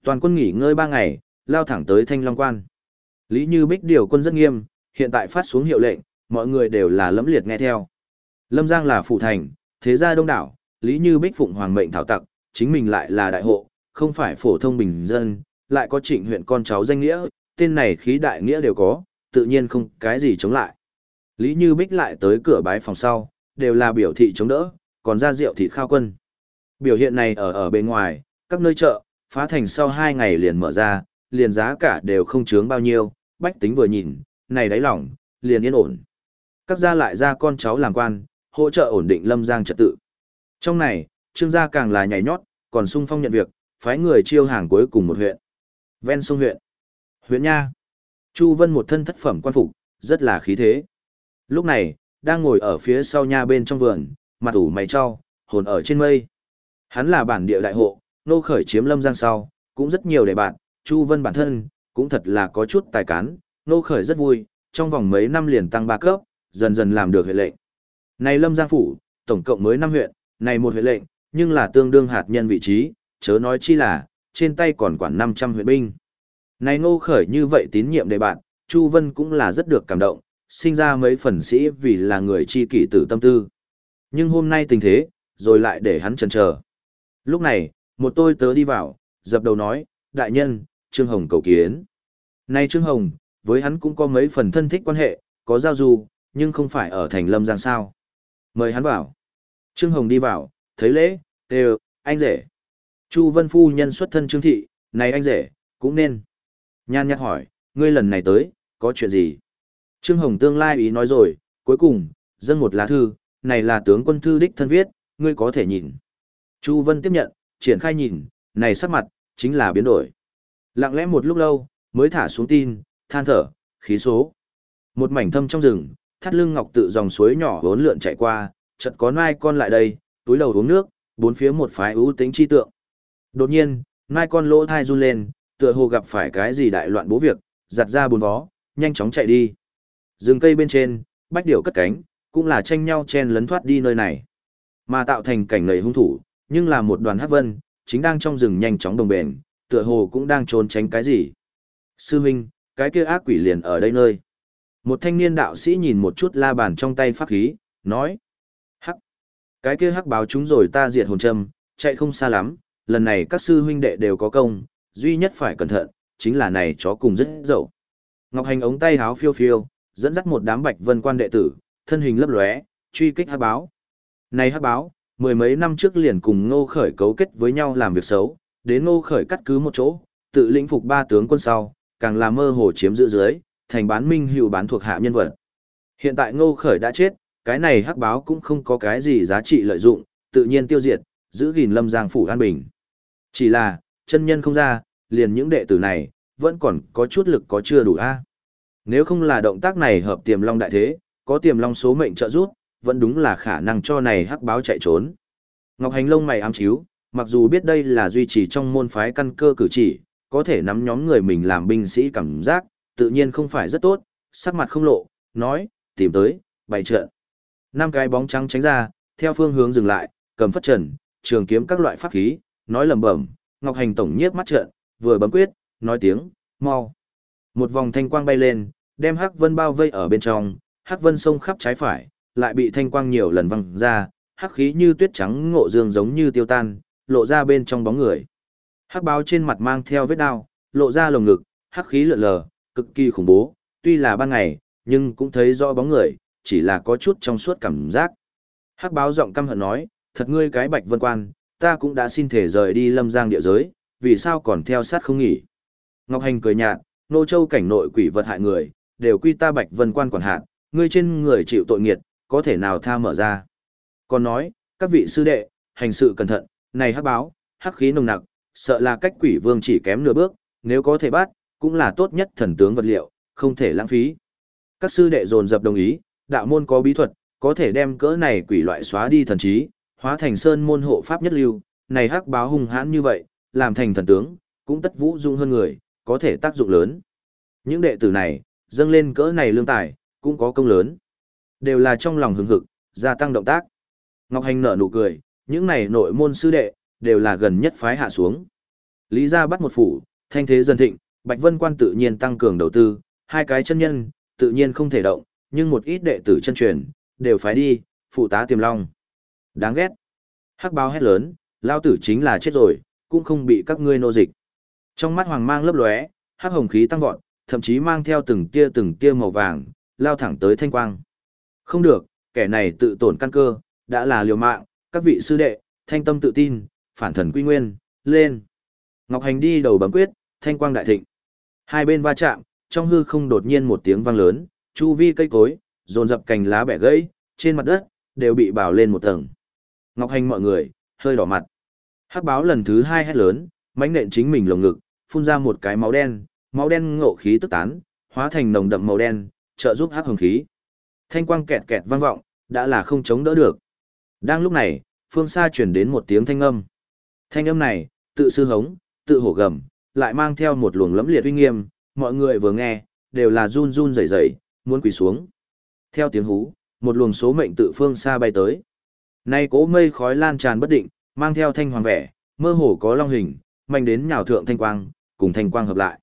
A: Toàn quân nghỉ ngơi ba ngày, lao thẳng tới Thanh Long Quan. Lý Như Bích điều quân rất nghiêm, hiện tại phát xuống hiệu lệnh, mọi người đều là lẫm liệt nghe theo. Lâm Giang là phủ thành, thế gia đông đảo, Lý Như Bích phụng hoàng mệnh thảo tặc, chính mình lại là đại hộ, không phải phổ thông bình dân, lại có trịnh huyện con cháu danh nghĩa, tên này khí đại nghĩa đều có, tự nhiên không cái gì chống lại. Lý Như Bích lại tới cửa bái phòng sau, đều là biểu thị chống đỡ, còn ra rượu thịt khao quân. Biểu hiện này ở ở bên ngoài, các nơi chợ, phá thành sau hai ngày liền mở ra, liền giá cả đều không chướng bao nhiêu, bách tính vừa nhìn, này đáy lòng, liền yên ổn. Các gia lại ra con cháu làm quan, hỗ trợ ổn định lâm giang trật tự. Trong này, trương gia càng là nhảy nhót, còn sung phong nhận việc, phái người chiêu hàng cuối cùng một huyện. Ven sông huyện. Huyện Nha. Chu Vân một thân thất phẩm quan phục, rất là khí thế. Lúc này, đang ngồi ở phía sau nha bên trong vườn, mặt ủ mày cho, hồn ở trên mây. Hắn là bản địa đại hộ, nô khởi chiếm lâm giang sau, cũng rất nhiều đề bạn, Chu Vân bản thân, cũng thật là có chút tài cán, nô khởi rất vui, trong vòng mấy năm liền tăng ba cấp, dần dần làm được huệ lệnh. Này Lâm Giang Phủ, tổng cộng mới năm huyện, này một huệ lệnh, nhưng là tương đương hạt nhân vị trí, chớ nói chi là, trên tay còn quản 500 huyện binh. Này ngô khởi như vậy tín nhiệm đề bạn, Chu Vân cũng là rất được cảm động, sinh ra mấy phần sĩ vì là người chi kỷ tử tâm tư. Nhưng hôm nay tình thế, rồi lại để hắn chần chờ. Lúc này, một tôi tớ đi vào, dập đầu nói, đại nhân, Trương Hồng cầu kiến. nay Trương Hồng, với hắn cũng có mấy phần thân thích quan hệ, có giao du, nhưng không phải ở thành lâm giang sao. Mời hắn vào. Trương Hồng đi vào, thấy lễ, đều, anh rể. Chu Vân Phu nhân xuất thân Trương Thị, này anh rể, cũng nên. Nhan nhạt hỏi, ngươi lần này tới, có chuyện gì? Trương Hồng tương lai ý nói rồi, cuối cùng, dâng một lá thư, này là tướng quân thư đích thân viết, ngươi có thể nhìn. Chu Vân tiếp nhận, triển khai nhìn, này sắc mặt, chính là biến đổi. Lặng lẽ một lúc lâu, mới thả xuống tin, than thở, khí số. Một mảnh thâm trong rừng, thắt lưng ngọc tự dòng suối nhỏ vốn lượn chạy qua, chợt có nai con lại đây, túi đầu uống nước, bốn phía một phái ưu tính chi tượng. Đột nhiên, nai con lỗ thai run lên, tựa hồ gặp phải cái gì đại loạn bố việc, giặt ra bốn vó, nhanh chóng chạy đi. Rừng cây bên trên, bách điểu cất cánh, cũng là tranh nhau chen lấn thoát đi nơi này. Mà tạo thành cảnh lầy hung thủ, nhưng là một đoàn hát vân, chính đang trong rừng nhanh chóng đồng bền, tựa hồ cũng đang trốn tránh cái gì. Sư huynh, cái kia ác quỷ liền ở đây nơi. Một thanh niên đạo sĩ nhìn một chút la bàn trong tay pháp khí, nói. Hắc. Cái kia hắc báo chúng rồi ta diệt hồn châm, chạy không xa lắm, lần này các sư huynh đệ đều có công, duy nhất phải cẩn thận, chính là này chó cùng rất dậu. Ngọc Hành ống tay háo phiêu phiêu, dẫn dắt một đám bạch vân quan đệ tử, thân hình lấp lóe, truy kích hắc báo. Này hắc báo, mười mấy năm trước liền cùng Ngô Khởi cấu kết với nhau làm việc xấu, đến Ngô Khởi cắt cứ một chỗ, tự lĩnh phục ba tướng quân sau, càng là mơ hồ chiếm giữ dưới, thành bán minh hữu bán thuộc hạ nhân vật. Hiện tại Ngô Khởi đã chết, cái này hắc báo cũng không có cái gì giá trị lợi dụng, tự nhiên tiêu diệt, giữ gìn lâm giang phủ an bình. Chỉ là, chân nhân không ra, liền những đệ tử này, vẫn còn có chút lực có chưa đủ a. Nếu không là động tác này hợp tiềm long đại thế, có tiềm long số mệnh trợ giúp, vẫn đúng là khả năng cho này hắc báo chạy trốn. Ngọc Hành lông mày ám chiếu, mặc dù biết đây là duy trì trong môn phái căn cơ cử chỉ, có thể nắm nhóm người mình làm binh sĩ cảm giác, tự nhiên không phải rất tốt, sắc mặt không lộ, nói, tìm tới, bày trận. Năm cái bóng trắng tránh ra, theo phương hướng dừng lại, cầm phất trần, trường kiếm các loại pháp khí, nói lẩm bẩm, Ngọc Hành tổng nhiếp mắt trợn vừa bấm quyết, nói tiếng, mau. Một vòng thanh quang bay lên, đem Hắc Vân bao vây ở bên trong, Hắc Vân sông khắp trái phải, lại bị thanh quang nhiều lần văng ra, hắc khí như tuyết trắng ngộ dương giống như tiêu tan, lộ ra bên trong bóng người. Hắc báo trên mặt mang theo vết đao, lộ ra lồng ngực, hắc khí lượn lờ, cực kỳ khủng bố, tuy là ban ngày, nhưng cũng thấy rõ bóng người, chỉ là có chút trong suốt cảm giác. Hắc báo giọng căm hận nói, thật ngươi cái bạch vân quan, ta cũng đã xin thể rời đi lâm giang địa giới, vì sao còn theo sát không nghỉ. Ngọc Hành cười nhạt, nô châu cảnh nội quỷ vật hại người, đều quy ta bạch vân quan quản hạt, ngươi trên người chịu tội nghiệt, có thể nào tha mở ra. Còn nói, các vị sư đệ, hành sự cẩn thận, này hắc báo, hắc khí nồng nặc, sợ là cách quỷ vương chỉ kém nửa bước, nếu có thể bắt, cũng là tốt nhất thần tướng vật liệu, không thể lãng phí. Các sư đệ dồn dập đồng ý, đạo môn có bí thuật, có thể đem cỡ này quỷ loại xóa đi thần trí, hóa thành sơn môn hộ pháp nhất lưu, này hắc báo hung hãn như vậy, làm thành thần tướng, cũng tất vũ dung hơn người, có thể tác dụng lớn. Những đệ tử này, dâng lên cỡ này lương tài, cũng có công lớn. Đều là trong lòng hứng hực, gia tăng động tác. Ngọc Hành nở nụ cười, những này nội môn sư đệ, đều là gần nhất phái hạ xuống. Lý gia bắt một phủ, thanh thế dân thịnh, Bạch Vân Quan tự nhiên tăng cường đầu tư, hai cái chân nhân, tự nhiên không thể động, nhưng một ít đệ tử chân truyền, đều phái đi, phụ tá tiềm long. Đáng ghét. Hắc báo hét lớn, lao tử chính là chết rồi, cũng không bị các ngươi nô dịch. Trong mắt hoàng mang lấp lóe, hắc hồng khí tăng vọt, thậm chí mang theo từng tia từng tia màu vàng, lao thẳng tới thanh quang. Không được, kẻ này tự tổn căn cơ, đã là liều mạng, các vị sư đệ, thanh tâm tự tin, phản thần quy nguyên, lên. Ngọc Hành đi đầu bấm quyết, thanh quang đại thịnh. Hai bên va chạm, trong hư không đột nhiên một tiếng vang lớn, chu vi cây cối, dồn dập cành lá bẻ gãy, trên mặt đất, đều bị bào lên một tầng. Ngọc Hành mọi người, hơi đỏ mặt. Hắc báo lần thứ hai hét lớn, mãnh nện chính mình lồng ngực, phun ra một cái máu đen, máu đen ngộ khí tức tán, hóa thành nồng đậm màu đen, trợ giúp hắc hồng khí. Thanh quang kẹt kẹt vang vọng, đã là không chống đỡ được. Đang lúc này, phương xa truyền đến một tiếng thanh âm. Thanh âm này, tự sư hống, tự hổ gầm, lại mang theo một luồng lẫm liệt uy nghiêm, mọi người vừa nghe, đều là run run rẩy rẩy, muốn quỳ xuống. Theo tiếng hú, một luồng số mệnh tự phương xa bay tới. Nay cố mây khói lan tràn bất định, mang theo thanh hoàng vẻ, mơ hồ có long hình, mạnh đến nhào thượng thanh quang, cùng thanh quang hợp lại.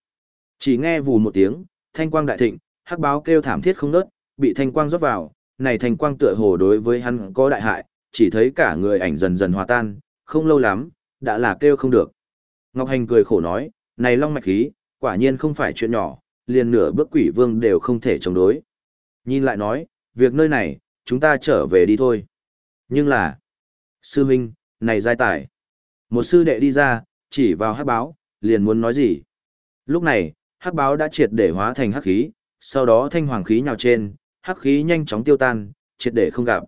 A: Chỉ nghe vù một tiếng, thanh quang đại thịnh, hắc báo kêu thảm thiết không nớt, bị thanh quang rót vào, này thanh quang tựa hồ đối với hắn có đại hại, chỉ thấy cả người ảnh dần dần hòa tan, không lâu lắm, đã là kêu không được. Ngọc Hành cười khổ nói, này long mạch khí, quả nhiên không phải chuyện nhỏ, liền nửa bước quỷ vương đều không thể chống đối. Nhìn lại nói, việc nơi này, chúng ta trở về đi thôi. Nhưng là, sư huynh, này giai tải. Một sư đệ đi ra, chỉ vào hắc báo, liền muốn nói gì. Lúc này, hắc báo đã triệt để hóa thành hắc khí, sau đó thanh hoàng khí nhào trên, hắc khí nhanh chóng tiêu tan, triệt để không gặp.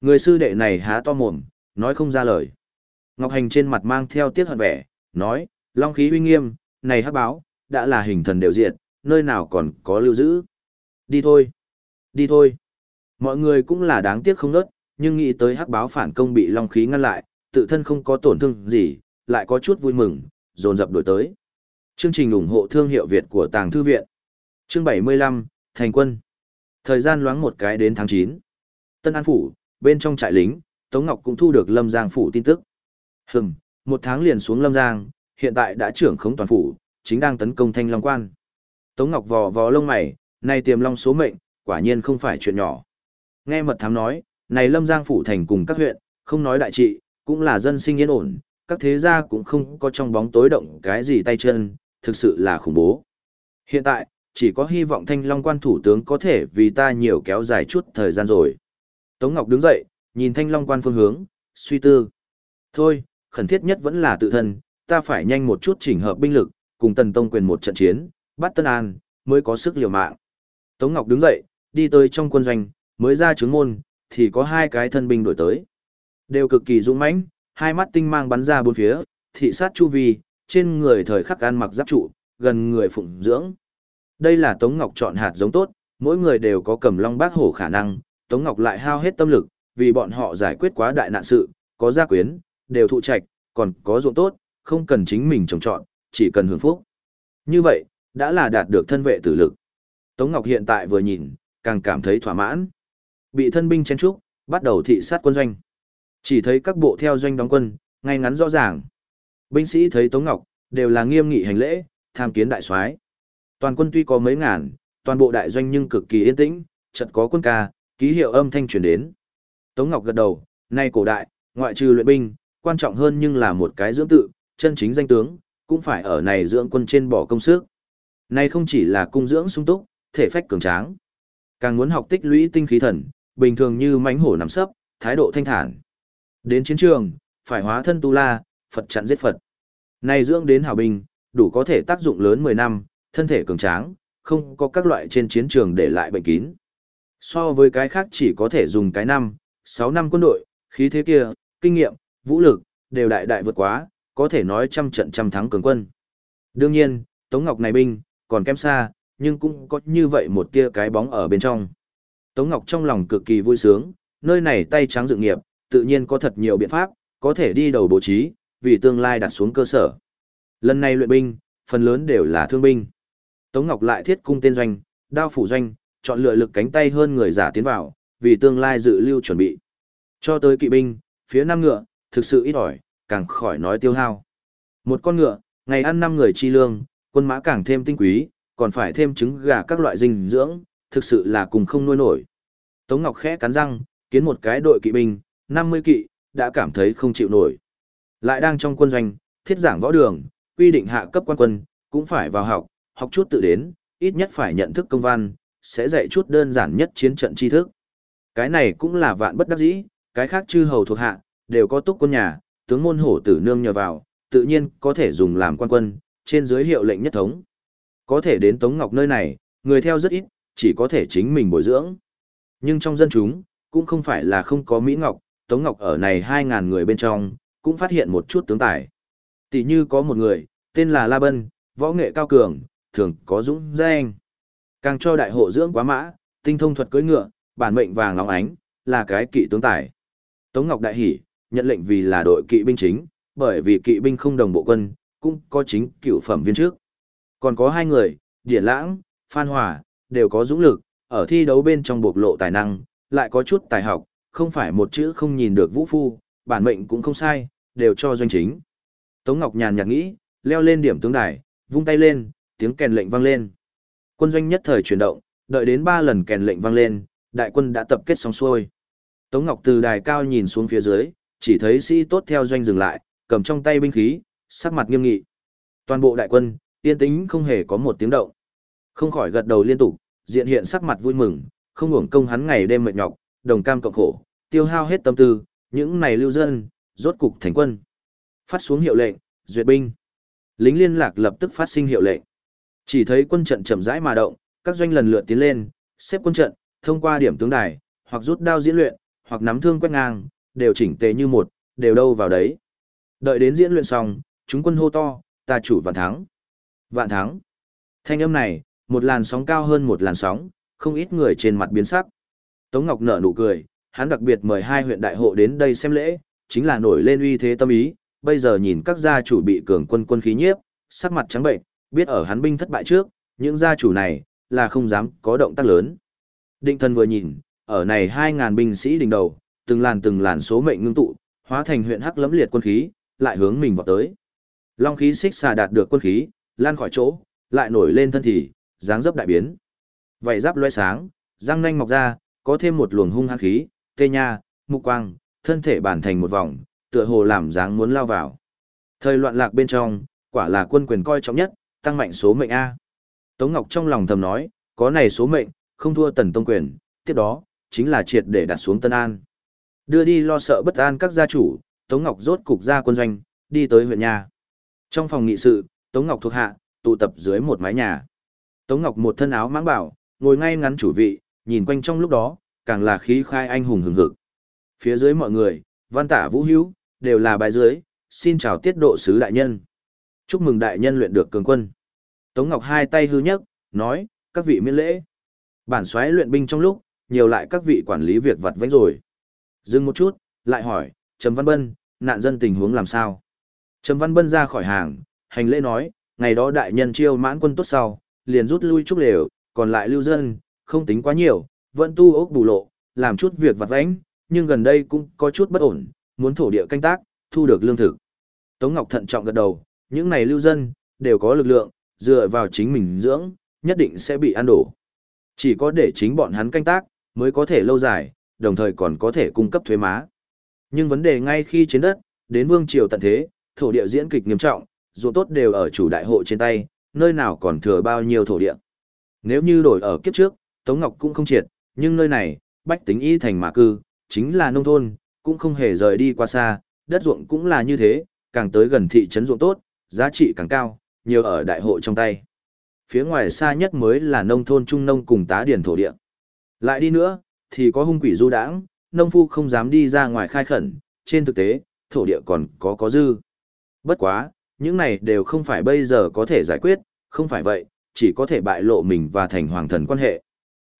A: Người sư đệ này há to mồm, nói không ra lời. Ngọc Hành trên mặt mang theo tiếc hận vẻ, nói, long khí uy nghiêm, này hắc báo, đã là hình thần đều diệt, nơi nào còn có lưu giữ. Đi thôi, đi thôi. Mọi người cũng là đáng tiếc không nớt, nhưng nghĩ tới hắc báo phản công bị long khí ngăn lại, tự thân không có tổn thương gì, lại có chút vui mừng, dồn dập đổi tới. Chương trình ủng hộ thương hiệu Việt của Tàng Thư Viện. Chương 75, Thành quân. Thời gian loáng một cái đến tháng 9. Tân An Phủ, bên trong trại lính, Tống Ngọc cũng thu được Lâm Giang Phủ tin tức. Hừm, một tháng liền xuống Lâm Giang, hiện tại đã trưởng khống toàn phủ, chính đang tấn công Thanh Long Quan. Tống Ngọc vò vò lông mày, này tiềm long số mệnh, quả nhiên không phải chuyện nhỏ. Nghe mật thám nói, này Lâm Giang Phủ thành cùng các huyện, không nói đại trị, cũng là dân sinh yên ổn, các thế gia cũng không có trong bóng tối động cái gì tay chân, thực sự là khủng bố. Hiện tại, chỉ có hy vọng thanh long quan thủ tướng có thể vì ta nhiều kéo dài chút thời gian rồi. Tống Ngọc đứng dậy, nhìn thanh long quan phương hướng, suy tư. Thôi, khẩn thiết nhất vẫn là tự thân, ta phải nhanh một chút chỉnh hợp binh lực, cùng tần tông quyền một trận chiến, bắt Tân An, mới có sức liều mạng. Tống Ngọc đứng dậy, đi tới trong quân doanh, mới ra trướng môn, thì có hai cái thân binh đổi tới. Đều cực kỳ dũng mãnh, hai mắt tinh mang bắn ra bốn phía, thị sát chu vi, trên người thời khắc ăn mặc giáp trụ, gần người phụng dưỡng. Đây là Tống Ngọc chọn hạt giống tốt, mỗi người đều có cầm long bác hổ khả năng, Tống Ngọc lại hao hết tâm lực, vì bọn họ giải quyết quá đại nạn sự, có gia quyến, đều thụ trạch, còn có ruộng tốt, không cần chính mình trồng chọn chỉ cần hưởng phúc. Như vậy, đã là đạt được thân vệ tử lực. Tống Ngọc hiện tại vừa nhìn, càng cảm thấy thỏa mãn. Bị thân binh chen trúc, bắt đầu thị sát quân doanh. Chỉ thấy các bộ theo doanh đóng quân, ngay ngắn rõ ràng. Binh sĩ thấy Tống Ngọc, đều là nghiêm nghị hành lễ, tham kiến đại soái. Toàn quân tuy có mấy ngàn, toàn bộ đại doanh nhưng cực kỳ yên tĩnh, chợt có quân ca, ký hiệu âm thanh truyền đến. Tống Ngọc gật đầu, nay cổ đại, ngoại trừ luyện binh, quan trọng hơn nhưng là một cái dưỡng tự, chân chính danh tướng, cũng phải ở này dưỡng quân trên bỏ công sức. nay không chỉ là cung dưỡng sung túc, thể phách cường tráng, càng muốn học tích lũy tinh khí thần, bình thường như mãnh hổ nằm sấp, thái độ thanh thản. Đến chiến trường, phải hóa thân tu la, Phật chặn giết Phật. Này dưỡng đến hào binh, đủ có thể tác dụng lớn 10 năm, thân thể cường tráng, không có các loại trên chiến trường để lại bệnh kín. So với cái khác chỉ có thể dùng cái năm, 6 năm quân đội, khí thế kia, kinh nghiệm, vũ lực, đều đại đại vượt quá, có thể nói trăm trận trăm thắng cường quân. Đương nhiên, Tống Ngọc này binh, còn kém xa, nhưng cũng có như vậy một tia cái bóng ở bên trong. Tống Ngọc trong lòng cực kỳ vui sướng, nơi này tay trắng dự nghiệp, tự nhiên có thật nhiều biện pháp, có thể đi đầu bố trí, vì tương lai đặt xuống cơ sở. Lần này luyện binh, phần lớn đều là thương binh. Tống Ngọc lại thiết cung tên doanh, đao phủ doanh, chọn lựa lực cánh tay hơn người giả tiến vào, vì tương lai dự lưu chuẩn bị. Cho tới kỵ binh, phía năm ngựa, thực sự ít ỏi, càng khỏi nói tiêu hao. Một con ngựa, ngày ăn năm người chi lương, quân mã càng thêm tinh quý, còn phải thêm trứng gà các loại dinh dưỡng, thực sự là cùng không nuôi nổi. Tống Ngọc khẽ cắn răng, kiến một cái đội kỵ binh, 50 kỵ, đã cảm thấy không chịu nổi. Lại đang trong quân doanh, thiết giảng võ đường, quy định hạ cấp quan quân, cũng phải vào học, học chút tự đến, ít nhất phải nhận thức công văn, sẽ dạy chút đơn giản nhất chiến trận tri thức. Cái này cũng là vạn bất đắc dĩ, cái khác chư hầu thuộc hạ, đều có túc quân nhà, tướng môn hổ tử nương nhờ vào, tự nhiên có thể dùng làm quan quân, trên dưới hiệu lệnh nhất thống. Có thể đến Tống Ngọc nơi này, người theo rất ít, chỉ có thể chính mình bồi dưỡng. Nhưng trong dân chúng, cũng không phải là không có Mỹ Ngọc, Tống Ngọc ở này 2.000 người bên trong, cũng phát hiện một chút tướng tài. Tỷ như có một người, tên là La Bân, võ nghệ cao cường, thường có dũng danh. Càng cho đại hộ dưỡng quá mã, tinh thông thuật cưỡi ngựa, bản mệnh vàng óng ánh, là cái kỵ tướng tài. Tống Ngọc đại hỉ, nhận lệnh vì là đội kỵ binh chính, bởi vì kỵ binh không đồng bộ quân, cũng có chính cựu phẩm viên trước. Còn có hai người, Điển Lãng, Phan Hòa, đều có dũng lực, ở thi đấu bên trong bộc lộ tài năng, lại có chút tài học, không phải một chữ không nhìn được vũ phu, bản mệnh cũng không sai, đều cho doanh chính. Tống Ngọc nhàn nhạt nghĩ, leo lên điểm tướng đài, vung tay lên, tiếng kèn lệnh vang lên. Quân doanh nhất thời chuyển động, đợi đến ba lần kèn lệnh vang lên, đại quân đã tập kết xong xuôi. Tống Ngọc từ đài cao nhìn xuống phía dưới, chỉ thấy sĩ tốt theo doanh dừng lại, cầm trong tay binh khí, sắc mặt nghiêm nghị. Toàn bộ đại quân, yên tĩnh không hề có một tiếng động. Không khỏi gật đầu liên tục, diện hiện sắc mặt vui mừng, không hưởng công hắn ngày đêm mệt nhọc, đồng cam cộng khổ, tiêu hao hết tâm tư, những này lưu dân, rốt cục thành quân. Phát xuống hiệu lệnh, duyệt binh. Lính liên lạc lập tức phát sinh hiệu lệnh. Chỉ thấy quân trận chậm rãi mà động, các doanh lần lượt tiến lên, xếp quân trận, thông qua điểm tướng đài, hoặc rút đao diễn luyện, hoặc nắm thương quét ngang, đều chỉnh tề như một, đều đâu vào đấy. Đợi đến diễn luyện xong, chúng quân hô to, ta chủ vạn thắng. Vạn thắng. Thanh âm này, một làn sóng cao hơn một làn sóng, không ít người trên mặt biến sắc. Tống Ngọc nở nụ cười, hắn đặc biệt mời hai huyện đại hộ đến đây xem lễ, chính là nổi lên uy thế tâm ý, bây giờ nhìn các gia chủ bị cường quân quân khí nhiếp, sắc mặt trắng bệnh, biết ở hắn binh thất bại trước, những gia chủ này là không dám có động tác lớn. Định thân vừa nhìn, ở này 2000 binh sĩ đỉnh đầu, từng làn từng làn số mệnh ngưng tụ, hóa thành huyện hắc lấm liệt quân khí, lại hướng mình vào tới. Long khí xích xà đạt được quân khí, lan khỏi chỗ, lại nổi lên thân thể, dáng dấp đại biến. Vảy giáp loe sáng, răng nanh mọc ra, có thêm một luồng hung hăng khí, tê nha, mục quang, thân thể bản thành một vòng, tựa hồ làm dáng muốn lao vào. Thời loạn lạc bên trong, quả là quân quyền coi trọng nhất, tăng mạnh số mệnh A. Tống Ngọc trong lòng thầm nói, có này số mệnh, không thua tần tông quyền, tiếp đó, chính là triệt để đặt xuống Tân An. Đưa đi lo sợ bất an các gia chủ, Tống Ngọc rốt cục ra quân doanh, đi tới huyện nhà. Trong phòng nghị sự, Tống Ngọc thuộc hạ, tụ tập dưới một mái nhà. Tống Ngọc một thân áo mãng bảo, ngồi ngay ngắn chủ vị, nhìn quanh trong lúc đó, càng là khí khai anh hùng hừng hực. Phía dưới mọi người, văn tả vũ hữu, đều là bài dưới, xin chào tiết độ sứ đại nhân. Chúc mừng đại nhân luyện được cường quân. Tống Ngọc hai tay hư nhất, nói, các vị miễn lễ. Bản xoáy luyện binh trong lúc, nhiều lại các vị quản lý việc vặt vãnh rồi. Dừng một chút, lại hỏi, Trầm Văn Bân, nạn dân tình huống làm sao? Trầm Văn Bân ra khỏi hàng, hành lễ nói, ngày đó đại nhân chiêu mãn quân tốt sau, liền rút lui trúc lều, còn lại lưu dân, không tính quá nhiều, vẫn tu ốc bù lộ, làm chút việc vặt vãnh, nhưng gần đây cũng có chút bất ổn, muốn thổ địa canh tác, thu được lương thực. Tống Ngọc thận trọng gật đầu, những này lưu dân, đều có lực lượng, dựa vào chính mình dưỡng, nhất định sẽ bị ăn đổ. Chỉ có để chính bọn hắn canh tác, mới có thể lâu dài, đồng thời còn có thể cung cấp thuế má. Nhưng vấn đề ngay khi chiến đất, đến vương triều tận thế, thổ địa diễn kịch nghiêm trọng, ruộng tốt đều ở chủ đại hộ trên tay, nơi nào còn thừa bao nhiêu thổ địa. Nếu như đổi ở kiếp trước, Tống Ngọc cũng không triệt, nhưng nơi này, bách tính y thành mà cư, chính là nông thôn, cũng không hề rời đi qua xa, đất ruộng cũng là như thế, càng tới gần thị trấn ruộng tốt, giá trị càng cao, nhiều ở đại hộ trong tay. Phía ngoài xa nhất mới là nông thôn trung nông cùng tá điển thổ địa. Lại đi nữa, thì có hung quỷ du đãng, nông phu không dám đi ra ngoài khai khẩn, trên thực tế, thổ địa còn có có dư. Bất quá, những này đều không phải bây giờ có thể giải quyết, không phải vậy, chỉ có thể bại lộ mình và thành hoàng thần quan hệ.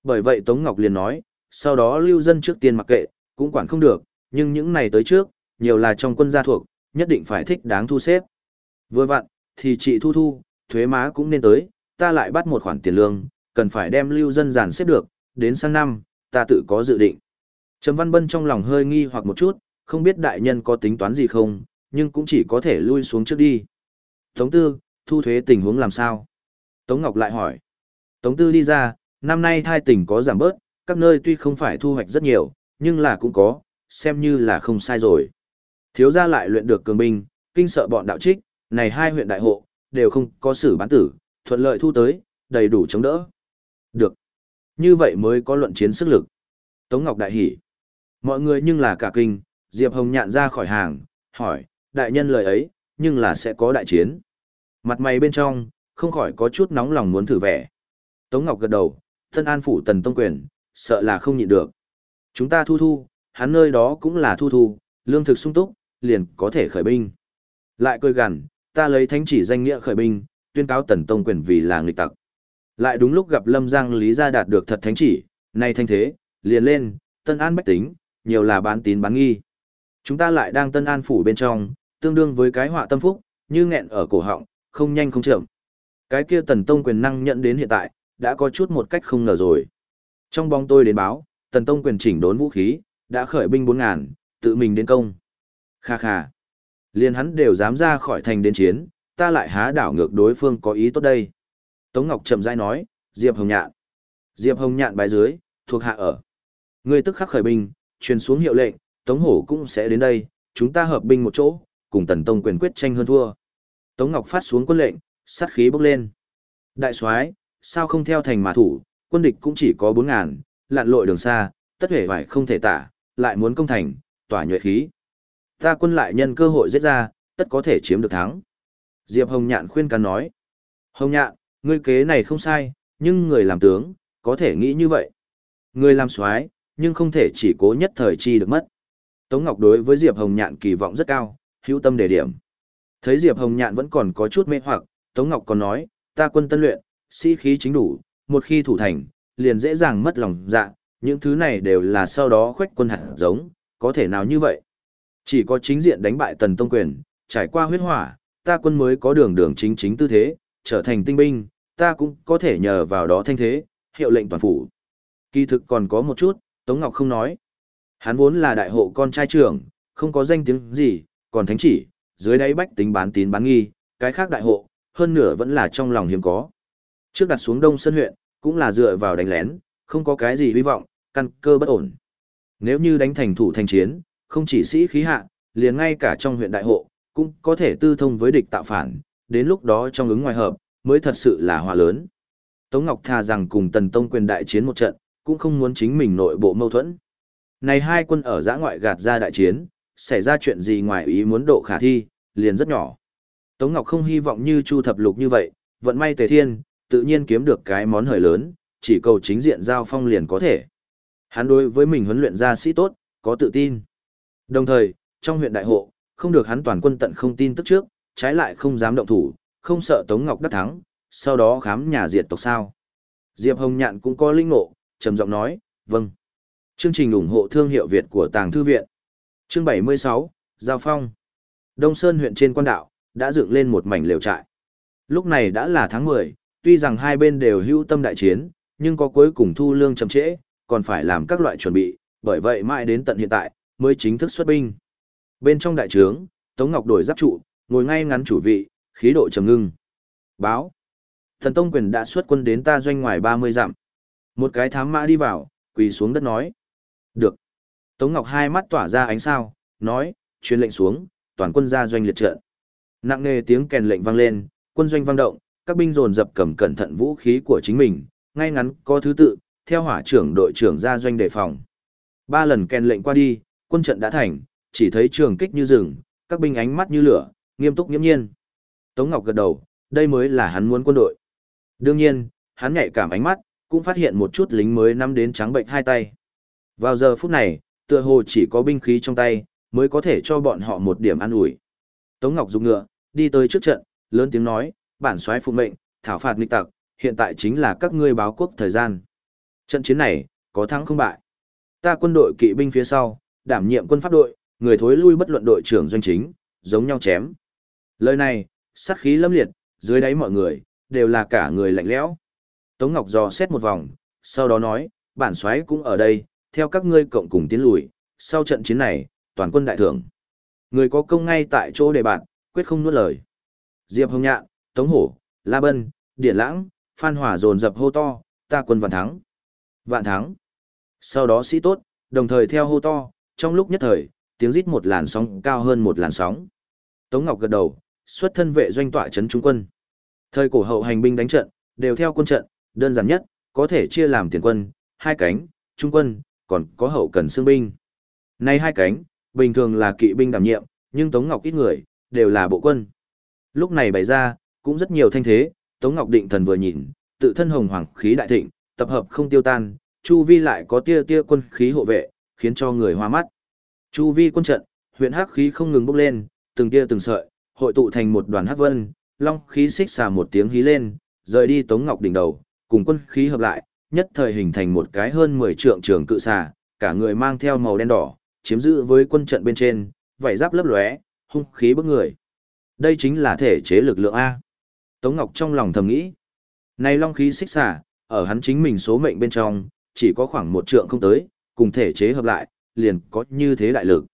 A: Bởi vậy Tống Ngọc liền nói, sau đó lưu dân trước tiên mặc kệ, cũng quản không được, nhưng những này tới trước, nhiều là trong quân gia thuộc, nhất định phải thích đáng thu xếp. Vừa vặn, thì chị thu thu, thuế má cũng nên tới, ta lại bắt một khoản tiền lương, cần phải đem lưu dân giàn xếp được, đến sang năm, ta tự có dự định. Trầm Văn Bân trong lòng hơi nghi hoặc một chút, không biết đại nhân có tính toán gì không, nhưng cũng chỉ có thể lui xuống trước đi. Tống Tư, thu thuế tình huống làm sao? Tống Ngọc lại hỏi. Tống Tư đi ra, năm nay thai tỉnh có giảm bớt, các nơi tuy không phải thu hoạch rất nhiều, nhưng là cũng có, xem như là không sai rồi. Thiếu gia lại luyện được cường binh, kinh sợ bọn đạo trích, này hai huyện đại hộ, đều không có xử bán tử, thuận lợi thu tới, đầy đủ chống đỡ. Được. Như vậy mới có luận chiến sức lực. Tống Ngọc đại hỉ. Mọi người nhưng là cả kinh, Diệp Hồng nhạn ra khỏi hàng, hỏi, đại nhân lời ấy, nhưng là sẽ có đại chiến. Mặt mày bên trong, không khỏi có chút nóng lòng muốn thử vẻ. Tống Ngọc gật đầu, thân an phủ tần tông quyền, sợ là không nhịn được. Chúng ta thu thu, hắn nơi đó cũng là thu thu, lương thực sung túc, liền có thể khởi binh. Lại cười gằn, ta lấy thánh chỉ danh nghĩa khởi binh, tuyên cáo tần tông quyền vì là nghịch tặc. Lại đúng lúc gặp Lâm Giang Lý Gia đạt được thật thánh chỉ, nay thanh thế, liền lên, tân an bách tính, nhiều là bán tín bán nghi. Chúng ta lại đang tân an phủ bên trong, tương đương với cái họa tâm phúc, như nghẹn ở cổ họng, không nhanh không chậm. Cái kia tần tông quyền năng nhận đến hiện tại, đã có chút một cách không ngờ rồi. Trong bóng tôi đến báo, tần tông quyền chỉnh đốn vũ khí, đã khởi binh bốn ngàn, tự mình đến công. Kha kha. Liên hắn đều dám ra khỏi thành đến chiến, ta lại há đảo ngược đối phương có ý tốt đây. Tống Ngọc chậm rãi nói, Diệp Hồng Nhạn. Diệp Hồng Nhạn bài dưới, thuộc hạ ở. Ngươi tức khắc khởi binh, truyền xuống hiệu lệnh, Tống Hổ cũng sẽ đến đây, chúng ta hợp binh một chỗ, cùng Tần Tông quyền quyết tranh hơn thua. Tống Ngọc phát xuống quân lệnh, sát khí bốc lên. Đại soái, sao không theo thành mà thủ, quân địch cũng chỉ có bốn ngàn lặn lội đường xa, tất hệ phải không thể tả, lại muốn công thành, tỏa nhuệ khí. Ta quân lại nhân cơ hội giết ra, tất có thể chiếm được thắng. Diệp Hồng Nhạn khuyên can nói. Hồng Nhạn, ngươi kế này không sai, nhưng người làm tướng, có thể nghĩ như vậy. Người làm soái, nhưng không thể chỉ cố nhất thời chi được mất. Tống Ngọc đối với Diệp Hồng Nhạn kỳ vọng rất cao, hữu tâm đề điểm. Thấy Diệp Hồng Nhạn vẫn còn có chút mê hoặc, Tống Ngọc còn nói, ta quân tân luyện, sĩ khí chính đủ, một khi thủ thành, liền dễ dàng mất lòng dạ, những thứ này đều là sau đó khoách quân hạt giống, có thể nào như vậy? Chỉ có chính diện đánh bại tần tông quyền, trải qua huyết hỏa, ta quân mới có đường đường chính chính tư thế, trở thành tinh binh, ta cũng có thể nhờ vào đó thanh thế, hiệu lệnh toàn phủ. Kỳ thực còn có một chút, Tống Ngọc không nói. Hắn vốn là đại hộ con trai trưởng, không có danh tiếng gì, còn thánh chỉ, dưới đáy bách tính bán tín bán nghi, cái khác đại hộ, hơn nửa vẫn là trong lòng hiếm có. Trước đặt xuống Đông Sơn huyện, cũng là dựa vào đánh lén, không có cái gì hy vọng, căn cơ bất ổn. Nếu như đánh thành thủ thành chiến, không chỉ sĩ khí hạ, liền ngay cả trong huyện đại hộ, cũng có thể tư thông với địch tạo phản, đến lúc đó trong ứng ngoài hợp, mới thật sự là hòa lớn. Tống Ngọc thà rằng cùng Tần Tông quyền đại chiến một trận, cũng không muốn chính mình nội bộ mâu thuẫn. Này hai quân ở giã ngoại gạt ra đại chiến, xảy ra chuyện gì ngoài ý muốn độ khả thi, liền rất nhỏ. Tống Ngọc không hy vọng như Chu Thập Lục như vậy, vận may tề thiên, tự nhiên kiếm được cái món hời lớn, chỉ cầu chính diện giao phong liền có thể. Hắn đối với mình huấn luyện ra sĩ tốt, có tự tin. Đồng thời, trong huyện đại hộ, không được hắn toàn quân tận không tin tức trước, trái lại không dám động thủ, không sợ Tống Ngọc đắc thắng, sau đó khám nhà diệt tộc sao. Diệp Hồng Nhạn cũng có linh ngộ, trầm giọng nói, vâng. Chương trình ủng hộ thương hiệu Việt của Tàng Thư Viện. Chương 76, Giao Phong. Đông Sơn huyện trên quan đạo, đã dựng lên một mảnh lều trại. Lúc này đã là tháng 10, tuy rằng hai bên đều hữu tâm đại chiến, nhưng có cuối cùng thu lương chậm trễ, còn phải làm các loại chuẩn bị, bởi vậy mãi đến tận hiện tại, mới chính thức xuất binh. Bên trong đại trướng, Tống Ngọc đổi giáp trụ, ngồi ngay ngắn chủ vị, khí độ trầm ngưng. Báo. Thần Tông Quyền đã xuất quân đến ta doanh ngoài 30 dặm. Một cái thám mã đi vào, quỳ xuống đất nói. Được. Tống Ngọc hai mắt tỏa ra ánh sao, nói, truyền lệnh xuống, toàn quân ra doanh liệt trận. Nặng nề tiếng kèn lệnh vang lên, quân doanh vang động, các binh dồn dập cầm cẩn thận vũ khí của chính mình, ngay ngắn có thứ tự, theo hỏa trưởng đội trưởng ra doanh đề phòng. Ba lần kèn lệnh qua đi, quân trận đã thành, chỉ thấy trường kích như rừng, các binh ánh mắt như lửa, nghiêm túc nghiêm nhiên. Tống Ngọc gật đầu, đây mới là hắn muốn quân đội. Đương nhiên, hắn nhạy cảm ánh mắt, cũng phát hiện một chút lính mới nắm đến trắng bệnh hai tay. Vào giờ phút này, tựa hồ chỉ có binh khí trong tay, mới có thể cho bọn họ một điểm an ủi. Tống Ngọc dùng ngựa, đi tới trước trận, lớn tiếng nói, bản soái phụ mệnh, thảo phạt nghịch tặc, hiện tại chính là các ngươi báo quốc thời gian. Trận chiến này, có thắng không bại. Ta quân đội kỵ binh phía sau, đảm nhiệm quân pháp đội, người thối lui bất luận đội trưởng doanh chính, giống nhau chém. Lời này, sát khí lâm liệt, dưới đáy mọi người, đều là cả người lạnh lẽo. Tống Ngọc dò xét một vòng, sau đó nói, bản soái cũng ở đây, theo các ngươi cộng cùng tiến lùi, sau trận chiến này, toàn quân đại thưởng. Người có công ngay tại chỗ để bạn, quyết không nuốt lời. Diệp Hồng Nhạn, Tống Hổ, La Bân, Điện Lãng, Phan Hỏa dồn dập hô to, ta quân vạn thắng. Vạn thắng. Sau đó sĩ tốt, đồng thời theo hô to, trong lúc nhất thời, tiếng rít một làn sóng cao hơn một làn sóng. Tống Ngọc gật đầu, xuất thân vệ doanh tọa trấn trung quân. Thời cổ hậu hành binh đánh trận, đều theo quân trận, đơn giản nhất, có thể chia làm tiền quân, hai cánh, trung quân, còn có hậu cần xương binh. Nay hai cánh, bình thường là kỵ binh đảm nhiệm, nhưng Tống Ngọc ít người, đều là bộ quân. Lúc này bày ra, cũng rất nhiều thanh thế, Tống Ngọc định thần vừa nhìn, tự thân hồng hoàng khí đại thịnh, tập hợp không tiêu tan, chu vi lại có tia tia quân khí hộ vệ, khiến cho người hoa mắt. Chu vi quân trận, huyện hắc khí không ngừng bốc lên, từng tia từng sợi, hội tụ thành một đoàn hắc vân, long khí xích xà một tiếng hí lên, rời đi Tống Ngọc đỉnh đầu, cùng quân khí hợp lại, nhất thời hình thành một cái hơn 10 trượng trường cự xà, cả người mang theo màu đen đỏ, chiếm giữ với quân trận bên trên, vảy giáp lấp lóe, hung khí bức người. Đây chính là thể chế lực lượng A. Tống Ngọc trong lòng thầm nghĩ. Này long khí xích xả ở hắn chính mình số mệnh bên trong, chỉ có khoảng một trượng không tới, cùng thể chế hợp lại, liền có như thế đại lực.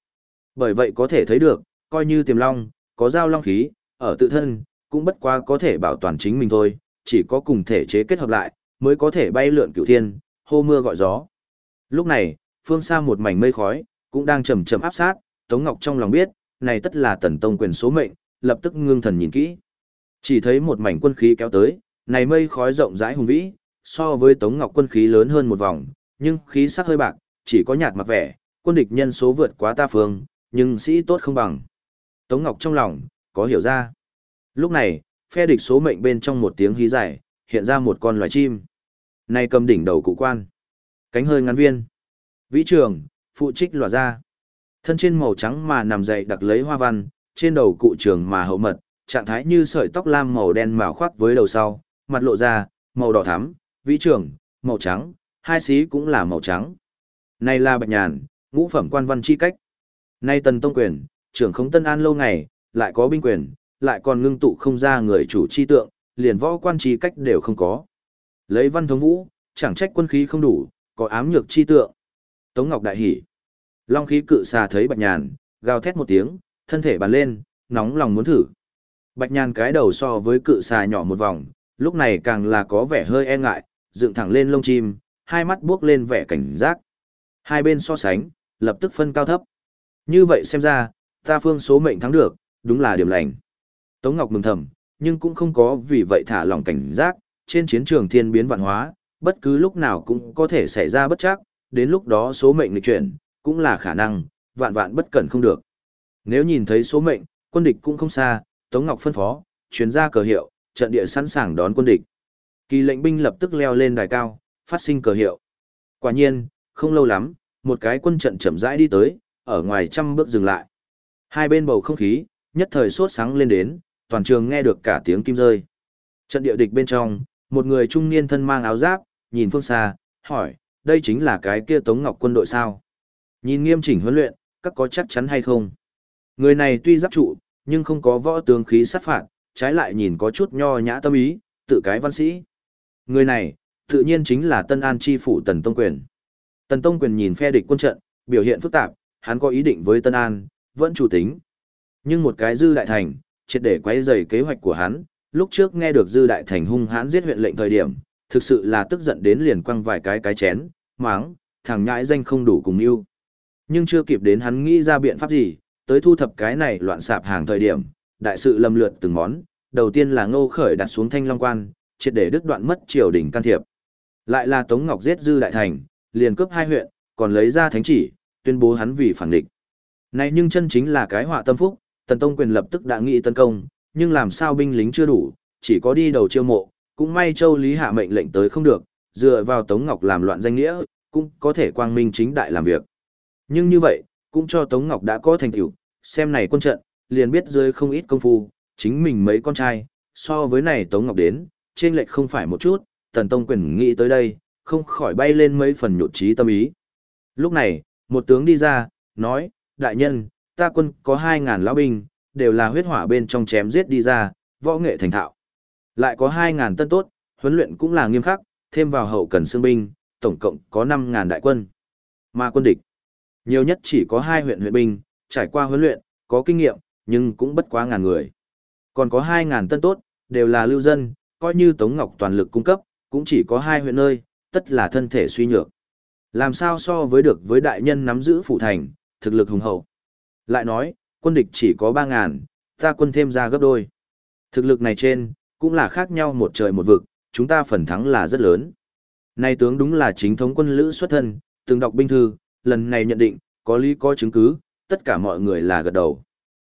A: Bởi vậy có thể thấy được, coi như tiềm long, có giao long khí, ở tự thân, cũng bất quá có thể bảo toàn chính mình thôi, chỉ có cùng thể chế kết hợp lại, mới có thể bay lượn cửu thiên, hô mưa gọi gió. Lúc này, phương xa một mảnh mây khói, cũng đang chầm chậm áp sát, Tống Ngọc trong lòng biết, này tất là tần tông quyền số mệnh, lập tức ngưng thần nhìn kỹ. Chỉ thấy một mảnh quân khí kéo tới, này mây khói rộng rãi hùng vĩ, so với Tống Ngọc quân khí lớn hơn một vòng, nhưng khí sắc hơi bạc, chỉ có nhạt mặc vẻ, quân địch nhân số vượt quá ta phương, nhưng sĩ tốt không bằng. Tống Ngọc trong lòng, có hiểu ra. Lúc này, phe địch số mệnh bên trong một tiếng hí dài, hiện ra một con loài chim. Này cầm đỉnh đầu cụ quan. Cánh hơi ngắn viên. Vĩ trường, phụ trích lòa ra. Thân trên màu trắng mà nằm dậy đặc lấy hoa văn, trên đầu cụ trường mà hậu mật, trạng thái như sợi tóc lam màu đen màu khoác với đầu sau, mặt lộ ra, màu đỏ thắm, vĩ trưởng màu trắng, hai xí cũng là màu trắng. Này là Bạch Nhàn, ngũ phẩm quan văn chi cách. Nay Tần Tông Quyền, trưởng khống Tân An lâu ngày, lại có binh quyền, lại còn ngưng tụ không ra người chủ chi tượng, liền võ quan chi cách đều không có. Lấy văn thống vũ, chẳng trách quân khí không đủ, có ám nhược chi tượng. Tống Ngọc đại hỉ. Long khí cự xà thấy Bạch Nhàn, gào thét một tiếng, thân thể bàn lên, nóng lòng muốn thử. Bạch Nhàn cái đầu so với cự xà nhỏ một vòng, lúc này càng là có vẻ hơi e ngại, dựng thẳng lên lông chim, hai mắt buốc lên vẻ cảnh giác. Hai bên so sánh, lập tức phân cao thấp. Như vậy xem ra, ta phương số mệnh thắng được, đúng là điểm lành. Tống Ngọc mừng thầm, nhưng cũng không có vì vậy thả lòng cảnh giác, trên chiến trường thiên biến vạn hóa, bất cứ lúc nào cũng có thể xảy ra bất chắc, đến lúc đó số mệnh lịch chuyển, cũng là khả năng, vạn vạn bất cẩn không được. Nếu nhìn thấy số mệnh, quân địch cũng không xa, Tống Ngọc phân phó, truyền ra cờ hiệu, trận địa sẵn sàng đón quân địch. Kỳ lệnh binh lập tức leo lên đài cao, phát sinh cờ hiệu. Quả nhiên, không lâu lắm, một cái quân trận chậm rãi đi tới, ở ngoài trăm bước dừng lại. Hai bên bầu không khí, nhất thời sốt sáng lên đến, toàn trường nghe được cả tiếng kim rơi. Trận địa địch bên trong, một người trung niên thân mang áo giáp, nhìn phương xa, hỏi, đây chính là cái kia Tống Ngọc quân đội sao? Nhìn nghiêm chỉnh huấn luyện, các có chắc chắn hay không? Người này tuy giáp trụ, nhưng không có võ tướng khí sát phạt, trái lại nhìn có chút nho nhã tâm ý, tự cái văn sĩ. Người này, tự nhiên chính là Tân An chi phủ Tần Tông Quyền. Tần Tông Quyền nhìn phe địch quân trận, biểu hiện phức tạp, hắn có ý định với Tân An, vẫn chủ tính. Nhưng một cái dư đại thành, triệt để quay dày kế hoạch của hắn, lúc trước nghe được dư đại thành hung hãn giết huyện lệnh thời điểm, thực sự là tức giận đến liền quăng vài cái cái chén, máng, thằng nhãi danh không đủ cùng yêu. Nhưng chưa kịp đến hắn nghĩ ra biện pháp gì, tới thu thập cái này loạn sạp hàng thời điểm, đại sự lầm lượt từng món, đầu tiên là ngô khởi đặt xuống thanh long quan, triệt để đứt đoạn mất triều đình can thiệp. Lại là Tống Ngọc giết dư đại thành, liền cướp hai huyện, còn lấy ra thánh chỉ, tuyên bố hắn vì phản địch. Này nhưng chân chính là cái họa tâm phúc, Tần Tông quyền lập tức đã nghị tấn công, nhưng làm sao binh lính chưa đủ, chỉ có đi đầu chiêu mộ, cũng may Châu Lý hạ mệnh lệnh tới không được, dựa vào Tống Ngọc làm loạn danh nghĩa, cũng có thể quang minh chính đại làm việc. Nhưng như vậy, cũng cho Tống Ngọc đã có thành tựu, xem này quân trận, liền biết rơi không ít công phu, chính mình mấy con trai, so với này Tống Ngọc đến, trên lệch không phải một chút, Tần Tông quyền nghĩ tới đây, không khỏi bay lên mấy phần nhộn trí tâm ý. Lúc này, một tướng đi ra, nói, đại nhân, ta quân có hai ngàn lão binh, đều là huyết hỏa bên trong chém giết đi ra, võ nghệ thành thạo. Lại có hai ngàn tân tốt, huấn luyện cũng là nghiêm khắc, thêm vào hậu cần xương binh, tổng cộng có năm ngàn đại quân. Mà quân địch, nhiều nhất chỉ có hai huyện huyện binh, trải qua huấn luyện, có kinh nghiệm, nhưng cũng bất quá ngàn người. Còn có hai ngàn tân tốt, đều là lưu dân, coi như Tống Ngọc toàn lực cung cấp, cũng chỉ có hai huyện nơi, tất là thân thể suy nhược. Làm sao so với được với đại nhân nắm giữ phủ thành, thực lực hùng hậu. Lại nói, quân địch chỉ có ba ngàn ta quân thêm ra gấp đôi. Thực lực này trên, cũng là khác nhau một trời một vực, chúng ta phần thắng là rất lớn. Này tướng đúng là chính thống quân lữ xuất thân, từng đọc binh thư, lần này nhận định, có lý có chứng cứ, tất cả mọi người là gật đầu.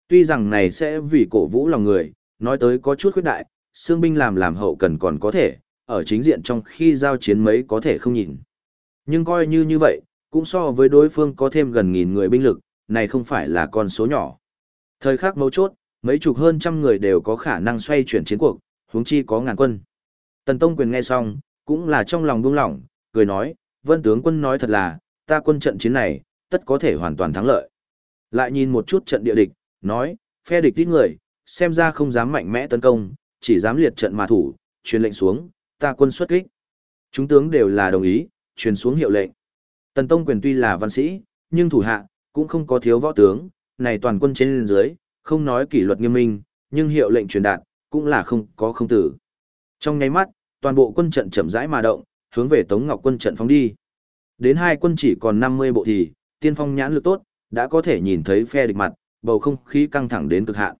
A: Tuy rằng này sẽ vì cổ vũ lòng người, nói tới có chút khuyết đại, xương binh làm làm hậu cần còn có thể, ở chính diện trong khi giao chiến mấy có thể không nhìn. Nhưng coi như như vậy, cũng so với đối phương có thêm gần nghìn người binh lực, này không phải là con số nhỏ. Thời khắc mấu chốt, mấy chục hơn trăm người đều có khả năng xoay chuyển chiến cuộc, huống chi có ngàn quân. Tần Tông Quyền nghe xong, cũng là trong lòng buông lỏng, cười nói, vân tướng quân nói thật là, ta quân trận chiến này, tất có thể hoàn toàn thắng lợi. Lại nhìn một chút trận địa địch, nói, phe địch ít người, xem ra không dám mạnh mẽ tấn công, chỉ dám liệt trận mà thủ, truyền lệnh xuống, ta quân xuất kích. Chúng tướng đều là đồng ý, truyền xuống hiệu lệnh. Tần Tông Quyền tuy là văn sĩ, nhưng thủ hạ, cũng không có thiếu võ tướng, này toàn quân trên dưới, không nói kỷ luật nghiêm minh, nhưng hiệu lệnh truyền đạt, cũng là không có không tử. Trong nháy mắt, toàn bộ quân trận chậm rãi mà động, hướng về Tống Ngọc quân trận phóng đi. Đến hai quân chỉ còn 50 bộ thì, tiên phong nhãn lực tốt, đã có thể nhìn thấy phe địch mặt, bầu không khí căng thẳng đến cực hạn.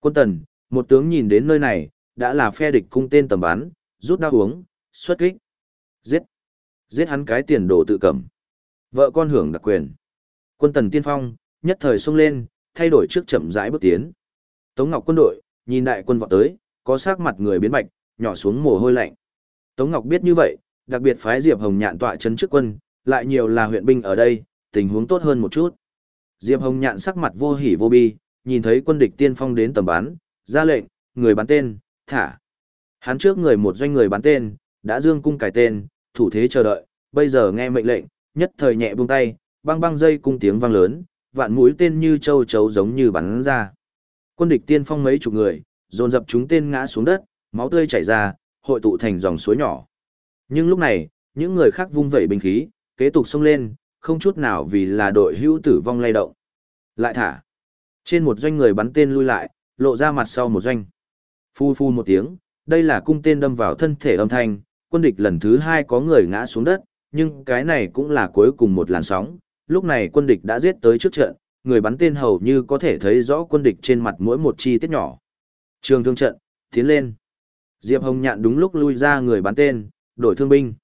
A: Quân tần, một tướng nhìn đến nơi này, đã là phe địch cung tên tầm bắn, rút đao uống, xuất kích. Giết. Giết hắn cái tiền đồ tự cầm Vợ con hưởng đặc quyền. Quân tần tiên phong, nhất thời xông lên, thay đổi trước chậm rãi bước tiến. Tống Ngọc quân đội, nhìn đại quân vọt tới, có sắc mặt người biến bạch, nhỏ xuống mồ hôi lạnh. Tống Ngọc biết như vậy, đặc biệt phái Diệp Hồng Nhạn tọa trấn trước quân, lại nhiều là huyện binh ở đây, tình huống tốt hơn một chút. Diệp Hồng Nhạn sắc mặt vô hỉ vô bi, nhìn thấy quân địch tiên phong đến tầm bắn, ra lệnh, người bắn tên, thả. Hắn trước người một doanh người bắn tên, đã dương cung cải tên, thủ thế chờ đợi, bây giờ nghe mệnh lệnh, nhất thời nhẹ buông tay, băng băng dây cung tiếng vang lớn, vạn mũi tên như châu chấu giống như bắn ra. Quân địch tiên phong mấy chục người, dồn dập chúng tên ngã xuống đất, máu tươi chảy ra, hội tụ thành dòng suối nhỏ. Nhưng lúc này, những người khác vung vẩy binh khí, kế tục xông lên, không chút nào vì là đội hữu tử vong lay động. Lại thả. Trên một doanh người bắn tên lui lại, lộ ra mặt sau một doanh. Phu phu một tiếng, đây là cung tên đâm vào thân thể âm thanh, quân địch lần thứ hai có người ngã xuống đất, nhưng cái này cũng là cuối cùng một làn sóng. Lúc này quân địch đã giết tới trước trận, người bắn tên hầu như có thể thấy rõ quân địch trên mặt mỗi một chi tiết nhỏ. Trường thương trận, tiến lên. Diệp Hồng Nhạn đúng lúc lui ra người bắn tên, đổi thương binh.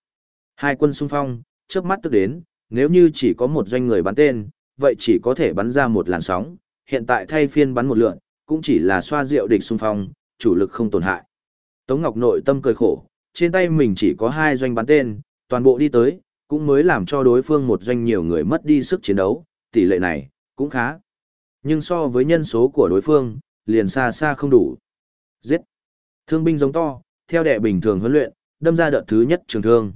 A: Hai quân xung phong, trước mắt tức đến, nếu như chỉ có một doanh người bắn tên, vậy chỉ có thể bắn ra một làn sóng, hiện tại thay phiên bắn một lượn, cũng chỉ là xoa rượu địch xung phong, chủ lực không tổn hại. Tống Ngọc nội tâm cười khổ, trên tay mình chỉ có hai doanh bắn tên, toàn bộ đi tới, cũng mới làm cho đối phương một doanh nhiều người mất đi sức chiến đấu, tỷ lệ này, cũng khá. Nhưng so với nhân số của đối phương, liền xa xa không đủ. Giết! Thương binh giống to, theo đệ bình thường huấn luyện, đâm ra đợt thứ nhất trường thương.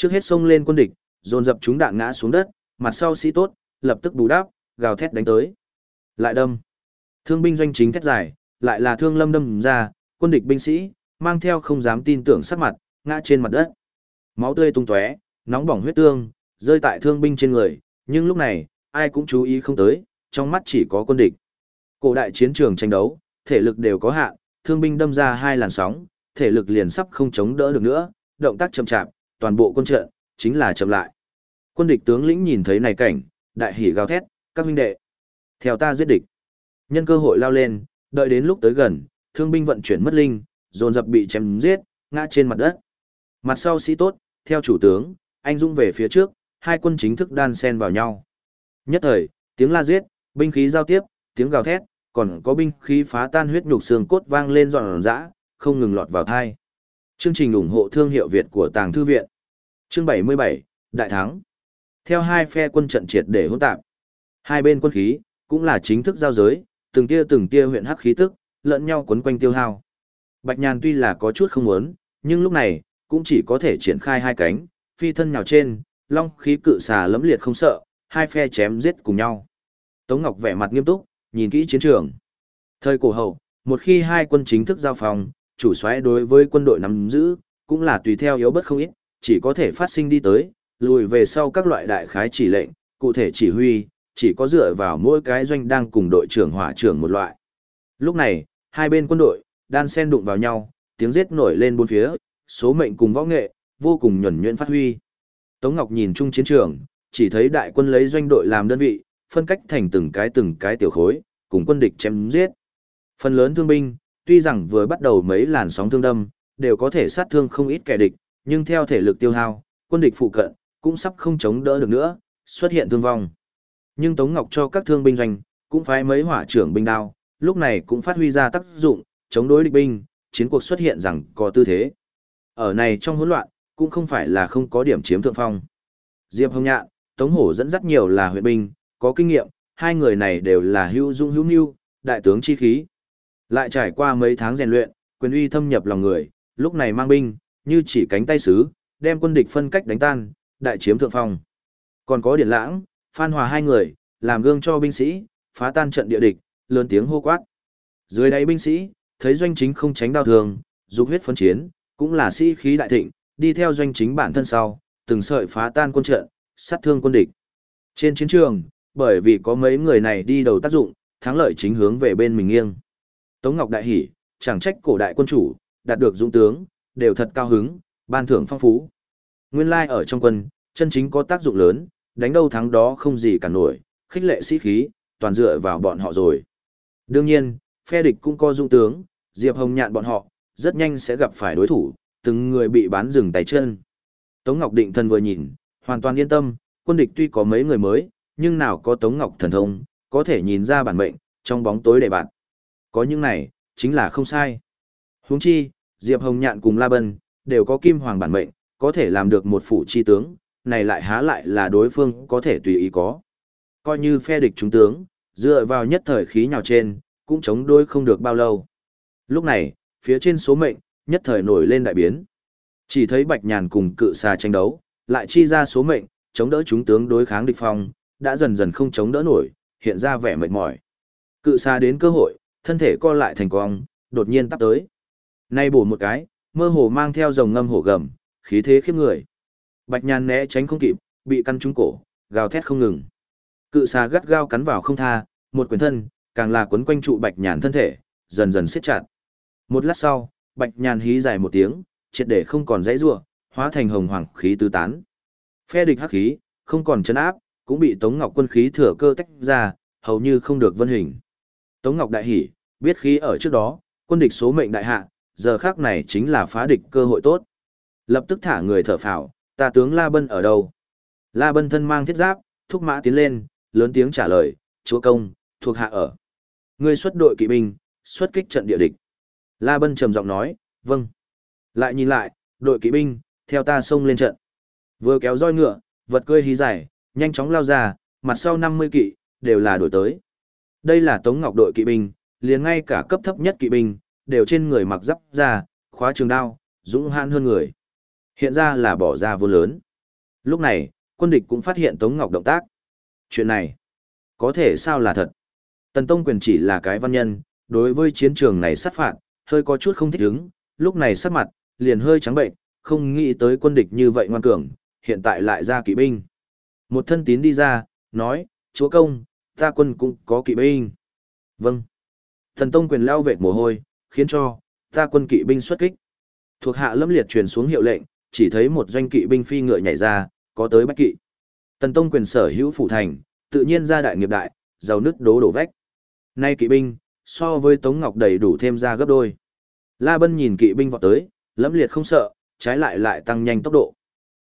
A: Trước hết xông lên quân địch, dồn dập chúng đạn ngã xuống đất, mặt sau sĩ tốt, lập tức bù đắp, gào thét đánh tới. Lại đâm. Thương binh doanh chính thét dài, lại là thương lâm đâm ra, quân địch binh sĩ, mang theo không dám tin tưởng sắc mặt, ngã trên mặt đất. Máu tươi tung tóe, nóng bỏng huyết tương, rơi tại thương binh trên người, nhưng lúc này, ai cũng chú ý không tới, trong mắt chỉ có quân địch. Cổ đại chiến trường tranh đấu, thể lực đều có hạn, thương binh đâm ra hai làn sóng, thể lực liền sắp không chống đỡ được nữa, động tác chậm chạp, toàn bộ quân trận chính là chậm lại. Quân địch tướng lĩnh nhìn thấy này cảnh, đại hỉ gào thét, các huynh đệ, theo ta giết địch. Nhân cơ hội lao lên, đợi đến lúc tới gần, thương binh vận chuyển mất linh, dồn dập bị chém giết, ngã trên mặt đất. Mặt sau sĩ tốt, theo chủ tướng, anh dũng về phía trước, hai quân chính thức đan xen vào nhau. Nhất thời, tiếng la giết, binh khí giao tiếp, tiếng gào thét, còn có binh khí phá tan huyết nhục xương cốt vang lên giòn giã, không ngừng lọt vào thai. Chương trình ủng hộ thương hiệu Việt của Tàng Thư Viện. Chương 77, Đại Thắng. Theo hai phe quân trận triệt để hỗn tạp. Hai bên quân khí, cũng là chính thức giao giới, từng tia từng tia huyện hắc khí tức, lẫn nhau quấn quanh tiêu hao. Bạch Nhàn tuy là có chút không muốn, nhưng lúc này, cũng chỉ có thể triển khai hai cánh, phi thân nhào trên, long khí cự xà lẫm liệt không sợ, hai phe chém giết cùng nhau. Tống Ngọc vẻ mặt nghiêm túc, nhìn kỹ chiến trường. Thời cổ hậu, một khi hai quân chính thức giao phòng, chủ soái đối với quân đội nắm giữ, cũng là tùy theo yếu bất không ít, chỉ có thể phát sinh đi tới, lùi về sau các loại đại khái chỉ lệnh, cụ thể chỉ huy, chỉ có dựa vào mỗi cái doanh đang cùng đội trưởng hỏa trưởng một loại. Lúc này, hai bên quân đội, đan sen đụng vào nhau, tiếng giết nổi lên bốn phía, số mệnh cùng võ nghệ, vô cùng nhuẩn nhuyễn phát huy. Tống Ngọc nhìn chung chiến trường, chỉ thấy đại quân lấy doanh đội làm đơn vị, phân cách thành từng cái từng cái tiểu khối, cùng quân địch chém giết. Phần lớn thương binh, tuy rằng vừa bắt đầu mấy làn sóng thương đâm, đều có thể sát thương không ít kẻ địch, nhưng theo thể lực tiêu hao, quân địch phụ cận, cũng sắp không chống đỡ được nữa, xuất hiện thương vong. Nhưng Tống Ngọc cho các thương binh doanh, cũng phái mấy hỏa trưởng binh đao, lúc này cũng phát huy ra tác dụng, chống đối địch binh, chiến cuộc xuất hiện rằng có tư thế. Ở này trong hỗn loạn, cũng không phải là không có điểm chiếm thượng phong. Diệp Hồng Nhạn, Tống Hổ dẫn dắt nhiều là huyện binh, có kinh nghiệm, hai người này đều là hữu dung hữu nưu, đại tướng chi khí. Lại trải qua mấy tháng rèn luyện, quyền uy thâm nhập lòng người, lúc này mang binh, như chỉ cánh tay sứ, đem quân địch phân cách đánh tan, đại chiếm thượng phong. Còn có Điển Lãng, Phan Hòa hai người, làm gương cho binh sĩ, phá tan trận địa địch, lớn tiếng hô quát. Dưới đáy binh sĩ, thấy doanh chính không tránh đau thường, dục huyết phân chiến, cũng là sĩ khí đại thịnh, đi theo doanh chính bản thân sau, từng sợi phá tan quân trận, sát thương quân địch. Trên chiến trường, bởi vì có mấy người này đi đầu tác dụng, thắng lợi chính hướng về bên mình nghiêng. Tống Ngọc đại hỉ, chẳng trách cổ đại quân chủ, đạt được dũng tướng, đều thật cao hứng, ban thưởng phong phú. Nguyên lai ở trong quân, chân chính có tác dụng lớn, đánh đâu thắng đó không gì cả nổi, khích lệ sĩ khí, toàn dựa vào bọn họ rồi. Đương nhiên, phe địch cũng có dũng tướng, Diệp Hồng nhạn bọn họ, rất nhanh sẽ gặp phải đối thủ, từng người bị bán rừng tay chân. Tống Ngọc Định thân vừa nhìn, hoàn toàn yên tâm, quân địch tuy có mấy người mới, nhưng nào có Tống Ngọc thần thông, có thể nhìn ra bản mệnh, trong bóng tối để bạn. Có những này, chính là không sai. Huống chi, Diệp Hồng Nhạn cùng La Bân, đều có kim hoàng bản mệnh, có thể làm được một phủ chi tướng, này lại há lại là đối phương có thể tùy ý có. Coi như phe địch chúng tướng, dựa vào nhất thời khí nhào trên, cũng chống đối không được bao lâu. Lúc này, phía trên số mệnh, nhất thời nổi lên đại biến. Chỉ thấy Bạch Nhàn cùng cự xà tranh đấu, lại chi ra số mệnh, chống đỡ chúng tướng đối kháng địch phong, đã dần dần không chống đỡ nổi, hiện ra vẻ mệt mỏi. Cự xà đến cơ hội, thân thể co lại thành cong, đột nhiên tắp tới. Nay bổ một cái, mơ hồ mang theo dòng ngâm hổ gầm, khí thế khiếp người. Bạch Nhàn né tránh không kịp, bị căn trúng cổ, gào thét không ngừng. Cự xà gắt gao cắn vào không tha, một quyền thân, càng là quấn quanh trụ Bạch Nhàn thân thể, dần dần siết chặt. Một lát sau, Bạch Nhàn hí dài một tiếng, triệt để không còn dãy rủa, hóa thành hồng hoàng khí tứ tán. Phe địch hắc khí, không còn chấn áp, cũng bị Tống Ngọc quân khí thừa cơ tách ra, hầu như không được vân hình. Tống Ngọc đại hỉ, biết khí ở trước đó, quân địch số mệnh đại hạ, giờ khác này chính là phá địch cơ hội tốt. Lập tức thả người thở phào, ta tướng La Bân ở đâu? La Bân thân mang thiết giáp, thúc mã tiến lên, lớn tiếng trả lời, chúa công, thuộc hạ ở. Ngươi xuất đội kỵ binh, xuất kích trận địa địch. La Bân trầm giọng nói, vâng. Lại nhìn lại, đội kỵ binh, theo ta xông lên trận. Vừa kéo roi ngựa, vật cơi hí dài, nhanh chóng lao ra, mặt sau 50 kỵ, đều là đổi tới. Đây là Tống Ngọc đội kỵ binh, liền ngay cả cấp thấp nhất kỵ binh, đều trên người mặc giáp ra, khóa trường đao, dũng hãn hơn người. Hiện ra là bỏ ra vô lớn. Lúc này, quân địch cũng phát hiện Tống Ngọc động tác. Chuyện này, có thể sao là thật? Tần Tông quyền chỉ là cái văn nhân, đối với chiến trường này sát phạt, hơi có chút không thích ứng, lúc này sát mặt, liền hơi trắng bệnh, không nghĩ tới quân địch như vậy ngoan cường, hiện tại lại ra kỵ binh. Một thân tín đi ra, nói, chúa công, ta quân cũng có kỵ binh. Vâng. Thần Tông quyền leo vệt mồ hôi, khiến cho, ta quân kỵ binh xuất kích. Thuộc hạ lâm liệt truyền xuống hiệu lệnh, chỉ thấy một doanh kỵ binh phi ngựa nhảy ra, có tới bách kỵ. Tần Tông quyền sở hữu phủ thành, tự nhiên ra đại nghiệp đại, giàu nứt đố đổ vách. Nay kỵ binh, so với Tống Ngọc đầy đủ thêm ra gấp đôi. La Bân nhìn kỵ binh vọt tới, lâm liệt không sợ, trái lại lại tăng nhanh tốc độ.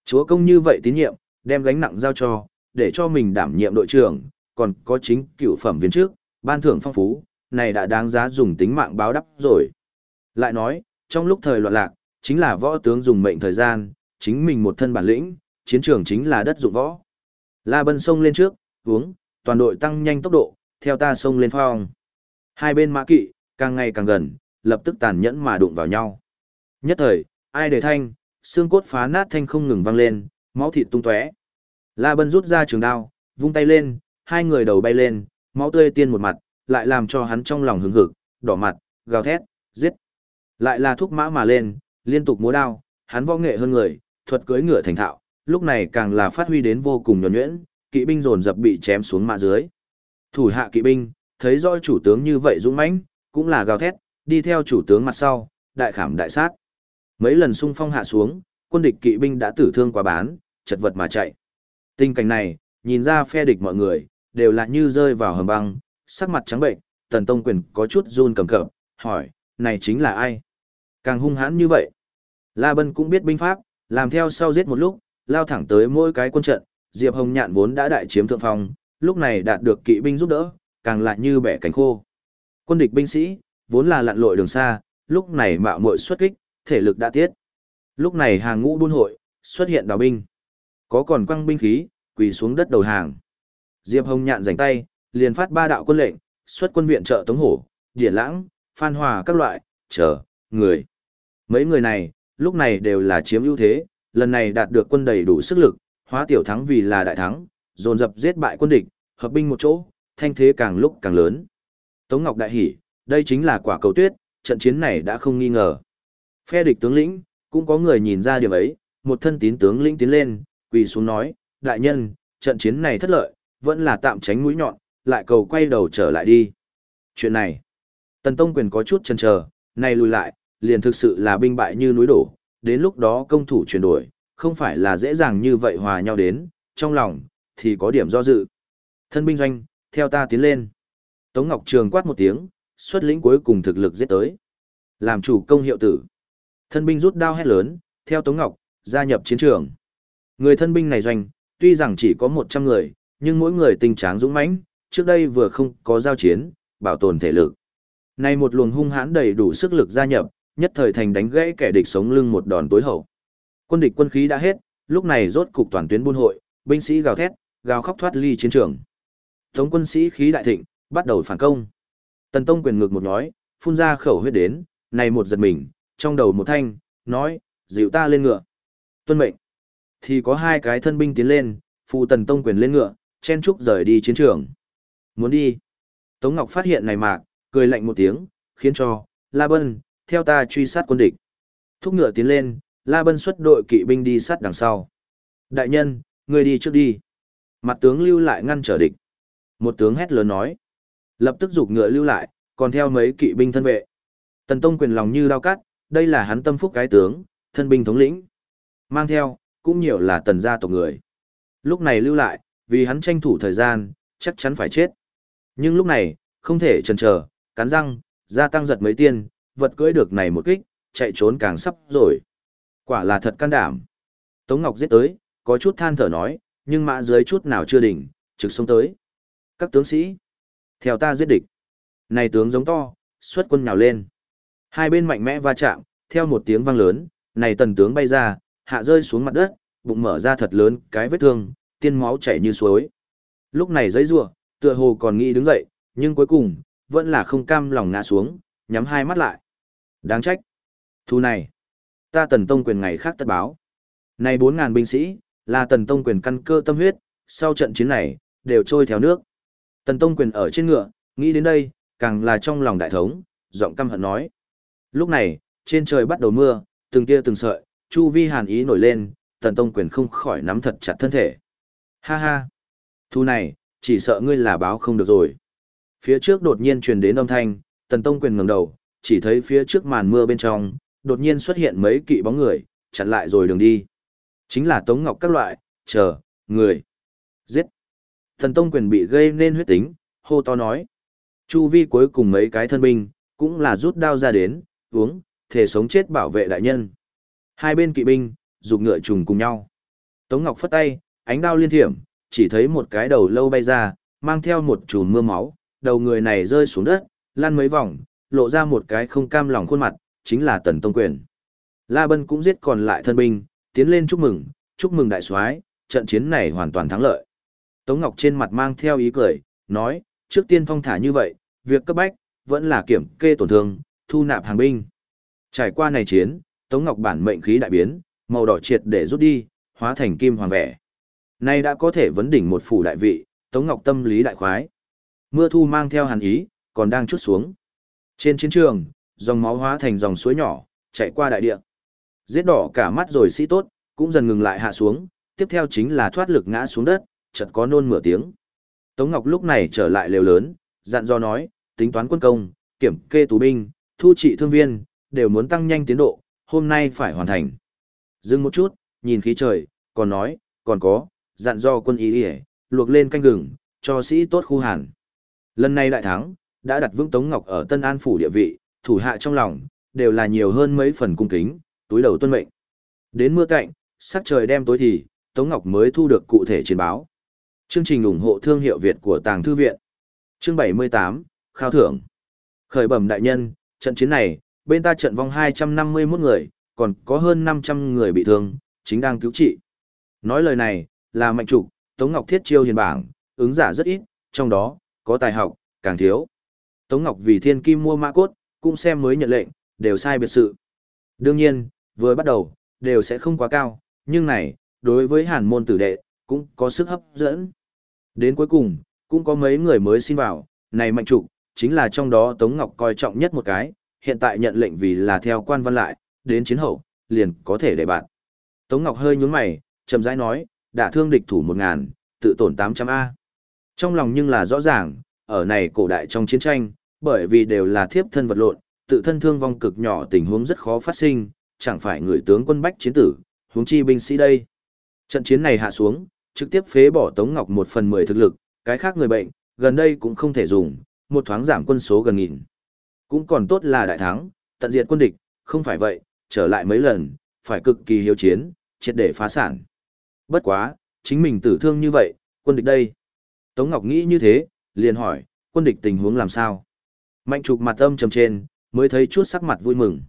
A: Chúa công như vậy tín nhiệm, đem gánh nặng giao cho, để cho mình đảm nhiệm đội trưởng, còn có chính cựu phẩm viên trước, ban thưởng phong phú, này đã đáng giá dùng tính mạng báo đắp rồi. Lại nói, trong lúc thời loạn lạc, chính là võ tướng dùng mệnh thời gian, chính mình một thân bản lĩnh, chiến trường chính là đất dụng võ. La Bân sông lên trước, uống, toàn đội tăng nhanh tốc độ, theo ta sông lên phong. Hai bên mã kỵ, càng ngày càng gần, lập tức tàn nhẫn mà đụng vào nhau. Nhất thời, ai để thanh, xương cốt phá nát thanh không ngừng vang lên, máu thịt tung tóe. La Bân rút ra trường đao, vung tay lên, hai người đầu bay lên, máu tươi tiên một mặt, lại làm cho hắn trong lòng hứng hực, đỏ mặt, gào thét, giết. Lại là thúc mã mà lên, liên tục múa đao, hắn võ nghệ hơn người, thuật cưỡi ngựa thành thạo, lúc này càng là phát huy đến vô cùng nhuần nhuyễn, kỵ binh dồn dập bị chém xuống mạ dưới. Thủ hạ kỵ binh, thấy rõ chủ tướng như vậy dũng mãnh, cũng là gào thét, đi theo chủ tướng mặt sau, đại khảm đại sát. Mấy lần xung phong hạ xuống, quân địch kỵ binh đã tử thương quá bán, chật vật mà chạy. Tình cảnh này, nhìn ra phe địch mọi người, đều là như rơi vào hầm băng, sắc mặt trắng bệnh, tần tông quyền có chút run cầm cập, hỏi, này chính là ai? Càng hung hãn như vậy. La Bân cũng biết binh pháp, làm theo sau giết một lúc, lao thẳng tới mỗi cái quân trận, Diệp Hồng Nhạn vốn đã đại chiếm thượng phong, lúc này đạt được kỵ binh giúp đỡ, càng lại như bẻ cánh khô. Quân địch binh sĩ, vốn là lặn lội đường xa, lúc này mạo muội xuất kích, thể lực đã tiết. Lúc này hàng ngũ buôn hội, xuất hiện đào binh. Có còn quăng binh khí, quỳ xuống đất đầu hàng. Diệp Hồng nhạn rảnh tay, liền phát ba đạo quân lệnh, xuất quân viện trợ Tống Hổ, Điển Lãng, Phan Hòa các loại, chờ, người. Mấy người này, lúc này đều là chiếm ưu thế, lần này đạt được quân đầy đủ sức lực, hóa tiểu thắng vì là đại thắng, dồn dập giết bại quân địch, hợp binh một chỗ, thanh thế càng lúc càng lớn. Tống Ngọc đại hỉ, đây chính là quả cầu tuyết, trận chiến này đã không nghi ngờ. Phe địch tướng lĩnh, cũng có người nhìn ra điểm ấy, một thân tín tướng lĩnh tiến lên, quỳ xuống nói, đại nhân, trận chiến này thất lợi, vẫn là tạm tránh mũi nhọn, lại cầu quay đầu trở lại đi. Chuyện này, Tần Tông Quyền có chút chần chờ, này lùi lại, liền thực sự là binh bại như núi đổ, đến lúc đó công thủ chuyển đổi, không phải là dễ dàng như vậy hòa nhau đến, trong lòng, thì có điểm do dự. Thân binh doanh, theo ta tiến lên. Tống Ngọc Trường quát một tiếng, xuất lĩnh cuối cùng thực lực giết tới. Làm chủ công hiệu tử. Thân binh rút đao hét lớn, theo Tống Ngọc, gia nhập chiến trường. Người thân binh này doanh, tuy rằng chỉ có 100 người, nhưng mỗi người tinh tráng dũng mãnh, trước đây vừa không có giao chiến, bảo tồn thể lực. Nay một luồng hung hãn đầy đủ sức lực gia nhập, nhất thời thành đánh gãy kẻ địch sống lưng một đòn tối hậu. Quân địch quân khí đã hết, lúc này rốt cục toàn tuyến buôn hội, binh sĩ gào thét, gào khóc thoát ly chiến trường. Tống quân sĩ khí đại thịnh, bắt đầu phản công. Tần Tông quyền ngược một nói, phun ra khẩu huyết đến, này một giật mình, trong đầu một thanh, nói, dịu ta lên ngựa. Tuân mệnh. thì có hai cái thân binh tiến lên, phụ tần tông quyền lên ngựa, chen trúc rời đi chiến trường. Muốn đi. Tống Ngọc phát hiện này mạc, cười lạnh một tiếng, khiến cho, La Bân, theo ta truy sát quân địch. Thúc ngựa tiến lên, La Bân xuất đội kỵ binh đi sát đằng sau. Đại nhân, người đi trước đi. Mặt tướng lưu lại ngăn trở địch. Một tướng hét lớn nói. Lập tức giục ngựa lưu lại, còn theo mấy kỵ binh thân vệ. Tần Tông quyền lòng như đao cắt, đây là hắn tâm phúc cái tướng, thân binh thống lĩnh. Mang theo, cũng nhiều là tần gia tộc người. Lúc này lưu lại, vì hắn tranh thủ thời gian, chắc chắn phải chết. Nhưng lúc này, không thể chần chờ, cắn răng, gia tăng giật mấy tiên, vật cưỡi được này một kích, chạy trốn càng sắp rồi. Quả là thật can đảm. Tống Ngọc giết tới, có chút than thở nói, nhưng mã dưới chút nào chưa đỉnh, trực xuống tới. Các tướng sĩ, theo ta giết địch. Này tướng giống to, xuất quân nhào lên. Hai bên mạnh mẽ va chạm, theo một tiếng vang lớn, này tần tướng bay ra, hạ rơi xuống mặt đất, bụng mở ra thật lớn, cái vết thương, tiên máu chảy như suối. Lúc này giấy rủa, tựa hồ còn nghĩ đứng dậy, nhưng cuối cùng, vẫn là không cam lòng ngã xuống, nhắm hai mắt lại. Đáng trách. Thu này, ta tần tông quyền ngày khác tất báo. Này 4.000 binh sĩ, là tần tông quyền căn cơ tâm huyết, sau trận chiến này, đều trôi theo nước. Tần tông quyền ở trên ngựa, nghĩ đến đây, càng là trong lòng đại thống, giọng căm hận nói. Lúc này, trên trời bắt đầu mưa, từng tia từng sợi, chu vi hàn ý nổi lên, tần tông quyền không khỏi nắm thật chặt thân thể. Ha ha! Thu này, chỉ sợ ngươi là báo không được rồi. Phía trước đột nhiên truyền đến âm thanh, tần tông quyền ngẩng đầu, chỉ thấy phía trước màn mưa bên trong, đột nhiên xuất hiện mấy kỵ bóng người, chặn lại rồi đường đi. Chính là Tống Ngọc các loại, chờ, người. Giết. Thần Tông quyền bị gây nên huyết tính, hô to nói. Chu vi cuối cùng mấy cái thân binh, cũng là rút đao ra đến, uống, thể sống chết bảo vệ đại nhân. Hai bên kỵ binh, dục ngựa trùng cùng nhau. Tống Ngọc phất tay, ánh đao liên thiểm, chỉ thấy một cái đầu lâu bay ra, mang theo một chùm mưa máu, đầu người này rơi xuống đất, lăn mấy vòng, lộ ra một cái không cam lòng khuôn mặt, chính là Tần Tông Quyền. La Bân cũng giết còn lại thân binh, tiến lên chúc mừng, chúc mừng đại soái, trận chiến này hoàn toàn thắng lợi. Tống Ngọc trên mặt mang theo ý cười, nói, trước tiên phong thả như vậy, việc cấp bách, vẫn là kiểm kê tổn thương, thu nạp hàng binh. Trải qua này chiến, Tống Ngọc bản mệnh khí đại biến, màu đỏ triệt để rút đi, hóa thành kim hoàng vẻ. Nay đã có thể vấn đỉnh một phủ đại vị, Tống Ngọc tâm lý đại khoái. Mưa thu mang theo hàn ý, còn đang chút xuống. Trên chiến trường, dòng máu hóa thành dòng suối nhỏ, chạy qua đại địa. Giết đỏ cả mắt rồi sĩ tốt, cũng dần ngừng lại hạ xuống, tiếp theo chính là thoát lực ngã xuống đất, chợt có nôn mửa tiếng. Tống Ngọc lúc này trở lại lều lớn, dặn dò nói, tính toán quân công, kiểm kê tù binh, thu trị thương viên, đều muốn tăng nhanh tiến độ, hôm nay phải hoàn thành. Dừng một chút, nhìn khí trời, còn nói, còn có, dặn do quân ý ỉa luộc lên canh gừng, cho sĩ tốt khu hàn. Lần này đại thắng, đã đặt vững Tống Ngọc ở Tân An phủ địa vị, thủ hạ trong lòng, đều là nhiều hơn mấy phần cung kính, túi đầu tuân mệnh. Đến mưa cạnh, sắc trời đem tối thì, Tống Ngọc mới thu được cụ thể chiến báo. Chương trình ủng hộ thương hiệu Việt của Tàng Thư Viện. Chương 78, Khao thưởng. Khởi bẩm đại nhân, trận chiến này, bên ta trận vong 251 người, còn có hơn 500 người bị thương, chính đang cứu trị. Nói lời này, là mạnh trục, Tống Ngọc thiết chiêu hiền bảng, ứng giả rất ít, trong đó, có tài học, càng thiếu. Tống Ngọc vì thiên kim mua mã cốt, cũng xem mới nhận lệnh, đều sai biệt sự. Đương nhiên, vừa bắt đầu, đều sẽ không quá cao, nhưng này, đối với hàn môn tử đệ, cũng có sức hấp dẫn. Đến cuối cùng, cũng có mấy người mới xin vào, này mạnh trục, chính là trong đó Tống Ngọc coi trọng nhất một cái, hiện tại nhận lệnh vì là theo quan văn lại, đến chiến hậu, liền có thể để bạn. Tống Ngọc hơi nhướng mày, chậm rãi nói, đã thương địch thủ 1.000, tự tổn 800A. Trong lòng nhưng là rõ ràng, ở này cổ đại trong chiến tranh, bởi vì đều là thiếp thân vật lộn, tự thân thương vong cực nhỏ tình huống rất khó phát sinh, chẳng phải người tướng quân bách chiến tử, huống chi binh sĩ đây. Trận chiến này hạ xuống, trực tiếp phế bỏ Tống Ngọc một phần mười thực lực, cái khác người bệnh, gần đây cũng không thể dùng, một thoáng giảm quân số gần nghìn. Cũng còn tốt là đại thắng, tận diệt quân địch, không phải vậy, trở lại mấy lần, phải cực kỳ hiếu chiến, triệt để phá sản. Bất quá, chính mình tử thương như vậy, quân địch đây. Tống Ngọc nghĩ như thế, liền hỏi, quân địch tình huống làm sao? Mạnh trục mặt âm trầm trên, mới thấy chút sắc mặt vui mừng.